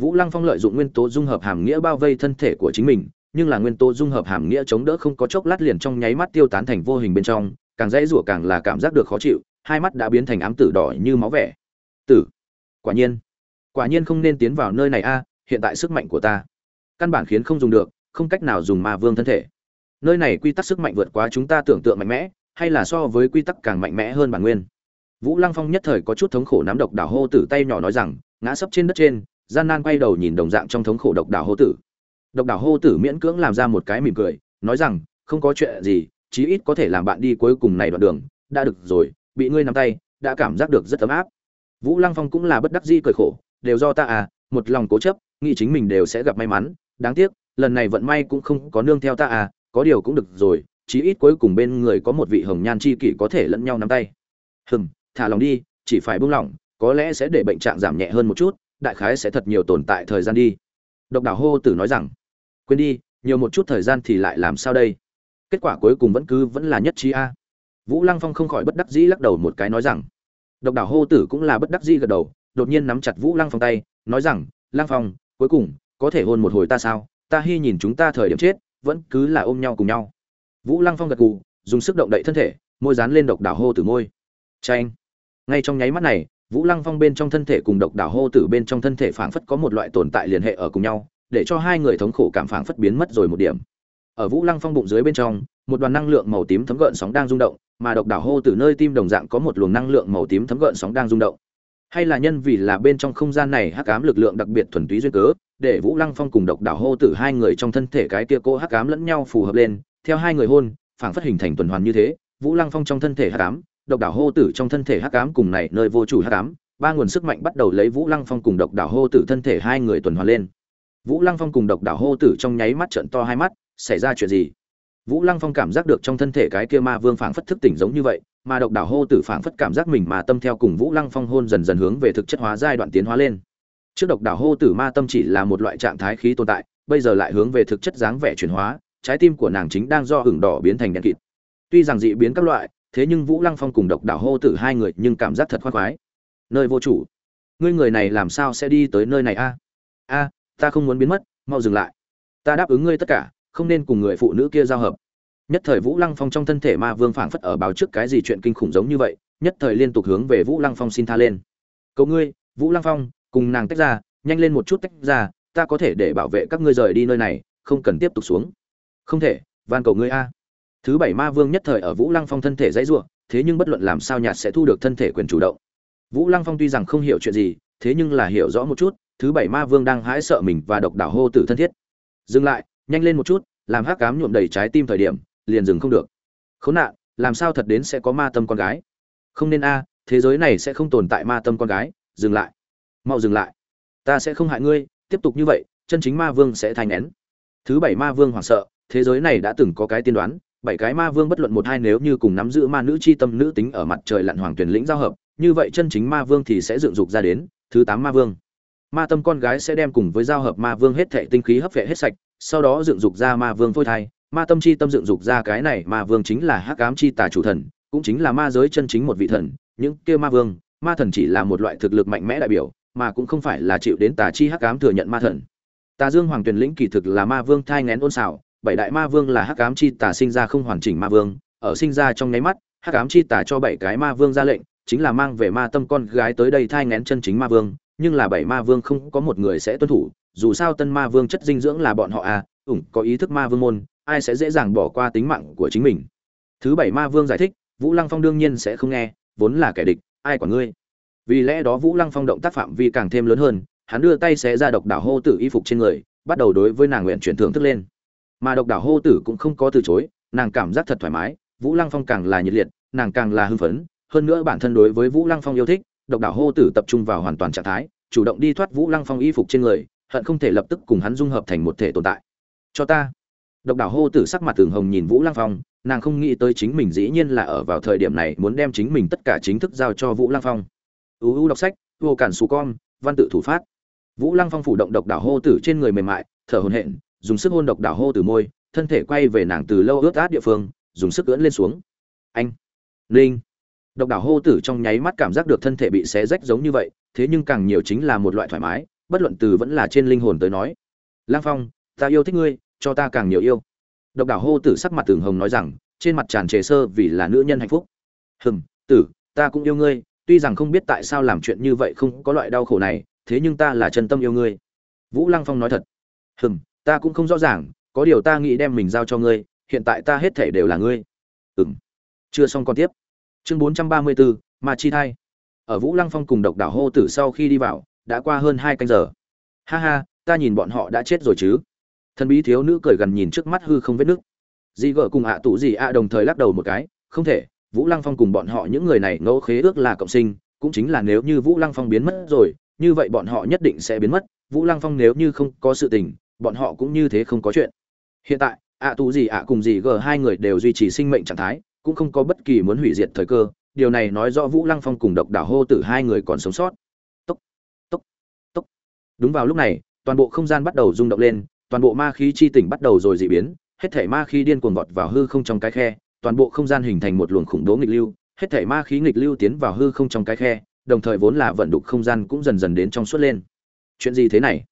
Vũ lăng phong lợi dụng nguyên tố dung hợp hàm nghĩa bao vây thân thể của chính mình, nhưng là nguyên tố dung hợp hàm nghĩa chống đỡ không có chốc lát liền trong nháy mắt tiêu tán thành vô hình bên trong, càng dễ rủa càng là cảm giác được khó chịu, hai mắt đã biến thành ám tử đỏ như máu vẻ tử. Quả nhiên. Quả nhiên không nên tiến vào nơi này a, hiện tại sức mạnh của ta. Căn bản khiến không dùng được, không cách nào dùng ma vương thân thể. Nơi này quy tắc sức mạnh vượt quá chúng ta tưởng tượng mạnh mẽ, hay là so với quy tắc càng mạnh mẽ hơn bản nguyên? Vũ lăng phong nhất thời có chút thống khổ nắm độc đảo hô tử tay nhỏ nói rằng, ngã sấp trên đất trên, gian nan quay đầu nhìn đồng dạng trong thống khổ độc đảo hô tử. Độc đảo hô tử miễn cưỡng làm ra một cái mỉm cười, nói rằng, không có chuyện gì, chí ít có thể làm bạn đi cuối cùng này đoạn đường, đã được rồi, bị ngươi nắm tay, đã cảm giác được rất ấm áp vũ lăng phong cũng là bất đắc dĩ cười khổ, đều do ta à một lòng cố chấp, nghĩ chính mình đều sẽ gặp may mắn. Đáng tiếc, lần này vận may cũng không có nương theo ta à có điều cũng được rồi, chí ít cuối cùng bên người có một vị hồng nhan chi kỷ có thể lẫn nhau nắm tay. Hừm, thả lòng đi, chỉ phải buông lỏng, có lẽ sẽ để bệnh trạng giảm nhẹ hơn một chút, đại khái sẽ thật nhiều tồn tại thời gian đi. Độc đảo hô tử nói rằng, quên đi, nhiều một chút thời gian thì lại làm sao đây? Kết quả cuối cùng vẫn cứ vẫn là nhất trí a. Vũ lăng phong không khỏi bất đắc dĩ lắc đầu một cái nói rằng độc đảo hô tử cũng là bất đắc dĩ gật đầu, đột nhiên nắm chặt vũ lăng phong tay, nói rằng, lăng phong, cuối cùng, có thể hôn một hồi ta sao? Ta hy nhìn chúng ta thời điểm chết, vẫn cứ là ôm nhau cùng nhau. Vũ lăng phong gật gù, dùng sức động đậy thân thể, môi dán lên độc đảo hô tử môi. Tranh ngay trong nháy mắt này, vũ lăng phong bên trong thân thể cùng độc đảo hô tử bên trong thân thể phảng phất có một loại tồn tại liên hệ ở cùng nhau, để cho hai người thống khổ cảm phảng phất biến mất rồi một điểm. Ở vũ lăng phong bụng dưới bên trong, một đoàn năng lượng màu tím thấm gợn sóng đang rung động mà độc đảo hô từ nơi tim đồng dạng có một luồng năng lượng màu tím thấm gợn sóng đang rung động. Hay là nhân vì là bên trong không gian này hắc ám lực lượng đặc biệt thuần túy duyên cớ, để vũ lăng phong cùng độc đảo hô tử hai người trong thân thể cái kia cô hắc ám lẫn nhau phù hợp lên, theo hai người hôn, phảng phất hình thành tuần hoàn như thế, vũ lăng phong trong thân thể hắc ám, độc đảo hô tử trong thân thể hắc ám cùng này nơi vô chủ hắc ám, ba nguồn sức mạnh bắt đầu lấy vũ lăng phong cùng độc đảo hô tử thân thể hai người tuần hoàn lên. Vũ lăng phong cùng độc đảo hô tử trong nháy mắt trợn to hai mắt, xảy ra chuyện gì? Vũ lăng phong cảm giác được trong thân thể cái kia ma vương phảng phất thức tỉnh giống như vậy, mà độc đảo hô tử phảng phất cảm giác mình mà tâm theo cùng vũ lăng phong hôn dần dần hướng về thực chất hóa giai đoạn tiến hóa lên. Trước độc đảo hô tử ma tâm chỉ là một loại trạng thái khí tồn tại, bây giờ lại hướng về thực chất dáng vẻ chuyển hóa, trái tim của nàng chính đang do hưởng đỏ biến thành đen kịt. Tuy rằng dị biến các loại, thế nhưng vũ lăng phong cùng độc đảo hô tử hai người nhưng cảm giác thật khoái khoái. Nơi vô chủ, ngươi người này làm sao sẽ đi tới nơi này a? A, ta không muốn biến mất, mau dừng lại. Ta đáp ứng ngươi tất cả không nên cùng người phụ nữ kia giao hợp. Nhất thời vũ lăng phong trong thân thể ma vương phảng phất ở báo trước cái gì chuyện kinh khủng giống như vậy, nhất thời liên tục hướng về vũ lăng phong xin tha lên. Cầu ngươi, vũ lăng phong, cùng nàng tách ra, nhanh lên một chút tách ra, ta có thể để bảo vệ các ngươi rời đi nơi này, không cần tiếp tục xuống. Không thể, van cầu ngươi a. Thứ bảy ma vương nhất thời ở vũ lăng phong thân thể dãy r thế nhưng bất luận làm sao nhạt sẽ thu được thân thể quyền chủ động. Vũ lăng phong tuy rằng không hiểu chuyện gì, thế nhưng là hiểu rõ một chút, thứ bảy ma vương đang hãi sợ mình và độc đảo hô tử thân thiết. Dừng lại nhanh lên một chút, làm hắc cám nhuộm đầy trái tim thời điểm, liền dừng không được. Khốn nạn, làm sao thật đến sẽ có ma tâm con gái? Không nên a, thế giới này sẽ không tồn tại ma tâm con gái, dừng lại. Mau dừng lại. Ta sẽ không hại ngươi, tiếp tục như vậy, chân chính ma vương sẽ thành nén. Thứ bảy ma vương hoảng sợ, thế giới này đã từng có cái tiên đoán, bảy cái ma vương bất luận một hai nếu như cùng nắm giữ ma nữ chi tâm nữ tính ở mặt trời lặn hoàng tuyển lĩnh giao hợp, như vậy chân chính ma vương thì sẽ dựng dục ra đến, thứ tám ma vương. Ma tâm con gái sẽ đem cùng với giao hợp ma vương hết thệ tinh khí hấp vệ hết sạch sau đó dựng dục ra ma vương phôi thai, ma tâm chi tâm dựng dục ra cái này ma vương chính là hắc ám chi tà chủ thần, cũng chính là ma giới chân chính một vị thần, những kia ma vương, ma thần chỉ là một loại thực lực mạnh mẽ đại biểu, mà cũng không phải là chịu đến tà chi hắc ám thừa nhận ma thần. Tà dương hoàng tuyền lĩnh kỳ thực là ma vương thai ngén ôn xảo, bảy đại ma vương là hắc ám chi tà sinh ra không hoàn chỉnh ma vương, ở sinh ra trong nháy mắt, hắc ám chi tà cho bảy cái ma vương ra lệnh, chính là mang về ma tâm con gái tới đây thai ngén chân chính ma vương, nhưng là bảy ma vương không có một người sẽ tuân thủ dù sao tân ma vương chất dinh dưỡng là bọn họ à ủng có ý thức ma vương môn, ai sẽ dễ dàng bỏ qua tính mạng của chính mình. Thứ bảy ma vương giải thích, vũ lăng phong đương nhiên sẽ không nghe, vốn là kẻ địch, ai quản ngươi. Vì lẽ đó vũ lăng phong động tác phạm vi càng thêm lớn hơn, hắn đưa tay xé ra độc đảo hô tử y phục trên người, bắt đầu đối với nàng nguyện chuyển thưởng thức lên. Mà độc đảo hô tử cũng không có từ chối, nàng cảm giác thật thoải mái, vũ lăng phong càng là nhiệt liệt, nàng càng là hưng phấn. Hơn nữa bản thân đối với vũ lăng phong yêu thích, độc đảo hô tử tập trung vào hoàn toàn trạng thái, chủ động đi thoát vũ lăng phong y phục trên người hận không thể lập tức cùng hắn dung hợp thành một thể tồn tại. Cho ta. Độc đảo hô tử sắc mặt tường hồng nhìn vũ lăng phong, nàng không nghĩ tới chính mình dĩ nhiên là ở vào thời điểm này muốn đem chính mình tất cả chính thức giao cho vũ lăng phong. Uu đọc sách, vô cản xù con, văn tự thủ phát. Vũ lăng phong phủ động độc đảo hô tử trên người mềm mại, thở hồn hện dùng sức hôn độc đảo hô tử môi, thân thể quay về nàng từ lâu ướt át địa phương, dùng sức ưỡn lên xuống. Anh. Linh. Độc đảo hô tử trong nháy mắt cảm giác được thân thể bị xé rách giống như vậy, thế nhưng càng nhiều chính là một loại thoải mái bất luận từ vẫn là trên linh hồn tới nói. Lang phong, ta yêu thích ngươi, cho ta càng nhiều yêu. Độc đảo hô tử sắc mặt tường hồng nói rằng, trên mặt tràn trề sơ vì là nữ nhân hạnh phúc. Hừm, tử, ta cũng yêu ngươi, tuy rằng không biết tại sao làm chuyện như vậy không có loại đau khổ này, thế nhưng ta là chân tâm yêu ngươi. Vũ lăng phong nói thật. Hừm, ta cũng không rõ ràng, có điều ta nghĩ đem mình giao cho ngươi, hiện tại ta hết thể đều là ngươi. Ừm. Chưa xong còn tiếp. Chương bốn trăm ba mươi bốn ma chi thai. Ở vũ lăng phong cùng độc đảo hô tử sau khi đi vào đã qua hơn hai canh giờ. Ha ha, ta nhìn bọn họ đã chết rồi chứ. Thần bí thiếu nữ cười gần nhìn trước mắt hư không vết nước dị gở cùng ạ à tủ gì ạ đồng thời lắc đầu một cái, không thể, vũ lăng phong cùng bọn họ những người này ngẫu khế ước là cộng sinh, cũng chính là nếu như vũ lăng phong biến mất rồi, như vậy bọn họ nhất định sẽ biến mất. Vũ lăng phong nếu như không có sự tình, bọn họ cũng như thế không có chuyện. Hiện tại, ạ tù gì ạ cùng gì g hai người đều duy trì sinh mệnh trạng thái, cũng không có bất kỳ muốn hủy diệt thời cơ. Điều này nói rõ vũ lăng phong cùng độc đảo hô tử hai người còn sống sót đúng vào lúc này, toàn bộ không gian bắt đầu rung động lên, toàn bộ ma khí chi tỉnh bắt đầu rồi dị biến, hết thể ma khí điên cuồng vọt vào hư không trong cái khe, toàn bộ không gian hình thành một luồng khủng bố nghịch lưu, hết thể ma khí nghịch lưu tiến vào hư không trong cái khe, đồng thời vốn là vận đục không gian cũng dần dần đến trong suốt lên. Chuyện gì thế này?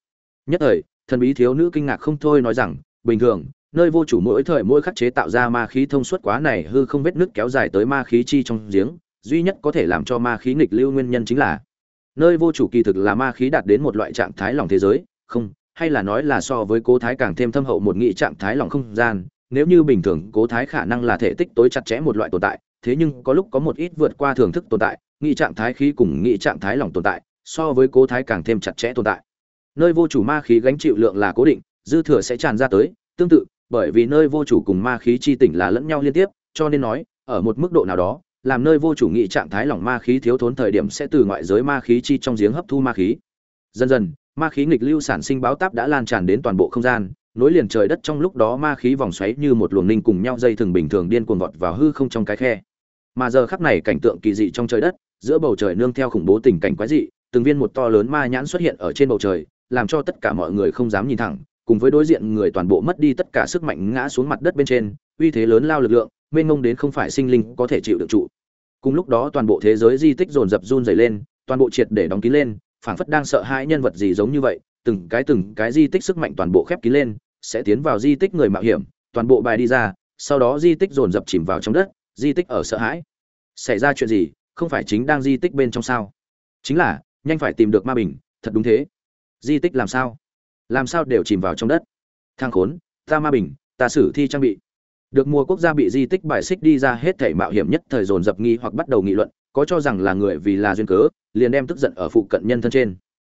Nhất thời, thần bí thiếu nữ kinh ngạc không thôi nói rằng, bình thường, nơi vô chủ mỗi thời mỗi khắc chế tạo ra ma khí thông suốt quá này hư không vết nứt kéo dài tới ma khí chi trong giếng, duy nhất có thể làm cho ma khí nghịch lưu nguyên nhân chính là nơi vô chủ kỳ thực là ma khí đạt đến một loại trạng thái lòng thế giới, không, hay là nói là so với cố thái càng thêm thâm hậu một nghị trạng thái lòng không gian, nếu như bình thường cố thái khả năng là thể tích tối chặt chẽ một loại tồn tại, thế nhưng có lúc có một ít vượt qua thưởng thức tồn tại, nghị trạng thái khí cùng nghị trạng thái lòng tồn tại, so với cố thái càng thêm chặt chẽ tồn tại. Nơi vô chủ ma khí gánh chịu lượng là cố định, dư thừa sẽ tràn ra tới, tương tự, bởi vì nơi vô chủ cùng ma khí chi tỉnh là lẫn nhau liên tiếp, cho nên nói, ở một mức độ nào đó làm nơi vô chủ nghị trạng thái lỏng ma khí thiếu thốn thời điểm sẽ từ ngoại giới ma khí chi trong giếng hấp thu ma khí. Dần dần, ma khí nghịch lưu sản sinh báo táp đã lan tràn đến toàn bộ không gian, nối liền trời đất trong lúc đó ma khí vòng xoáy như một luồng ninh cùng nhau dây thường bình thường điên cuồng vọt vào hư không trong cái khe. Mà giờ khắc này cảnh tượng kỳ dị trong trời đất, giữa bầu trời nương theo khủng bố tình cảnh quái dị, từng viên một to lớn ma nhãn xuất hiện ở trên bầu trời, làm cho tất cả mọi người không dám nhìn thẳng, cùng với đối diện người toàn bộ mất đi tất cả sức mạnh ngã xuống mặt đất bên trên, uy thế lớn lao lực lượng mênh mông đến không phải sinh linh có thể chịu được trụ. Cùng lúc đó toàn bộ thế giới di tích dồn dập run dày lên, toàn bộ triệt để đóng kín lên, phảng phất đang sợ hãi nhân vật gì giống như vậy, từng cái từng cái di tích sức mạnh toàn bộ khép kín lên, sẽ tiến vào di tích người mạo hiểm, toàn bộ bài đi ra, sau đó di tích dồn dập chìm vào trong đất, di tích ở sợ hãi. Xảy ra chuyện gì, không phải chính đang di tích bên trong sao? Chính là, nhanh phải tìm được ma bình, thật đúng thế. Di tích làm sao? Làm sao đều chìm vào trong đất? Thang khốn, ta ma bình, ta sử thi trang bị được mùa quốc gia bị di tích bài xích đi ra hết thể mạo hiểm nhất thời dồn dập nghi hoặc bắt đầu nghị luận, có cho rằng là người vì là duyên cớ, liền đem tức giận ở phụ cận nhân thân trên.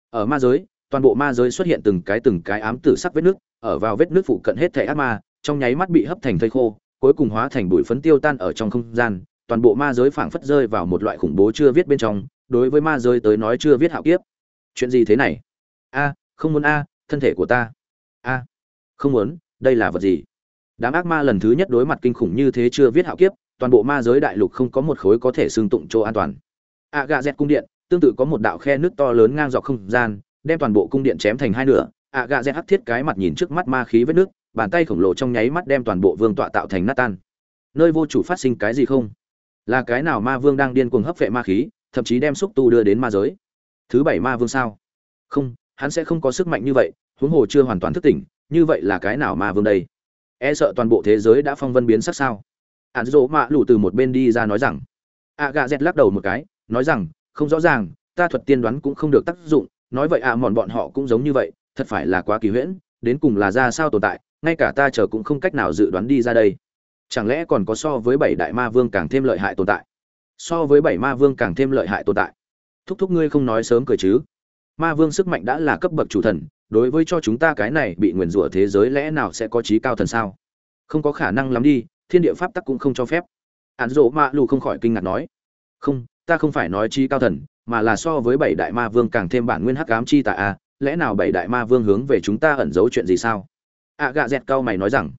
Ở ma giới, toàn bộ ma giới xuất hiện từng cái từng cái ám tử sắc vết nước, ở vào vết nước phụ cận hết thể ác ma, trong nháy mắt bị hấp thành thây khô, cuối cùng hóa thành bụi phấn tiêu tan ở trong không gian. Toàn bộ ma giới phảng phất rơi vào một loại khủng bố chưa viết bên trong, đối với ma giới tới nói chưa viết hạo kiếp. Chuyện gì thế này? A, không muốn a, thân thể của ta. A, không muốn, đây là vật gì? Đám ác ma lần thứ nhất đối mặt kinh khủng như thế chưa viết hạo kiếp, toàn bộ ma giới đại lục không có một khối có thể xương tụng chỗ an toàn. A gà z cung điện, tương tự có một đạo khe nước to lớn ngang dọc không gian, đem toàn bộ cung điện chém thành hai nửa. A gà z hắt thiết cái mặt nhìn trước mắt ma khí vết nước, bàn tay khổng lồ trong nháy mắt đem toàn bộ vương tọa tạo thành nát tan. Nơi vô chủ phát sinh cái gì không? Là cái nào ma vương đang điên cuồng hấp vệ ma khí, thậm chí đem xúc tu đưa đến ma giới? Thứ bảy ma vương sao? Không, hắn sẽ không có sức mạnh như vậy, huống hồ chưa hoàn toàn thức tỉnh, như vậy là cái nào ma vương đây? E sợ toàn bộ thế giới đã phong vân biến sắc sao? Hạn dỗ mạ lù từ một bên đi ra nói rằng, a gà z lắc đầu một cái, nói rằng, không rõ ràng, ta thuật tiên đoán cũng không được tác dụng, nói vậy à mòn bọn họ cũng giống như vậy, thật phải là quá kỳ huyễn, đến cùng là ra sao tồn tại, ngay cả ta chờ cũng không cách nào dự đoán đi ra đây. Chẳng lẽ còn có so với bảy đại ma vương càng thêm lợi hại tồn tại? So với bảy ma vương càng thêm lợi hại tồn tại. Thúc thúc ngươi không nói sớm cười chứ. Ma vương sức mạnh đã là cấp bậc chủ thần đối với cho chúng ta cái này bị nguyền rủa thế giới lẽ nào sẽ có trí cao thần sao? Không có khả năng lắm đi, thiên địa pháp tắc cũng không cho phép. Hạn dỗ ma lù không khỏi kinh ngạc nói, không, ta không phải nói trí cao thần, mà là so với bảy đại ma vương càng thêm bản nguyên hắc ám chi tạ a, lẽ nào bảy đại ma vương hướng về chúng ta ẩn giấu chuyện gì sao? À gạ dẹt cao mày nói rằng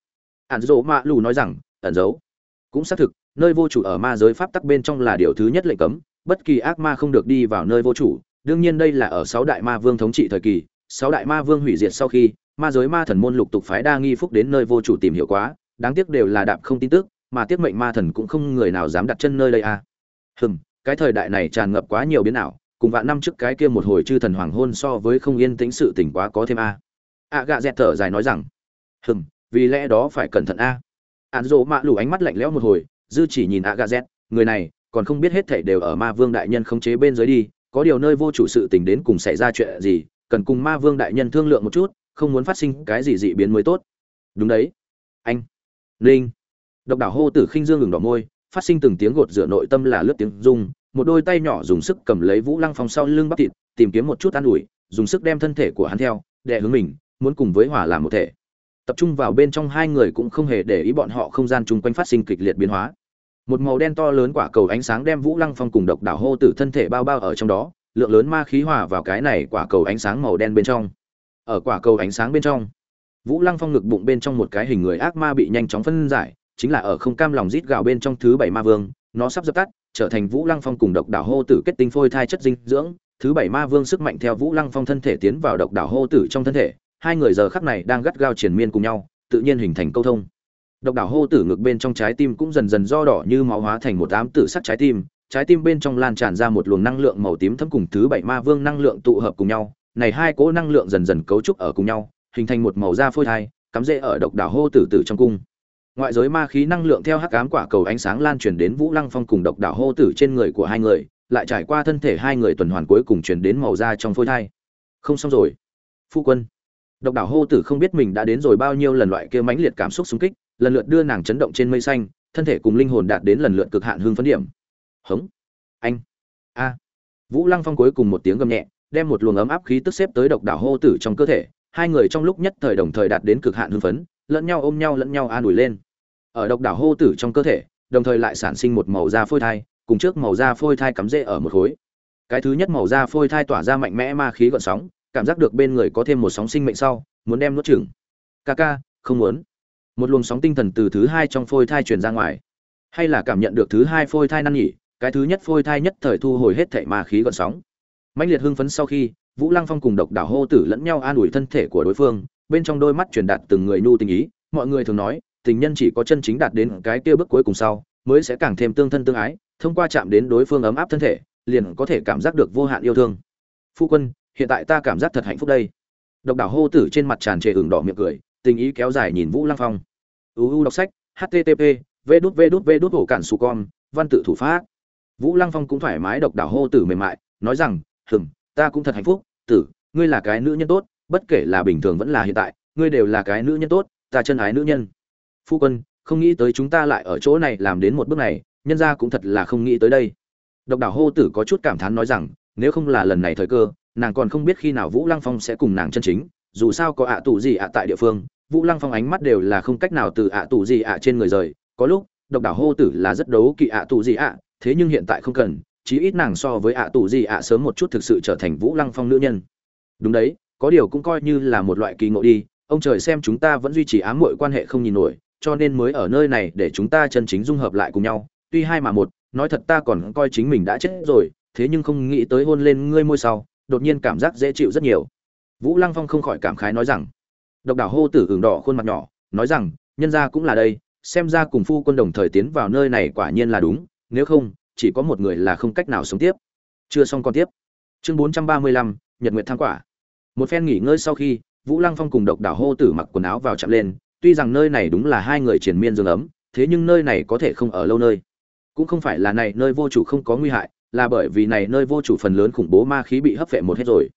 ạn dỗ ma lù nói rằng, ẩn giấu. Cũng xác thực, nơi vô chủ ở ma giới pháp tắc bên trong là điều thứ nhất lệnh cấm, bất kỳ ác ma không được đi vào nơi vô chủ. Đương nhiên đây là ở sáu đại ma vương thống trị thời kỳ sáu đại ma vương hủy diệt sau khi, ma giới ma thần môn lục tục phái đa nghi phúc đến nơi vô chủ tìm hiểu quá, đáng tiếc đều là đạm không tin tức, mà tiếc mệnh ma thần cũng không người nào dám đặt chân nơi đây à. Hừm, cái thời đại này tràn ngập quá nhiều biến ảo, cùng vạn năm trước cái kia một hồi chư thần hoàng hôn so với không yên tĩnh sự tỉnh quá có thêm a. A gạ dẹt thở dài nói rằng, hừm, vì lẽ đó phải cẩn thận a. Ạn dỗ mạ lủ ánh mắt lạnh lẽo một hồi, dư chỉ nhìn a gạ dẹt, người này, còn không biết hết thảy đều ở ma vương đại nhân khống chế bên dưới đi, có điều nơi vô chủ sự tình đến cùng xảy ra chuyện gì cần cùng ma vương đại nhân thương lượng một chút, không muốn phát sinh cái gì dị biến mới tốt. Đúng đấy. Anh. Linh. Độc đảo hô tử khinh dương ngừng đỏ môi, phát sinh từng tiếng gột rửa nội tâm là lướt tiếng rung, một đôi tay nhỏ dùng sức cầm lấy vũ lăng phong sau lưng bắp thịt, tìm kiếm một chút an ủi, dùng sức đem thân thể của hắn theo, đè hướng mình, muốn cùng với hỏa làm một thể. Tập trung vào bên trong hai người cũng không hề để ý bọn họ không gian chung quanh phát sinh kịch liệt biến hóa. Một màu đen to lớn quả cầu ánh sáng đem vũ lăng phong cùng độc đảo hô tử thân thể bao bao ở trong đó lượng lớn ma khí hòa vào cái này quả cầu ánh sáng màu đen bên trong. Ở quả cầu ánh sáng bên trong, vũ lăng phong ngực bụng bên trong một cái hình người ác ma bị nhanh chóng phân giải, chính là ở không cam lòng rít gạo bên trong thứ bảy ma vương, nó sắp dập tắt, trở thành vũ lăng phong cùng độc đảo hô tử kết tinh phôi thai chất dinh dưỡng. Thứ bảy ma vương sức mạnh theo vũ lăng phong thân thể tiến vào độc đảo hô tử trong thân thể, hai người giờ khắc này đang gắt gao triển miên cùng nhau, tự nhiên hình thành câu thông. Độc đảo hô tử ngực bên trong trái tim cũng dần dần do đỏ như máu hóa thành một ám tử sắc trái tim trái tim bên trong lan tràn ra một luồng năng lượng màu tím thấm cùng thứ bảy ma vương năng lượng tụ hợp cùng nhau. Này hai cỗ năng lượng dần dần cấu trúc ở cùng nhau, hình thành một màu da phôi thai, cắm rễ ở độc đảo hô tử tử trong cung. Ngoại giới ma khí năng lượng theo hắc ám quả cầu ánh sáng lan truyền đến vũ lăng phong cùng độc đảo hô tử trên người của hai người, lại trải qua thân thể hai người tuần hoàn cuối cùng truyền đến màu da trong phôi thai. Không xong rồi. Phu quân, độc đảo hô tử không biết mình đã đến rồi bao nhiêu lần loại kia mãnh liệt cảm xúc xung kích, lần lượt đưa nàng chấn động trên mây xanh, thân thể cùng linh hồn đạt đến lần lượt cực hạn hương phấn điểm hống. Anh. A. Vũ lăng phong cuối cùng một tiếng gầm nhẹ, đem một luồng ấm áp khí tức xếp tới độc đảo hô tử trong cơ thể. Hai người trong lúc nhất thời đồng thời đạt đến cực hạn hưng phấn, lẫn nhau ôm nhau lẫn nhau an ủi lên. Ở độc đảo hô tử trong cơ thể, đồng thời lại sản sinh một màu da phôi thai, cùng trước màu da phôi thai cắm rễ ở một khối. Cái thứ nhất màu da phôi thai tỏa ra mạnh mẽ ma khí gợn sóng, cảm giác được bên người có thêm một sóng sinh mệnh sau, muốn đem nuốt chửng. Ca ca, không muốn. Một luồng sóng tinh thần từ thứ hai trong phôi thai truyền ra ngoài. Hay là cảm nhận được thứ hai phôi thai năn nhỉ cái thứ nhất phôi thai nhất thời thu hồi hết thảy ma khí gợn sóng. Mãnh liệt hưng phấn sau khi, vũ lăng phong cùng độc đảo hô tử lẫn nhau an ủi thân thể của đối phương, bên trong đôi mắt truyền đạt từng người nhu tình ý, mọi người thường nói, tình nhân chỉ có chân chính đạt đến cái kia bước cuối cùng sau, mới sẽ càng thêm tương thân tương ái, thông qua chạm đến đối phương ấm áp thân thể, liền có thể cảm giác được vô hạn yêu thương. Phu quân, hiện tại ta cảm giác thật hạnh phúc đây. Độc đảo hô tử trên mặt tràn trề ửng đỏ miệng cười, tình ý kéo dài nhìn vũ lăng phong. Uu đọc sách, http v cản su con văn tự thủ pháp vũ lăng phong cũng thoải mái độc đảo hô tử mềm mại, nói rằng, hừm, ta cũng thật hạnh phúc, tử, ngươi là cái nữ nhân tốt, bất kể là bình thường vẫn là hiện tại, ngươi đều là cái nữ nhân tốt, ta chân ái nữ nhân. Phu quân, không nghĩ tới chúng ta lại ở chỗ này làm đến một bước này, nhân ra cũng thật là không nghĩ tới đây. Độc đảo hô tử có chút cảm thán nói rằng, nếu không là lần này thời cơ, nàng còn không biết khi nào vũ lăng phong sẽ cùng nàng chân chính, dù sao có ạ à tù gì ạ tại địa phương, vũ lăng phong ánh mắt đều là không cách nào từ ạ à tù gì ạ trên người rời, có lúc, độc đảo hô tử là rất đấu kỵ ạ tù gì ạ thế nhưng hiện tại không cần, chí ít nàng so với ạ tù gì ạ sớm một chút thực sự trở thành vũ lăng phong nữ nhân. Đúng đấy, có điều cũng coi như là một loại kỳ ngộ đi, ông trời xem chúng ta vẫn duy trì ám muội quan hệ không nhìn nổi, cho nên mới ở nơi này để chúng ta chân chính dung hợp lại cùng nhau. Tuy hai mà một, nói thật ta còn coi chính mình đã chết rồi, thế nhưng không nghĩ tới hôn lên ngươi môi sau, đột nhiên cảm giác dễ chịu rất nhiều. Vũ lăng phong không khỏi cảm khái nói rằng, độc đảo hô tử hưởng đỏ khuôn mặt nhỏ, nói rằng, nhân gia cũng là đây, xem ra cùng phu quân đồng thời tiến vào nơi này quả nhiên là đúng nếu không, chỉ có một người là không cách nào sống tiếp. Chưa xong còn tiếp. Chương bốn trăm ba mươi lăm, nhật nguyệt thang quả. Một phen nghỉ ngơi sau khi, vũ lăng phong cùng độc đảo hô tử mặc quần áo vào chạm lên, tuy rằng nơi này đúng là hai người triền miên dương ấm, thế nhưng nơi này có thể không ở lâu nơi. Cũng không phải là này nơi vô chủ không có nguy hại, là bởi vì này nơi vô chủ phần lớn khủng bố ma khí bị hấp phệ một hết rồi.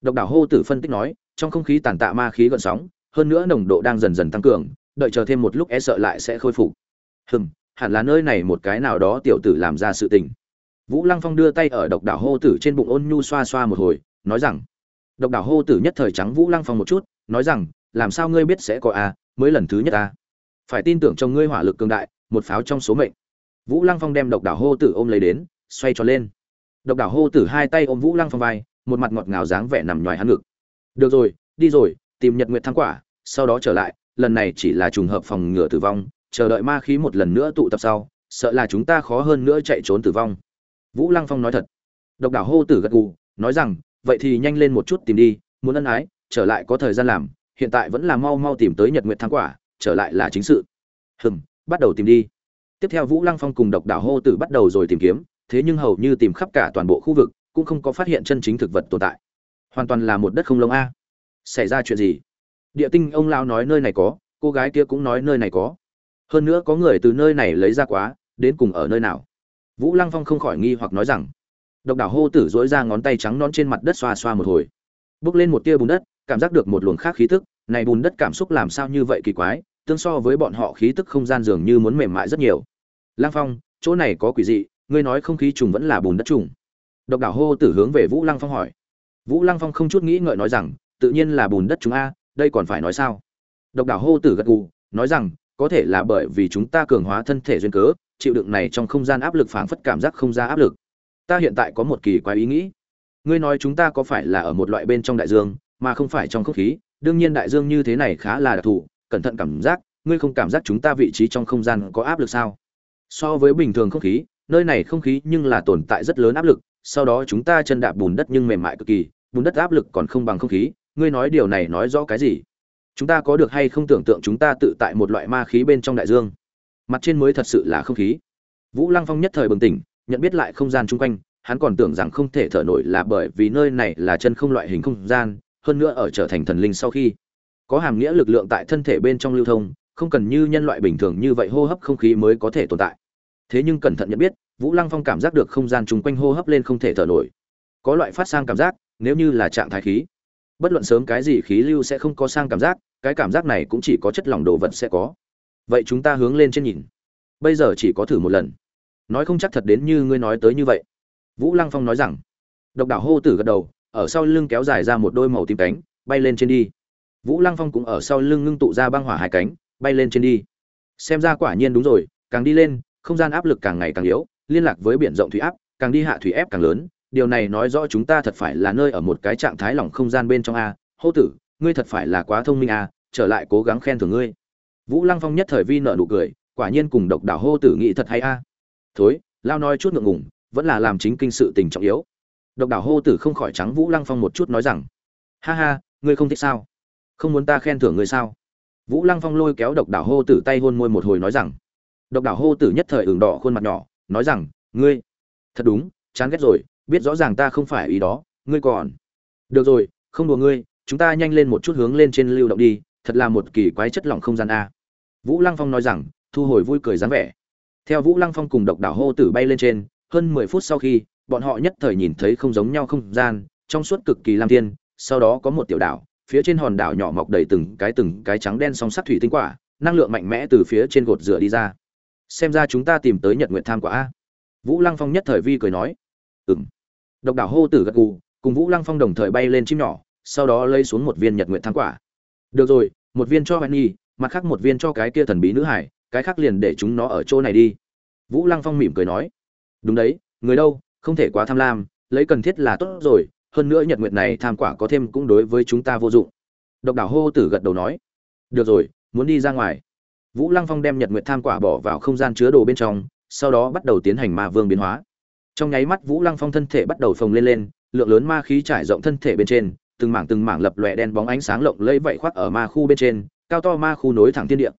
Độc đảo hô tử phân tích nói, trong không khí tàn tạ ma khí gợn sóng, hơn nữa nồng độ đang dần dần tăng cường, đợi chờ thêm một lúc e sợ lại sẽ khôi phục. Hừm hẳn là nơi này một cái nào đó tiểu tử làm ra sự tình. Vũ lăng phong đưa tay ở độc đảo hô tử trên bụng ôn nhu xoa xoa một hồi, nói rằng, độc đảo hô tử nhất thời trắng vũ lăng phong một chút, nói rằng, làm sao ngươi biết sẽ có a, mới lần thứ nhất a? Phải tin tưởng trong ngươi hỏa lực cường đại, một pháo trong số mệnh. Vũ lăng phong đem độc đảo hô tử ôm lấy đến, xoay tròn lên. Độc đảo hô tử hai tay ôm vũ lăng phong vai, một mặt ngọt ngào dáng vẻ nằm ngoài hắn ngực. Được rồi, đi rồi, tìm nhật nguyệt thắng quả, sau đó trở lại, lần này chỉ là trùng hợp phòng ngừa tử vong chờ đợi ma khí một lần nữa tụ tập sau, sợ là chúng ta khó hơn nữa chạy trốn tử vong. Vũ lăng phong nói thật. Độc đảo hô tử gật gù, nói rằng, vậy thì nhanh lên một chút tìm đi, muốn ân ái, trở lại có thời gian làm, hiện tại vẫn là mau mau tìm tới nhật nguyệt thắng quả, trở lại là chính sự. Hừm, bắt đầu tìm đi. Tiếp theo vũ lăng phong cùng độc đảo hô tử bắt đầu rồi tìm kiếm, thế nhưng hầu như tìm khắp cả toàn bộ khu vực, cũng không có phát hiện chân chính thực vật tồn tại. Hoàn toàn là một đất không lông a. Xảy ra chuyện gì? Địa tinh ông lao nói nơi này có, cô gái kia cũng nói nơi này có hơn nữa có người từ nơi này lấy ra quá, đến cùng ở nơi nào? Vũ lăng phong không khỏi nghi hoặc nói rằng, độc đảo hô tử dỗi ra ngón tay trắng non trên mặt đất xoa xoa một hồi. Bước lên một tia bùn đất, cảm giác được một luồng khác khí tức. Này bùn đất cảm xúc làm sao như vậy kỳ quái, tương so với bọn họ khí tức không gian dường như muốn mềm mại rất nhiều. Lang phong, chỗ này có quỷ dị, ngươi nói không khí trùng vẫn là bùn đất trùng. Độc đảo hô tử hướng về vũ lăng phong hỏi. Vũ lăng phong không chút nghĩ ngợi nói rằng, tự nhiên là bùn đất chúng a, đây còn phải nói sao? Độc đảo hô tử gật gù, nói rằng có thể là bởi vì chúng ta cường hóa thân thể duyên cớ, chịu đựng này trong không gian áp lực phảng phất cảm giác không ra áp lực. Ta hiện tại có một kỳ quái ý nghĩ. Ngươi nói chúng ta có phải là ở một loại bên trong đại dương, mà không phải trong không khí? Đương nhiên đại dương như thế này khá là đặc thù, cẩn thận cảm giác, ngươi không cảm giác chúng ta vị trí trong không gian có áp lực sao? So với bình thường không khí, nơi này không khí nhưng là tồn tại rất lớn áp lực, sau đó chúng ta chân đạp bùn đất nhưng mềm mại cực kỳ, bùn đất áp lực còn không bằng không khí. Ngươi nói điều này nói rõ cái gì? Chúng ta có được hay không tưởng tượng chúng ta tự tại một loại ma khí bên trong đại dương? Mặt trên mới thật sự là không khí. Vũ lăng phong nhất thời bừng tỉnh, nhận biết lại không gian chung quanh, hắn còn tưởng rằng không thể thở nổi là bởi vì nơi này là chân không loại hình không gian, hơn nữa ở trở thành thần linh sau khi có hàm nghĩa lực lượng tại thân thể bên trong lưu thông, không cần như nhân loại bình thường như vậy hô hấp không khí mới có thể tồn tại. Thế nhưng cẩn thận nhận biết, vũ lăng phong cảm giác được không gian chung quanh hô hấp lên không thể thở nổi. Có loại phát sang cảm giác, nếu như là trạng thái khí bất luận sớm cái gì khí lưu sẽ không có sang cảm giác, cái cảm giác này cũng chỉ có chất lỏng đồ vật sẽ có. Vậy chúng ta hướng lên trên nhìn. Bây giờ chỉ có thử một lần. Nói không chắc thật đến như ngươi nói tới như vậy. Vũ lăng phong nói rằng. Độc đảo hô tử gật đầu, ở sau lưng kéo dài ra một đôi màu tím cánh, bay lên trên đi. Vũ lăng phong cũng ở sau lưng ngưng tụ ra băng hỏa hai cánh, bay lên trên đi. Xem ra quả nhiên đúng rồi, càng đi lên, không gian áp lực càng ngày càng yếu, liên lạc với biển rộng thủy áp, càng đi hạ thủy ép càng lớn điều này nói rõ chúng ta thật phải là nơi ở một cái trạng thái lỏng không gian bên trong a. Hô tử, ngươi thật phải là quá thông minh a, trở lại cố gắng khen thưởng ngươi. Vũ lăng phong nhất thời vi nợ nụ cười, quả nhiên cùng độc đảo hô tử nghĩ thật hay a. Thối, lao nói chút ngượng ngùng, vẫn là làm chính kinh sự tình trọng yếu. Độc đảo hô tử không khỏi trắng vũ lăng phong một chút nói rằng, ha ha, ngươi không thích sao? Không muốn ta khen thưởng ngươi sao? Vũ lăng phong lôi kéo độc đảo hô tử tay hôn môi một hồi nói rằng, độc đảo hô tử nhất thời ửng đỏ khuôn mặt nhỏ, nói rằng, ngươi, thật đúng, chán ghét rồi biết rõ ràng ta không phải ý đó, ngươi còn. Được rồi, không đùa ngươi, chúng ta nhanh lên một chút hướng lên trên lưu động đi, thật là một kỳ quái chất lỏng không gian a. Vũ lăng phong nói rằng, thu hồi vui cười dáng vẻ. Theo vũ lăng phong cùng độc đảo hô tử bay lên trên, hơn mười phút sau khi, bọn họ nhất thời nhìn thấy không giống nhau không gian, trong suốt cực kỳ lam thiên, sau đó có một tiểu đảo, phía trên hòn đảo nhỏ mọc đầy từng cái từng cái trắng đen song sắt thủy tinh quả, năng lượng mạnh mẽ từ phía trên gột rửa đi ra. Xem ra chúng ta tìm tới nhật nguyện tham quả a. Vũ lăng phong nhất thời vi cười nói ừng độc đảo hô tử gật gù, cùng vũ lăng phong đồng thời bay lên chim nhỏ, sau đó lấy xuống một viên nhật nguyện thắng quả. Được rồi, một viên cho hoài nhi, mặt khác một viên cho cái kia thần bí nữ hải, cái khác liền để chúng nó ở chỗ này đi. Vũ lăng phong mỉm cười nói. Đúng đấy, người đâu, không thể quá tham lam, lấy cần thiết là tốt rồi, hơn nữa nhật nguyệt này tham quả có thêm cũng đối với chúng ta vô dụng. Độc đảo hô tử gật đầu nói. Được rồi, muốn đi ra ngoài. Vũ lăng phong đem nhật nguyệt tham quả bỏ vào không gian chứa đồ bên trong, sau đó bắt đầu tiến hành ma vương biến hóa trong nháy mắt vũ lăng phong thân thể bắt đầu phồng lên lên, lượng lớn ma khí trải rộng thân thể bên trên, từng mảng từng mảng lập lòe đen bóng ánh sáng lộng lẫy vậy khoác ở ma khu bên trên, cao to ma khu nối thẳng thiên địa.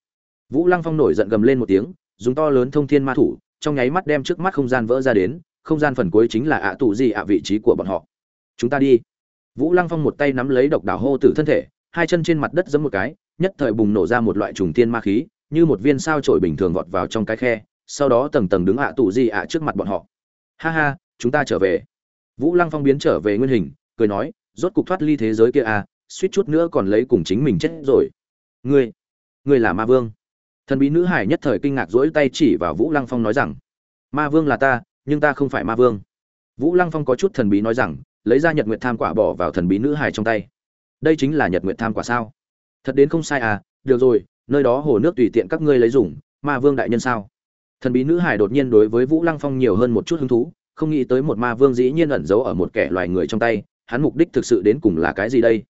Vũ lăng phong nổi giận gầm lên một tiếng, dùng to lớn thông thiên ma thủ, trong nháy mắt đem trước mắt không gian vỡ ra đến, không gian phần cuối chính là ạ tụ gì ạ vị trí của bọn họ. Chúng ta đi. Vũ lăng phong một tay nắm lấy độc đảo hô tử thân thể, hai chân trên mặt đất giẫm một cái, nhất thời bùng nổ ra một loại trùng tiên ma khí, như một viên sao trổi bình thường vọt vào trong cái khe, sau đó tầng tầng đứng ạ tụ gì ạ trước mặt bọn họ ha ha, chúng ta trở về. Vũ lăng phong biến trở về nguyên hình, cười nói, rốt cục thoát ly thế giới kia à suýt chút nữa còn lấy cùng chính mình chết rồi. Ngươi ngươi là ma vương. Thần bí nữ hải nhất thời kinh ngạc rỗi tay chỉ vào vũ lăng phong nói rằng, ma vương là ta, nhưng ta không phải ma vương. Vũ lăng phong có chút thần bí nói rằng, lấy ra nhật Nguyệt tham quả bỏ vào thần bí nữ hải trong tay. Đây chính là nhật Nguyệt tham quả sao? Thật đến không sai à được rồi, nơi đó hồ nước tùy tiện các ngươi lấy dùng, ma vương đại nhân sao? Thần bí nữ hải đột nhiên đối với vũ lăng phong nhiều hơn một chút hứng thú, không nghĩ tới một ma vương dĩ nhiên ẩn giấu ở một kẻ loài người trong tay, hắn mục đích thực sự đến cùng là cái gì đây?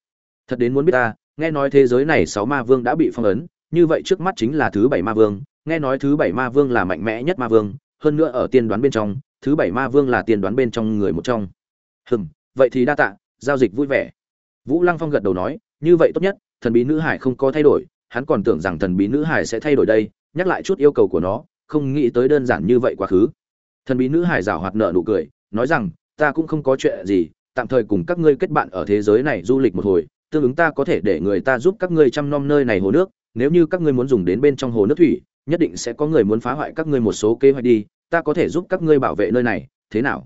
Thật đến muốn biết ta, nghe nói thế giới này sáu ma vương đã bị phong ấn, như vậy trước mắt chính là thứ bảy ma vương, nghe nói thứ bảy ma vương là mạnh mẽ nhất ma vương, hơn nữa ở tiên đoán bên trong, thứ bảy ma vương là tiên đoán bên trong người một trong. Hừm, vậy thì đa tạ, giao dịch vui vẻ. Vũ lăng phong gật đầu nói, như vậy tốt nhất, thần bí nữ hải không có thay đổi, hắn còn tưởng rằng thần bí nữ hải sẽ thay đổi đây, nhắc lại chút yêu cầu của nó không nghĩ tới đơn giản như vậy quá khứ. Thần bí nữ hải rảo hoạt nợ nụ cười, nói rằng, ta cũng không có chuyện gì, tạm thời cùng các ngươi kết bạn ở thế giới này du lịch một hồi, tương ứng ta có thể để người ta giúp các ngươi chăm nom nơi này hồ nước, nếu như các ngươi muốn dùng đến bên trong hồ nước thủy, nhất định sẽ có người muốn phá hoại các ngươi một số kế hoạch đi, ta có thể giúp các ngươi bảo vệ nơi này, thế nào?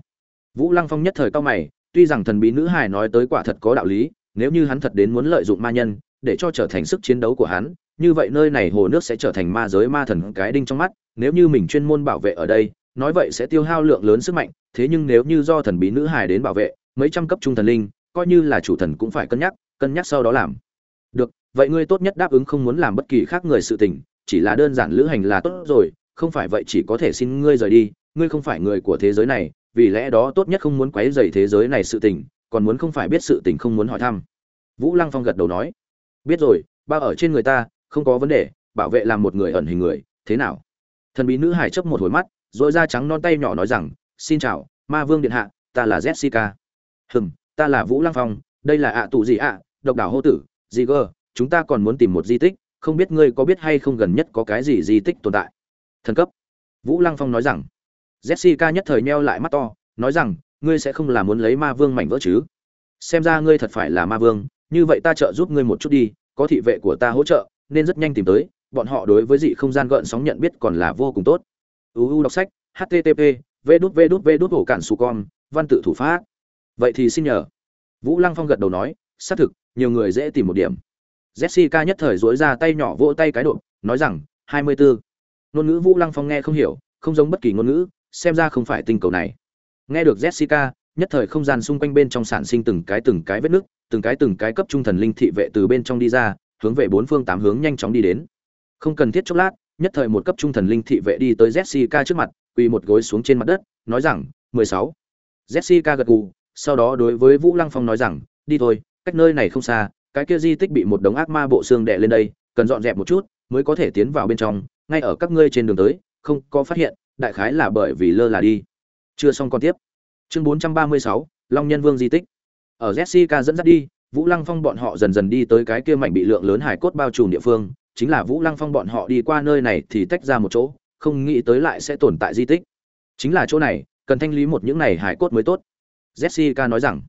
Vũ lăng phong nhất thời cao mày, tuy rằng thần bí nữ hài nói tới quả thật có đạo lý, nếu như hắn thật đến muốn lợi dụng ma nhân, để cho trở thành sức chiến đấu của hắn, như vậy nơi này hồ nước sẽ trở thành ma giới ma thần cái đinh trong mắt nếu như mình chuyên môn bảo vệ ở đây, nói vậy sẽ tiêu hao lượng lớn sức mạnh, thế nhưng nếu như do thần bí nữ hài đến bảo vệ, mấy trăm cấp trung thần linh, coi như là chủ thần cũng phải cân nhắc cân nhắc sau đó làm. Được, vậy ngươi tốt nhất đáp ứng không muốn làm bất kỳ khác người sự tình, chỉ là đơn giản lữ hành là tốt rồi, không phải vậy chỉ có thể xin ngươi rời đi, ngươi không phải người của thế giới này, vì lẽ đó tốt nhất không muốn quấy rầy thế giới này sự tình, còn muốn không phải biết sự tình không muốn hỏi thăm. Vũ lăng phong gật đầu nói, biết rồi ba ở trên người ta, không có vấn đề, bảo vệ làm một người ẩn hình người, thế nào? Thần bí nữ hải chấp một hồi mắt, rồi da trắng non tay nhỏ nói rằng, xin chào, ma vương điện hạ, ta là jessica. Hừm, ta là vũ lăng phong, đây là ạ tù gì ạ, độc đảo hô tử, gì gơ, chúng ta còn muốn tìm một di tích, không biết ngươi có biết hay không gần nhất có cái gì di tích tồn tại? Thần cấp. Vũ lăng phong nói rằng. Jessica nhất thời neo lại mắt to, nói rằng, ngươi sẽ không là muốn lấy ma vương mảnh vỡ chứ? Xem ra ngươi thật phải là ma vương, như vậy ta trợ giúp ngươi một chút đi, có thị vệ của ta hỗ trợ, nên rất nhanh tìm tới bọn họ đối với dị không gian gợn sóng nhận biết còn là vô cùng tốt. Uu đọc sách http v đút v đút v đút hổ cản su con, văn tự thủ pháp. Vậy thì xin nhờ. Vũ lăng phong gật đầu nói, xác thực, nhiều người dễ tìm một điểm. Jessica nhất thời dối ra tay nhỏ vỗ tay cái độ nói rằng, hai mươi bốn ngôn ngữ vũ lăng phong nghe không hiểu, không giống bất kỳ ngôn ngữ, xem ra không phải tinh cầu này. Nghe được jessica, nhất thời không gian xung quanh bên trong sản sinh từng cái từng cái vết nứt, từng cái từng cái cấp trung thần linh thị vệ từ bên trong đi ra, hướng về bốn phương tám hướng nhanh chóng đi đến không cần thiết chốc lát, nhất thời một cấp trung thần linh thị vệ đi tới jessica trước mặt, quỳ một gối xuống trên mặt đất, nói rằng, mười sáu. Jessica gật gù, sau đó đối với vũ lăng phong nói rằng, đi thôi, cách nơi này không xa, cái kia di tích bị một đống ác ma bộ xương đè lên đây, cần dọn dẹp một chút, mới có thể tiến vào bên trong, ngay ở các ngươi trên đường tới, không có phát hiện, đại khái là bởi vì lơ là đi. Chưa xong còn tiếp. Chương bốn trăm ba mươi sáu, long nhân vương di tích. Ở jessica dẫn dắt đi, vũ lăng phong bọn họ dần dần đi tới cái kia mảnh bị lượng lớn hải cốt bao trùm địa phương chính là vũ lăng phong bọn họ đi qua nơi này thì tách ra một chỗ, không nghĩ tới lại sẽ tồn tại di tích. Chính là chỗ này, cần thanh lý một những này hải cốt mới tốt. Jessica nói rằng,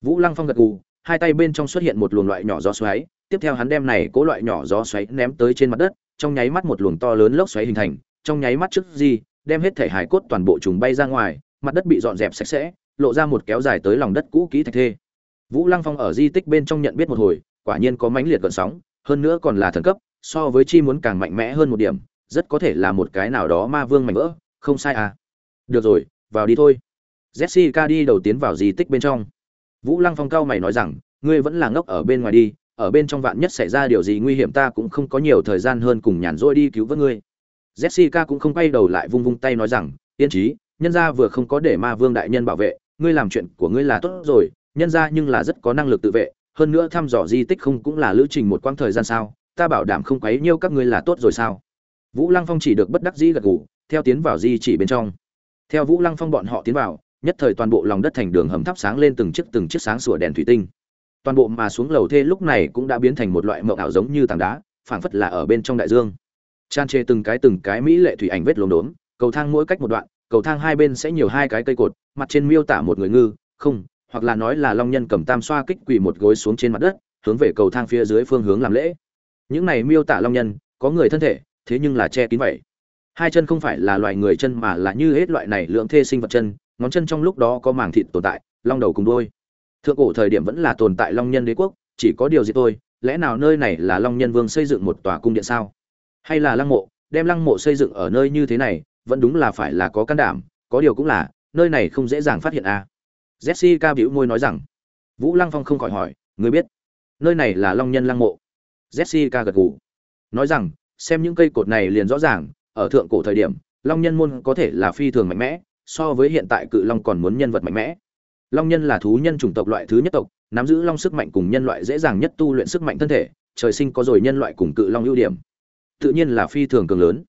vũ lăng phong gật gù, hai tay bên trong xuất hiện một luồng loại nhỏ gió xoáy, tiếp theo hắn đem này cố loại nhỏ gió xoáy ném tới trên mặt đất, trong nháy mắt một luồng to lớn lốc xoáy hình thành, trong nháy mắt trước gì, đem hết thể hải cốt toàn bộ trùng bay ra ngoài, mặt đất bị dọn dẹp sạch sẽ, lộ ra một kéo dài tới lòng đất cũ kỹ thạch thê. Vũ lăng phong ở di tích bên trong nhận biết một hồi, quả nhiên có mãnh liệt gợn sóng, hơn nữa còn là thần cấp so với chi muốn càng mạnh mẽ hơn một điểm, rất có thể là một cái nào đó ma vương mạnh vỡ, không sai à. Được rồi, vào đi thôi. Jessica đi đầu tiến vào di tích bên trong. Vũ lăng phong cao mày nói rằng, ngươi vẫn là ngốc ở bên ngoài đi, ở bên trong vạn nhất xảy ra điều gì nguy hiểm ta cũng không có nhiều thời gian hơn cùng nhàn rỗi đi cứu vớt ngươi. Jessica cũng không quay đầu lại vung vung tay nói rằng tiên trí nhân gia vừa không có để ma vương đại nhân bảo vệ, ngươi làm chuyện của ngươi là tốt rồi, nhân gia nhưng là rất có năng lực tự vệ, hơn nữa thăm dò di tích không cũng là lữ trình một quãng thời gian sao? Ta bảo đảm không quấy nhiêu các ngươi là tốt rồi sao? Vũ lăng phong chỉ được bất đắc dĩ gật gù, theo tiến vào di chỉ bên trong. Theo vũ lăng phong bọn họ tiến vào, nhất thời toàn bộ lòng đất thành đường hầm thắp sáng lên từng chiếc từng chiếc sáng sủa đèn thủy tinh. Toàn bộ mà xuống lầu thê lúc này cũng đã biến thành một loại mộng ảo giống như tảng đá, phảng phất là ở bên trong đại dương. Tràn trề từng cái từng cái mỹ lệ thủy ảnh vết lốm đốm, cầu thang mỗi cách một đoạn, cầu thang hai bên sẽ nhiều hai cái cây cột, mặt trên miêu tả một người ngư, không, hoặc là nói là long nhân cầm tam xoa kích quỳ một gối xuống trên mặt đất, hướng về cầu thang phía dưới phương hướng làm lễ những này miêu tả long nhân, có người thân thể, thế nhưng là che kín vậy. Hai chân không phải là loài người chân mà là như hết loại này lượng thê sinh vật chân, ngón chân trong lúc đó có màng thịt tồn tại, long đầu cùng đôi thượng cổ thời điểm vẫn là tồn tại long nhân đế quốc, chỉ có điều gì thôi, lẽ nào nơi này là long nhân vương xây dựng một tòa cung điện sao? Hay là lăng mộ, đem lăng mộ xây dựng ở nơi như thế này, vẫn đúng là phải là có can đảm, có điều cũng là, nơi này không dễ dàng phát hiện a à. jessica bĩu môi nói rằng. Vũ lăng phong không khỏi hỏi, người biết, nơi này là long nhân lăng mộ jessica gật gù. Nói rằng, xem những cây cột này liền rõ ràng, ở thượng cổ thời điểm, long nhân môn có thể là phi thường mạnh mẽ, so với hiện tại cự long còn muốn nhân vật mạnh mẽ. Long nhân là thú nhân chủng tộc loại thứ nhất tộc, nắm giữ long sức mạnh cùng nhân loại dễ dàng nhất tu luyện sức mạnh thân thể, trời sinh có rồi nhân loại cùng cự long ưu điểm. Tự nhiên là phi thường cường lớn.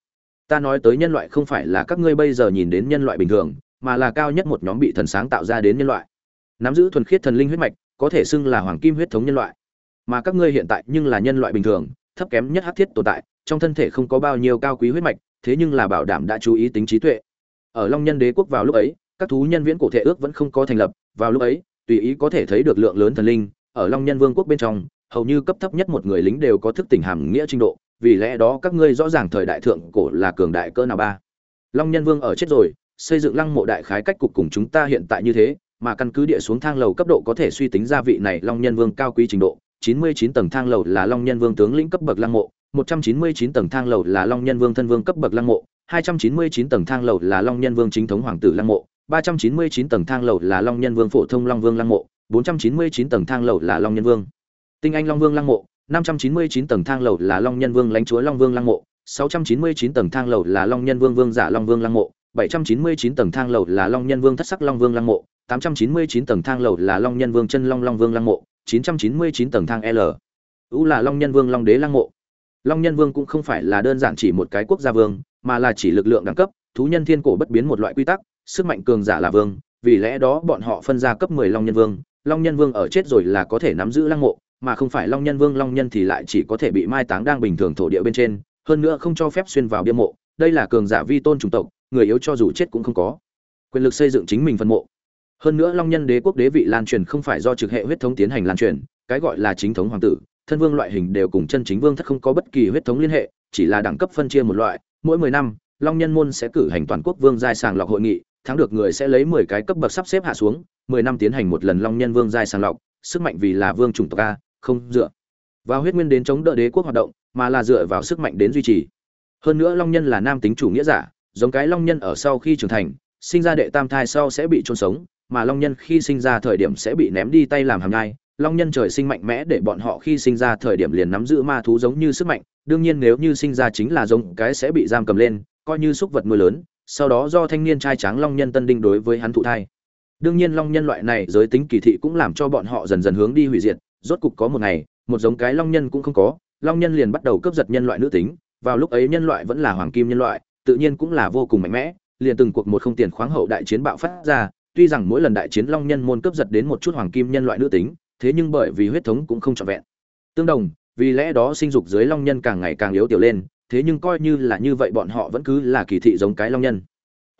Ta nói tới nhân loại không phải là các ngươi bây giờ nhìn đến nhân loại bình thường, mà là cao nhất một nhóm bị thần sáng tạo ra đến nhân loại. Nắm giữ thuần khiết thần linh huyết mạch, có thể xưng là hoàng kim huyết thống nhân loại mà các ngươi hiện tại nhưng là nhân loại bình thường, thấp kém nhất hắc thiết tồn tại, trong thân thể không có bao nhiêu cao quý huyết mạch, thế nhưng là bảo đảm đã chú ý tính trí tuệ. Ở long nhân đế quốc vào lúc ấy, các thú nhân viễn cổ thể ước vẫn không có thành lập, vào lúc ấy, tùy ý có thể thấy được lượng lớn thần linh, ở long nhân vương quốc bên trong, hầu như cấp thấp nhất một người lính đều có thức tỉnh hàm nghĩa trình độ, vì lẽ đó các ngươi rõ ràng thời đại thượng cổ là cường đại cỡ nào ba. Long nhân vương ở chết rồi, xây dựng lăng mộ đại khái cách cục cùng chúng ta hiện tại như thế, mà căn cứ địa xuống thang lầu cấp độ có thể suy tính ra vị này long nhân vương cao quý trình độ 99 tầng thang lầu là long nhân vương tướng lĩnh cấp bậc lăng mộ 199 tầng thang lầu là long nhân vương thân vương cấp bậc lăng mộ 299 tầng thang lầu là long nhân vương chính thống hoàng tử lăng mộ 399 tầng thang lầu là long nhân vương phổ thông long vương lăng mộ 499 tầng thang lầu là long nhân vương. Tinh anh long vương lăng mộ 599 tầng thang lầu là long nhân vương lãnh chúa long vương lăng mộ 699 tầng thang lầu là Long Nhân Vương Vương giả Long Vương Lăng mộ, 799 tầng thang lầu là Long Nhân Vương Thất Sắc Long Vương Lăng mộ, 899 tầng thang lầu là Long Nhân Vương Chân Long Long Vương Lăng mộ, 999 tầng thang L. U là Long Nhân Vương Long Đế Lăng mộ. Long Nhân Vương cũng không phải là đơn giản chỉ một cái quốc gia vương, mà là chỉ lực lượng đẳng cấp, thú nhân thiên cổ bất biến một loại quy tắc, sức mạnh cường giả là vương, vì lẽ đó bọn họ phân ra cấp 10 Long Nhân Vương, Long Nhân Vương ở chết rồi là có thể nắm giữ lăng mộ, mà không phải Long Nhân Vương Long Nhân thì lại chỉ có thể bị mai táng đang bình thường thổ địa bên trên, hơn nữa không cho phép xuyên vào bia mộ, đây là cường giả vi tôn chủng tộc, người yếu cho dù chết cũng không có quyền lực xây dựng chính mình phân mộ. Hơn nữa Long Nhân Đế quốc đế vị lan truyền không phải do trực hệ huyết thống tiến hành lan truyền, cái gọi là chính thống hoàng tử, thân vương loại hình đều cùng chân chính vương thất không có bất kỳ huyết thống liên hệ, chỉ là đẳng cấp phân chia một loại, mỗi 10 năm, Long Nhân môn sẽ cử hành toàn quốc vương giai sàng lọc hội nghị, thắng được người sẽ lấy 10 cái cấp bậc sắp xếp hạ xuống, 10 năm tiến hành một lần Long Nhân vương giai sàng lọc, sức mạnh vì là vương chủng tộc a, không dựa vào huyết nguyên đến chống đỡ đế quốc hoạt động, mà là dựa vào sức mạnh đến duy trì. Hơn nữa Long Nhân là nam tính chủ nghĩa giả, giống cái Long Nhân ở sau khi trưởng thành, sinh ra đệ tam thai sau sẽ bị chôn sống, mà Long Nhân khi sinh ra thời điểm sẽ bị ném đi tay làm hàm nhai, long nhân trời sinh mạnh mẽ để bọn họ khi sinh ra thời điểm liền nắm giữ ma thú giống như sức mạnh. Đương nhiên nếu như sinh ra chính là giống cái sẽ bị giam cầm lên coi như xúc vật nuôi lớn. Sau đó do thanh niên trai tráng long nhân tân đinh đối với hắn thụ thai. Đương nhiên long nhân loại này giới tính kỳ thị cũng làm cho bọn họ dần dần hướng đi hủy diệt. Rốt cục có một ngày một giống cái long nhân cũng không có. Long nhân liền bắt đầu cướp giật nhân loại nữ tính. Vào lúc ấy nhân loại vẫn là hoàng kim nhân loại tự nhiên cũng là vô cùng mạnh mẽ. Liền từng cuộc một không tiền khoáng hậu đại chiến bạo phát ra tuy rằng mỗi lần đại chiến long nhân môn cướp giật đến một chút hoàng kim nhân loại nữ tính thế nhưng bởi vì huyết thống cũng không trọn vẹn. Tương đồng, vì lẽ đó sinh dục dưới long nhân càng ngày càng yếu tiểu lên, thế nhưng coi như là như vậy bọn họ vẫn cứ là kỳ thị giống cái long nhân.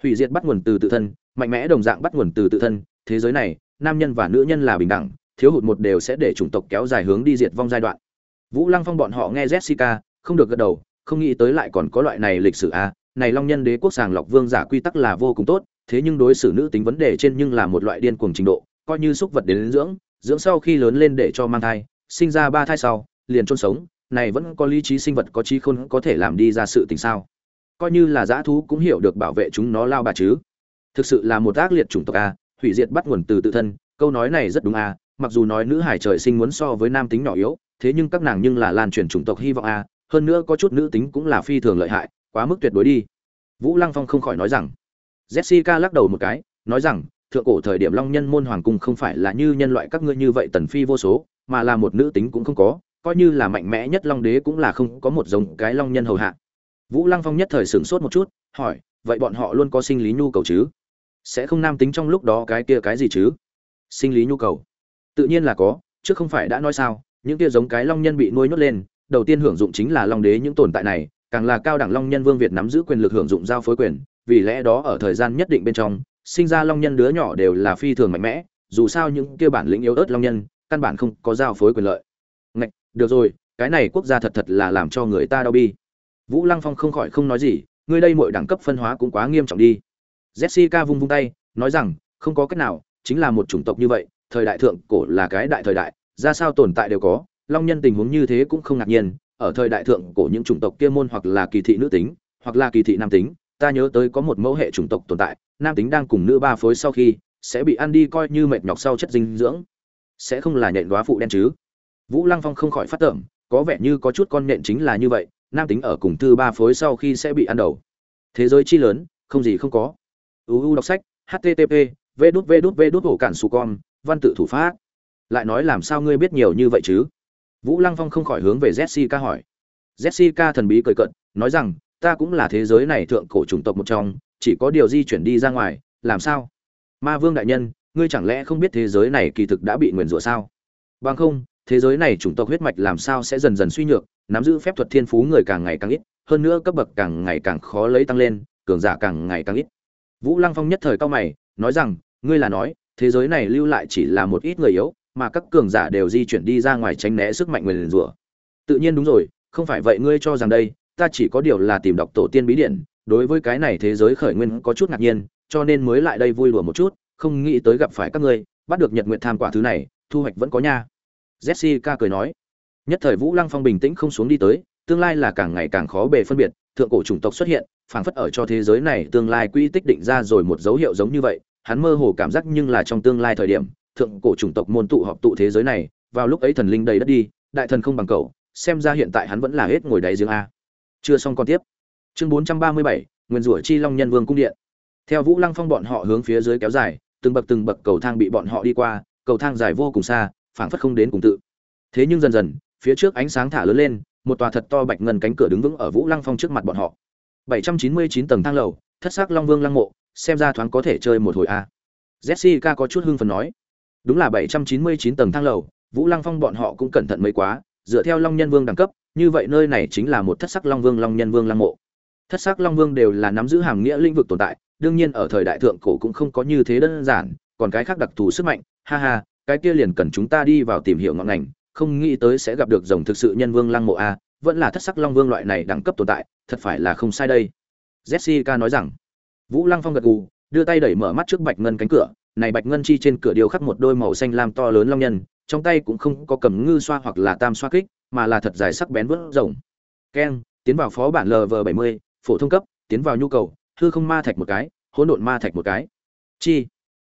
Hủy diệt bắt nguồn từ tự thân, mạnh mẽ đồng dạng bắt nguồn từ tự thân, thế giới này, nam nhân và nữ nhân là bình đẳng, thiếu hụt một đều sẽ để chủng tộc kéo dài hướng đi diệt vong giai đoạn. Vũ Lăng Phong bọn họ nghe Jessica, không được gật đầu, không nghĩ tới lại còn có loại này lịch sử a, à, này Long Nhân Đế quốc sàng lọc vương giả quy tắc là vô cùng tốt, thế nhưng đối xử nữ tính vấn đề trên nhưng là một loại điên cuồng trình độ, coi như xúc vật đến dưỡng, dưỡng sau khi lớn lên để cho mang thai sinh ra ba thai sau liền chôn sống này vẫn có lý trí sinh vật có trí khôn có thể làm đi ra sự tình sao? Coi như là dã thú cũng hiểu được bảo vệ chúng nó lao bà chứ. Thực sự là một ác liệt chủng tộc a hủy diệt bắt nguồn từ tự thân câu nói này rất đúng a mặc dù nói nữ hải trời sinh muốn so với nam tính nhỏ yếu thế nhưng các nàng nhưng là lan truyền chủng tộc hy vọng a hơn nữa có chút nữ tính cũng là phi thường lợi hại quá mức tuyệt đối đi. Vũ lăng phong không khỏi nói rằng jessica lắc đầu một cái, nói rằng, thượng cổ thời điểm long nhân môn hoàng cung không phải là như nhân loại các ngươi như vậy tần phi vô số, mà là một nữ tính cũng không có, coi như là mạnh mẽ nhất long đế cũng là không có một giống cái long nhân hầu hạ. Vũ lăng phong nhất thời sửng sốt một chút, hỏi, vậy bọn họ luôn có sinh lý nhu cầu chứ? Sẽ không nam tính trong lúc đó cái kia cái gì chứ? Sinh lý nhu cầu? Tự nhiên là có, chứ không phải đã nói sao, những kia giống cái long nhân bị nuôi nhốt lên, đầu tiên hưởng dụng chính là long đế những tồn tại này, càng là cao đẳng long nhân vương việt nắm giữ quyền lực hưởng dụng giao phối quyền vì lẽ đó ở thời gian nhất định bên trong, sinh ra long nhân đứa nhỏ đều là phi thường mạnh mẽ, dù sao những kia bản lĩnh yếu ớt long nhân, căn bản không có giao phối quyền lợi. Ngạch, được rồi, cái này quốc gia thật thật là làm cho người ta đau bi. Vũ lăng phong không khỏi không nói gì ngươi đây mọi đẳng cấp phân hóa cũng quá nghiêm trọng đi. Jessica vung vung tay, nói rằng, không có cách nào, chính là một chủng tộc như vậy, thời đại thượng cổ là cái đại thời đại, ra sao tồn tại đều có, long nhân tình huống như thế cũng không ngạc nhiên, ở thời đại thượng cổ những chủng tộc kia môn hoặc là kỳ thị nữ tính, hoặc là kỳ thị nam tính ta nhớ tới có một mẫu hệ chủng tộc tồn tại, nam tính đang cùng nữ ba phối sau khi, sẽ bị ăn đi coi như mệt nhọc sau chất dinh dưỡng. Sẽ không là nhện đoá phụ đen chứ? Vũ lăng phong không khỏi phát tưởng, có vẻ như có chút con nhện chính là như vậy, nam tính ở cùng thư ba phối sau khi sẽ bị ăn đầu. Thế giới chi lớn, không gì không có. Uu đọc sách http v đút v đút v đút hổ cản su con, văn tự thủ pháp. Lại nói làm sao ngươi biết nhiều như vậy chứ? Vũ lăng phong không khỏi hướng về jessica hỏi. Jessica thần bí cười cận nói rằng ta cũng là thế giới này thượng cổ chủng tộc một trong, chỉ có điều di chuyển đi ra ngoài, làm sao? Ma vương đại nhân, ngươi chẳng lẽ không biết thế giới này kỳ thực đã bị nguyền rủa sao? Bằng không, thế giới này chủng tộc huyết mạch làm sao sẽ dần dần suy nhược, nắm giữ phép thuật thiên phú người càng ngày càng ít, hơn nữa cấp bậc càng ngày càng khó lấy tăng lên, cường giả càng ngày càng ít. Vũ lăng phong nhất thời cao mày, nói rằng, ngươi là nói, thế giới này lưu lại chỉ là một ít người yếu, mà các cường giả đều di chuyển đi ra ngoài tránh né sức mạnh nguyền rủa. Tự nhiên đúng rồi, không phải vậy ngươi cho rằng đây ta chỉ có điều là tìm đọc tổ tiên bí điển, đối với cái này thế giới khởi nguyên có chút ngạc nhiên, cho nên mới lại đây vui đùa một chút, không nghĩ tới gặp phải các ngươi, bắt được nhật nguyện tham quả thứ này, thu hoạch vẫn có nha. Jessica cười nói. Nhất thời vũ lăng phong bình tĩnh không xuống đi tới, tương lai là càng ngày càng khó bề phân biệt, thượng cổ chủng tộc xuất hiện, phảng phất ở cho thế giới này tương lai quỹ tích định ra rồi một dấu hiệu giống như vậy, hắn mơ hồ cảm giác nhưng là trong tương lai thời điểm, thượng cổ chủng tộc môn tụ họp tụ thế giới này, vào lúc ấy thần linh đầy đất đi, đại thần không bằng cầu xem ra hiện tại hắn vẫn là hết ngồi đáy giếng a chưa xong còn tiếp. Chương bốn trăm ba mươi bảy, nguyên rủa chi long nhân vương cung điện. Theo vũ lăng phong bọn họ hướng phía dưới kéo dài, từng bậc từng bậc cầu thang bị bọn họ đi qua, cầu thang dài vô cùng xa, phảng phất không đến cùng tự. Thế nhưng dần dần, phía trước ánh sáng thả lớn lên, một tòa thật to bạch ngân cánh cửa đứng vững ở vũ lăng phong trước mặt bọn họ. 799 tầng thang lầu, thất sắc long vương lăng mộ, xem ra thoáng có thể chơi một hồi a. Jessica có chút hưng phấn nói. Đúng là 799 tầng thang lầu, vũ lăng phong bọn họ cũng cẩn thận mấy quá, dựa theo long nhân vương đẳng cấp như vậy nơi này chính là một thất sắc long vương, long nhân vương, lăng mộ. Thất sắc long vương đều là nắm giữ hàm nghĩa lĩnh vực tồn tại, đương nhiên ở thời đại thượng cổ cũng không có như thế đơn giản, còn cái khác đặc thù sức mạnh, ha ha, cái kia liền cần chúng ta đi vào tìm hiểu ngọn ngành, không nghĩ tới sẽ gặp được rồng thực sự nhân vương lăng mộ a, vẫn là thất sắc long vương loại này đẳng cấp tồn tại, thật phải là không sai đây. Jessica nói rằng, vũ lăng phong gật gù, đưa tay đẩy mở mắt trước bạch ngân cánh cửa, này bạch ngân chi trên cửa điêu khắc một đôi màu xanh lam to lớn long nhân, trong tay cũng không có cầm ngư xoa hoặc là tam xoa kích mà là thật dài sắc bén vớt rồng. Keng, tiến vào phó bản lv 70 phổ thông cấp, tiến vào nhu cầu, hư không ma thạch một cái, hỗn độn ma thạch một cái. Chi?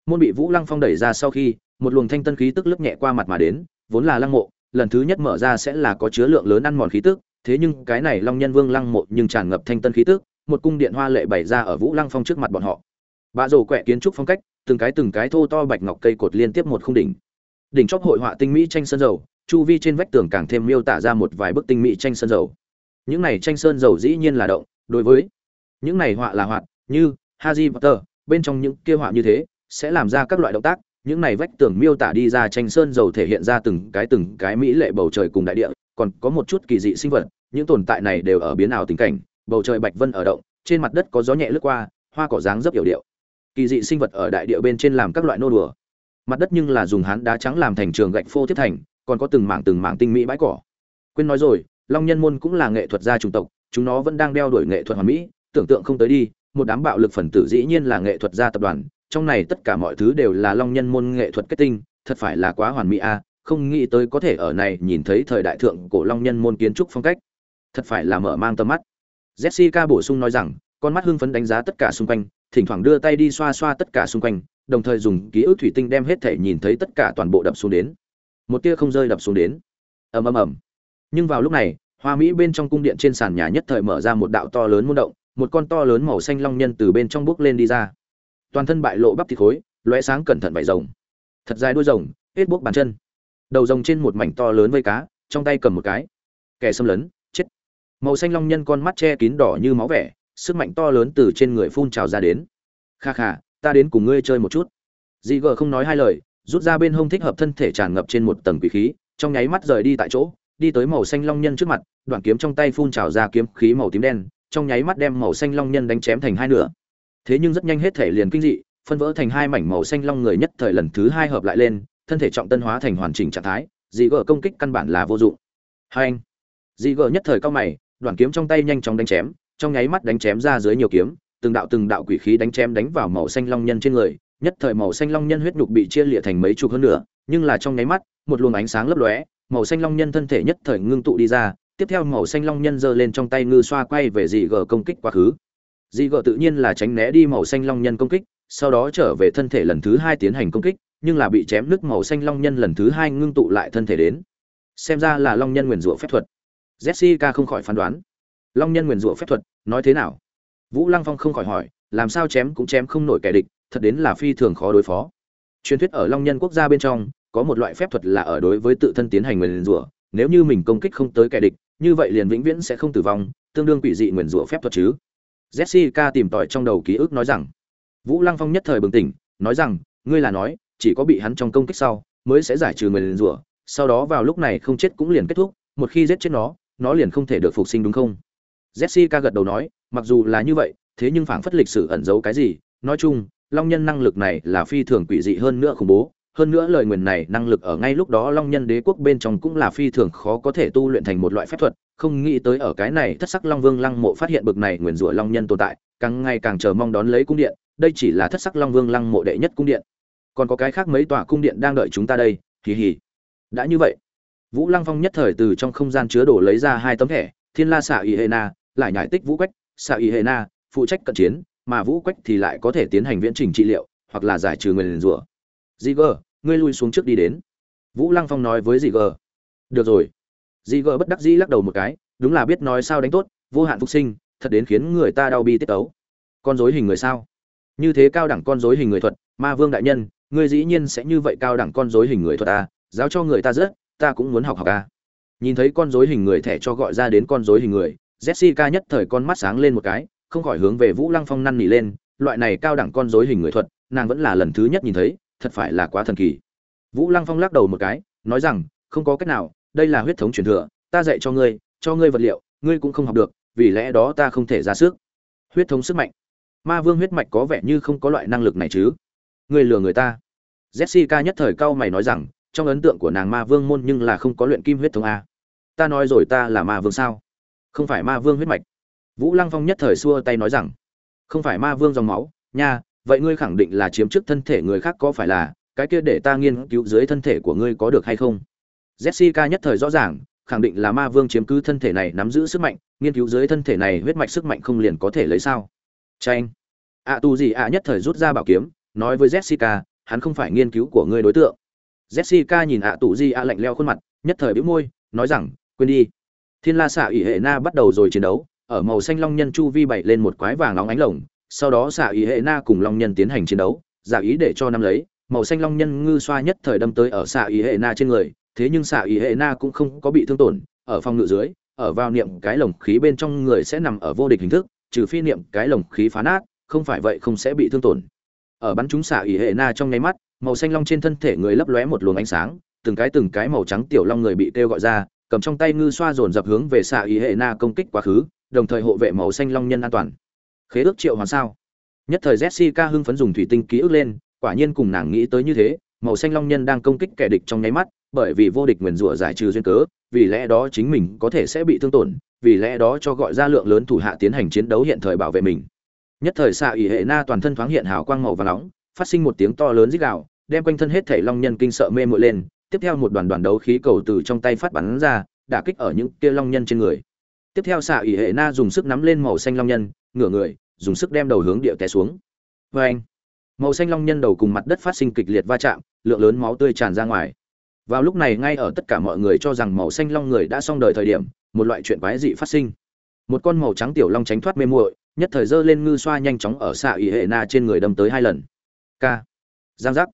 Môn bị vũ lăng phong đẩy ra sau khi, một luồng thanh tân khí tức lướt nhẹ qua mặt mà đến, vốn là lăng mộ, lần thứ nhất mở ra sẽ là có chứa lượng lớn ăn mòn khí tức, thế nhưng cái này long nhân vương lăng mộ nhưng tràn ngập thanh tân khí tức, một cung điện hoa lệ bày ra ở vũ lăng phong trước mặt bọn họ. Bạ rổ quẹ kiến trúc phong cách, từng cái từng cái thô to bạch ngọc cây cột liên tiếp một khung đỉnh đỉnh chóp hội họa tinh mỹ tranh sơn dầu, chu vi trên vách tường càng thêm miêu tả ra một vài bức tinh mỹ tranh sơn dầu. Những này tranh sơn dầu dĩ nhiên là động, đối với những này họa là hoạt như haji Potter, bên trong những kia họa như thế, sẽ làm ra các loại động tác, những này vách tường miêu tả đi ra tranh sơn dầu thể hiện ra từng cái từng cái mỹ lệ bầu trời cùng đại địa, còn có một chút kỳ dị sinh vật, những tồn tại này đều ở biến ảo tình cảnh, bầu trời bạch vân ở động, trên mặt đất có gió nhẹ lướt qua, hoa cỏ dáng rất hiểu điệu. Kỳ dị sinh vật ở đại địa bên trên làm các loại nô đùa mặt đất nhưng là dùng hán đá trắng làm thành trường gạch phô tiếp thành, còn có từng mảng từng mảng tinh mỹ bãi cỏ. Quên nói rồi, long nhân môn cũng là nghệ thuật gia chủng tộc, chúng nó vẫn đang đeo đuổi nghệ thuật hoàn mỹ, tưởng tượng không tới đi, một đám bạo lực phần tử dĩ nhiên là nghệ thuật gia tập đoàn, trong này tất cả mọi thứ đều là long nhân môn nghệ thuật kết tinh, thật phải là quá hoàn mỹ a, không nghĩ tới có thể ở này nhìn thấy thời đại thượng cổ long nhân môn kiến trúc phong cách. Thật phải là mở mang tầm mắt. Jessica bổ sung nói rằng, con mắt hưng phấn đánh giá tất cả xung quanh thỉnh thoảng đưa tay đi xoa xoa tất cả xung quanh, đồng thời dùng ký ức thủy tinh đem hết thể nhìn thấy tất cả toàn bộ đập xuống đến. Một tia không rơi đập xuống đến. Ầm ầm ầm. Nhưng vào lúc này, hoa mỹ bên trong cung điện trên sàn nhà nhất thời mở ra một đạo to lớn môn động, một con to lớn màu xanh long nhân từ bên trong bước lên đi ra. Toàn thân bại lộ bắp thịt khối, lóe sáng cẩn thận vải rồng. Thật dài đuôi rồng, hết buốc bàn chân. Đầu rồng trên một mảnh to lớn vây cá, trong tay cầm một cái. Kẻ xâm lấn, chết. Màu xanh long nhân con mắt che kín đỏ như máu vẻ sức mạnh to lớn từ trên người phun trào ra đến. Kha kha, ta đến cùng ngươi chơi một chút. Dị gờ không nói hai lời, rút ra bên hông thích hợp thân thể tràn ngập trên một tầng quỷ khí, trong nháy mắt rời đi tại chỗ, đi tới màu xanh long nhân trước mặt, đoạn kiếm trong tay phun trào ra kiếm khí màu tím đen, trong nháy mắt đem màu xanh long nhân đánh chém thành hai nửa. Thế nhưng rất nhanh hết thể liền kinh dị, phân vỡ thành hai mảnh màu xanh long người nhất thời lần thứ hai hợp lại lên, thân thể trọng tân hóa thành hoàn chỉnh trạng thái dị gờ công kích căn bản là vô dụng. Hai anh dị gờ nhất thời cao mày, đoạn kiếm trong tay nhanh chóng đánh chém trong nháy mắt đánh chém ra dưới nhiều kiếm, từng đạo từng đạo quỷ khí đánh chém đánh vào màu xanh long nhân trên người, nhất thời màu xanh long nhân huyết nhục bị chia liệt thành mấy chục hơn nữa nhưng là trong nháy mắt, một luồng ánh sáng lấp lóe, màu xanh long nhân thân thể nhất thời ngưng tụ đi ra, tiếp theo màu xanh long nhân giơ lên trong tay ngư xoa quay về dị gở công kích quá khứ. Dị gở tự nhiên là tránh né đi màu xanh long nhân công kích, sau đó trở về thân thể lần thứ hai tiến hành công kích, nhưng là bị chém nước màu xanh long nhân lần thứ hai ngưng tụ lại thân thể đến. Xem ra là long nhân nguyền rủa phép thuật. Jessica không khỏi phán đoán long nhân nguyền rủa phép thuật, nói thế nào? Vũ lăng phong không khỏi hỏi, làm sao chém cũng chém không nổi kẻ địch, thật đến là phi thường khó đối phó. Truyền thuyết ở long nhân quốc gia bên trong, có một loại phép thuật là ở đối với tự thân tiến hành nguyền rủa, nếu như mình công kích không tới kẻ địch, như vậy liền vĩnh viễn sẽ không tử vong, tương đương quỷ dị nguyền rủa phép thuật chứ. Jessica tìm tòi trong đầu ký ức nói rằng, vũ lăng phong nhất thời bừng tỉnh, nói rằng, ngươi là nói, chỉ có bị hắn trong công kích sau, mới sẽ giải trừ nguyền rủa, sau đó vào lúc này không chết cũng liền kết thúc, một khi giết chết nó nó liền không thể được phục sinh đúng không? Jessica gật đầu nói mặc dù là như vậy thế nhưng phảng phất lịch sử ẩn giấu cái gì. Nói chung long nhân năng lực này là phi thường quỷ dị hơn nữa khủng bố. Hơn nữa lời nguyền này năng lực ở ngay lúc đó long nhân đế quốc bên trong cũng là phi thường khó có thể tu luyện thành một loại phép thuật. Không nghĩ tới ở cái này thất sắc long vương lăng mộ phát hiện bực này nguyền rủa long nhân tồn tại càng ngày càng chờ mong đón lấy cung điện. Đây chỉ là thất sắc long vương lăng mộ đệ nhất cung điện. Còn có cái khác mấy tòa cung điện đang đợi chúng ta đây. Hì hì. Đã như vậy vũ lăng phong nhất thời từ trong không gian chứa đồ lấy ra hai tấm thẻ. Thiên la xạ Yena, na lại nhải tích vũ quách xạ y hệ na phụ trách cận chiến mà vũ quách thì lại có thể tiến hành viễn trình trị liệu hoặc là giải trừ người liền rủa. Dị gờ ngươi lui xuống trước đi đến. Vũ lăng phong nói với dị gờ được rồi. Dị gờ bất đắc dĩ lắc đầu một cái đúng là biết nói sao đánh tốt vô hạn phục sinh thật đến khiến người ta đau bi tiết ấu con dối hình người sao? Như thế cao đẳng con dối hình người thuật ma vương đại nhân ngươi dĩ nhiên sẽ như vậy cao đẳng con dối hình người thuật à, giáo cho người ta rất ta cũng muốn học học à. nhìn thấy con dối hình người thẻ cho gọi ra đến con dối hình người jessica nhất thời con mắt sáng lên một cái, không khỏi hướng về vũ lăng phong năn nỉ lên, loại này cao đẳng con rối hình người thuật, nàng vẫn là lần thứ nhất nhìn thấy, thật phải là quá thần kỳ. Vũ lăng phong lắc đầu một cái, nói rằng, không có cách nào, đây là huyết thống truyền thừa, ta dạy cho ngươi cho ngươi vật liệu, ngươi cũng không học được, vì lẽ đó ta không thể ra sức. Huyết thống sức mạnh. Ma vương huyết mạch có vẻ như không có loại năng lực này chứ. Ngươi lừa người ta. Jessica nhất thời cau mày nói rằng, trong ấn tượng của nàng ma vương môn nhưng là không có luyện kim huyết thống a. Ta nói rồi ta là ma vương sao? Không phải ma vương huyết mạch. Vũ lăng phong nhất thời xua tay nói rằng, không phải ma vương dòng máu, nha, vậy ngươi khẳng định là chiếm trước thân thể người khác có phải là, cái kia để ta nghiên cứu dưới thân thể của ngươi có được hay không? Jessica nhất thời rõ ràng, khẳng định là ma vương chiếm cứ thân thể này nắm giữ sức mạnh, nghiên cứu dưới thân thể này huyết mạch sức mạnh không liền có thể lấy sao? Tranh ạ tu gì ạ nhất thời rút ra bảo kiếm, nói với jessica, hắn không phải nghiên cứu của ngươi đối tượng. Jessica nhìn ạ tù gì ạ lạnh leo khuôn mặt, nhất thời bĩu môi, nói rằng, quên đi thiên la xạ ỉ hệ na bắt đầu rồi chiến đấu, ở màu xanh long nhân chu vi bảy lên một quái vàng nóng ánh lồng, sau đó xạ ỉ hệ na cùng long nhân tiến hành chiến đấu, giả ý để cho năm lấy, màu xanh long nhân ngư xoa nhất thời đâm tới ở xạ ỉ hệ na trên người, thế nhưng xạ ỉ hệ na cũng không có bị thương tổn, ở phòng ngự dưới, ở vào niệm cái lồng khí bên trong người sẽ nằm ở vô địch hình thức, trừ phi niệm cái lồng khí phá nát, không phải vậy không sẽ bị thương tổn. Ở bắn chúng xạ ỉ hệ na trong nháy mắt, màu xanh long trên thân thể người lấp lóe một luồng ánh sáng, từng cái từng cái màu trắng tiểu long người bị kêu gọi ra cầm trong tay ngư xoa dồn dập hướng về xạ ý hệ na công kích quá khứ, đồng thời hộ vệ màu xanh long nhân an toàn. Khế ước triệu hoàn sao. Nhất thời jessica hưng phấn dùng thủy tinh ký ức lên, quả nhiên cùng nàng nghĩ tới như thế, màu xanh long nhân đang công kích kẻ địch trong nháy mắt, bởi vì vô địch nguyền rủa giải trừ duyên cớ, vì lẽ đó chính mình có thể sẽ bị thương tổn, vì lẽ đó cho gọi ra lượng lớn thủ hạ tiến hành chiến đấu hiện thời bảo vệ mình. Nhất thời xạ ỉ hệ na toàn thân thoáng hiện hào quang màu và nóng, phát sinh một tiếng to lớn rít gào, đem quanh thân hết thể long nhân kinh sợ mê mội lên tiếp theo một đoàn đoàn đấu khí cầu từ trong tay phát bắn ra, đả kích ở những kia long nhân trên người. Tiếp theo xạ ỉ hệ na dùng sức nắm lên màu xanh long nhân, ngửa người, dùng sức đem đầu hướng địa té xuống. Vê anh, màu xanh long nhân đầu cùng mặt đất phát sinh kịch liệt va chạm, lượng lớn máu tươi tràn ra ngoài. Vào lúc này ngay ở tất cả mọi người cho rằng màu xanh long người đã xong đời thời điểm, một loại chuyện quái dị phát sinh. Một con màu trắng tiểu long tránh thoát mê muội, nhất thời dơ lên ngư xoa nhanh chóng ở xạ ỉ hệ na trên người đâm tới hai lần. K giang giác.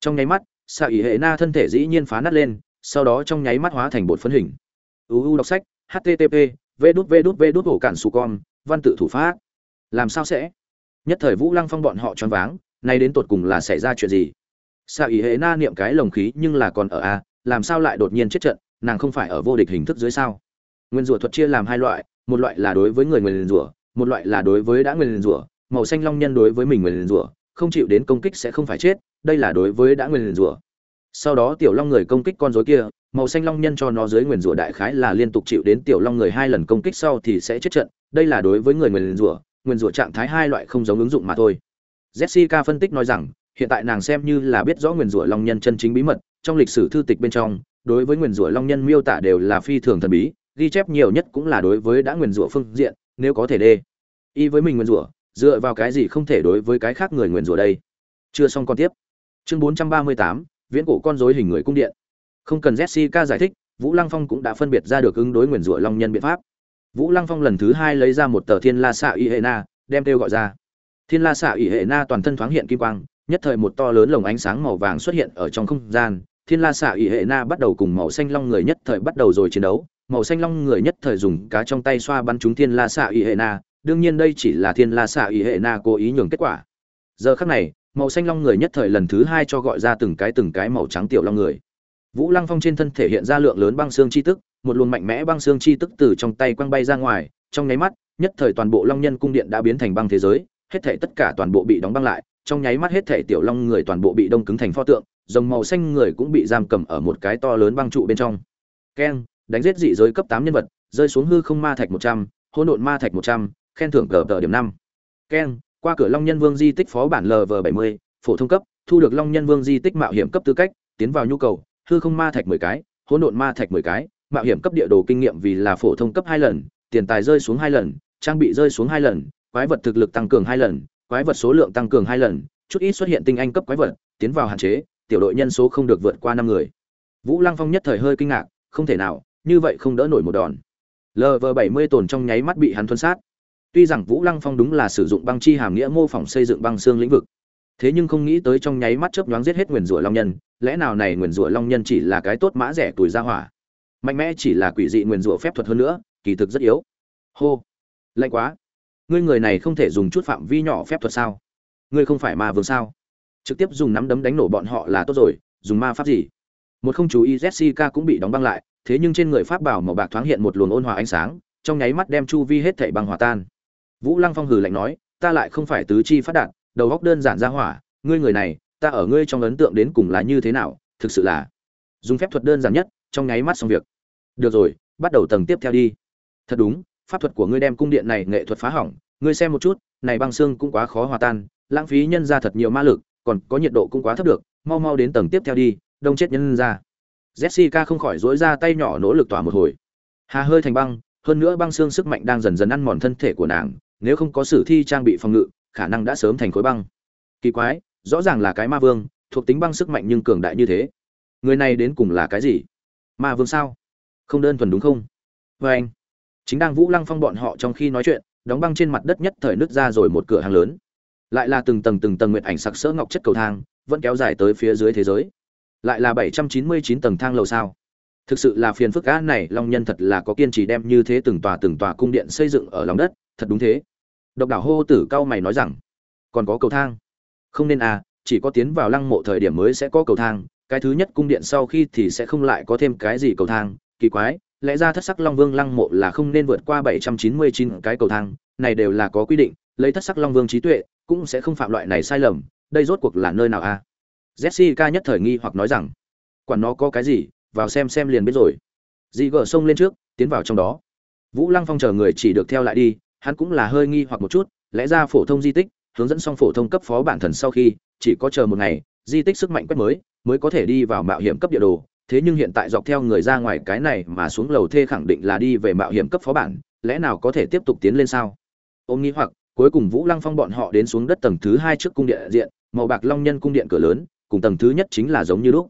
Trong nháy mắt xạ ỉ hệ na thân thể dĩ nhiên phá nát lên, sau đó trong nháy mắt hóa thành bột phấn hình. Uu đọc sách http v đút v đút v đút hổ cản su con, văn tự thủ pháp. Làm sao sẽ? Nhất thời vũ lăng phong bọn họ choáng váng, nay đến tột cùng là xảy ra chuyện gì? Xạ ỉ hệ na niệm cái lồng khí nhưng là còn ở a làm sao lại đột nhiên chết trận, nàng không phải ở vô địch hình thức dưới sao? Nguyên rủa thuật chia làm hai loại, một loại là đối với người nguyên rủa, một loại là đối với đã nguyên rủa, màu xanh long nhân đối với mình nguyên rủa, không chịu đến công kích sẽ không phải chết đây là đối với đã nguyên rủa. Sau đó tiểu long người công kích con dối kia, màu xanh long nhân cho nó dưới nguyên rủa đại khái là liên tục chịu đến tiểu long người hai lần công kích sau thì sẽ chết trận, đây là đối với người nguyên rủa nguyên rủa trạng thái hai loại không giống ứng dụng mà thôi. Jessica phân tích nói rằng, hiện tại nàng xem như là biết rõ nguyên rủa long nhân chân chính bí mật, trong lịch sử thư tịch bên trong, đối với nguyên rủa long nhân miêu tả đều là phi thường thần bí, ghi chép nhiều nhất cũng là đối với đã nguyên rủa phương diện, nếu có thể đê. Y với mình nguyên rủa, dựa vào cái gì không thể đối với cái khác người nguyên rủa đây? Chưa xong con tiếp chương bốn trăm ba mươi tám, viễn cổ con rối hình người cung điện. Không cần jessica giải thích, vũ lăng phong cũng đã phân biệt ra được ứng đối nguyên rủa long nhân biện pháp. Vũ lăng phong lần thứ hai lấy ra một tờ thiên la xạ y hệ na, đem kêu gọi ra. Thiên la xạ y hệ na toàn thân thoáng hiện kim quang, nhất thời một to lớn lồng ánh sáng màu vàng xuất hiện ở trong không gian. Thiên la xạ y hệ na bắt đầu cùng màu xanh long người nhất thời bắt đầu rồi chiến đấu. Màu xanh long người nhất thời dùng cá trong tay xoa bắn trúng thiên la xạ y hệ na, đương nhiên đây chỉ là thiên la xạ y hệ na cố ý nhường kết quả. Giờ khắc này màu xanh long người nhất thời lần thứ hai cho gọi ra từng cái từng cái màu trắng tiểu long người. Vũ lăng phong trên thân thể hiện ra lượng lớn băng xương chi tức, một luồng mạnh mẽ băng xương chi tức từ trong tay quăng bay ra ngoài, trong nháy mắt, nhất thời toàn bộ long nhân cung điện đã biến thành băng thế giới, hết thể tất cả toàn bộ bị đóng băng lại, trong nháy mắt hết thể tiểu long người toàn bộ bị đông cứng thành pho tượng dòng màu xanh người cũng bị giam cầm ở một cái to lớn băng trụ bên trong. Keng, đánh giết dị giới cấp tám nhân vật, rơi xuống hư không ma thạch một trăm, hỗn độn ma thạch một trăm, khen thưởng cờ tờ điểm năm. Keng qua cửa long nhân vương di tích phó bản lv bảy mươi, phổ thông cấp, thu được long nhân vương di tích mạo hiểm cấp tư cách, tiến vào nhu cầu, hư không ma thạch mười cái, hỗn độn ma thạch mười cái, mạo hiểm cấp địa đồ kinh nghiệm vì là phổ thông cấp hai lần, tiền tài rơi xuống hai lần, trang bị rơi xuống hai lần, quái vật thực lực tăng cường hai lần, quái vật số lượng tăng cường hai lần, chút ít xuất hiện tinh anh cấp quái vật, tiến vào hạn chế, tiểu đội nhân số không được vượt qua năm người. Vũ lăng phong nhất thời hơi kinh ngạc, không thể nào, như vậy không đỡ nổi một đòn. Lv bảy mươi tồn trong nháy mắt bị hắn thuân sát tuy rằng vũ lăng phong đúng là sử dụng băng chi hàm nghĩa mô phỏng xây dựng băng xương lĩnh vực, thế nhưng không nghĩ tới trong nháy mắt chớp nhoáng giết hết nguyền rủa long nhân, lẽ nào này nguyền rủa long nhân chỉ là cái tốt mã rẻ tuổi ra hỏa? Mạnh mẽ chỉ là quỷ dị nguyền rủa phép thuật hơn nữa, kỳ thực rất yếu. Hô, lạnh quá. Ngươi người này không thể dùng chút phạm vi nhỏ phép thuật sao? Ngươi không phải ma vương sao? Trực tiếp dùng nắm đấm đánh nổ bọn họ là tốt rồi, dùng ma pháp gì? Một không chú ý jessica cũng bị đóng băng lại, thế nhưng trên người pháp bảo màu bạc thoáng hiện một luồng ôn hòa ánh sáng, trong nháy mắt đem chu vi hết thảy băng hòa tan vũ lăng phong hừ lạnh nói, ta lại không phải tứ chi phát đạt, đầu óc đơn giản ra hỏa, ngươi người này, ta ở ngươi trong ấn tượng đến cùng là như thế nào, thực sự là dùng phép thuật đơn giản nhất, trong nháy mắt xong việc. Được rồi, bắt đầu tầng tiếp theo đi. Thật đúng, pháp thuật của ngươi đem cung điện này nghệ thuật phá hỏng, ngươi xem một chút, này băng xương cũng quá khó hòa tan, lãng phí nhân ra thật nhiều ma lực, còn có nhiệt độ cũng quá thấp được, mau mau đến tầng tiếp theo đi, đông chết nhân ra. Jessica không khỏi rỗi ra tay nhỏ nỗ lực tỏa một hồi. Hà hơi thành băng, hơn nữa băng xương sức mạnh đang dần dần ăn mòn thân thể của nàng nếu không có sử thi trang bị phòng ngự, khả năng đã sớm thành khối băng. Kỳ quái, rõ ràng là cái ma vương, thuộc tính băng sức mạnh nhưng cường đại như thế. Người này đến cùng là cái gì? Ma vương sao? Không đơn thuần đúng không? Vê anh, chính đang vũ lăng phong bọn họ trong khi nói chuyện, đóng băng trên mặt đất nhất thời nứt ra rồi một cửa hàng lớn. Lại là từng tầng từng tầng nguyện ảnh sặc sỡ ngọc chất cầu thang, vẫn kéo dài tới phía dưới thế giới. Lại là bảy trăm chín mươi chín tầng thang lầu sao? Thực sự là phiền phức á, này long nhân thật là có kiên trì đem như thế từng tòa từng tòa cung điện xây dựng ở lòng đất thật đúng thế. Độc đảo hô tử cao mày nói rằng, còn có cầu thang. Không nên à chỉ có tiến vào lăng mộ thời điểm mới sẽ có cầu thang, cái thứ nhất cung điện sau khi thì sẽ không lại có thêm cái gì cầu thang. Kỳ quái, lẽ ra thất sắc long vương lăng mộ là không nên vượt qua bảy trăm chín mươi chín cái cầu thang, này đều là có quy định, lấy thất sắc long vương trí tuệ, cũng sẽ không phạm loại này sai lầm, đây rốt cuộc là nơi nào a à? jessica nhất thời nghi hoặc nói rằng, quản nó có cái gì, vào xem xem liền biết rồi. Dị gờ xông lên trước, tiến vào trong đó. Vũ lăng phong chờ người chỉ được theo lại đi hắn cũng là hơi nghi hoặc một chút, lẽ ra phổ thông di tích, hướng dẫn xong phổ thông cấp phó bản thần sau khi, chỉ có chờ một ngày, di tích sức mạnh quét mới mới có thể đi vào mạo hiểm cấp địa đồ. Thế nhưng hiện tại dọc theo người ra ngoài cái này mà xuống lầu thê khẳng định là đi về mạo hiểm cấp phó bản, lẽ nào có thể tiếp tục tiến lên sao? Ôm nghi hoặc, cuối cùng vũ lăng phong bọn họ đến xuống đất tầng thứ hai trước cung điện diện, màu bạc long nhân cung điện cửa lớn, cùng tầng thứ nhất chính là giống như lúc.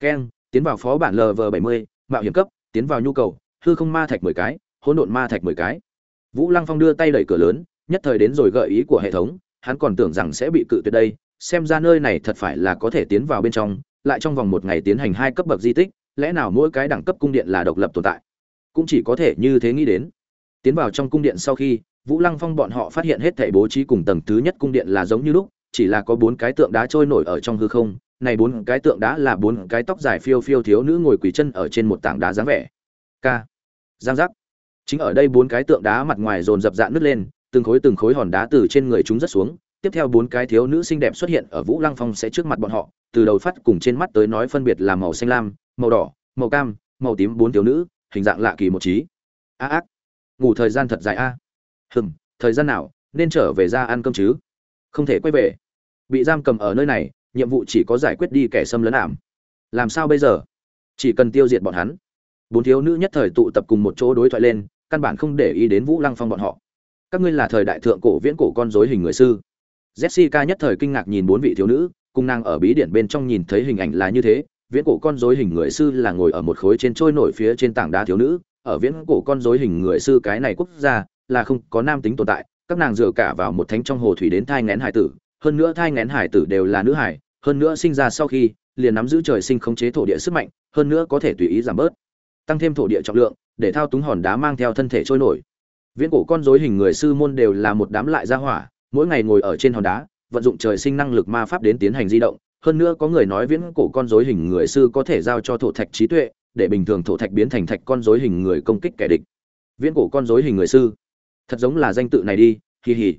Keng, tiến vào phó bản lv bảy mươi, mạo hiểm cấp, tiến vào nhu cầu, hư không ma thạch mười cái, hỗn độn ma thạch mười cái vũ lăng phong đưa tay đẩy cửa lớn, nhất thời đến rồi gợi ý của hệ thống, hắn còn tưởng rằng sẽ bị cự tuyệt đây, xem ra nơi này thật phải là có thể tiến vào bên trong, lại trong vòng một ngày tiến hành hai cấp bậc di tích, lẽ nào mỗi cái đẳng cấp cung điện là độc lập tồn tại? Cũng chỉ có thể như thế nghĩ đến. Tiến vào trong cung điện sau khi, vũ lăng phong bọn họ phát hiện hết thảy bố trí cùng tầng thứ nhất cung điện là giống như lúc, chỉ là có bốn cái tượng đá trôi nổi ở trong hư không, này bốn cái tượng đá là bốn cái tóc dài phiêu phiêu thiếu nữ ngồi quỳ chân ở trên một tảng đá dáng vẻ. Ca. giang giác chính ở đây bốn cái tượng đá mặt ngoài dồn dập dạn nứt lên, từng khối từng khối hòn đá từ trên người chúng rất xuống, tiếp theo bốn cái thiếu nữ xinh đẹp xuất hiện ở vũ lăng phong sẽ trước mặt bọn họ, từ đầu phát cùng trên mắt tới nói phân biệt là màu xanh lam, màu đỏ, màu cam, màu tím bốn thiếu nữ, hình dạng lạ kỳ một trí. A ác ngủ thời gian thật dài a. À. hừm, thời gian nào, nên trở về ra ăn cơm chứ? Không thể quay về. Bị giam cầm ở nơi này, nhiệm vụ chỉ có giải quyết đi kẻ xâm lấn ảm. Làm sao bây giờ? Chỉ cần tiêu diệt bọn hắn. Bốn thiếu nữ nhất thời tụ tập cùng một chỗ đối thoại lên căn bản không để ý đến vũ lăng phong bọn họ. Các ngươi là thời đại thượng cổ viễn cổ con dối hình người sư. Jessica nhất thời kinh ngạc nhìn bốn vị thiếu nữ, cùng nàng ở bí điển bên trong nhìn thấy hình ảnh là như thế, viễn cổ con dối hình người sư là ngồi ở một khối trên trôi nổi phía trên tảng đá thiếu nữ, ở viễn cổ con dối hình người sư cái này quốc gia là không có nam tính tồn tại, các nàng dựa cả vào một thánh trong hồ thủy đến thai ngén hải tử, hơn nữa thai ngén hải tử đều là nữ hải, hơn nữa sinh ra sau khi, liền nắm giữ trời sinh khống chế thổ địa sức mạnh, hơn nữa có thể tùy ý giảm bớt, tăng thêm thổ địa trọng lượng để thao túng hòn đá mang theo thân thể trôi nổi. Viễn cổ con dối hình người sư môn đều là một đám lại gia hỏa, mỗi ngày ngồi ở trên hòn đá, vận dụng trời sinh năng lực ma pháp đến tiến hành di động. Hơn nữa có người nói viễn cổ con dối hình người sư có thể giao cho thổ thạch trí tuệ, để bình thường thổ thạch biến thành thạch con dối hình người công kích kẻ địch. Viễn cổ con dối hình người sư. Thật giống là danh tự này đi hì hì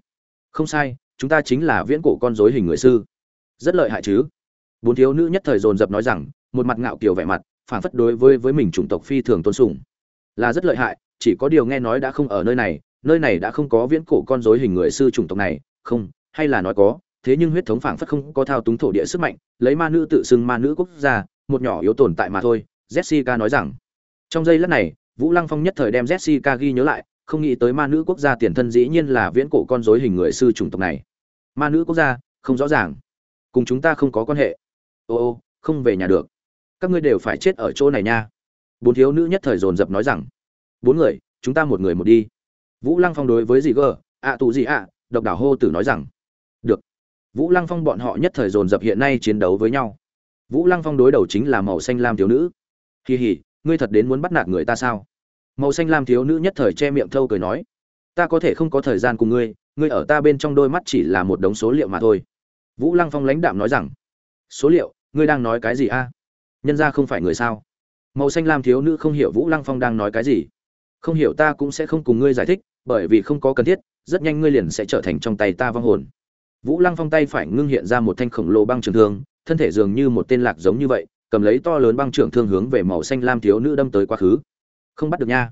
không sai, chúng ta chính là viễn cổ con dối hình người sư. Rất lợi hại chứ? Bốn thiếu nữ nhất thời dồn dập nói rằng, một mặt ngạo kiều vẻ mặt phản phất đối với với mình chủng tộc phi thường tôn sùng là rất lợi hại, chỉ có điều nghe nói đã không ở nơi này nơi này đã không có viễn cổ con dối hình người sư chủng tộc này, không, hay là nói có, thế nhưng huyết thống phảng phất không có thao túng thổ địa sức mạnh, lấy ma nữ tự xưng ma nữ quốc gia, một nhỏ yếu tồn tại mà thôi, jessica nói rằng. Trong giây lát này, vũ lăng phong nhất thời đem jessica ghi nhớ lại, không nghĩ tới ma nữ quốc gia tiền thân dĩ nhiên là viễn cổ con dối hình người sư chủng tộc này. Ma nữ quốc gia, không rõ ràng. Cùng chúng ta không có quan hệ. Ô ô, không về nhà được. Các ngươi đều phải chết ở chỗ này nha bốn thiếu nữ nhất thời dồn dập nói rằng, bốn người, chúng ta một người một đi. Vũ lăng phong đối với dì gờ ạ tù gì ạ độc đảo hô tử nói rằng, được. Vũ lăng phong bọn họ nhất thời dồn dập hiện nay chiến đấu với nhau. Vũ lăng phong đối đầu chính là màu xanh lam thiếu nữ. Kỳ hỉ ngươi thật đến muốn bắt nạt người ta sao? Màu xanh lam thiếu nữ nhất thời che miệng thâu cười nói, ta có thể không có thời gian cùng ngươi ngươi ở ta bên trong đôi mắt chỉ là một đống số liệu mà thôi. Vũ lăng phong lãnh đạm nói rằng, số liệu, ngươi đang nói cái gì a? Nhân ra không phải người sao? Màu xanh lam thiếu nữ không hiểu vũ lăng phong đang nói cái gì. Không hiểu ta cũng sẽ không cùng ngươi giải thích, bởi vì không có cần thiết, rất nhanh ngươi liền sẽ trở thành trong tay ta vong hồn. Vũ lăng phong tay phải ngưng hiện ra một thanh khổng lồ băng trường thương, thân thể dường như một tên lạc giống như vậy, cầm lấy to lớn băng trường thương hướng về màu xanh lam thiếu nữ đâm tới quá khứ. Không bắt được nha.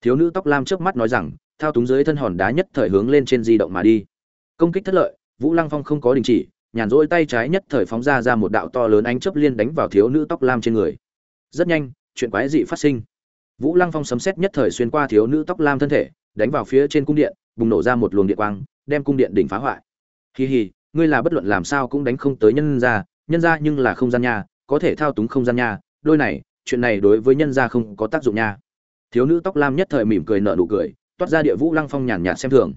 Thiếu nữ tóc lam trước mắt nói rằng, thao túng dưới thân hòn đá nhất thời hướng lên trên di động mà đi. Công kích thất lợi, vũ lăng phong không có đình chỉ, nhàn rỗi tay trái nhất thời phóng ra ra một đạo to lớn ánh chớp liên đánh vào thiếu nữ tóc lam trên người. Rất nhanh chuyện quái dị phát sinh. Vũ lăng phong sấm xét nhất thời xuyên qua thiếu nữ tóc lam thân thể, đánh vào phía trên cung điện, bùng nổ ra một luồng điện quang, đem cung điện đỉnh phá hoại. Hì hì, ngươi là bất luận làm sao cũng đánh không tới nhân gia nhân gia nhưng là không gian nha, có thể thao túng không gian nha, đôi này, chuyện này đối với nhân gia không có tác dụng nha. Thiếu nữ tóc lam nhất thời mỉm cười nở nụ cười, toát ra địa vũ lăng phong nhàn nhạt xem thường.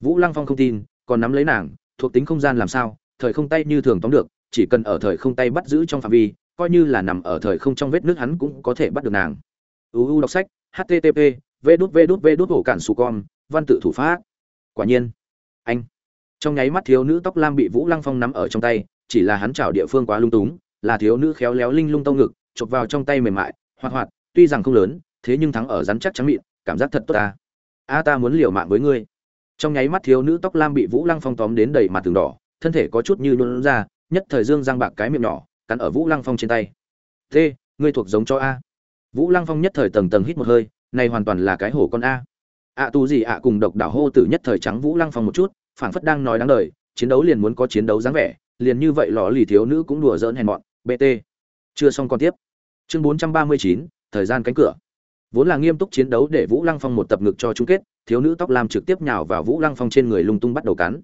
Vũ lăng phong không tin, còn nắm lấy nàng, thuộc tính không gian làm sao, thời không tay như thường tóm được, chỉ cần ở thời không tay bắt giữ trong phạm vi coi như là nằm ở thời không trong vết nước hắn cũng có thể bắt được nàng. Uu đọc sách http v đút v đút v đút hổ cản su con, văn tự thủ pháp. Quả nhiên, anh. Trong nháy mắt thiếu nữ tóc lam bị vũ lăng phong nắm ở trong tay, chỉ là hắn chảo địa phương quá lung túng, là thiếu nữ khéo léo linh lung tông ngực chộp vào trong tay mềm mại, hoạt hoạt, tuy rằng không lớn, thế nhưng thắng ở rắn chắc trắng mịn, cảm giác thật tốt ta. A, ta muốn liều mạng với ngươi. Trong nháy mắt thiếu nữ tóc lam bị vũ lăng phong tóm đến đầy mặt tường đỏ, thân thể có chút như nhuôn ra, nhất thời dương giang bạc cái miệng nhỏ cắn ở vũ lăng phong trên tay. T ngươi thuộc giống cho a. Vũ lăng phong nhất thời tầng tầng hít một hơi, này hoàn toàn là cái hổ con a. Ạ tu gì ạ cùng độc đảo hô tử nhất thời trắng vũ lăng phong một chút, phảng phất đang nói đáng đời, chiến đấu liền muốn có chiến đấu dáng vẻ, liền như vậy lò lì thiếu nữ cũng đùa giỡn hèn mọn. Bt chưa xong còn tiếp. Chương bốn trăm ba mươi chín, thời gian cánh cửa. Vốn là nghiêm túc chiến đấu để vũ lăng phong một tập ngực cho chung kết, thiếu nữ tóc lam trực tiếp nhào vào vũ lăng phong trên người lung tung bắt đầu cắn.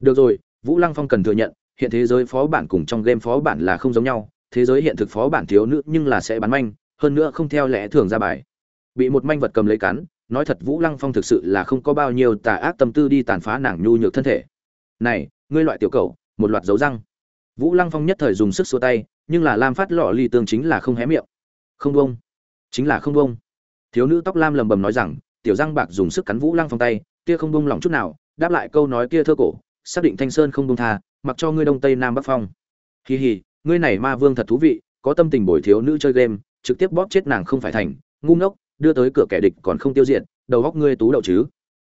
Được rồi, vũ lăng phong cần thừa nhận hiện thế giới phó bản cùng trong game phó bản là không giống nhau, thế giới hiện thực phó bản thiếu nữ nhưng là sẽ bắn manh, hơn nữa không theo lẽ thường ra bài. Bị một manh vật cầm lấy cắn, nói thật vũ lăng phong thực sự là không có bao nhiêu tà ác tâm tư đi tàn phá nàng nhu nhược thân thể. Này, ngươi loại tiểu cầu một loạt dấu răng. Vũ lăng phong nhất thời dùng sức xua tay, nhưng là lam phát lọ ly tương chính là không hé miệng. Không bông chính là không bông thiếu nữ tóc lam lầm bầm nói rằng, tiểu răng bạc dùng sức cắn vũ lăng phong tay, kia không bông lòng chút nào, đáp lại câu nói kia thơ cổ, xác định thanh sơn không bông tha mặc cho ngươi đông tây nam bắc phong. Hì hì, ngươi này ma vương thật thú vị, có tâm tình bồi thiếu nữ chơi game, trực tiếp bóp chết nàng không phải thành, ngu ngốc, đưa tới cửa kẻ địch còn không tiêu diệt, đầu góc ngươi tú đậu chứ?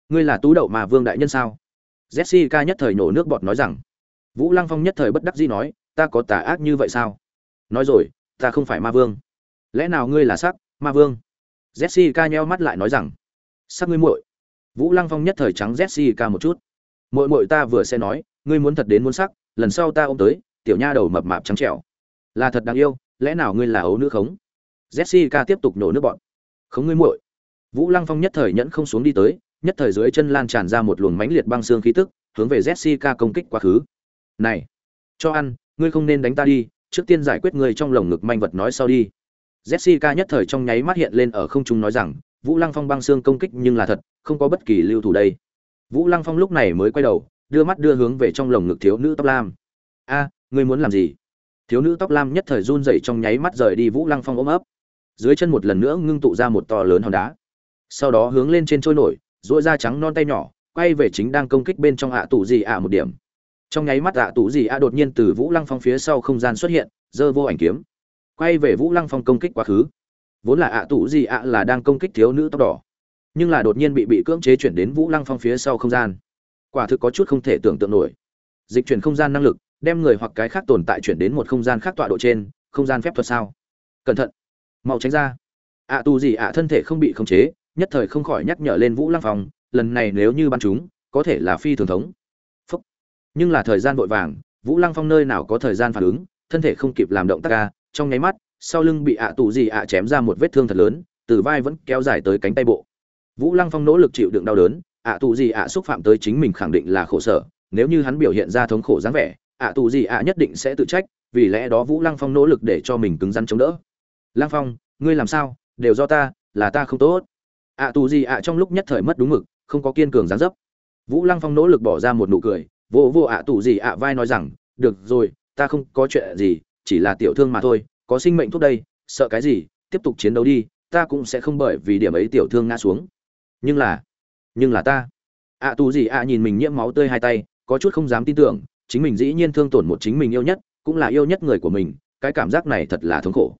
Ngươi là tú đậu mà vương đại nhân sao? Jessica nhất thời nổ nước bọt nói rằng. Vũ lăng phong nhất thời bất đắc dĩ nói, ta có tà ác như vậy sao? Nói rồi, ta không phải ma vương. Lẽ nào ngươi là sắc, ma vương? Jessica nheo mắt lại nói rằng. Sắc ngươi muội. Vũ lăng phong nhất thời trắng jessica một chút. Muội muội ta vừa sẽ nói ngươi muốn thật đến muốn sắc, lần sau ta ôm tới, tiểu nha đầu mập mạp trắng trẻo. Là thật đáng yêu, lẽ nào ngươi là ấu nữ khống? Jessica tiếp tục nổ nước bọn. Không ngươi muội. Vũ lăng phong nhất thời nhẫn không xuống đi tới, nhất thời dưới chân lan tràn ra một luồng mãnh liệt băng xương khí tức, hướng về jessica công kích quá khứ. Này, cho ăn, ngươi không nên đánh ta đi, trước tiên giải quyết ngươi trong lồng ngực manh vật nói sau đi. Jessica nhất thời trong nháy mắt hiện lên ở không trung nói rằng, vũ lăng phong băng xương công kích nhưng là thật, không có bất kỳ lưu thủ đây. Vũ lăng phong lúc này mới quay đầu đưa mắt đưa hướng về trong lồng ngực thiếu nữ tóc lam. A, ngươi muốn làm gì? Thiếu nữ tóc lam nhất thời run rẩy trong nháy mắt rời đi vũ lăng phong ôm ấp. Dưới chân một lần nữa ngưng tụ ra một to lớn hòn đá. Sau đó hướng lên trên trôi nổi dỗi da trắng non tay nhỏ, quay về chính đang công kích bên trong ạ tủ gì ạ một điểm. Trong nháy mắt ạ tủ gì ạ đột nhiên từ vũ lăng phong phía sau không gian xuất hiện, giơ vô ảnh kiếm. Quay về vũ lăng phong công kích quá khứ. Vốn là ạ tủ gì ạ là đang công kích thiếu nữ tóc đỏ, nhưng là đột nhiên bị bị cưỡng chế chuyển đến vũ lăng phong phía sau không gian quả thực có chút không thể tưởng tượng nổi. Dịch chuyển không gian năng lực, đem người hoặc cái khác tồn tại chuyển đến một không gian khác tọa độ trên, không gian phép thuật sao? Cẩn thận, mau tránh ra. Ạ tu gì ạ, thân thể không bị khống chế, nhất thời không khỏi nhắc nhở lên vũ lăng phong, lần này nếu như bắn chúng, có thể là phi thường thống. Phúc. nhưng là thời gian vội vàng, vũ lăng phong nơi nào có thời gian phản ứng, thân thể không kịp làm động tác ca trong nháy mắt, sau lưng bị ạ tù gì ạ chém ra một vết thương thật lớn, từ vai vẫn kéo dài tới cánh tay bộ. Vũ lăng phong nỗ lực chịu đựng đau đớn ạ tù gì ạ xúc phạm tới chính mình khẳng định là khổ sở, nếu như hắn biểu hiện ra thống khổ dáng vẻ, ạ tù gì ạ nhất định sẽ tự trách, vì lẽ đó vũ lăng phong nỗ lực để cho mình cứng rắn chống đỡ. Lăng phong, ngươi làm sao? Đều do ta, là ta không tốt. Ạ tù gì ạ trong lúc nhất thời mất đúng mực, không có kiên cường dáng dấp. Vũ lăng phong nỗ lực bỏ ra một nụ cười, vô vô ạ tù gì ạ vai nói rằng, được rồi, ta không có chuyện gì, chỉ là tiểu thương mà thôi, có sinh mệnh thuốc đây, sợ cái gì, tiếp tục chiến đấu đi, ta cũng sẽ không bởi vì điểm ấy tiểu thương ngã xuống. Nhưng là nhưng là ta. Ạ tù gì ạ nhìn mình nhiễm máu tươi hai tay, có chút không dám tin tưởng, chính mình dĩ nhiên thương tổn một chính mình yêu nhất, cũng là yêu nhất người của mình, cái cảm giác này thật là thống khổ.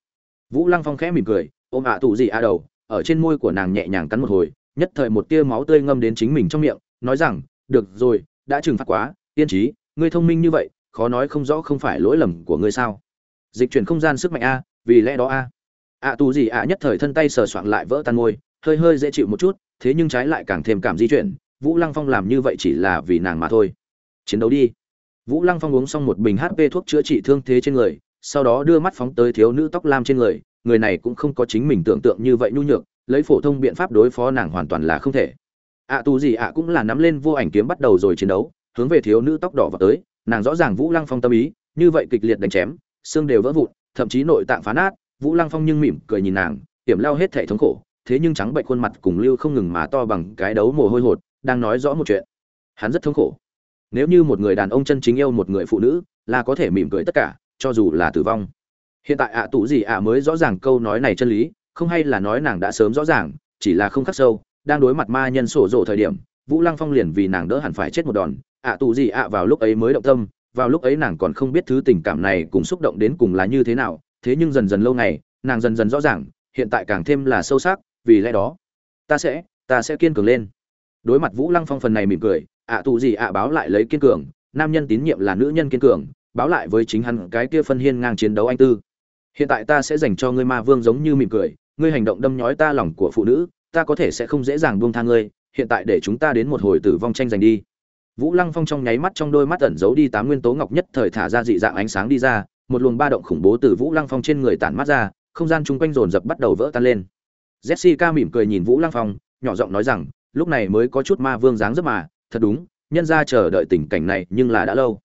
Vũ lăng phong khẽ mỉm cười, ôm ạ tù gì ạ đầu, ở trên môi của nàng nhẹ nhàng cắn một hồi, nhất thời một tia máu tươi ngâm đến chính mình trong miệng, nói rằng, được rồi, đã trừng phạt quá, tiên trí, ngươi thông minh như vậy, khó nói không rõ không phải lỗi lầm của ngươi sao? Dịch chuyển không gian sức mạnh a, vì lẽ đó a. Ạ tù gì ạ nhất thời thân tay sờ soạng lại vỡ tan môi hơi hơi dễ chịu một chút, thế nhưng trái lại càng thêm cảm di chuyển, vũ lăng phong làm như vậy chỉ là vì nàng mà thôi. Chiến đấu đi. Vũ lăng phong uống xong một bình hp thuốc chữa trị thương thế trên người, sau đó đưa mắt phóng tới thiếu nữ tóc lam trên người người này cũng không có chính mình tưởng tượng như vậy nhu nhược, lấy phổ thông biện pháp đối phó nàng hoàn toàn là không thể. Ạ tù gì ạ cũng là nắm lên vô ảnh kiếm bắt đầu rồi chiến đấu, hướng về thiếu nữ tóc đỏ vào tới, nàng rõ ràng vũ lăng phong tâm ý, như vậy kịch liệt đánh chém, xương đều vỡ vụn, thậm chí nội tạng phá nát, vũ lăng phong nhưng mỉm cười nhìn nàng, hiểm lao hết thể thống khổ thế nhưng trắng bệnh khuôn mặt cùng lưu không ngừng mà to bằng cái đấu mồ hôi hột, đang nói rõ một chuyện. Hắn rất thống khổ. Nếu như một người đàn ông chân chính yêu một người phụ nữ, là có thể mỉm cười tất cả, cho dù là tử vong. Hiện tại ạ tụ gì ạ mới rõ ràng câu nói này chân lý, không hay là nói nàng đã sớm rõ ràng, chỉ là không khắc sâu, đang đối mặt ma nhân sổ rộ thời điểm, vũ lăng phong liền vì nàng đỡ hẳn phải chết một đòn, ạ tụ gì ạ vào lúc ấy mới động tâm, vào lúc ấy nàng còn không biết thứ tình cảm này cùng xúc động đến cùng là như thế nào, thế nhưng dần dần lâu ngày, nàng dần dần rõ ràng, hiện tại càng thêm là sâu sắc vì lẽ đó, ta sẽ ta sẽ kiên cường lên. Đối mặt vũ lăng phong phần này mỉm cười, ạ tụ gì ạ báo lại lấy kiên cường, nam nhân tín nhiệm là nữ nhân kiên cường, báo lại với chính hắn cái kia phân hiên ngang chiến đấu anh tư. Hiện tại ta sẽ dành cho ngươi ma vương giống như mỉm cười, ngươi hành động đâm nhói ta lòng của phụ nữ, ta có thể sẽ không dễ dàng buông tha ngươi, hiện tại để chúng ta đến một hồi tử vong tranh giành đi. Vũ lăng phong trong nháy mắt trong đôi mắt ẩn giấu đi tám nguyên tố ngọc nhất thời thả ra dị dạng ánh sáng đi ra, một luồng ba động khủng bố từ vũ lăng phong trên người tản mắt ra, không gian chung quanh rồn rập bắt đầu vỡ tan lên jessica mỉm cười nhìn vũ lăng phong, nhỏ giọng nói rằng, lúc này mới có chút ma vương dáng rất mà, thật đúng, nhân ra chờ đợi tình cảnh này nhưng là đã lâu.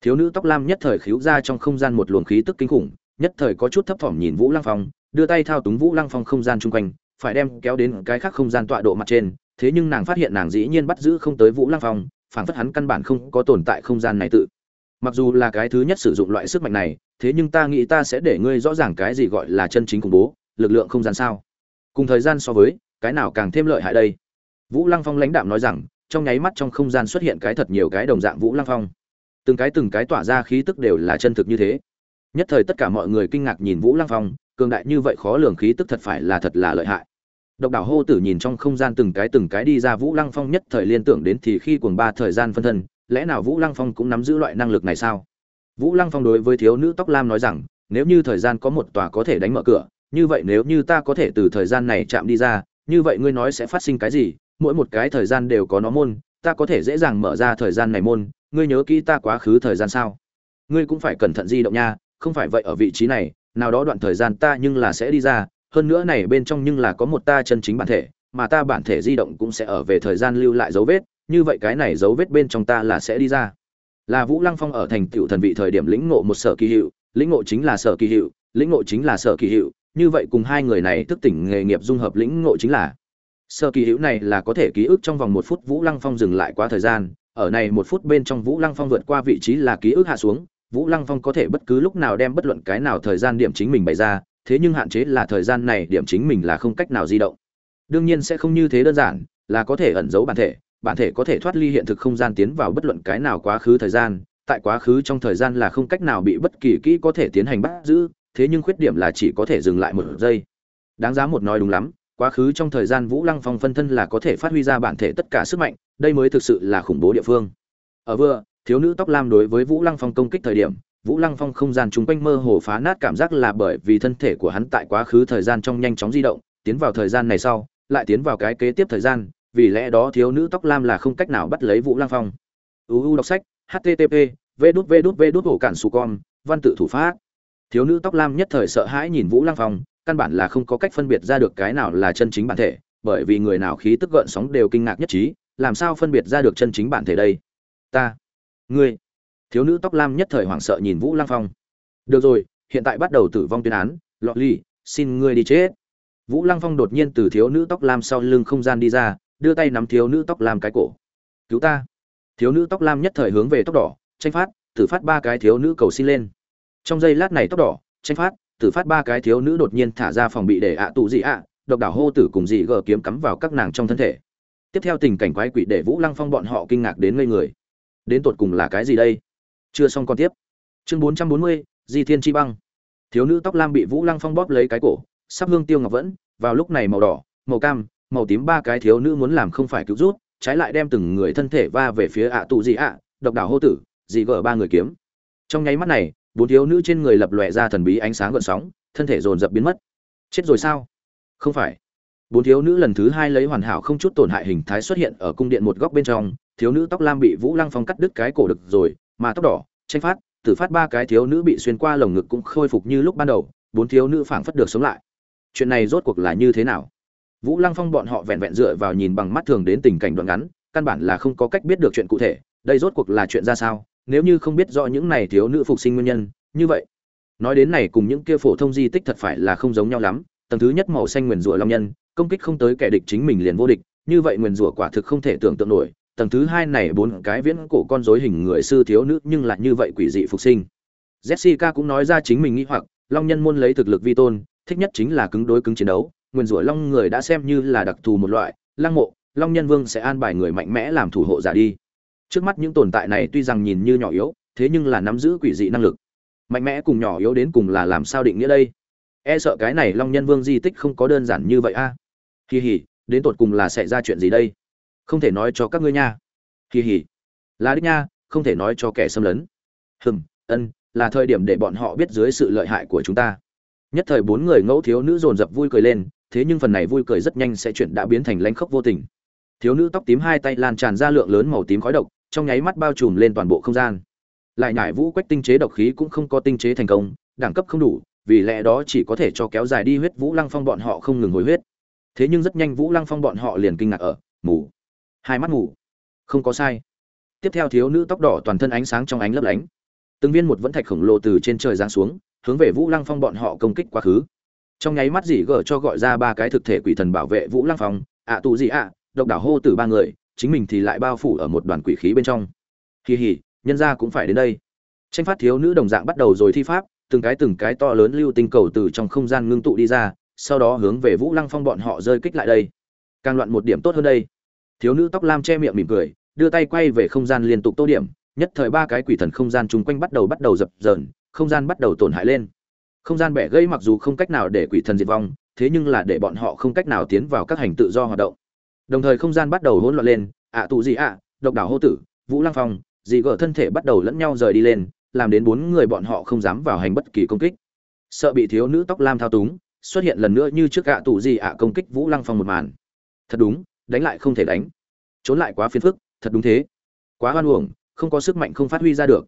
Thiếu nữ tóc lam nhất thời khiếu ra trong không gian một luồng khí tức kinh khủng, nhất thời có chút thấp thỏm nhìn vũ lăng phong, đưa tay thao túng vũ lăng phong không gian chung quanh, phải đem kéo đến cái khác không gian tọa độ mặt trên, thế nhưng nàng phát hiện nàng dĩ nhiên bắt giữ không tới vũ lăng phong, phảng phất hắn căn bản không có tồn tại không gian này tự. Mặc dù là cái thứ nhất sử dụng loại sức mạnh này, thế nhưng ta nghĩ ta sẽ để ngươi rõ ràng cái gì gọi là chân chính khủng bố, lực lượng không gian sao? Cùng thời gian so với, cái nào càng thêm lợi hại đây? Vũ lăng phong lãnh đạm nói rằng, trong nháy mắt trong không gian xuất hiện cái thật nhiều cái đồng dạng vũ lăng phong. Từng cái từng cái tỏa ra khí tức đều là chân thực như thế. Nhất thời tất cả mọi người kinh ngạc nhìn vũ lăng phong, cường đại như vậy khó lường khí tức thật phải là thật là lợi hại. Độc đảo hô tử nhìn trong không gian từng cái từng cái đi ra vũ lăng phong nhất thời liên tưởng đến thì khi cuồng ba thời gian phân thân, lẽ nào vũ lăng phong cũng nắm giữ loại năng lực này sao? Vũ lăng phong đối với thiếu nữ tóc lam nói rằng, nếu như thời gian có một tòa có thể đánh mở cửa như vậy nếu như ta có thể từ thời gian này chạm đi ra, như vậy ngươi nói sẽ phát sinh cái gì? Mỗi một cái thời gian đều có nó môn, ta có thể dễ dàng mở ra thời gian này môn. Ngươi nhớ kỹ ta quá khứ thời gian sao? Ngươi cũng phải cẩn thận di động nha, không phải vậy ở vị trí này, nào đó đoạn thời gian ta nhưng là sẽ đi ra. Hơn nữa này bên trong nhưng là có một ta chân chính bản thể, mà ta bản thể di động cũng sẽ ở về thời gian lưu lại dấu vết. Như vậy cái này dấu vết bên trong ta là sẽ đi ra. Là vũ lăng phong ở thành tựu thần vị thời điểm lĩnh ngộ một sở kỳ hiệu, lĩnh ngộ chính là sở kỳ hiệu, lĩnh ngộ chính là sở kỳ hiệu như vậy cùng hai người này thức tỉnh nghề nghiệp dung hợp lĩnh ngộ chính là. Sơ kỳ hữu này là có thể ký ức trong vòng một phút vũ lăng phong dừng lại quá thời gian, ở này một phút bên trong vũ lăng phong vượt qua vị trí là ký ức hạ xuống, vũ lăng phong có thể bất cứ lúc nào đem bất luận cái nào thời gian điểm chính mình bày ra, thế nhưng hạn chế là thời gian này điểm chính mình là không cách nào di động. Đương nhiên sẽ không như thế đơn giản, là có thể ẩn giấu bản thể bản thể có thể thoát ly hiện thực không gian tiến vào bất luận cái nào quá khứ thời gian, tại quá khứ trong thời gian là không cách nào bị bất kỳ kỹ có thể tiến hành bắt giữ thế nhưng khuyết điểm là chỉ có thể dừng lại một giây. Đáng giá một nói đúng lắm, quá khứ trong thời gian vũ lăng phong phân thân là có thể phát huy ra bản thể tất cả sức mạnh, đây mới thực sự là khủng bố địa phương. Ở vừa, thiếu nữ tóc lam đối với vũ lăng phong công kích thời điểm, vũ lăng phong không gian chung quanh mơ hồ phá nát cảm giác là bởi vì thân thể của hắn tại quá khứ thời gian trong nhanh chóng di động, tiến vào thời gian này sau, lại tiến vào cái kế tiếp thời gian, vì lẽ đó thiếu nữ tóc lam là không cách nào bắt lấy vũ lăng phong. Uu đọc sách http v đút v đút v đút cản su con, văn tự thủ pháp thiếu nữ tóc lam nhất thời sợ hãi nhìn vũ lăng phong, căn bản là không có cách phân biệt ra được cái nào là chân chính bản thể, bởi vì người nào khí tức gợn sóng đều kinh ngạc nhất trí, làm sao phân biệt ra được chân chính bản thể đây? Ta, ngươi. Thiếu nữ tóc lam nhất thời hoảng sợ nhìn vũ lăng phong. Được rồi, hiện tại bắt đầu tử vong tuyên án lọ ly xin ngươi đi chết. Vũ lăng phong đột nhiên từ thiếu nữ tóc lam sau lưng không gian đi ra, đưa tay nắm thiếu nữ tóc lam cái cổ. Cứu ta. Thiếu nữ tóc lam nhất thời hướng về tóc đỏ, tranh phát, thử phát ba cái thiếu nữ cầu xin lên trong giây lát này tóc đỏ, tranh phát, tử phát ba cái thiếu nữ đột nhiên thả ra phòng bị để ạ tụ dị ạ, độc đảo hô tử cùng dị gờ kiếm cắm vào các nàng trong thân thể. Tiếp theo tình cảnh quái quỷ để vũ lăng phong bọn họ kinh ngạc đến ngây người. Đến tột cùng là cái gì đây? Chưa xong còn tiếp. Chương bốn trăm bốn mươi, di thiên chi băng. Thiếu nữ tóc lam bị vũ lăng phong bóp lấy cái cổ, sắp hương tiêu ngọc vẫn, vào lúc này màu đỏ, màu cam, màu tím ba cái thiếu nữ muốn làm không phải cứu rút, trái lại đem từng người thân thể va về phía ạ tụ dị ạ, độc đảo hô tử, dị gờ ba người kiếm. Trong nháy mắt này bốn thiếu nữ trên người lập lòe ra thần bí ánh sáng gợn sóng, thân thể dồn dập biến mất. Chết rồi sao? Không phải. Bốn thiếu nữ lần thứ hai lấy hoàn hảo không chút tổn hại hình thái xuất hiện ở cung điện một góc bên trong, thiếu nữ tóc lam bị vũ lăng phong cắt đứt cái cổ được rồi, mà tóc đỏ, tranh phát, tử phát ba cái thiếu nữ bị xuyên qua lồng ngực cũng khôi phục như lúc ban đầu, bốn thiếu nữ phảng phất được sống lại. Chuyện này rốt cuộc là như thế nào? Vũ lăng phong bọn họ vẹn vẹn dựa vào nhìn bằng mắt thường đến tình cảnh đoạn ngắn, căn bản là không có cách biết được chuyện cụ thể, đây rốt cuộc là chuyện ra sao? Nếu như không biết rõ những này thiếu nữ phục sinh nguyên nhân, như vậy, nói đến này cùng những kia phổ thông di tích thật phải là không giống nhau lắm. Tầng thứ nhất màu xanh nguyền rủa long nhân, công kích không tới kẻ địch chính mình liền vô địch, như vậy nguyền rủa quả thực không thể tưởng tượng nổi. Tầng thứ hai này bốn cái viễn cổ con rối hình người sư thiếu nữ nhưng lại như vậy quỷ dị phục sinh. Jessica cũng nói ra chính mình nghĩ hoặc, long nhân môn lấy thực lực vi tôn, thích nhất chính là cứng đối cứng chiến đấu. Nguyền rủa long người đã xem như là đặc thù một loại, lăng mộ, long nhân vương sẽ an bài người mạnh mẽ làm thủ hộ giả đi trước mắt những tồn tại này tuy rằng nhìn như nhỏ yếu, thế nhưng là nắm giữ quỷ dị năng lực. Mạnh mẽ cùng nhỏ yếu đến cùng là làm sao định nghĩa đây? E sợ cái này long nhân vương di tích không có đơn giản như vậy a. À? kỳ hỉ đến tột cùng là xảy ra chuyện gì đây? Không thể nói cho các ngươi nha. Kỳ hỉ là đích nha, không thể nói cho kẻ xâm lấn. Hừm, ân, là thời điểm để bọn họ biết dưới sự lợi hại của chúng ta. Nhất thời bốn người ngẫu thiếu nữ dồn dập vui cười lên, thế nhưng phần này vui cười rất nhanh sẽ chuyển đã biến thành lánh khóc vô tình. Thiếu nữ tóc tím hai tay lan tràn ra lượng lớn màu tím khói độc trong nháy mắt bao trùm lên toàn bộ không gian. Lại nhải vũ quách tinh chế độc khí cũng không có tinh chế thành công, đẳng cấp không đủ, vì lẽ đó chỉ có thể cho kéo dài đi huyết vũ lăng phong bọn họ không ngừng hồi huyết. Thế nhưng rất nhanh vũ lăng phong bọn họ liền kinh ngạc ở, mù. Hai mắt mù. Không có sai. Tiếp theo thiếu nữ tóc đỏ toàn thân ánh sáng trong ánh lấp lánh. Từng viên một vẫn thạch khổng lồ từ trên trời giáng xuống, hướng về vũ lăng phong bọn họ công kích quá khứ. Trong nháy mắt dỉ gở cho gọi ra ba cái thực thể quỷ thần bảo vệ vũ lăng phong. Ạ tù gì ạ, độc đảo hô từ ba người chính mình thì lại bao phủ ở một đoàn quỷ khí bên trong. Kỳ hỉ, nhân ra cũng phải đến đây. Tranh phát thiếu nữ đồng dạng bắt đầu rồi thi pháp, từng cái từng cái to lớn lưu tinh cầu từ trong không gian ngưng tụ đi ra, sau đó hướng về vũ lăng phong bọn họ rơi kích lại đây. Càng loạn một điểm tốt hơn đây. Thiếu nữ tóc lam che miệng mỉm cười, đưa tay quay về không gian liên tục tô điểm, nhất thời ba cái quỷ thần không gian chung quanh bắt đầu bắt đầu dập dờn, không gian bắt đầu tổn hại lên. Không gian bẻ gây mặc dù không cách nào để quỷ thần diệt vong, thế nhưng là để bọn họ không cách nào tiến vào các hành tự do hoạt động đồng thời không gian bắt đầu hỗn loạn lên, ạ tụ gì ạ, độc đảo hô tử, vũ lăng phong dị gở thân thể bắt đầu lẫn nhau rời đi lên, làm đến bốn người bọn họ không dám vào hành bất kỳ công kích. Sợ bị thiếu nữ tóc lam thao túng, xuất hiện lần nữa như trước ạ tụ gì ạ công kích vũ lăng phong một màn. Thật đúng, đánh lại không thể đánh. Trốn lại quá phiền phức, thật đúng thế. Quá hoan uổng, không có sức mạnh không phát huy ra được.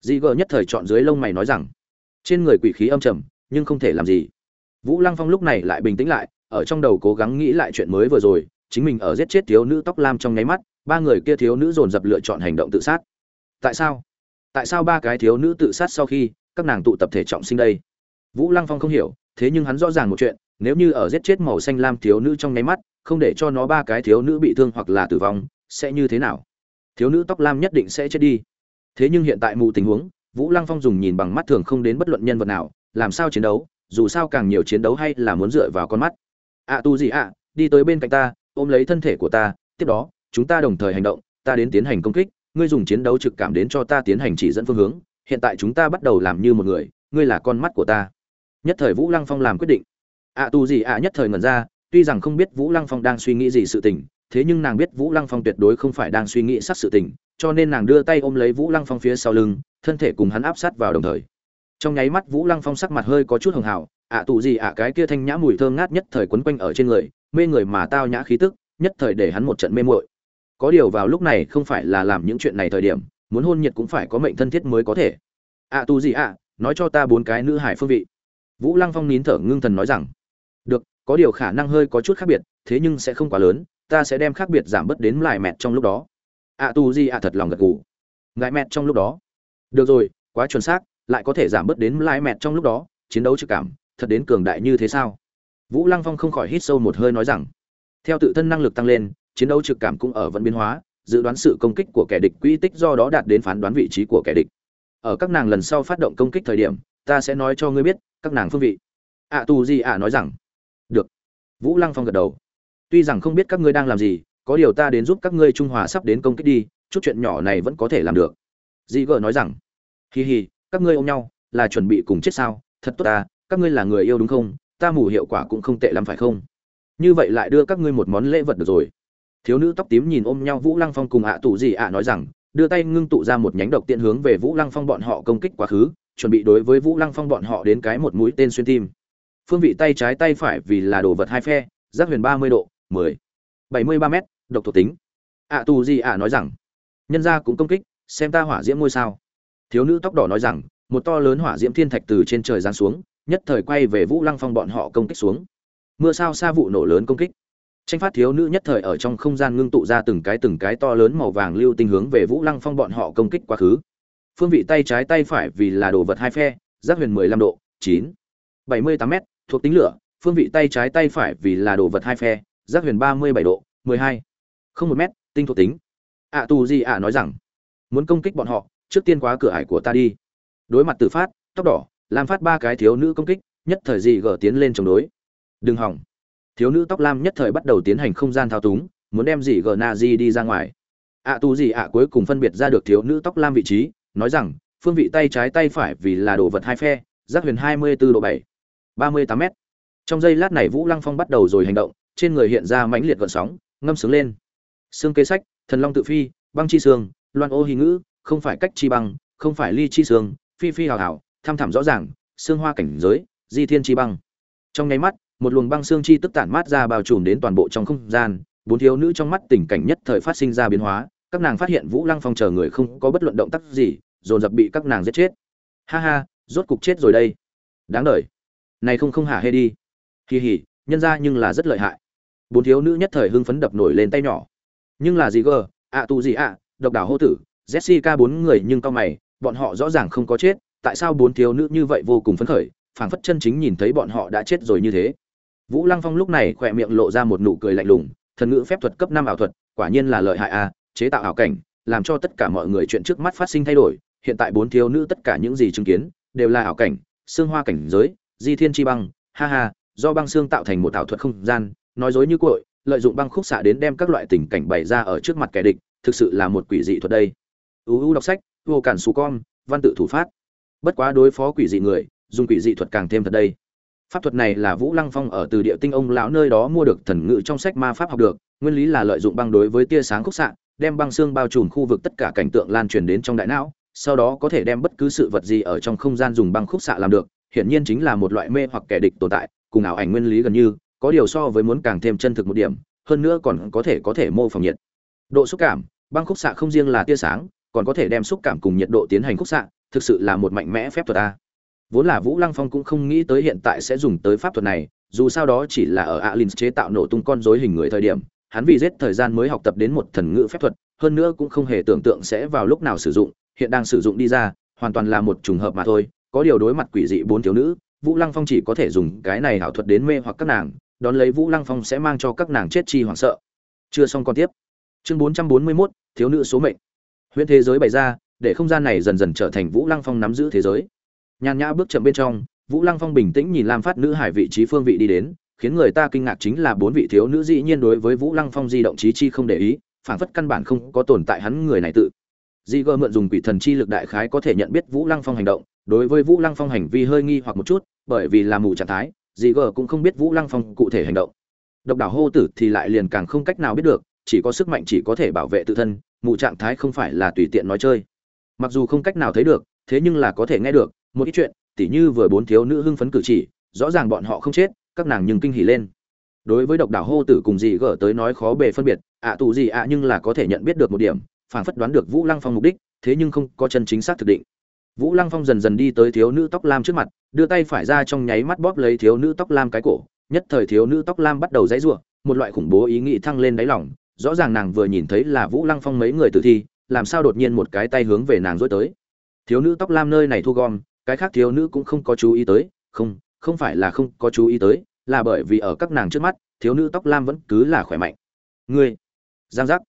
Dị gở nhất thời chọn dưới lông mày nói rằng, trên người quỷ khí âm trầm, nhưng không thể làm gì. Vũ lăng phong lúc này lại bình tĩnh lại, ở trong đầu cố gắng nghĩ lại chuyện mới vừa rồi chính mình ở giết chết thiếu nữ tóc lam trong nháy mắt, ba người kia thiếu nữ dồn dập lựa chọn hành động tự sát. Tại sao? Tại sao ba cái thiếu nữ tự sát sau khi các nàng tụ tập thể trọng sinh đây? Vũ lăng phong không hiểu, thế nhưng hắn rõ ràng một chuyện, nếu như ở giết chết màu xanh lam thiếu nữ trong nháy mắt, không để cho nó ba cái thiếu nữ bị thương hoặc là tử vong, sẽ như thế nào? Thiếu nữ tóc lam nhất định sẽ chết đi. Thế nhưng hiện tại mù tình huống, vũ lăng phong dùng nhìn bằng mắt thường không đến bất luận nhân vật nào, làm sao chiến đấu, dù sao càng nhiều chiến đấu hay là muốn dựa vào con mắt. Ạ tu gì ạ, đi tới bên cạnh ta ôm lấy thân thể của ta, tiếp đó, chúng ta đồng thời hành động, ta đến tiến hành công kích, ngươi dùng chiến đấu trực cảm đến cho ta tiến hành chỉ dẫn phương hướng, hiện tại chúng ta bắt đầu làm như một người, ngươi là con mắt của ta. Nhất thời vũ lăng phong làm quyết định. À, ạ tu gì ạ nhất thời ngẩn ra, tuy rằng không biết vũ lăng phong đang suy nghĩ gì sự tình, thế nhưng nàng biết vũ lăng phong tuyệt đối không phải đang suy nghĩ sát sự tình, cho nên nàng đưa tay ôm lấy vũ lăng phong phía sau lưng, thân thể cùng hắn áp sát vào đồng thời. Trong nháy mắt vũ lăng phong sắc mặt hơi có chút hường hào ạ tù gì ạ cái kia thanh nhã mùi thơm ngát nhất thời quấn quanh ở trên người mê người mà tao nhã khí tức, nhất thời để hắn một trận mê muội. Có điều vào lúc này không phải là làm những chuyện này thời điểm, muốn hôn nhiệt cũng phải có mệnh thân thiết mới có thể. Ạ tu gì ạ? Nói cho ta bốn cái nữ hải phương vị. Vũ lăng phong nín thở ngưng thần nói rằng, được, có điều khả năng hơi có chút khác biệt, thế nhưng sẽ không quá lớn, ta sẽ đem khác biệt giảm bớt đến lại mẹt trong lúc đó. À, ạ tù gì ạ? Thật lòng gật gù. Ngại mẹt trong lúc đó. Được rồi, quá chuẩn xác, lại có thể giảm bớt đến lại mẹt trong lúc đó, chiến đấu trực cảm, thật đến cường đại như thế sao? Vũ lăng phong không khỏi hít sâu một hơi nói rằng theo tự thân năng lực tăng lên chiến đấu trực cảm cũng ở vẫn biến hóa dự đoán sự công kích của kẻ địch quỹ tích do đó đạt đến phán đoán vị trí của kẻ địch. Ở các nàng lần sau phát động công kích thời điểm ta sẽ nói cho ngươi biết các nàng phương vị. Ạ à, tu di ạ nói rằng được. Vũ lăng phong gật đầu. Tuy rằng không biết các ngươi đang làm gì có điều ta đến giúp các ngươi trung hòa sắp đến công kích đi chút chuyện nhỏ này vẫn có thể làm được. Di gờ nói rằng hì hì các ngươi ôm nhau là chuẩn bị cùng chết sao? Thật tốt ta các ngươi là người yêu đúng không? Ta mù hiệu quả cũng không tệ lắm phải không? Như vậy lại đưa các ngươi một món lễ vật được rồi. Thiếu nữ tóc tím nhìn ôm nhau vũ lăng phong cùng ạ tù gì ạ nói rằng, đưa tay ngưng tụ ra một nhánh độc tiện hướng về vũ lăng phong bọn họ công kích quá khứ, chuẩn bị đối với vũ lăng phong bọn họ đến cái một mũi tên xuyên tim. Phương vị tay trái tay phải vì là đồ vật hai phe, giác huyền ba mươi độ, mười, bảy mươi ba m độc thuộc tính. Ạ tù gì ạ nói rằng, nhân gia cũng công kích, xem ta hỏa diễm ngôi sao. Thiếu nữ tóc đỏ nói rằng, một to lớn hỏa diễm thiên thạch từ trên trời giáng xuống nhất thời quay về vũ lăng phong bọn họ công kích xuống. Mưa sao xa vụ nổ lớn công kích. Tranh phát thiếu nữ nhất thời ở trong không gian ngưng tụ ra từng cái từng cái to lớn màu vàng lưu tinh hướng về vũ lăng phong bọn họ công kích quá khứ. Phương vị tay trái tay phải vì là đồ vật hai phe giác huyền mười lăm độ chín bảy mươi tám m thuộc tính lửa. Phương vị tay trái tay phải vì là đồ vật hai phe giác huyền ba mươi bảy độ mười hai không một m tinh thuộc tính. Ạ à, tù gì ạ nói rằng muốn công kích bọn họ trước tiên quá cửa ải của ta đi. Đối mặt tự phát tóc đỏ Lam phát ba cái thiếu nữ công kích nhất thời gì gờ tiến lên chống đối. Đừng hỏng. Thiếu nữ tóc lam nhất thời bắt đầu tiến hành không gian thao túng muốn đem gì gờ na di đi ra ngoài. Ạ à, tu gì ạ cuối cùng phân biệt ra được thiếu nữ tóc lam vị trí nói rằng phương vị tay trái tay phải vì là đồ vật hai phe giác huyền hai mươi bốn độ bảy ba mươi tám m trong giây lát này vũ lăng phong bắt đầu rồi hành động trên người hiện ra mãnh liệt gợn sóng ngâm sướng lên. Xương kế sách thần long tự phi băng chi xương loan ô hy ngữ không phải cách chi băng không phải ly chi xương phi phi hào hào tham thẳm rõ ràng, xương hoa cảnh giới, di thiên chi băng. Trong nháy mắt, một luồng băng xương chi tức tản mát ra bao trùm đến toàn bộ trong không gian, bốn thiếu nữ trong mắt tình cảnh nhất thời phát sinh ra biến hóa, các nàng phát hiện vũ lăng phong chờ người không có bất luận động tác gì, dồn dập bị các nàng giết chết. Ha ha, rốt cục chết rồi đây. Đáng đời. Này không không hả hê đi. Kỳ hỉ, nhân ra nhưng là rất lợi hại. Bốn thiếu nữ nhất thời hưng phấn đập nổi lên tay nhỏ. Nhưng là gì gờ, ạ tụ gì ạ, độc đảo hô tử, jessica bốn người nhưng cao mày, bọn họ rõ ràng không có chết tại sao bốn thiếu nữ như vậy vô cùng phấn khởi, phảng phất chân chính nhìn thấy bọn họ đã chết rồi như thế. Vũ lăng phong lúc này khỏe miệng lộ ra một nụ cười lạnh lùng, thần ngữ phép thuật cấp năm ảo thuật, quả nhiên là lợi hại a, chế tạo ảo cảnh, làm cho tất cả mọi người chuyện trước mắt phát sinh thay đổi, hiện tại bốn thiếu nữ tất cả những gì chứng kiến, đều là ảo cảnh, xương hoa cảnh giới, di thiên chi băng, ha ha, do băng xương tạo thành một ảo thuật không gian, nói dối như cội, lợi dụng băng khúc xạ đến đem các loại tình cảnh bày ra ở trước mặt kẻ địch, thực sự là một quỷ dị thuật đây. Uu đọc sách, vô cản xù con, văn tự thủ phát bất quá đối phó quỷ dị người, dùng quỷ dị thuật càng thêm thật đây. Pháp thuật này là vũ lăng phong ở từ địa tinh ông lão nơi đó mua được thần ngữ trong sách ma pháp học được, nguyên lý là lợi dụng băng đối với tia sáng khúc xạ, đem băng xương bao trùm khu vực tất cả cảnh tượng lan truyền đến trong đại não, sau đó có thể đem bất cứ sự vật gì ở trong không gian dùng băng khúc xạ làm được, hiển nhiên chính là một loại mê hoặc kẻ địch tồn tại, cùng ảo ảnh nguyên lý gần như, có điều so với muốn càng thêm chân thực một điểm, hơn nữa còn có thể có thể mô phỏng nhiệt. Độ xúc cảm, băng khúc xạ không riêng là tia sáng, còn có thể đem xúc cảm cùng nhiệt độ tiến hành khúc xạ thực sự là một mạnh mẽ phép thuật a. Vốn là vũ lăng phong cũng không nghĩ tới hiện tại sẽ dùng tới pháp thuật này, dù sao đó chỉ là ở alin chế tạo nổ tung con dối hình người thời điểm, hắn vì rết thời gian mới học tập đến một thần ngữ phép thuật, hơn nữa cũng không hề tưởng tượng sẽ vào lúc nào sử dụng, hiện đang sử dụng đi ra, hoàn toàn là một trùng hợp mà thôi, có điều đối mặt quỷ dị bốn thiếu nữ, vũ lăng phong chỉ có thể dùng cái này ảo thuật đến mê hoặc các nàng, đón lấy vũ lăng phong sẽ mang cho các nàng chết chi hoảng sợ. Chưa xong còn tiếp. Chương bốn trăm bốn mươi mốt, thiếu nữ số mệnh. Huyện thế giới bày ra để không gian này dần dần trở thành vũ lăng phong nắm giữ thế giới. Nhàn nhã bước chậm bên trong, vũ lăng phong bình tĩnh nhìn lam phát nữ hải vị trí phương vị đi đến, khiến người ta kinh ngạc chính là bốn vị thiếu nữ dĩ nhiên đối với vũ lăng phong di động trí chi không để ý, phản phất căn bản không có tồn tại hắn người này tự. Di gơ mượn dùng quỷ thần chi lực đại khái có thể nhận biết vũ lăng phong hành động, đối với vũ lăng phong hành vi hơi nghi hoặc một chút, bởi vì là mù trạng thái, di gờ cũng không biết vũ lăng phong cụ thể hành động. Độc đảo hô tử thì lại liền càng không cách nào biết được, chỉ có sức mạnh chỉ có thể bảo vệ tự thân, mù trạng thái không phải là tùy tiện nói chơi mặc dù không cách nào thấy được thế nhưng là có thể nghe được một ít chuyện tỉ như vừa bốn thiếu nữ hưng phấn cử chỉ rõ ràng bọn họ không chết các nàng nhưng kinh hỉ lên. Đối với độc đảo hô tử cùng dì gở tới nói khó bề phân biệt ạ à, tù gì ạ nhưng là có thể nhận biết được một điểm phản phất đoán được vũ lăng phong mục đích thế nhưng không có chân chính xác thực định. Vũ lăng phong dần dần đi tới thiếu nữ tóc lam trước mặt đưa tay phải ra trong nháy mắt bóp lấy thiếu nữ tóc lam cái cổ nhất thời thiếu nữ tóc lam bắt đầu dãy giụa một loại khủng bố ý nghĩ thăng lên đáy lòng rõ ràng nàng vừa nhìn thấy là vũ lăng phong mấy người tử thi làm sao đột nhiên một cái tay hướng về nàng dối tới. Thiếu nữ tóc lam nơi này thu gom, cái khác thiếu nữ cũng không có chú ý tới, không không phải là không có chú ý tới, là bởi vì ở các nàng trước mắt, thiếu nữ tóc lam vẫn cứ là khỏe mạnh. Ngươi, giang giác.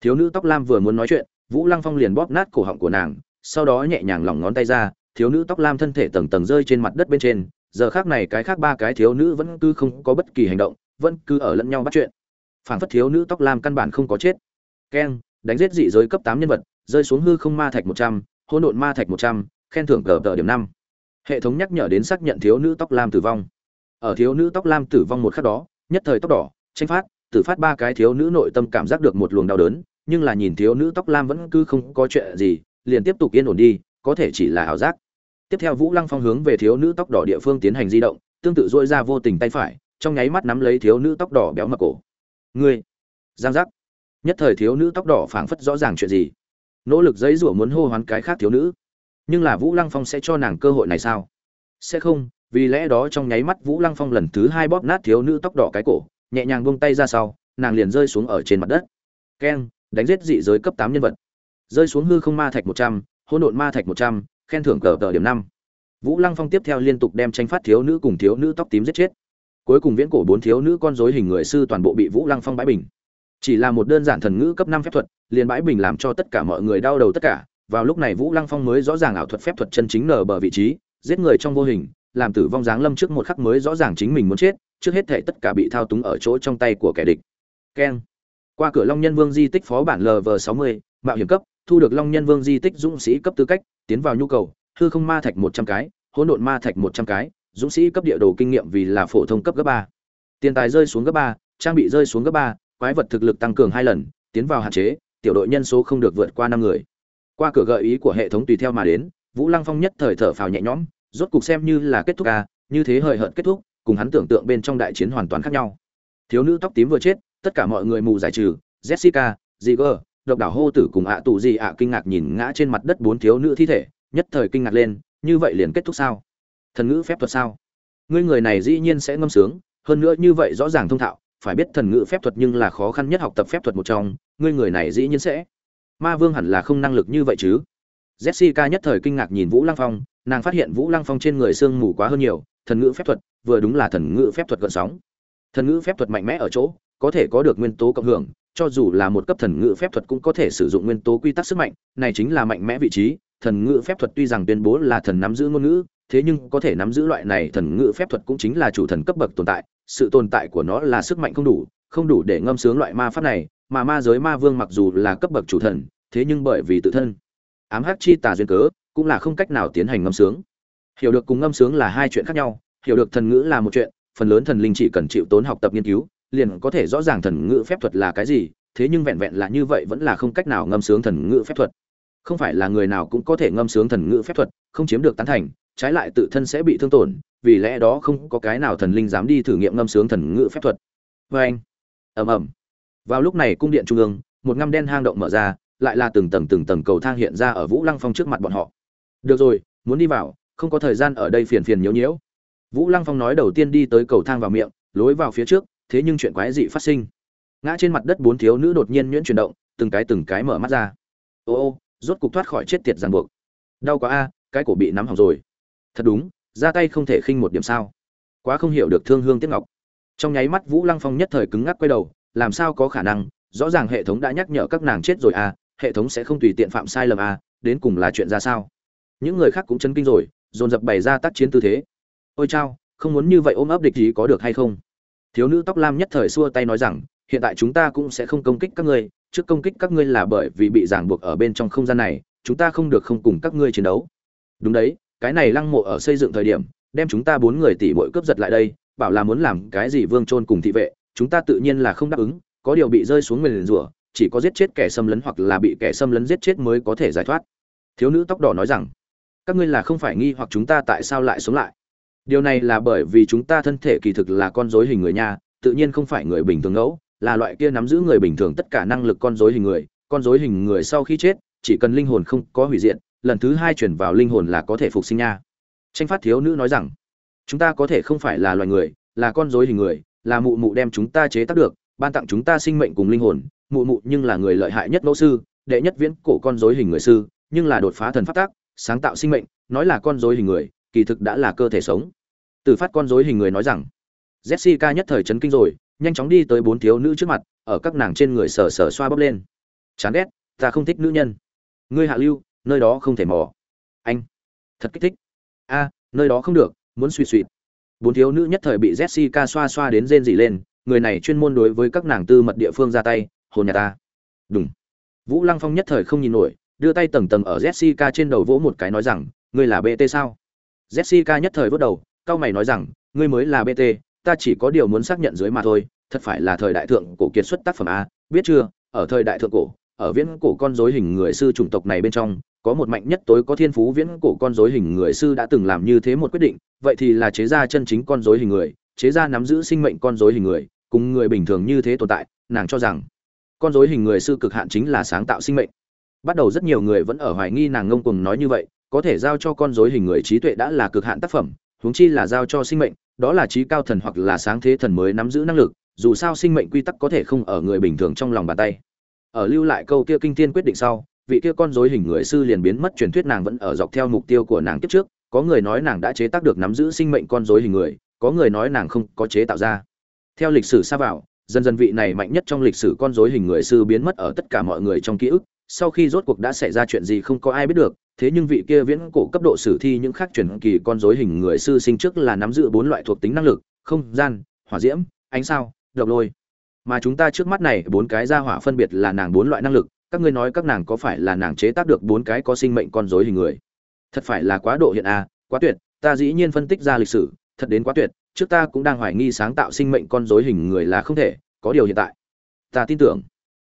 Thiếu nữ tóc lam vừa muốn nói chuyện, vũ lăng phong liền bóp nát cổ họng của nàng, sau đó nhẹ nhàng lỏng ngón tay ra, thiếu nữ tóc lam thân thể tầng tầng rơi trên mặt đất bên trên, giờ khác này cái khác ba cái thiếu nữ vẫn cứ không có bất kỳ hành động, vẫn cứ ở lẫn nhau bắt chuyện. Phảng phất thiếu nữ tóc lam căn bản không có chết. Keng đánh giết dị giới cấp tám nhân vật, rơi xuống hư không ma thạch một trăm, hỗn độn ma thạch một trăm, khen thưởng cờ tờ điểm năm. Hệ thống nhắc nhở đến xác nhận thiếu nữ tóc lam tử vong. Ở thiếu nữ tóc lam tử vong một khắc đó, nhất thời tóc đỏ, tranh phát, tử phát ba cái thiếu nữ nội tâm cảm giác được một luồng đau đớn, nhưng là nhìn thiếu nữ tóc lam vẫn cứ không có chuyện gì, liền tiếp tục yên ổn đi, có thể chỉ là ảo giác. Tiếp theo vũ lăng phong hướng về thiếu nữ tóc đỏ địa phương tiến hành di động, tương tự dỗi ra vô tình tay phải, trong nháy mắt nắm lấy thiếu nữ tóc đỏ béo mập cổ. Ngươi, giang giác nhất thời thiếu nữ tóc đỏ phảng phất rõ ràng chuyện gì. Nỗ lực giấy rủa muốn hô hoán cái khác thiếu nữ. Nhưng là vũ lăng phong sẽ cho nàng cơ hội này sao? Sẽ không, vì lẽ đó trong nháy mắt vũ lăng phong lần thứ hai bóp nát thiếu nữ tóc đỏ cái cổ, nhẹ nhàng buông tay ra sau, nàng liền rơi xuống ở trên mặt đất. Keng, đánh giết dị giới cấp tám nhân vật. Rơi xuống hư không ma thạch một trăm, hỗn độn ma thạch một trăm, khen thưởng cờ tờ điểm năm. Vũ lăng phong tiếp theo liên tục đem tranh phát thiếu nữ cùng thiếu nữ tóc tím giết chết. Cuối cùng viễn cổ bốn thiếu nữ con rối hình người sư toàn bộ bị vũ lăng phong bãi bình chỉ là một đơn giản thần ngữ cấp năm phép thuật, liền bãi bình làm cho tất cả mọi người đau đầu tất cả. Vào lúc này vũ lăng phong mới rõ ràng ảo thuật phép thuật chân chính nở bờ vị trí, giết người trong vô hình, làm tử vong dáng lâm trước một khắc mới rõ ràng chính mình muốn chết, trước hết thể tất cả bị thao túng ở chỗ trong tay của kẻ địch. Keng. Qua cửa long nhân vương di tích phó bản lv sáu mươi, mạo hiểm cấp, thu được long nhân vương di tích dũng sĩ cấp tư cách, tiến vào nhu cầu, hư không ma thạch một trăm cái, hỗn độn ma thạch một trăm cái, dũng sĩ cấp địa đồ kinh nghiệm vì là phổ thông cấp cấp ba. Tiền tài rơi xuống cấp ba, trang bị rơi xuống cấp ba quái vật thực lực tăng cường hai lần tiến vào hạn chế tiểu đội nhân số không được vượt qua năm người. Qua cửa gợi ý của hệ thống tùy theo mà đến vũ lăng phong nhất thời thở phào nhẹ nhõm rốt cục xem như là kết thúc ca như thế hời hợt kết thúc cùng hắn tưởng tượng bên trong đại chiến hoàn toàn khác nhau. Thiếu nữ tóc tím vừa chết tất cả mọi người mù giải trừ jessica Ziger, độc đảo hô tử cùng ạ tù gì ạ kinh ngạc nhìn ngã trên mặt đất bốn thiếu nữ thi thể nhất thời kinh ngạc lên như vậy liền kết thúc sao? Thần ngữ phép thuật sao? Ngươi người này dĩ nhiên sẽ ngâm sướng hơn nữa như vậy rõ ràng thông thạo phải biết thần ngữ phép thuật nhưng là khó khăn nhất học tập phép thuật một trong, ngươi người này dĩ nhiên sẽ. Ma vương hẳn là không năng lực như vậy chứ. Jessica nhất thời kinh ngạc nhìn vũ lăng phong, nàng phát hiện vũ lăng phong trên người sương mù quá hơn nhiều, thần ngữ phép thuật vừa đúng là thần ngữ phép thuật gợn sóng. Thần ngữ phép thuật mạnh mẽ ở chỗ, có thể có được nguyên tố cộng hưởng, cho dù là một cấp thần ngữ phép thuật cũng có thể sử dụng nguyên tố quy tắc sức mạnh, này chính là mạnh mẽ vị trí, thần ngữ phép thuật tuy rằng tuyên bố là thần nắm giữ ngôn ngữ thế nhưng có thể nắm giữ loại này thần ngữ phép thuật cũng chính là chủ thần cấp bậc tồn tại, sự tồn tại của nó là sức mạnh không đủ không đủ để ngâm sướng loại ma pháp này, mà ma giới ma vương mặc dù là cấp bậc chủ thần, thế nhưng bởi vì tự thân, ám hắc chi tà duyên cớ, cũng là không cách nào tiến hành ngâm sướng. Hiểu được cùng ngâm sướng là hai chuyện khác nhau, hiểu được thần ngữ là một chuyện, phần lớn thần linh chỉ cần chịu tốn học tập nghiên cứu, liền có thể rõ ràng thần ngữ phép thuật là cái gì, thế nhưng vẹn vẹn là như vậy vẫn là không cách nào ngâm sướng thần ngữ phép thuật. Không phải là người nào cũng có thể ngâm sướng thần ngữ phép thuật, không chiếm được tán thành trái lại tự thân sẽ bị thương tổn, vì lẽ đó không có cái nào thần linh dám đi thử nghiệm ngâm sướng thần ngữ phép thuật. Vê anh, ầm ầm. Vào lúc này cung điện trung ương, một ngăm đen hang động mở ra, lại là từng tầng từng tầng cầu thang hiện ra ở vũ lăng phong trước mặt bọn họ. Được rồi, muốn đi vào, không có thời gian ở đây phiền phiền nhiễu nhiễu. Vũ lăng phong nói đầu tiên đi tới cầu thang vào miệng, lối vào phía trước, thế nhưng chuyện quái dị phát sinh. Ngã trên mặt đất bốn thiếu nữ đột nhiên nhuyễn chuyển động, từng cái từng cái mở mắt ra. Ô ô, rốt cục thoát khỏi chết tiệt ràng buộc. Đau quá a, cái cổ bị nắm hỏng rồi thật đúng, ra tay không thể khinh một điểm sao? Quá không hiểu được thương hương tiếc ngọc. Trong nháy mắt vũ lăng phong nhất thời cứng ngắc quay đầu, làm sao có khả năng? Rõ ràng hệ thống đã nhắc nhở các nàng chết rồi à hệ thống sẽ không tùy tiện phạm sai lầm à đến cùng là chuyện ra sao? Những người khác cũng chấn kinh rồi, dồn dập bày ra tác chiến tư thế. Ôi chao, không muốn như vậy ôm ấp địch ý có được hay không? Thiếu nữ tóc lam nhất thời xua tay nói rằng, hiện tại chúng ta cũng sẽ không công kích các ngươi, trước công kích các ngươi là bởi vì bị ràng buộc ở bên trong không gian này, chúng ta không được không cùng các ngươi chiến đấu. Đúng đấy cái này lăng mộ ở xây dựng thời điểm, đem chúng ta bốn người tỷ bội cướp giật lại đây, bảo là muốn làm cái gì vương trôn cùng thị vệ, chúng ta tự nhiên là không đáp ứng, có điều bị rơi xuống nguyền rủa chỉ có giết chết kẻ xâm lấn hoặc là bị kẻ xâm lấn giết chết mới có thể giải thoát. Thiếu nữ tóc đỏ nói rằng, các ngươi là không phải nghi hoặc chúng ta tại sao lại sống lại. Điều này là bởi vì chúng ta thân thể kỳ thực là con dối hình người nha, tự nhiên không phải người bình thường ngẫu, là loại kia nắm giữ người bình thường tất cả năng lực con dối hình người, con dối hình người sau khi chết, chỉ cần linh hồn không có hủy diện lần thứ hai chuyển vào linh hồn là có thể phục sinh nha. Tranh phát thiếu nữ nói rằng, chúng ta có thể không phải là loài người, là con dối hình người, là mụ mụ đem chúng ta chế tác được, ban tặng chúng ta sinh mệnh cùng linh hồn, mụ mụ nhưng là người lợi hại nhất mẫu sư, đệ nhất viễn cổ con dối hình người sư, nhưng là đột phá thần phát tác, sáng tạo sinh mệnh, nói là con dối hình người, kỳ thực đã là cơ thể sống. Từ phát con dối hình người nói rằng, jessica nhất thời chấn kinh rồi, nhanh chóng đi tới bốn thiếu nữ trước mặt, ở các nàng trên người sờ sờ xoa bóp lên. Chán ghét, ta không thích nữ nhân. Ngươi hạ lưu nơi đó không thể mò. Anh, thật kích thích. A, nơi đó không được, muốn suy suy. Bốn thiếu nữ nhất thời bị jessica xoa xoa đến rên rỉ lên, người này chuyên môn đối với các nàng tư mật địa phương ra tay, hồn nhà ta. Đúng vũ lăng phong nhất thời không nhìn nổi, đưa tay tầng tầng ở jessica trên đầu vỗ một cái nói rằng, ngươi là bt sao? Jessica nhất thời vớt đầu cao mày nói rằng, ngươi mới là bt ta chỉ có điều muốn xác nhận dưới mà thôi, thật phải là thời đại thượng cổ kiệt xuất tác phẩm a, biết chưa? Ở thời đại thượng cổ, ở viễn cổ con rối hình người sư chủng tộc này bên trong có một mạnh nhất tối có thiên phú viễn cổ con rối hình người sư đã từng làm như thế một quyết định, vậy thì là chế ra chân chính con rối hình người, chế ra nắm giữ sinh mệnh con rối hình người, cùng người bình thường như thế tồn tại, nàng cho rằng con rối hình người sư cực hạn chính là sáng tạo sinh mệnh. Bắt đầu rất nhiều người vẫn ở hoài nghi nàng ngông cuồng nói như vậy, có thể giao cho con rối hình người trí tuệ đã là cực hạn tác phẩm, huống chi là giao cho sinh mệnh, đó là trí cao thần hoặc là sáng thế thần mới nắm giữ năng lực, dù sao sinh mệnh quy tắc có thể không ở người bình thường trong lòng bàn tay. Ở lưu lại câu kia kinh thiên quyết định sau vị kia con rối hình người sư liền biến mất, truyền thuyết nàng vẫn ở dọc theo mục tiêu của nàng kiếp trước, có người nói nàng đã chế tác được nắm giữ sinh mệnh con rối hình người, có người nói nàng không có chế tạo ra. Theo lịch sử xa vào, dần dần vị này mạnh nhất trong lịch sử con rối hình người sư biến mất ở tất cả mọi người trong ký ức, sau khi rốt cuộc đã xảy ra chuyện gì không có ai biết được, thế nhưng vị kia viễn cổ cấp độ sử thi những khác truyền kỳ con rối hình người sư sinh trước là nắm giữ bốn loại thuộc tính năng lực, không gian, hỏa diễm, ánh sao, độc lôi. Mà chúng ta trước mắt này, bốn cái ra hỏa phân biệt là nàng bốn loại năng lực các ngươi nói các nàng có phải là nàng chế tác được bốn cái có sinh mệnh con rối hình người? Thật phải là quá độ hiện a, quá tuyệt, ta dĩ nhiên phân tích ra lịch sử, thật đến quá tuyệt, trước ta cũng đang hoài nghi sáng tạo sinh mệnh con rối hình người là không thể, có điều hiện tại, ta tin tưởng,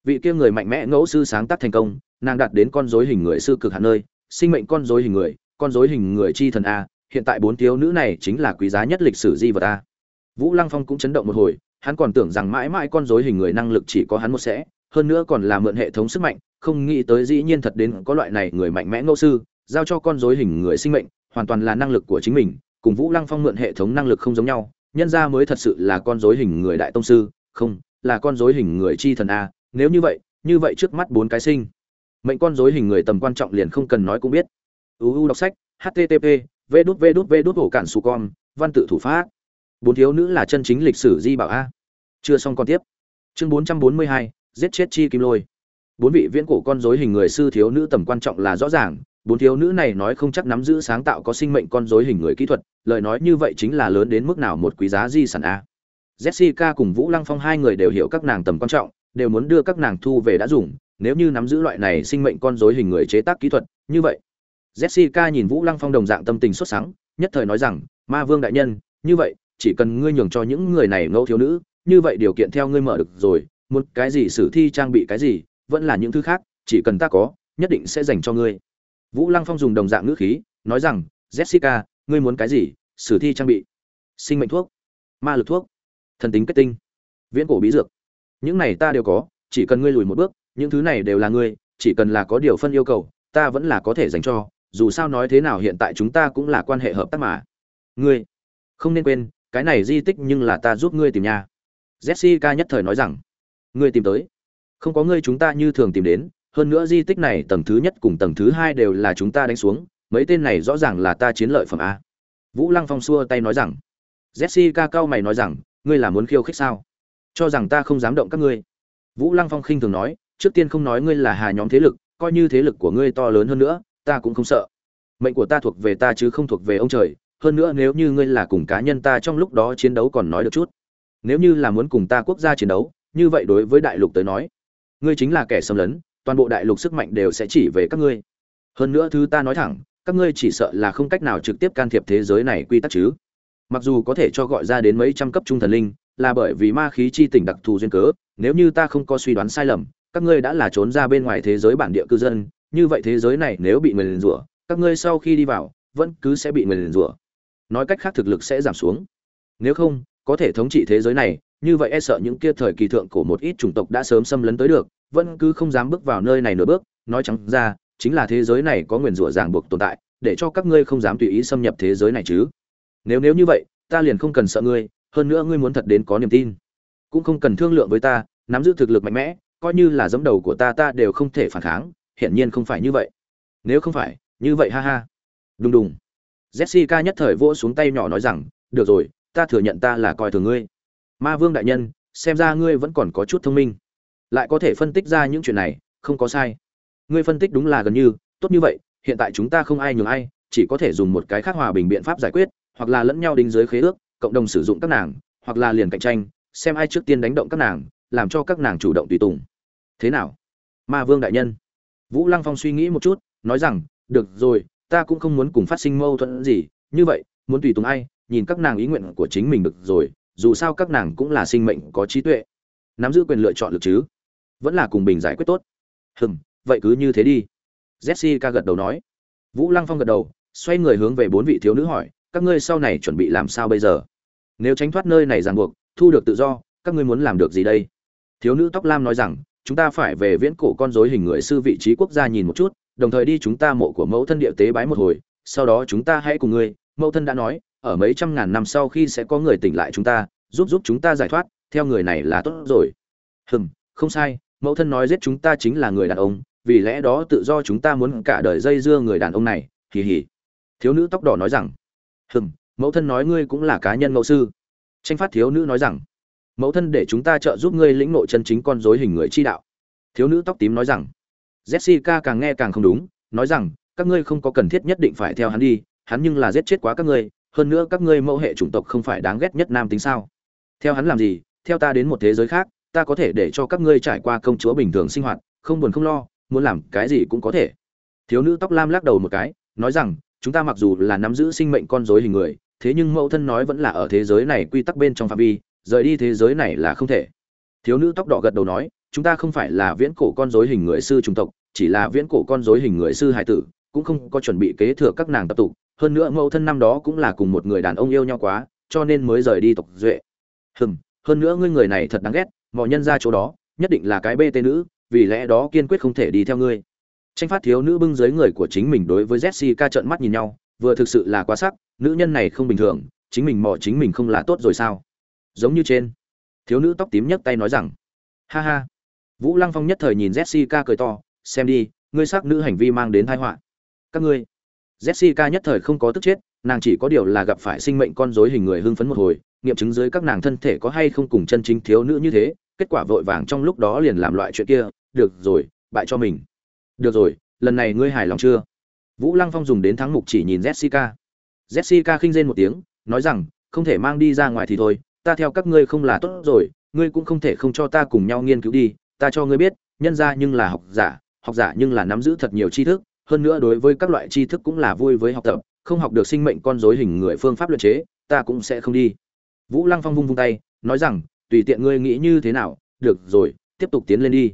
vị kia người mạnh mẽ ngẫu sư sáng tác thành công, nàng đạt đến con rối hình người sư cực hạn nơi, sinh mệnh con rối hình người, con rối hình người chi thần a, hiện tại bốn thiếu nữ này chính là quý giá nhất lịch sử di vật a. Vũ lăng phong cũng chấn động một hồi, hắn còn tưởng rằng mãi mãi con rối hình người năng lực chỉ có hắn một sẽ hơn nữa còn là mượn hệ thống sức mạnh, không nghĩ tới dĩ nhiên thật đến có loại này người mạnh mẽ ngẫu sư, giao cho con rối hình người sinh mệnh, hoàn toàn là năng lực của chính mình, cùng vũ lăng phong mượn hệ thống năng lực không giống nhau, nhân ra mới thật sự là con rối hình người đại tông sư, không, là con rối hình người chi thần a, nếu như vậy như vậy trước mắt bốn cái sinh, mệnh con rối hình người tầm quan trọng liền không cần nói cũng biết. Uu đọc sách http v đút v đút v đút hổ cản su con, văn tự thủ pháp. Bốn thiếu nữ là chân chính lịch sử di bảo a. Chưa xong còn tiếp. Chương bốn trăm bốn mươi hai giết chết chi kim lôi. Bốn vị viễn cổ con rối hình người sư thiếu nữ tầm quan trọng là rõ ràng, bốn thiếu nữ này nói không chắc nắm giữ sáng tạo có sinh mệnh con rối hình người kỹ thuật, lời nói như vậy chính là lớn đến mức nào một quý giá di sản a. Jessica cùng vũ lăng phong hai người đều hiểu các nàng tầm quan trọng, đều muốn đưa các nàng thu về đã dùng, nếu như nắm giữ loại này sinh mệnh con rối hình người chế tác kỹ thuật, như vậy. Jessica nhìn vũ lăng phong đồng dạng tâm tình xuất sáng nhất thời nói rằng, ma vương đại nhân, như vậy, chỉ cần ngươi nhường cho những người này ngẫu thiếu nữ, như vậy điều kiện theo ngươi mở được rồi một cái gì sử thi trang bị cái gì, vẫn là những thứ khác, chỉ cần ta có, nhất định sẽ dành cho ngươi. Vũ lăng phong dùng đồng dạng ngữ khí, nói rằng, jessica, ngươi muốn cái gì, sử thi trang bị? Sinh mệnh thuốc. Ma lực thuốc. Thần tính kết tinh. Viễn cổ bí dược. Những này ta đều có, chỉ cần ngươi lùi một bước, những thứ này đều là ngươi, chỉ cần là có điều phân yêu cầu, ta vẫn là có thể dành cho, dù sao nói thế nào hiện tại chúng ta cũng là quan hệ hợp tác mà. Ngươi, không nên quên, cái này di tích nhưng là ta giúp ngươi tìm nhà jessica nhất thời nói rằng ngươi tìm tới. Không có ngươi chúng ta như thường tìm đến, hơn nữa di tích này tầng thứ nhất cùng tầng thứ hai đều là chúng ta đánh xuống, mấy tên này rõ ràng là ta chiến lợi phẩm a. Vũ lăng phong xua tay nói rằng, jessica cao mày nói rằng, ngươi là muốn khiêu khích sao? Cho rằng ta không dám động các ngươi. Vũ lăng phong khinh thường nói, trước tiên không nói ngươi là hà nhóm thế lực, coi như thế lực của ngươi to lớn hơn nữa, ta cũng không sợ. Mệnh của ta thuộc về ta chứ không thuộc về ông trời, hơn nữa nếu như ngươi là cùng cá nhân ta trong lúc đó chiến đấu còn nói được chút. Nếu như là muốn cùng ta quốc gia chiến đấu như vậy đối với đại lục tới nói, ngươi chính là kẻ xâm lấn, toàn bộ đại lục sức mạnh đều sẽ chỉ về các ngươi. Hơn nữa thứ ta nói thẳng, các ngươi chỉ sợ là không cách nào trực tiếp can thiệp thế giới này quy tắc chứ. Mặc dù có thể cho gọi ra đến mấy trăm cấp trung thần linh, là bởi vì ma khí chi tỉnh đặc thù duyên cớ, nếu như ta không có suy đoán sai lầm, các ngươi đã là trốn ra bên ngoài thế giới bản địa cư dân, như vậy thế giới này nếu bị người liền rủa, các ngươi sau khi đi vào, vẫn cứ sẽ bị người liền rủa. Nói cách khác thực lực sẽ giảm xuống. Nếu không, có thể thống trị thế giới này như vậy e sợ những kia thời kỳ thượng của một ít chủng tộc đã sớm xâm lấn tới được, vẫn cứ không dám bước vào nơi này nửa bước. Nói trắng ra, chính là thế giới này có nguyền rủa ràng buộc tồn tại, để cho các ngươi không dám tùy ý xâm nhập thế giới này chứ. Nếu nếu như vậy, ta liền không cần sợ ngươi, hơn nữa ngươi muốn thật đến có niềm tin. Cũng không cần thương lượng với ta, nắm giữ thực lực mạnh mẽ, coi như là giẫm đầu của ta ta đều không thể phản kháng, hiển nhiên không phải như vậy. Nếu không phải, như vậy ha ha. Đùng đùng. Jessica nhất thời vỗ xuống tay nhỏ nói rằng, được rồi, ta thừa nhận ta là coi thường ngươi ma vương đại nhân, xem ra ngươi vẫn còn có chút thông minh. Lại có thể phân tích ra những chuyện này, không có sai. Ngươi phân tích đúng là gần như, tốt như vậy, hiện tại chúng ta không ai nhường ai, chỉ có thể dùng một cái khác hòa bình biện pháp giải quyết, hoặc là lẫn nhau đính giới khế ước, cộng đồng sử dụng các nàng, hoặc là liền cạnh tranh, xem ai trước tiên đánh động các nàng, làm cho các nàng chủ động tùy tùng. Thế nào? Ma vương đại nhân. Vũ lăng phong suy nghĩ một chút, nói rằng, được rồi, ta cũng không muốn cùng phát sinh mâu thuẫn gì, như vậy, muốn tùy tùng ai, nhìn các nàng ý nguyện của chính mình được rồi dù sao các nàng cũng là sinh mệnh có trí tuệ. Nắm giữ quyền lựa chọn được chứ? Vẫn là cùng bình giải quyết tốt. Hừm, vậy cứ như thế đi. Jessica gật đầu nói. Vũ lăng phong gật đầu, xoay người hướng về bốn vị thiếu nữ hỏi, các ngươi sau này chuẩn bị làm sao bây giờ? Nếu tránh thoát nơi này ràng buộc, thu được tự do, các ngươi muốn làm được gì đây? Thiếu nữ tóc lam nói rằng, chúng ta phải về viễn cổ con dối hình người sư vị trí quốc gia nhìn một chút, đồng thời đi chúng ta mộ của mẫu thân địa tế bái một hồi, sau đó chúng ta hãy cùng ngươi, mẫu thân đã nói ở mấy trăm ngàn năm sau khi sẽ có người tỉnh lại chúng ta, giúp giúp chúng ta giải thoát, theo người này là tốt rồi. Hừm, không sai, mẫu thân nói giết chúng ta chính là người đàn ông, vì lẽ đó tự do chúng ta muốn cả đời dây dưa người đàn ông này, hì hì. Thiếu nữ tóc đỏ nói rằng, hừm, mẫu thân nói ngươi cũng là cá nhân mẫu sư. Tranh phát thiếu nữ nói rằng, mẫu thân để chúng ta trợ giúp ngươi lĩnh nội chân chính con dối hình người chi đạo. Thiếu nữ tóc tím nói rằng, jessica càng nghe càng không đúng, nói rằng, các ngươi không có cần thiết nhất định phải theo hắn đi, hắn nhưng là giết chết quá các ngươi hơn nữa các ngươi mẫu hệ chủng tộc không phải đáng ghét nhất nam tính sao? Theo hắn làm gì, theo ta đến một thế giới khác, ta có thể để cho các ngươi trải qua công chúa bình thường sinh hoạt, không buồn không lo, muốn làm cái gì cũng có thể. Thiếu nữ tóc lam lắc đầu một cái, nói rằng, chúng ta mặc dù là nắm giữ sinh mệnh con dối hình người, thế nhưng mẫu thân nói vẫn là ở thế giới này quy tắc bên trong phạm vi, rời đi thế giới này là không thể. Thiếu nữ tóc đỏ gật đầu nói, chúng ta không phải là viễn cổ con dối hình người sư chủng tộc, chỉ là viễn cổ con dối hình người sư hải tử cũng không có chuẩn bị kế thừa các nàng tập tục, hơn nữa mẫu thân năm đó cũng là cùng một người đàn ông yêu nhau quá, cho nên mới rời đi tộc duệ. Hừm, hơn nữa ngươi người này thật đáng ghét, mọi nhân ra chỗ đó, nhất định là cái bê tê nữ, vì lẽ đó kiên quyết không thể đi theo ngươi. Tranh phát thiếu nữ bưng dưới người của chính mình đối với jessica trợn mắt nhìn nhau, vừa thực sự là quá sắc, nữ nhân này không bình thường, chính mình mò chính mình không là tốt rồi sao? Giống như trên, thiếu nữ tóc tím nhấc tay nói rằng, ha ha. Vũ lăng phong nhất thời nhìn jessica cười to, xem đi, ngươi sắc nữ hành vi mang đến tai họa các ngươi. Jessica nhất thời không có tức chết, nàng chỉ có điều là gặp phải sinh mệnh con rối hình người hưng phấn một hồi, nghiệm chứng dưới các nàng thân thể có hay không cùng chân chính thiếu nữ như thế, kết quả vội vàng trong lúc đó liền làm loại chuyện kia, được rồi, bại cho mình. Được rồi, lần này ngươi hài lòng chưa? Vũ lăng phong dùng đến thắng mục chỉ nhìn jessica. Jessica khinh rên một tiếng, nói rằng, không thể mang đi ra ngoài thì thôi, ta theo các ngươi không là tốt rồi, ngươi cũng không thể không cho ta cùng nhau nghiên cứu đi, ta cho ngươi biết, nhân ra nhưng là học giả học giả nhưng là nắm giữ thật nhiều tri thức hơn nữa đối với các loại tri thức cũng là vui với học tập, không học được sinh mệnh con dối hình người phương pháp luyện chế, ta cũng sẽ không đi. Vũ lăng phong vung vung tay, nói rằng, tùy tiện ngươi nghĩ như thế nào, được rồi, tiếp tục tiến lên đi.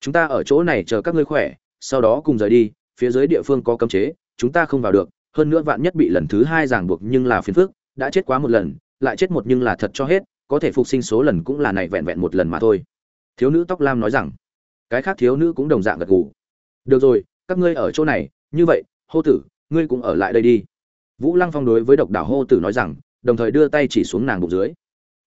Chúng ta ở chỗ này chờ các ngươi khỏe, sau đó cùng rời đi, phía dưới địa phương có cấm chế, chúng ta không vào được. Hơn nữa vạn nhất bị lần thứ hai ràng buộc nhưng là phiền phức, đã chết quá một lần, lại chết một nhưng là thật cho hết, có thể phục sinh số lần cũng là này vẹn vẹn một lần mà thôi. Thiếu nữ tóc lam nói rằng, cái khác thiếu nữ cũng đồng dạng gật gù. Được rồi các ngươi ở chỗ này, như vậy, hô tử, ngươi cũng ở lại đây đi. Vũ lăng phong đối với độc đảo hô tử nói rằng, đồng thời đưa tay chỉ xuống nàng bụng dưới.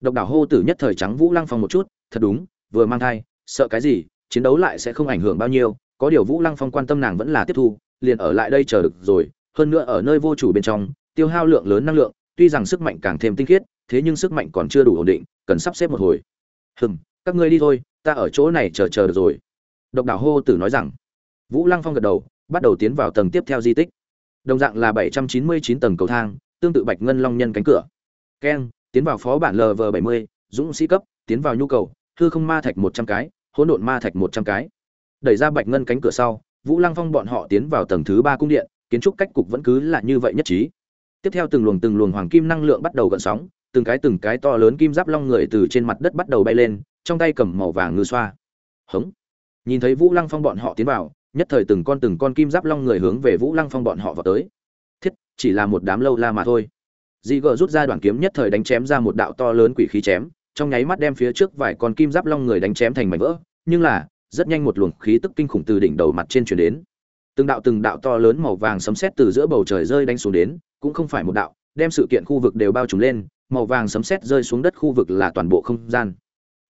Độc đảo hô tử nhất thời trắng vũ lăng phong một chút, thật đúng, vừa mang thai, sợ cái gì, chiến đấu lại sẽ không ảnh hưởng bao nhiêu, có điều vũ lăng phong quan tâm nàng vẫn là tiếp thu, liền ở lại đây chờ được rồi, hơn nữa ở nơi vô chủ bên trong, tiêu hao lượng lớn năng lượng, tuy rằng sức mạnh càng thêm tinh khiết, thế nhưng sức mạnh còn chưa đủ ổn định, cần sắp xếp một hồi. Hừm, các ngươi đi thôi, ta ở chỗ này chờ chờ được rồi. Độc đảo hô tử nói rằng vũ lăng phong gật đầu, bắt đầu tiến vào tầng tiếp theo di tích. Đồng dạng là bảy trăm chín mươi chín tầng cầu thang, tương tự bạch ngân long nhân cánh cửa. Keng tiến vào phó bản lv bảy mươi, dũng sĩ cấp, tiến vào nhu cầu, hư không ma thạch một trăm cái, hỗn độn ma thạch một trăm cái. Đẩy ra bạch ngân cánh cửa sau, vũ lăng phong bọn họ tiến vào tầng thứ ba cung điện, kiến trúc cách cục vẫn cứ là như vậy nhất trí. Tiếp theo từng luồng từng luồng hoàng kim năng lượng bắt đầu gợn sóng, từng cái từng cái to lớn kim giáp long người từ trên mặt đất bắt đầu bay lên, trong tay cầm màu vàng ngư xoa. Hững. nhìn thấy vũ lăng phong bọn họ tiến vào nhất thời từng con từng con kim giáp long người hướng về vũ lăng phong bọn họ vào tới. Thiết, chỉ là một đám lâu la mà thôi. Dị gờ rút ra đoạn kiếm nhất thời đánh chém ra một đạo to lớn quỷ khí chém, trong nháy mắt đem phía trước vài con kim giáp long người đánh chém thành mảnh vỡ, nhưng là, rất nhanh một luồng khí tức kinh khủng từ đỉnh đầu mặt trên chuyển đến. Từng đạo từng đạo to lớn màu vàng sấm sét từ giữa bầu trời rơi đánh xuống đến, cũng không phải một đạo, đem sự kiện khu vực đều bao trùm lên, màu vàng sấm sét rơi xuống đất khu vực là toàn bộ không gian.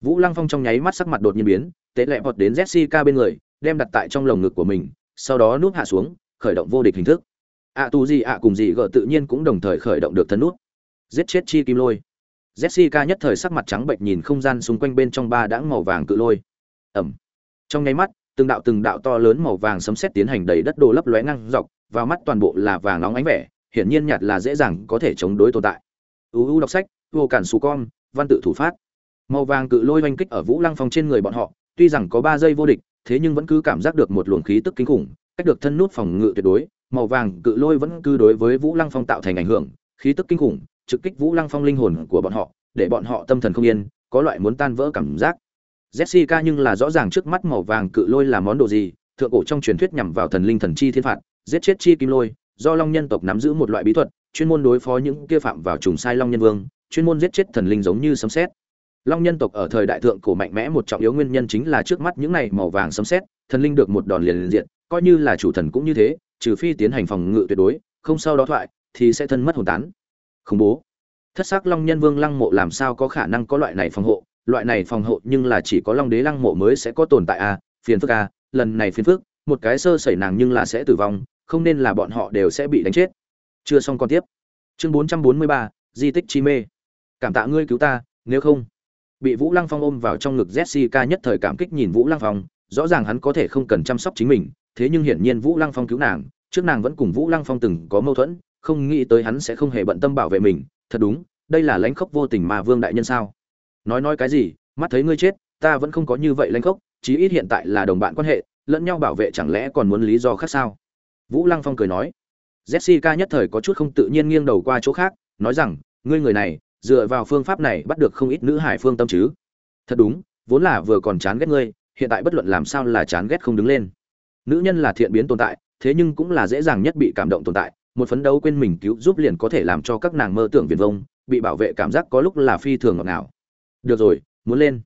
Vũ lăng phong trong nháy mắt sắc mặt đột nhiên biến, tế lẹ vọt đến jessica bên người đem đặt tại trong lồng ngực của mình sau đó núp hạ xuống khởi động vô địch hình thức. Ạ à, tu gì ạ cùng gì gợ tự nhiên cũng đồng thời khởi động được thân nút. Giết chết chi kim lôi. Jessica nhất thời sắc mặt trắng bệnh nhìn không gian xung quanh bên trong ba đãng màu vàng cự lôi. Ẩm. Trong nháy mắt từng đạo từng đạo to lớn màu vàng sấm sét tiến hành đầy đất đồ lấp lóe ngang dọc vào mắt toàn bộ là vàng nóng ánh vẻ hiển nhiên nhạt là dễ dàng có thể chống đối tồn tại. Uu đọc sách vô cản xù con văn tự thủ phát. Màu vàng cự lôi oanh kích ở vũ lăng phong trên người bọn họ tuy rằng có ba giây vô địch thế nhưng vẫn cứ cảm giác được một luồng khí tức kinh khủng, cách được thân nút phòng ngự tuyệt đối, màu vàng cự lôi vẫn cứ đối với vũ lăng phong tạo thành ảnh hưởng, khí tức kinh khủng, trực kích vũ lăng phong linh hồn của bọn họ, để bọn họ tâm thần không yên, có loại muốn tan vỡ cảm giác. Jessica nhưng là rõ ràng trước mắt màu vàng cự lôi là món đồ gì, thượng cổ trong truyền thuyết nhằm vào thần linh thần chi thiên phạt, giết chết chi kim lôi, do long nhân tộc nắm giữ một loại bí thuật, chuyên môn đối phó những kia phạm vào trùng sai long nhân vương, chuyên môn giết chết thần linh giống như sấm sét long nhân tộc ở thời đại thượng cổ mạnh mẽ một trọng yếu nguyên nhân chính là trước mắt những này màu vàng sấm sét thần linh được một đòn liền liền diện coi như là chủ thần cũng như thế trừ phi tiến hành phòng ngự tuyệt đối không sau đó thoại thì sẽ thân mất hồn tán. Khủng bố. Thất sắc long nhân vương lăng mộ làm sao có khả năng có loại này phòng hộ? Loại này phòng hộ nhưng là chỉ có long đế lăng mộ mới sẽ có tồn tại a à, phiền phức a à, lần này phiền phức một cái sơ sẩy nàng nhưng là sẽ tử vong không nên là bọn họ đều sẽ bị đánh chết. Chưa xong còn tiếp. Chương 443, di tích chi mê. Cảm tạ ngươi cứu ta nếu không bị vũ lăng phong ôm vào trong ngực jessica nhất thời cảm kích nhìn vũ lăng phong, rõ ràng hắn có thể không cần chăm sóc chính mình, thế nhưng hiển nhiên vũ lăng phong cứu nàng, trước nàng vẫn cùng vũ lăng phong từng có mâu thuẫn, không nghĩ tới hắn sẽ không hề bận tâm bảo vệ mình, thật đúng, đây là lãnh khốc vô tình mà vương đại nhân sao? Nói nói cái gì, mắt thấy ngươi chết, ta vẫn không có như vậy lãnh khốc, chí ít hiện tại là đồng bạn quan hệ, lẫn nhau bảo vệ chẳng lẽ còn muốn lý do khác sao? Vũ lăng phong cười nói. Jessica nhất thời có chút không tự nhiên nghiêng đầu qua chỗ khác, nói rằng, ngươi người này dựa vào phương pháp này bắt được không ít nữ hải phương tâm chứ. Thật đúng, vốn là vừa còn chán ghét ngươi, hiện tại bất luận làm sao là chán ghét không đứng lên. Nữ nhân là thiện biến tồn tại, thế nhưng cũng là dễ dàng nhất bị cảm động tồn tại. Một phấn đấu quên mình cứu giúp liền có thể làm cho các nàng mơ tưởng viền vông, bị bảo vệ cảm giác có lúc là phi thường ngọt ngào. Được rồi, muốn lên.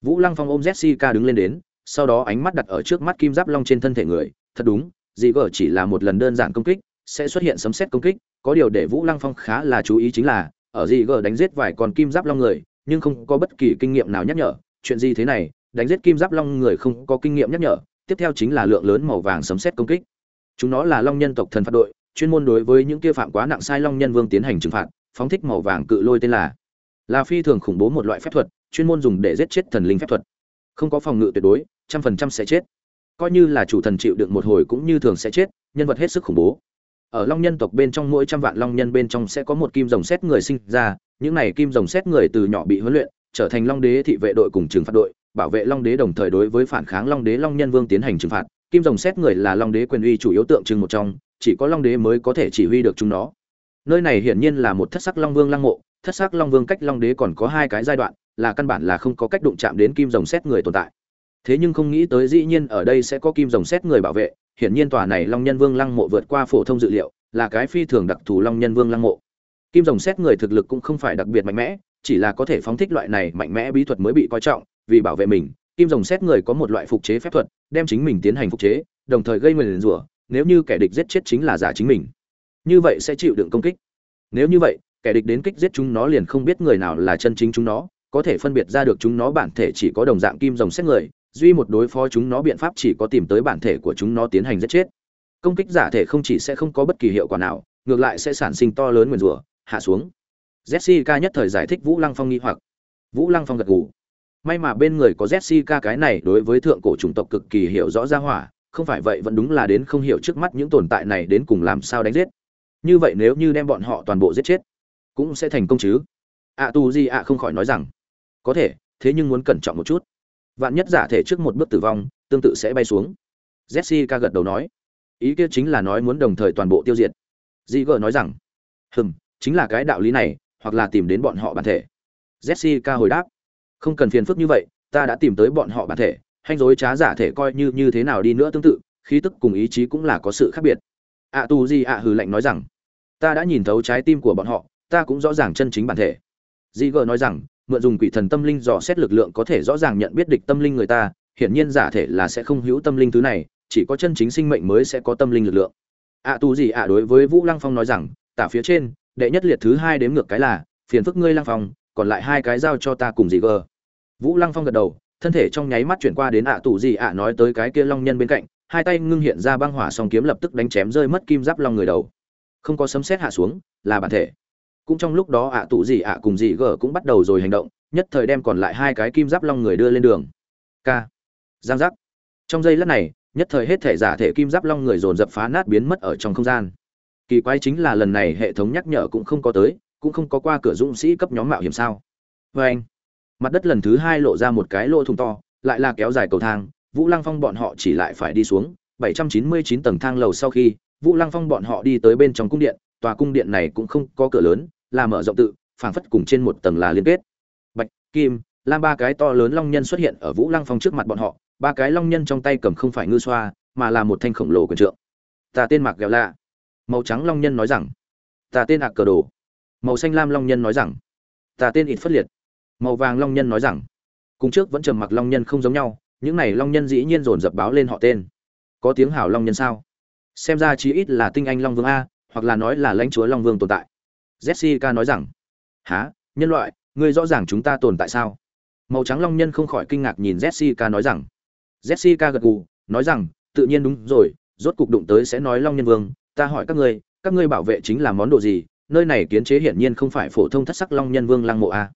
Vũ lăng phong ôm jessica đứng lên đến, sau đó ánh mắt đặt ở trước mắt kim giáp long trên thân thể người. Thật đúng dị gở chỉ là một lần đơn giản công kích, sẽ xuất hiện sấm xét công kích. Có điều để vũ lăng phong khá là chú ý chính là ở gì gờ đánh giết vài con kim giáp long người, nhưng không có bất kỳ kinh nghiệm nào nhắc nhở. Chuyện gì thế này? Đánh giết kim giáp long người không có kinh nghiệm nhắc nhở. Tiếp theo chính là lượng lớn màu vàng sấm xét công kích. Chúng nó là long nhân tộc thần phạt đội, chuyên môn đối với những kia phạm quá nặng sai long nhân vương tiến hành trừng phạt, phóng thích màu vàng cự lôi tên là là phi thường khủng bố một loại phép thuật, chuyên môn dùng để giết chết thần linh phép thuật. Không có phòng ngự tuyệt đối, trăm phần trăm sẽ chết. Coi như là chủ thần chịu đựng một hồi cũng như thường sẽ chết, nhân vật hết sức khủng bố ở long nhân tộc bên trong mỗi trăm vạn long nhân bên trong sẽ có một kim rồng xét người sinh ra, những này kim rồng xét người từ nhỏ bị huấn luyện, trở thành long đế thị vệ đội cùng trừng phạt đội, bảo vệ long đế đồng thời đối với phản kháng long đế long nhân vương tiến hành trừng phạt. Kim rồng xét người là long đế quyền uy chủ yếu tượng trưng một trong, chỉ có long đế mới có thể chỉ huy được chúng nó. Nơi này hiển nhiên là một thất sắc long vương lăng mộ, thất sắc long vương cách long đế còn có hai cái giai đoạn, là căn bản là không có cách đụng chạm đến kim rồng xét người tồn tại. Thế nhưng không nghĩ tới dĩ nhiên ở đây sẽ có kim rồng xét người bảo vệ hiển nhiên tòa này long nhân vương lăng mộ vượt qua phổ thông dự liệu, là cái phi thường đặc thù long nhân vương lăng mộ. Kim rồng xét người thực lực cũng không phải đặc biệt mạnh mẽ, chỉ là có thể phóng thích loại này mạnh mẽ bí thuật mới bị coi trọng, vì bảo vệ mình, kim rồng xét người có một loại phục chế phép thuật, đem chính mình tiến hành phục chế, đồng thời gây nguyền rủa, nếu như kẻ địch giết chết chính là giả chính mình. Như vậy sẽ chịu đựng công kích. Nếu như vậy, kẻ địch đến kích giết chúng nó liền không biết người nào là chân chính chúng nó, có thể phân biệt ra được chúng nó bản thể chỉ có đồng dạng kim rồng xét người duy một đối phó chúng nó biện pháp chỉ có tìm tới bản thể của chúng nó tiến hành giết chết. Công kích giả thể không chỉ sẽ không có bất kỳ hiệu quả nào, ngược lại sẽ sản sinh to lớn nguyền rủa, hạ xuống. Jessica nhất thời giải thích vũ lăng phong nghi hoặc. Vũ lăng phong gật gù. May mà bên người có jessica cái này đối với thượng cổ chủng tộc cực kỳ hiểu rõ ra hỏa, không phải vậy vẫn đúng là đến không hiểu trước mắt những tồn tại này đến cùng làm sao đánh giết. Như vậy nếu như đem bọn họ toàn bộ giết chết, cũng sẽ thành công chứ? Ạ tu di ạ không khỏi nói rằng, có thể, thế nhưng muốn cẩn trọng một chút vạn nhất giả thể trước một bước tử vong, tương tự sẽ bay xuống. Jessica gật đầu nói. Ý kia chính là nói muốn đồng thời toàn bộ tiêu diệt. Dị gờ nói rằng, hừm, chính là cái đạo lý này, hoặc là tìm đến bọn họ bản thể. Jessica hồi đáp, không cần phiền phức như vậy, ta đã tìm tới bọn họ bản thể, hanh dối trá giả thể coi như như thế nào đi nữa tương tự, khí tức cùng ý chí cũng là có sự khác biệt. Ạ tu di ạ hừ lạnh nói rằng, ta đã nhìn thấu trái tim của bọn họ, ta cũng rõ ràng chân chính bản thể. Dị gờ nói rằng mượn dùng quỷ thần tâm linh dò xét lực lượng có thể rõ ràng nhận biết địch tâm linh người ta, hiển nhiên giả thể là sẽ không hữu tâm linh thứ này, chỉ có chân chính sinh mệnh mới sẽ có tâm linh lực lượng. Ạ tu gì ạ đối với vũ lăng phong nói rằng, tả phía trên, đệ nhất liệt thứ hai đếm ngược cái là, phiền phức ngươi lăng phong, còn lại hai cái giao cho ta cùng gì gờ? Vũ lăng phong gật đầu, thân thể trong nháy mắt chuyển qua đến ạ tù gì ạ nói tới cái kia long nhân bên cạnh, hai tay ngưng hiện ra băng hỏa song kiếm lập tức đánh chém rơi mất kim giáp long người đầu. Không có sấm sét hạ xuống, là bản thể cũng trong lúc đó ạ tụ gì ạ cùng gì gở cũng bắt đầu rồi hành động, nhất thời đem còn lại hai cái kim giáp long người đưa lên đường. K. Giang giác. Trong giây lát này, nhất thời hết thể giả thể kim giáp long người dồn dập phá nát biến mất ở trong không gian. Kỳ quái chính là lần này hệ thống nhắc nhở cũng không có tới, cũng không có qua cửa dũng sĩ cấp nhóm mạo hiểm sao. Vê anh, mặt đất lần thứ hai lộ ra một cái lỗ thùng to, lại là kéo dài cầu thang, vũ lăng phong bọn họ chỉ lại phải đi xuống 799 tầng thang lầu sau khi vũ lăng phong bọn họ đi tới bên trong cung điện, tòa cung điện này cũng không có cửa lớn, là mở rộng tự, phảng phất cùng trên một tầng là liên kết. Bạch, kim, lam ba cái to lớn long nhân xuất hiện ở vũ lăng phong trước mặt bọn họ, ba cái long nhân trong tay cầm không phải ngư xoa, mà là một thanh khổng lồ quyền trượng. Ta tên mạc Gẹo lạ. Màu trắng long nhân nói rằng. Ta tên Hạc cờ đồ. Màu xanh lam long nhân nói rằng. Ta tên ít phất liệt. Màu vàng long nhân nói rằng. Cùng trước vẫn trầm mặc long nhân không giống nhau, những này long nhân dĩ nhiên dồn dập báo lên họ tên. Có tiếng hảo long nhân sao? Xem ra chí ít là tinh anh long vương a, hoặc là nói là lãnh chúa long vương tồn tại. Jessica nói rằng há nhân loại, ngươi rõ ràng chúng ta tồn tại sao? Màu trắng long nhân không khỏi kinh ngạc nhìn jessica nói rằng. Jessica gật gù, nói rằng, tự nhiên đúng rồi, rốt cục đụng tới sẽ nói long nhân vương. Ta hỏi các ngươi các ngươi bảo vệ chính là món đồ gì? Nơi này kiến chế hiển nhiên không phải phổ thông thất sắc long nhân vương lăng mộ a.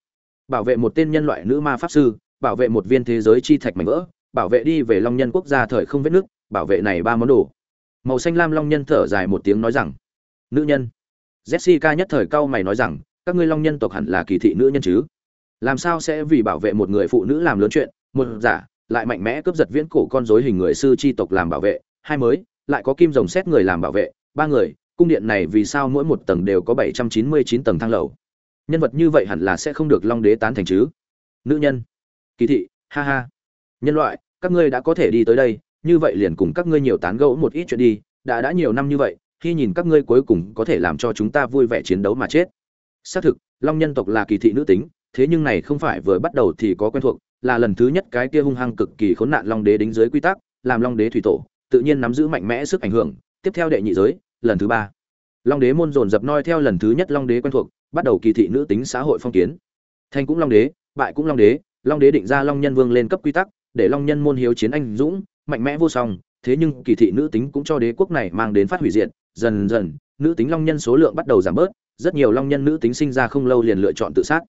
Bảo vệ một tên nhân loại nữ ma pháp sư, bảo vệ một viên thế giới chi thạch mảnh vỡ, bảo vệ đi về long nhân quốc gia thời không vết nước, bảo vệ này ba món đồ màu xanh lam long nhân thở dài một tiếng nói rằng, nữ nhân. Jessica nhất thời cau mày nói rằng, các ngươi long nhân tộc hẳn là kỳ thị nữ nhân chứ? Làm sao sẽ vì bảo vệ một người phụ nữ làm lớn chuyện, một giả, lại mạnh mẽ cướp giật viễn cổ con rối hình người sư chi tộc làm bảo vệ? Hai mới, lại có kim rồng xét người làm bảo vệ, ba người, cung điện này vì sao mỗi một tầng đều có bảy trăm chín mươi chín tầng thang lầu? Nhân vật như vậy hẳn là sẽ không được long đế tán thành chứ? Nữ nhân. Kỳ thị, ha ha. Nhân loại, các ngươi đã có thể đi tới đây như vậy liền cùng các ngươi nhiều tán gẫu một ít chuyện đi, đã đã nhiều năm như vậy, khi nhìn các ngươi cuối cùng có thể làm cho chúng ta vui vẻ chiến đấu mà chết. Xác thực, long nhân tộc là kỳ thị nữ tính, thế nhưng này không phải vừa bắt đầu thì có quen thuộc, là lần thứ nhất cái kia hung hăng cực kỳ khốn nạn long đế đính dưới quy tắc, làm long đế thủy tổ, tự nhiên nắm giữ mạnh mẽ sức ảnh hưởng. Tiếp theo đệ nhị giới, lần thứ ba. Long đế môn dồn dập noi theo lần thứ nhất long đế quen thuộc, bắt đầu kỳ thị nữ tính xã hội phong kiến. Thành cũng long đế, bại cũng long đế long đế định ra long nhân vương lên cấp quy tắc, để long nhân môn hiếu chiến anh dũng mạnh mẽ vô song, thế nhưng kỳ thị nữ tính cũng cho đế quốc này mang đến phát hủy diệt, dần dần, nữ tính long nhân số lượng bắt đầu giảm bớt, rất nhiều long nhân nữ tính sinh ra không lâu liền lựa chọn tự sát.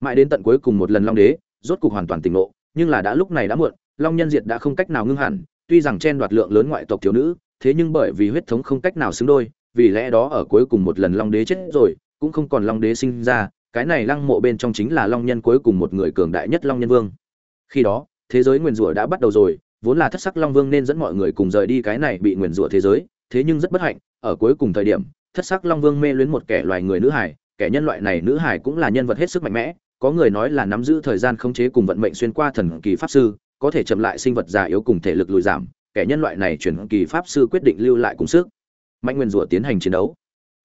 Mãi đến tận cuối cùng một lần long đế, rốt cục hoàn toàn tỉnh ngộ, nhưng là đã lúc này đã muộn, long nhân diệt đã không cách nào ngưng hẳn, tuy rằng chen đoạt lượng lớn ngoại tộc thiếu nữ, thế nhưng bởi vì huyết thống không cách nào xứng đôi, vì lẽ đó ở cuối cùng một lần long đế chết rồi, cũng không còn long đế sinh ra, cái này lăng mộ bên trong chính là long nhân cuối cùng một người cường đại nhất long nhân vương. Khi đó, thế giới nguyền rủa đã bắt đầu rồi vốn là thất sắc long vương nên dẫn mọi người cùng rời đi cái này bị nguyền rủa thế giới, thế nhưng rất bất hạnh, ở cuối cùng thời điểm, thất sắc long vương mê luyến một kẻ loài người nữ hải, kẻ nhân loại này nữ hải cũng là nhân vật hết sức mạnh mẽ, có người nói là nắm giữ thời gian khống chế cùng vận mệnh xuyên qua thần kỳ pháp sư, có thể chậm lại sinh vật già yếu cùng thể lực lùi giảm, kẻ nhân loại này chuyển kỳ pháp sư quyết định lưu lại cùng sức, mạnh nguyên rủa tiến hành chiến đấu.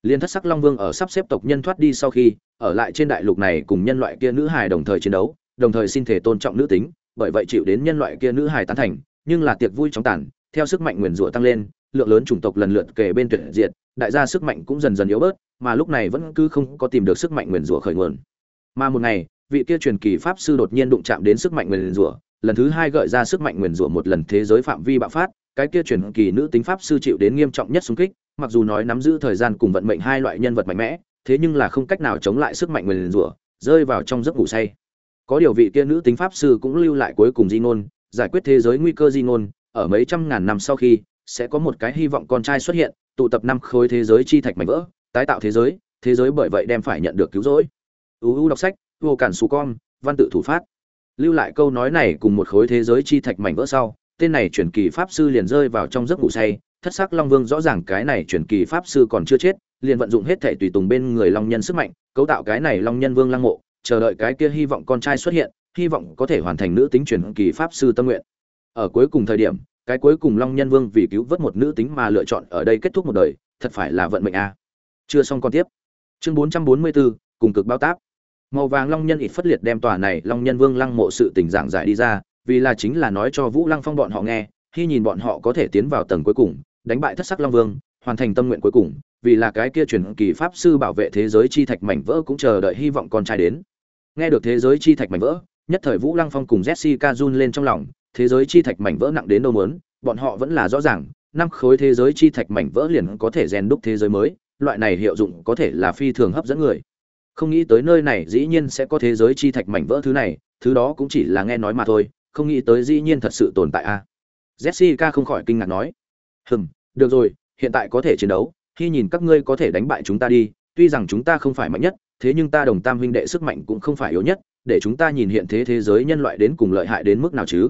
Liên thất sắc long vương ở sắp xếp tộc nhân thoát đi sau khi, ở lại trên đại lục này cùng nhân loại kia nữ hài đồng thời chiến đấu, đồng thời xin thể tôn trọng nữ tính bởi vậy chịu đến nhân loại kia nữ hài tán thành, nhưng là tiệc vui chóng tàn, theo sức mạnh nguyền rủa tăng lên, lượng lớn chủng tộc lần lượt kề bên tuyệt diệt, đại gia sức mạnh cũng dần dần yếu bớt, mà lúc này vẫn cứ không có tìm được sức mạnh nguyền rủa khởi nguồn. Mà một ngày, vị kia truyền kỳ pháp sư đột nhiên đụng chạm đến sức mạnh nguyền rủa, lần thứ hai gợi ra sức mạnh nguyền rủa một lần thế giới phạm vi bạo phát, cái kia truyền kỳ nữ tính pháp sư chịu đến nghiêm trọng nhất xung kích, mặc dù nói nắm giữ thời gian cùng vận mệnh hai loại nhân vật mạnh mẽ, thế nhưng là không cách nào chống lại sức mạnh nguyền rủa, rơi vào trong giấc ngủ say có điều vị kia nữ tính pháp sư cũng lưu lại cuối cùng di ngôn, giải quyết thế giới nguy cơ di ngôn, ở mấy trăm ngàn năm sau khi, sẽ có một cái hy vọng con trai xuất hiện, tụ tập năm khối thế giới chi thạch mảnh vỡ, tái tạo thế giới thế giới bởi vậy đem phải nhận được cứu rỗi. Uu đọc sách, vô cản xù con, văn tự thủ phát. Lưu lại câu nói này cùng một khối thế giới chi thạch mảnh vỡ sau, tên này truyền kỳ pháp sư liền rơi vào trong giấc ngủ say, thất sắc long vương rõ ràng cái này truyền kỳ pháp sư còn chưa chết, liền vận dụng hết thể tùy tùng bên người long nhân sức mạnh, cấu tạo cái này long nhân vương lăng mộ chờ đợi cái kia hy vọng con trai xuất hiện, hy vọng có thể hoàn thành nữ tính truyền kỳ pháp sư tâm nguyện. Ở cuối cùng thời điểm, cái cuối cùng long nhân vương vì cứu vớt một nữ tính mà lựa chọn ở đây kết thúc một đời, thật phải là vận mệnh a. À. chưa xong con tiếp. Chương bốn trăm bốn mươi bốn cùng cực bao táp. Màu vàng long nhân ít phất liệt đem tòa này long nhân vương lăng mộ sự tình giảng giải đi ra, vì là chính là nói cho vũ lăng phong bọn họ nghe, khi nhìn bọn họ có thể tiến vào tầng cuối cùng, đánh bại thất sắc long vương, hoàn thành tâm nguyện cuối cùng, vì là cái kia truyền kỳ pháp sư bảo vệ thế giới chi thạch mảnh vỡ cũng chờ đợi hy vọng con trai đến nghe được thế giới chi thạch mảnh vỡ, nhất thời vũ lăng phong cùng jessica run lên trong lòng, thế giới chi thạch mảnh vỡ nặng đến đâu muốn, bọn họ vẫn là rõ ràng, năm khối thế giới chi thạch mảnh vỡ liền có thể rèn đúc thế giới mới, loại này hiệu dụng có thể là phi thường hấp dẫn người không nghĩ tới nơi này dĩ nhiên sẽ có thế giới chi thạch mảnh vỡ thứ này, thứ đó cũng chỉ là nghe nói mà thôi, không nghĩ tới dĩ nhiên thật sự tồn tại a à. jessica không khỏi kinh ngạc nói, hừm, được rồi, hiện tại có thể chiến đấu, khi nhìn các ngươi có thể đánh bại chúng ta đi, tuy rằng chúng ta không phải mạnh nhất thế nhưng ta đồng tam huynh đệ sức mạnh cũng không phải yếu nhất, để chúng ta nhìn hiện thế thế giới nhân loại đến cùng lợi hại đến mức nào chứ?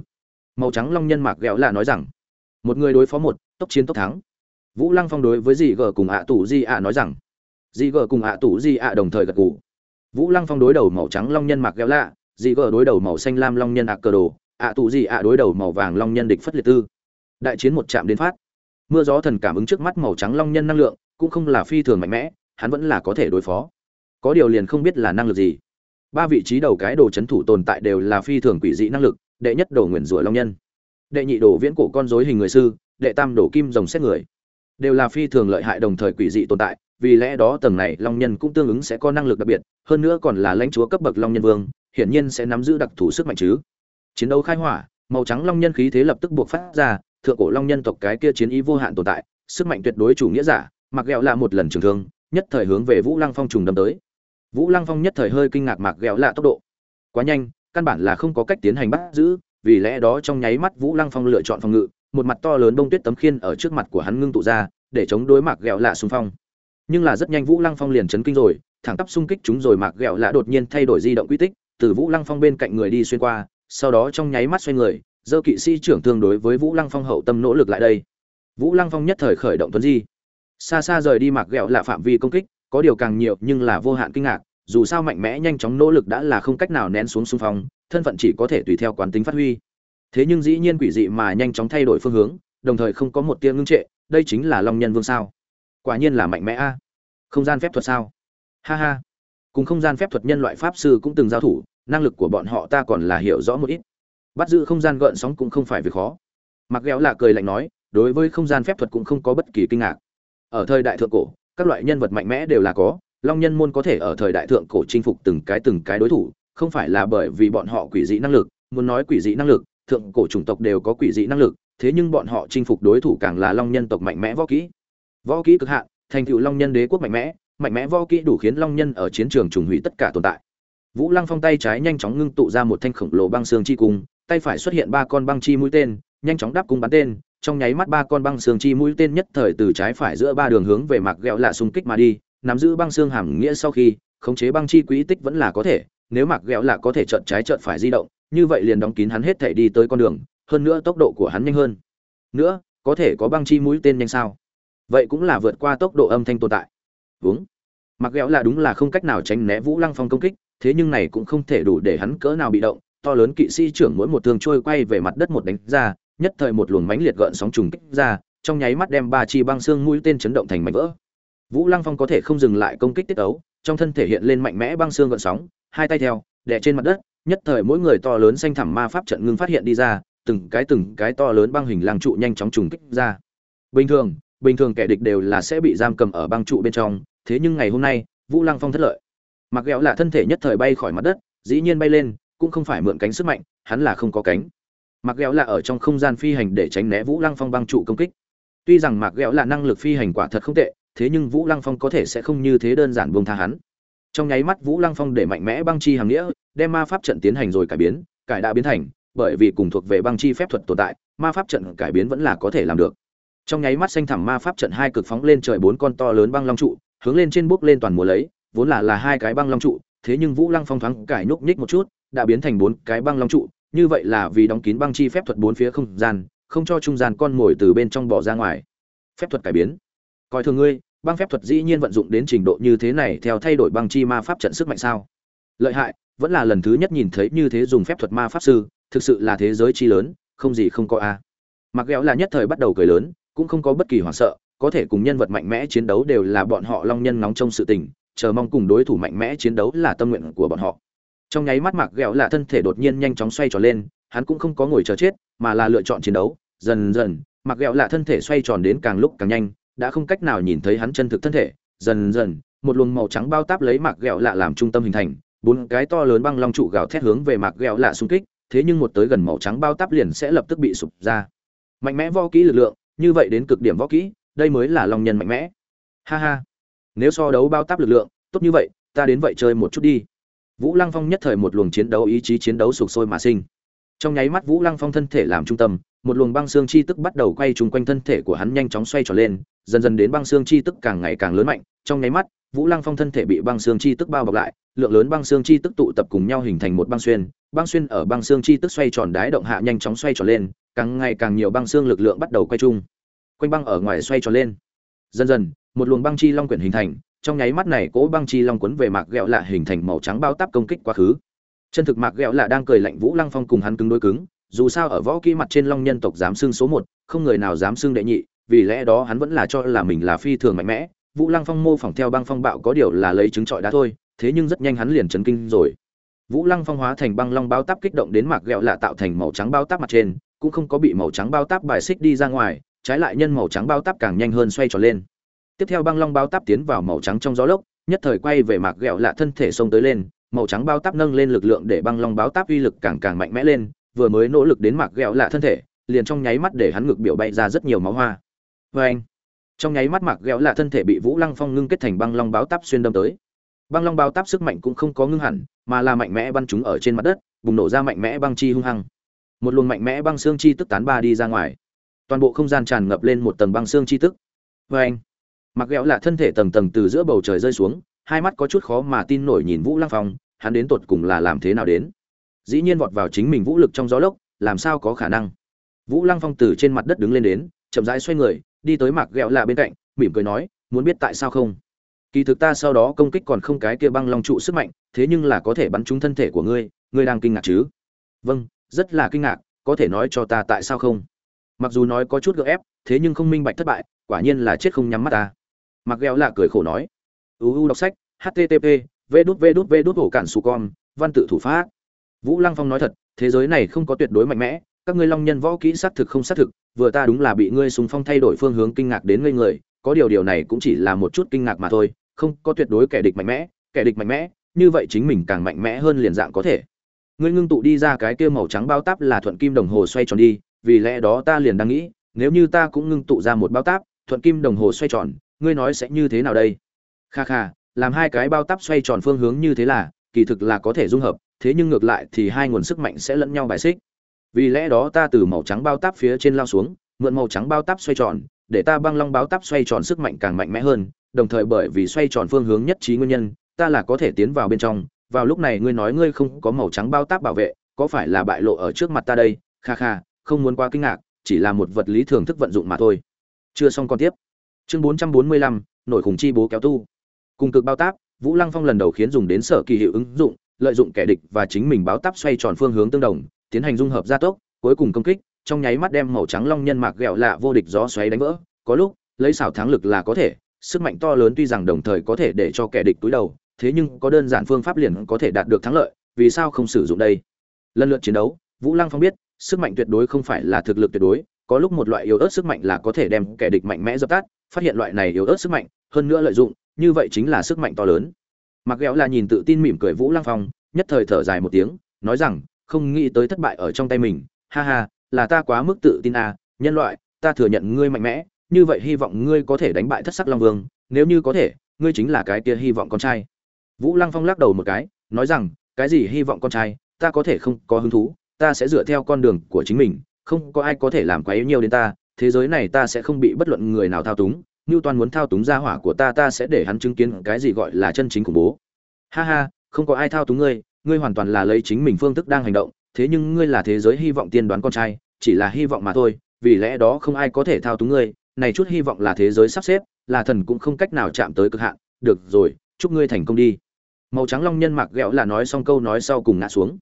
Màu trắng long nhân mạc ghẹo là nói rằng, một người đối phó một, tốc chiến tốc thắng. Vũ lăng phong đối với dì gờ cùng ạ tủ di ạ nói rằng, dì gờ cùng ạ tủ di ạ đồng thời gật gù. Vũ lăng phong đối đầu màu trắng long nhân mạc ghẹo lạ dì gờ đối đầu màu xanh lam long nhân ạ cờ đồ, ạ tủ di ạ đối đầu màu vàng long nhân địch phất liệt tư. Đại chiến một chạm đến phát. Mưa gió thần cảm ứng trước mắt màu trắng long nhân năng lượng, cũng không là phi thường mạnh mẽ, hắn vẫn là có thể đối phó có điều liền không biết là năng lực gì. Ba vị trí đầu cái đồ chấn thủ tồn tại đều là phi thường quỷ dị năng lực, đệ nhất đồ nguyền rủa long nhân, đệ nhị đồ viễn cổ con rối hình người sư, đệ tam đồ kim rồng xét người. Đều là phi thường lợi hại đồng thời quỷ dị tồn tại, vì lẽ đó tầng này long nhân cũng tương ứng sẽ có năng lực đặc biệt, hơn nữa còn là lãnh chúa cấp bậc long nhân vương, hiển nhiên sẽ nắm giữ đặc thù sức mạnh chứ. Chiến đấu khai hỏa, màu trắng long nhân khí thế lập tức buộc phát ra, thượng cổ long nhân tộc cái kia chiến ý vô hạn tồn tại, sức mạnh tuyệt đối chủ nghĩa giả, mặc ghẹo là một lần trường thương, nhất thời hướng về vũ lăng phong trùng đâm tới vũ lăng phong nhất thời hơi kinh ngạc mặc ghẹo lạ tốc độ. Quá nhanh, căn bản là không có cách tiến hành bắt giữ, vì lẽ đó trong nháy mắt vũ lăng phong lựa chọn phòng ngự, một mặt to lớn bông tuyết tấm khiên ở trước mặt của hắn ngưng tụ ra, để chống đối mạc ghẹo lạ xung phong. Nhưng là rất nhanh vũ lăng phong liền chấn kinh rồi, thẳng tắp xung kích chúng rồi mạc ghẹo lạ đột nhiên thay đổi di động quy tích, từ vũ lăng phong bên cạnh người đi xuyên qua, sau đó trong nháy mắt xoay người dơ kỵ sĩ trưởng tương đối với vũ lăng phong hậu tâm nỗ lực lại đây. Vũ lăng phong nhất thời khởi động tuấn di. Xa xa rời đi mạc ghẹo lạ phạm vi công kích có điều càng nhiều nhưng là vô hạn kinh ngạc, dù sao mạnh mẽ nhanh chóng nỗ lực đã là không cách nào nén xuống xung phong, thân phận chỉ có thể tùy theo quán tính phát huy. Thế nhưng dĩ nhiên quỷ dị mà nhanh chóng thay đổi phương hướng, đồng thời không có một tia ngưng trệ, đây chính là long nhân vương sao? Quả nhiên là mạnh mẽ a. Không gian phép thuật sao? Ha ha. Cùng không gian phép thuật nhân loại pháp sư cũng từng giao thủ, năng lực của bọn họ ta còn là hiểu rõ một ít. Bắt giữ không gian gợn sóng cũng không phải việc khó. Mặc ghéo là cười lạnh nói, đối với không gian phép thuật cũng không có bất kỳ kinh ngạc. Ở thời đại thượng cổ các loại nhân vật mạnh mẽ đều là có, long nhân môn có thể ở thời đại thượng cổ chinh phục từng cái từng cái đối thủ, không phải là bởi vì bọn họ quỷ dị năng lực, muốn nói quỷ dị năng lực, thượng cổ chủng tộc đều có quỷ dị năng lực, thế nhưng bọn họ chinh phục đối thủ càng là long nhân tộc mạnh mẽ võ kỹ. Võ kỹ cực hạn, thành tựu long nhân đế quốc mạnh mẽ mạnh mẽ võ kỹ đủ khiến long nhân ở chiến trường trùng hủy tất cả tồn tại. Vũ lăng phong tay trái nhanh chóng ngưng tụ ra một thanh khổng lồ băng xương chi cung, tay phải xuất hiện ba con băng chi mũi tên, nhanh chóng đáp cung bắn tên trong nháy mắt ba con băng xương chi mũi tên nhất thời từ trái phải giữa ba đường hướng về mạc ghẹo lạ xung kích mà đi, nắm giữ băng xương hàm nghĩa sau khi, khống chế băng chi quỹ tích vẫn là có thể, nếu mặc ghẹo lạ có thể trợn trái trợn phải di động, như vậy liền đóng kín hắn hết thể đi tới con đường, hơn nữa tốc độ của hắn nhanh hơn. Nữa, có thể có băng chi mũi tên nhanh sao? Vậy cũng là vượt qua tốc độ âm thanh tồn tại. Đúng mặc ghẹo là đúng là không cách nào tránh né vũ lăng phong công kích, thế nhưng này cũng không thể đủ để hắn cỡ nào bị động, to lớn kỵ sĩ trưởng mỗi một thương trôi quay về mặt đất một đánh ra nhất thời một luồng mánh liệt gợn sóng trùng kích ra, trong nháy mắt đem ba chi băng xương mũi tên chấn động thành mảnh vỡ. Vũ lăng phong có thể không dừng lại công kích tiết ấu trong thân thể hiện lên mạnh mẽ băng xương gợn sóng, hai tay theo, đè trên mặt đất, nhất thời mỗi người to lớn xanh thẳm ma pháp trận ngưng phát hiện đi ra, từng cái từng cái to lớn băng hình làng trụ nhanh chóng trùng kích ra. Bình thường bình thường kẻ địch đều là sẽ bị giam cầm ở băng trụ bên trong, thế nhưng ngày hôm nay, vũ lăng phong thất lợi. Mặc ghẹo là thân thể nhất thời bay khỏi mặt đất, dĩ nhiên bay lên, cũng không phải mượn cánh sức mạnh, hắn là không có cánh. Mạc ghẹo là ở trong không gian phi hành để tránh né vũ lăng phong băng trụ công kích. Tuy rằng Mạc ghẹo là năng lực phi hành quả thật không tệ, thế nhưng vũ lăng phong có thể sẽ không như thế đơn giản buông tha hắn. Trong nháy mắt vũ lăng phong để mạnh mẽ băng chi hàng nghĩa, đem ma pháp trận tiến hành rồi cải biến, cải đã biến thành, bởi vì cùng thuộc về băng chi phép thuật tồn tại, ma pháp trận cải biến vẫn là có thể làm được. Trong nháy mắt xanh thẳm ma pháp trận hai cực phóng lên trời bốn con to lớn băng long trụ, hướng lên trên bước lên toàn mùa lấy, vốn là là hai cái băng long trụ, thế nhưng vũ lăng phong thoáng cải nhúc nhích một chút, đã biến thành bốn cái băng long trụ như vậy là vì đóng kín băng chi phép thuật bốn phía không gian, không cho trung gian con mồi từ bên trong bỏ ra ngoài. Phép thuật cải biến. Coi thường ngươi, băng phép thuật dĩ nhiên vận dụng đến trình độ như thế này theo thay đổi băng chi ma pháp trận sức mạnh sao? Lợi hại, vẫn là lần thứ nhất nhìn thấy như thế dùng phép thuật ma pháp sư, thực sự là thế giới chi lớn, không gì không có a. Mặc ghẹo là nhất thời bắt đầu cười lớn, cũng không có bất kỳ hoảng sợ, có thể cùng nhân vật mạnh mẽ chiến đấu đều là bọn họ long nhân nóng trong sự tình, chờ mong cùng đối thủ mạnh mẽ chiến đấu là tâm nguyện của bọn họ trong nháy mắt mặc ghẹo là thân thể đột nhiên nhanh chóng xoay tròn lên, hắn cũng không có ngồi chờ chết, mà là lựa chọn chiến đấu. Dần dần mặc ghẹo là thân thể xoay tròn đến càng lúc càng nhanh, đã không cách nào nhìn thấy hắn chân thực thân thể. Dần dần, một luồng màu trắng bao táp lấy mạc ghẹo lạ làm trung tâm hình thành, bốn cái to lớn băng long trụ gào thét hướng về mạc ghẹo lạ xung kích, thế nhưng một tới gần màu trắng bao táp liền sẽ lập tức bị sụp ra. Mạnh mẽ võ kỹ lực lượng, như vậy đến cực điểm võ kỹ, đây mới là long nhân mạnh mẽ. Ha ha. Nếu so đấu bao táp lực lượng, tốt như vậy, ta đến vậy chơi một chút đi vũ lăng phong nhất thời một luồng chiến đấu ý chí chiến đấu sục sôi mà sinh. Trong nháy mắt vũ lăng phong thân thể làm trung tâm, một luồng băng xương chi tức bắt đầu quay trùng quanh thân thể của hắn nhanh chóng xoay tròn lên, dần dần đến băng xương chi tức càng ngày càng lớn mạnh. Trong nháy mắt, vũ lăng phong thân thể bị băng xương chi tức bao bọc lại, lượng lớn băng xương chi tức tụ tập cùng nhau hình thành một băng xuyên. Băng xuyên ở băng xương chi tức xoay tròn đái động hạ nhanh chóng xoay tròn lên, càng ngày càng nhiều băng xương lực lượng bắt đầu quay chung. Quanh băng ở ngoài xoay tròn lên. Dần dần, một luồng băng chi long quyển hình thành trong nháy mắt này, cỗ băng chi long quấn về mạc ghẹo lạ hình thành màu trắng bao tắp công kích quá khứ. Chân thực mạc ghẹo lạ đang cười lạnh vũ lăng phong cùng hắn cứng đối cứng, dù sao ở võ kỹ mặt trên long nhân tộc dám xưng số một, không người nào dám xưng đệ nhị, vì lẽ đó hắn vẫn là cho là mình là phi thường mạnh mẽ. Vũ lăng phong mô phỏng theo băng phong bạo có điều là lấy chứng trọi đá thôi, thế nhưng rất nhanh hắn liền chấn kinh rồi. Vũ lăng phong hóa thành băng long bao tắp kích động đến mạc ghẹo lạ tạo thành màu trắng bao tắp mặt trên, cũng không có bị màu trắng bao tắp bài xích đi ra ngoài, trái lại nhân màu trắng bao tắp càng nhanh hơn xoay tròn lên tiếp theo băng long bao táp tiến vào màu trắng trong gió lốc, nhất thời quay về mạc ghẹo lạ thân thể xông tới lên, màu trắng bao táp nâng lên lực lượng để băng long bao táp uy lực càng càng mạnh mẽ lên, vừa mới nỗ lực đến mạc ghẹo lạ thân thể, liền trong nháy mắt để hắn ngực biểu bay ra rất nhiều máu hoa. Vê anh, trong nháy mắt mạc ghẹo lạ thân thể bị vũ lăng phong ngưng kết thành băng long báo táp xuyên đâm tới. Băng long bao táp sức mạnh cũng không có ngưng hẳn, mà là mạnh mẽ bắn chúng ở trên mặt đất, bùng nổ ra mạnh mẽ băng chi hung hăng. Một luồng mạnh mẽ băng xương chi tức tán ba đi ra ngoài. Toàn bộ không gian tràn ngập lên một tầng băng xương chi tức. Vê anh mặc ghẹo là thân thể tầng tầng từ giữa bầu trời rơi xuống, hai mắt có chút khó mà tin nổi nhìn vũ lăng phong, hắn đến tột cùng là làm thế nào đến? Dĩ nhiên vọt vào chính mình vũ lực trong gió lốc, làm sao có khả năng? Vũ lăng phong từ trên mặt đất đứng lên đến, chậm rãi xoay người, đi tới mặc ghẹo là bên cạnh, mỉm cười nói, muốn biết tại sao không? Kỳ thực ta sau đó công kích còn không cái kia băng long trụ sức mạnh, thế nhưng là có thể bắn trúng thân thể của ngươi ngươi đang kinh ngạc chứ? Vâng rất là kinh ngạc, có thể nói cho ta tại sao không? Mặc dù nói có chút gợ ép, thế nhưng không minh bạch thất bại, quả nhiên là chết không nhắm mắt ta mặc gheo lạ cười khổ nói. Uu đọc sách http v đút v đút v đút hổ cản su con, văn tự thủ pháp. Vũ lăng phong nói thật, thế giới này không có tuyệt đối mạnh mẽ, các ngươi long nhân võ kỹ xác thực không xác thực, vừa ta đúng là bị ngươi súng phong thay đổi phương hướng kinh ngạc đến ngây người, có điều điều này cũng chỉ là một chút kinh ngạc mà thôi, không có tuyệt đối kẻ địch mạnh mẽ, kẻ địch mạnh mẽ, như vậy chính mình càng mạnh mẽ hơn liền dạng có thể. Ngươi ngưng tụ đi ra cái kia màu trắng bao táp là thuận kim đồng hồ xoay tròn đi, vì lẽ đó ta liền đang nghĩ, nếu như ta cũng ngưng tụ ra một bao táp, thuận kim đồng hồ xoay tròn ngươi nói sẽ như thế nào đây? Kha kha, làm hai cái bao tắp xoay tròn phương hướng như thế là, kỳ thực là có thể dung hợp, thế nhưng ngược lại thì hai nguồn sức mạnh sẽ lẫn nhau bài xích. Vì lẽ đó ta từ màu trắng bao tắp phía trên lao xuống, mượn màu trắng bao tắp xoay tròn, để ta băng long bao tắp xoay tròn sức mạnh càng mạnh mẽ hơn, đồng thời bởi vì xoay tròn phương hướng nhất trí nguyên nhân, ta là có thể tiến vào bên trong. Vào lúc này ngươi nói ngươi không có màu trắng bao táp bảo vệ, có phải là bại lộ ở trước mặt ta đây? Kha kha, không muốn quá kinh ngạc, chỉ là một vật lý thường thức vận dụng mà thôi. Chưa xong còn tiếp chương 445, nổi khủng chi bố kéo tu. Cùng cực bao táp vũ lăng phong lần đầu khiến dùng đến sở kỳ hiệu ứng dụng lợi dụng kẻ địch và chính mình báo táp xoay tròn phương hướng tương đồng tiến hành dung hợp gia tốc cuối cùng công kích trong nháy mắt đem màu trắng long nhân mạc ghẹo lạ vô địch gió xoáy đánh vỡ. Có lúc lấy xảo thắng lực là có thể sức mạnh to lớn tuy rằng đồng thời có thể để cho kẻ địch túi đầu thế nhưng có đơn giản phương pháp liền có thể đạt được thắng lợi vì sao không sử dụng đây? Lần lượt chiến đấu vũ lăng phong biết sức mạnh tuyệt đối không phải là thực lực tuyệt đối có lúc một loại yếu ớt sức mạnh là có thể đem kẻ địch mạnh mẽ dập tắt phát hiện loại này yếu ớt sức mạnh, hơn nữa lợi dụng, như vậy chính là sức mạnh to lớn. Mặc ghẹo là nhìn tự tin mỉm cười vũ lăng phong, nhất thời thở dài một tiếng, nói rằng, không nghĩ tới thất bại ở trong tay mình. Ha ha, là ta quá mức tự tin à nhân loại, ta thừa nhận ngươi mạnh mẽ, như vậy hy vọng ngươi có thể đánh bại thất sắc long vương. Nếu như có thể, ngươi chính là cái kia hy vọng con trai. Vũ lăng phong lắc đầu một cái, nói rằng, cái gì hy vọng con trai? Ta có thể không có hứng thú, ta sẽ dựa theo con đường của chính mình, không có ai có thể làm quá yếu nhiều đến ta thế giới này ta sẽ không bị bất luận người nào thao túng như toàn muốn thao túng gia hỏa của ta ta sẽ để hắn chứng kiến cái gì gọi là chân chính khủng bố. Ha ha, không có ai thao túng ngươi ngươi hoàn toàn là lấy chính mình phương thức đang hành động, thế nhưng ngươi là thế giới hy vọng tiên đoán con trai, chỉ là hy vọng mà thôi, vì lẽ đó không ai có thể thao túng ngươi, này chút hy vọng là thế giới sắp xếp, là thần cũng không cách nào chạm tới cực hạn. Được rồi, chúc ngươi thành công đi. Màu trắng long nhân mặc ghẹo là nói xong câu nói sau cùng ngã xuống.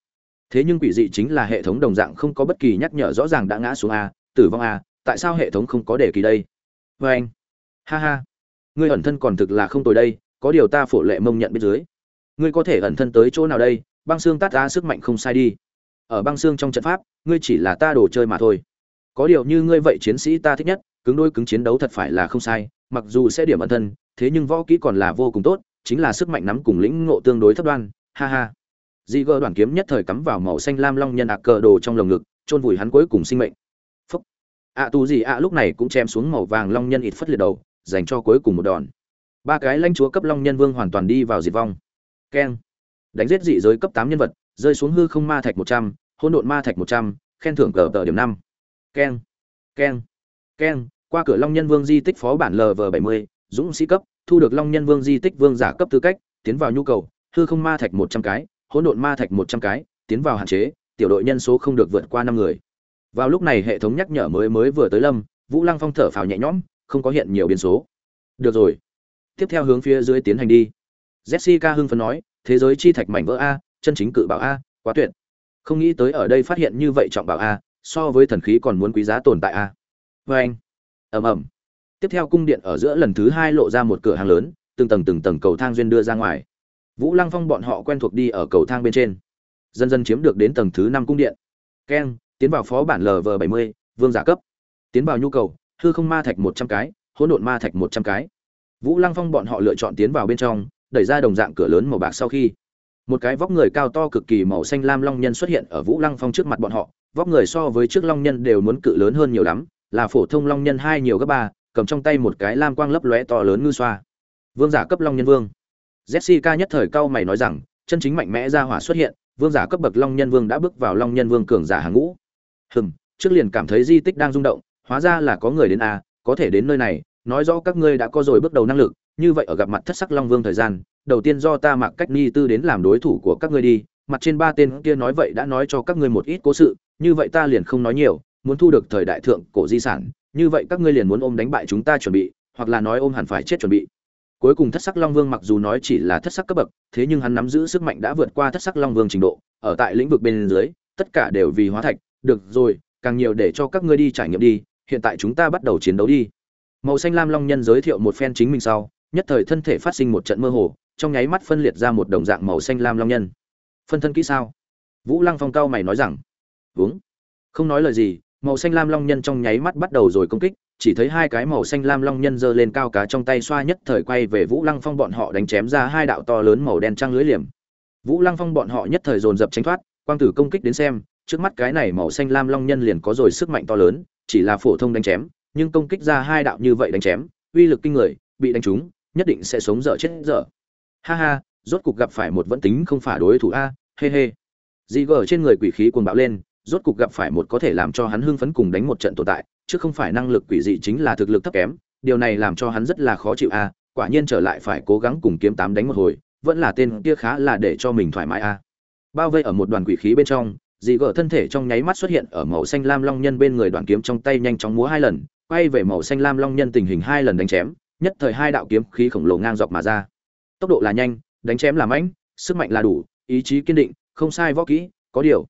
Thế nhưng quỷ dị chính là hệ thống đồng dạng không có bất kỳ nhắc nhở rõ ràng đã ngã xuống a, tử vong a tại sao hệ thống không có đề kỳ đây? Vê anh, ha ha, ngươi ẩn thân còn thực là không tồi đây, có điều ta phổ lệ mông nhận bên dưới. Ngươi có thể ẩn thân tới chỗ nào đây? Băng xương tát ra sức mạnh không sai đi. Ở băng xương trong trận pháp, ngươi chỉ là ta đồ chơi mà thôi. Có điều như ngươi vậy chiến sĩ ta thích nhất, cứng đôi cứng chiến đấu thật phải là không sai, mặc dù sẽ điểm ẩn thân, thế nhưng võ kỹ còn là vô cùng tốt, chính là sức mạnh nắm cùng lĩnh ngộ tương đối thấp đoan, ha ha. Dị gơ đoàn kiếm nhất thời cắm vào màu xanh lam long nhân ạc cờ đồ trong lồng ngực, chôn vùi hắn cuối cùng sinh mệnh ạ tù gì ạ lúc này cũng chém xuống màu vàng long nhân ít phất liệt đầu, dành cho cuối cùng một đòn. Ba cái lãnh chúa cấp long nhân vương hoàn toàn đi vào diệt vong. Keng. Đánh giết dị giới cấp tám nhân vật, rơi xuống hư không ma thạch một trăm, hỗn độn ma thạch một trăm, khen thưởng cờ tờ điểm năm. Keng. Keng. Keng, qua cửa long nhân vương di tích phó bản lv bảy mươi, dũng sĩ cấp, thu được long nhân vương di tích vương giả cấp tư cách, tiến vào nhu cầu, hư không ma thạch một trăm cái, hỗn độn ma thạch một trăm cái, tiến vào hạn chế, tiểu đội nhân số không được vượt qua năm người vào lúc này hệ thống nhắc nhở mới mới vừa tới lâm, vũ lăng phong thở phào nhẹ nhõm, không có hiện nhiều biến số. Được rồi. Tiếp theo hướng phía dưới tiến hành đi. Jessica hưng phấn nói, thế giới chi thạch mảnh vỡ a, chân chính cự bảo a, quá tuyệt. Không nghĩ tới ở đây phát hiện như vậy trọng bảo a, so với thần khí còn muốn quý giá tồn tại a. Vê anh. Ầm ầm. Tiếp theo cung điện ở giữa lần thứ hai lộ ra một cửa hàng lớn, từng tầng từng tầng cầu thang duyên đưa ra ngoài. Vũ lăng phong bọn họ quen thuộc đi ở cầu thang bên trên. Dần dần chiếm được đến tầng thứ năm cung điện. Keng tiến vào phó bản lv bảy mươi, vương giả cấp. Tiến vào nhu cầu, hư không ma thạch một trăm cái, hỗn độn ma thạch một trăm cái. Vũ lăng phong bọn họ lựa chọn tiến vào bên trong, đẩy ra đồng dạng cửa lớn màu bạc sau khi. Một cái vóc người cao to cực kỳ màu xanh lam long nhân xuất hiện ở vũ lăng phong trước mặt bọn họ, vóc người so với trước long nhân đều muốn cự lớn hơn nhiều lắm, là phổ thông long nhân hai nhiều gấp ba, cầm trong tay một cái lam quang lấp lóe to lớn ngư xoa. Vương giả cấp long nhân vương. Jessica nhất thời cao mày nói rằng, chân chính mạnh mẽ ra hỏa xuất hiện, vương giả cấp bậc long nhân vương đã bước vào long nhân vương cường giả hàng ngũ hừm, trước liền cảm thấy di tích đang rung động, hóa ra là có người đến a có thể đến nơi này, nói rõ các ngươi đã có rồi bước đầu năng lực, như vậy ở gặp mặt thất sắc long vương thời gian, đầu tiên do ta mặc cách ni tư đến làm đối thủ của các ngươi đi, mặt trên ba tên kia nói vậy đã nói cho các ngươi một ít cố sự, như vậy ta liền không nói nhiều, muốn thu được thời đại thượng cổ di sản, như vậy các ngươi liền muốn ôm đánh bại chúng ta chuẩn bị, hoặc là nói ôm hẳn phải chết chuẩn bị. Cuối cùng thất sắc long vương mặc dù nói chỉ là thất sắc cấp bậc, thế nhưng hắn nắm giữ sức mạnh đã vượt qua thất sắc long vương trình độ, ở tại lĩnh vực bên dưới, tất cả đều vì hóa thạch được rồi, càng nhiều để cho các ngươi đi trải nghiệm đi, hiện tại chúng ta bắt đầu chiến đấu đi. Màu xanh lam long nhân giới thiệu một phen chính mình sau, nhất thời thân thể phát sinh một trận mơ hồ, trong nháy mắt phân liệt ra một đồng dạng màu xanh lam long nhân. Phân thân kỹ sao? Vũ lăng phong cao mày nói rằng. Uống không nói lời gì, màu xanh lam long nhân trong nháy mắt bắt đầu rồi công kích, chỉ thấy hai cái màu xanh lam long nhân giơ lên cao cá trong tay xoa nhất thời quay về vũ lăng phong bọn họ đánh chém ra hai đạo to lớn màu đen trăng lưới liềm. Vũ lăng phong bọn họ nhất thời dồn dập tránh thoát, quang tử công kích đến xem trước mắt cái này màu xanh lam long nhân liền có rồi sức mạnh to lớn, chỉ là phổ thông đánh chém, nhưng công kích ra hai đạo như vậy đánh chém, uy lực kinh người, bị đánh trúng, nhất định sẽ sống dở chết dở. Ha ha, rốt cục gặp phải một vẫn tính không phải đối thủ a hê hê dị gờ trên người quỷ khí cuồng bạo lên, rốt cục gặp phải một có thể làm cho hắn hưng phấn cùng đánh một trận tồn tại, chứ không phải năng lực quỷ dị chính là thực lực thấp kém, điều này làm cho hắn rất là khó chịu a, quả nhiên trở lại phải cố gắng cùng kiếm tám đánh một hồi, vẫn là tên kia khá là để cho mình thoải mái a. Bao vây ở một đoàn quỷ khí bên trong dị gở thân thể trong nháy mắt xuất hiện ở màu xanh lam long nhân bên người đoàn kiếm trong tay nhanh chóng múa hai lần, quay về màu xanh lam long nhân tình hình hai lần đánh chém, nhất thời hai đạo kiếm khí khổng lồ ngang dọc mà ra. Tốc độ là nhanh, đánh chém là mãnh sức mạnh là đủ, ý chí kiên định, không sai võ kỹ, có điều.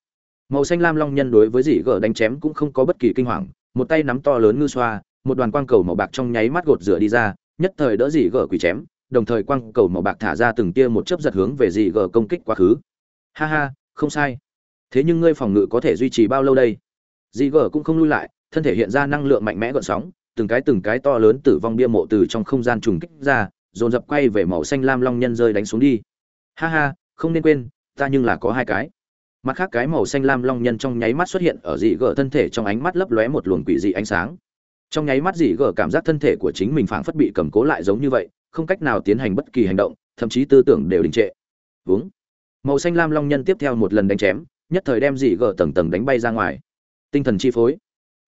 Màu xanh lam long nhân đối với dị gở đánh chém cũng không có bất kỳ kinh hoàng, một tay nắm to lớn ngư xoa, một đoàn quang cầu màu bạc trong nháy mắt gột rửa đi ra, nhất thời đỡ dị gở quỷ chém, đồng thời quang cầu màu bạc thả ra từng tia một chớp giật hướng về dị gở công kích quá khứ. Ha ha, không sai thế nhưng ngươi phòng ngự có thể duy trì bao lâu đây? Dị gờ cũng không lui lại, thân thể hiện ra năng lượng mạnh mẽ gợn sóng, từng cái từng cái to lớn tử vong bia mộ từ trong không gian trùng kích ra, dồn dập quay về màu xanh lam long nhân rơi đánh xuống đi. Ha ha, không nên quên, ta nhưng là có hai cái. Mặt khác cái màu xanh lam long nhân trong nháy mắt xuất hiện ở dị gờ thân thể trong ánh mắt lấp lóe một luồng quỷ dị ánh sáng. Trong nháy mắt dị gờ cảm giác thân thể của chính mình phảng phất bị cầm cố lại giống như vậy, không cách nào tiến hành bất kỳ hành động, thậm chí tư tưởng đều đình trệ. Vướng màu xanh lam long nhân tiếp theo một lần đánh chém nhất thời đem dị gở tầng tầng đánh bay ra ngoài. Tinh thần chi phối.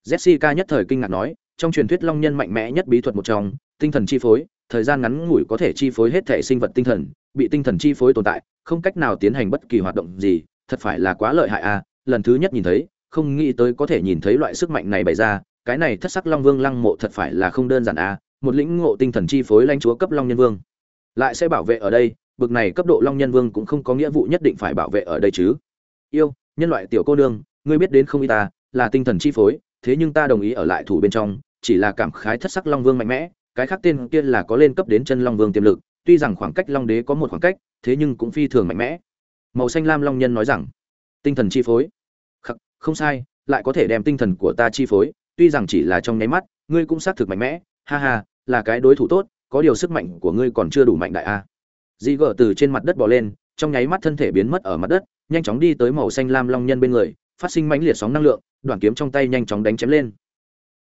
Jessica nhất thời kinh ngạc nói, trong truyền thuyết long nhân mạnh mẽ nhất bí thuật một trong, tinh thần chi phối, thời gian ngắn ngủi có thể chi phối hết thể sinh vật tinh thần, bị tinh thần chi phối tồn tại, không cách nào tiến hành bất kỳ hoạt động gì, thật phải là quá lợi hại à lần thứ nhất nhìn thấy, không nghĩ tới có thể nhìn thấy loại sức mạnh này bày ra, cái này thất sắc long vương lăng mộ thật phải là không đơn giản à một lĩnh ngộ tinh thần chi phối lãnh chúa cấp long nhân vương. Lại sẽ bảo vệ ở đây, bực này cấp độ long nhân vương cũng không có nghĩa vụ nhất định phải bảo vệ ở đây chứ yêu nhân loại tiểu cô nương ngươi biết đến không y ta là tinh thần chi phối thế nhưng ta đồng ý ở lại thủ bên trong chỉ là cảm khái thất sắc long vương mạnh mẽ cái khác tên kia là có lên cấp đến chân long vương tiềm lực tuy rằng khoảng cách long đế có một khoảng cách thế nhưng cũng phi thường mạnh mẽ. Màu xanh lam long nhân nói rằng tinh thần chi phối? Khắc, không sai lại có thể đem tinh thần của ta chi phối tuy rằng chỉ là trong nháy mắt ngươi cũng xác thực mạnh mẽ ha ha là cái đối thủ tốt có điều sức mạnh của ngươi còn chưa đủ mạnh đại a. Di gở từ trên mặt đất bò lên trong nháy mắt thân thể biến mất ở mặt đất nhanh chóng đi tới màu xanh lam long nhân bên người, phát sinh mãnh liệt sóng năng lượng đoạn kiếm trong tay nhanh chóng đánh chém lên.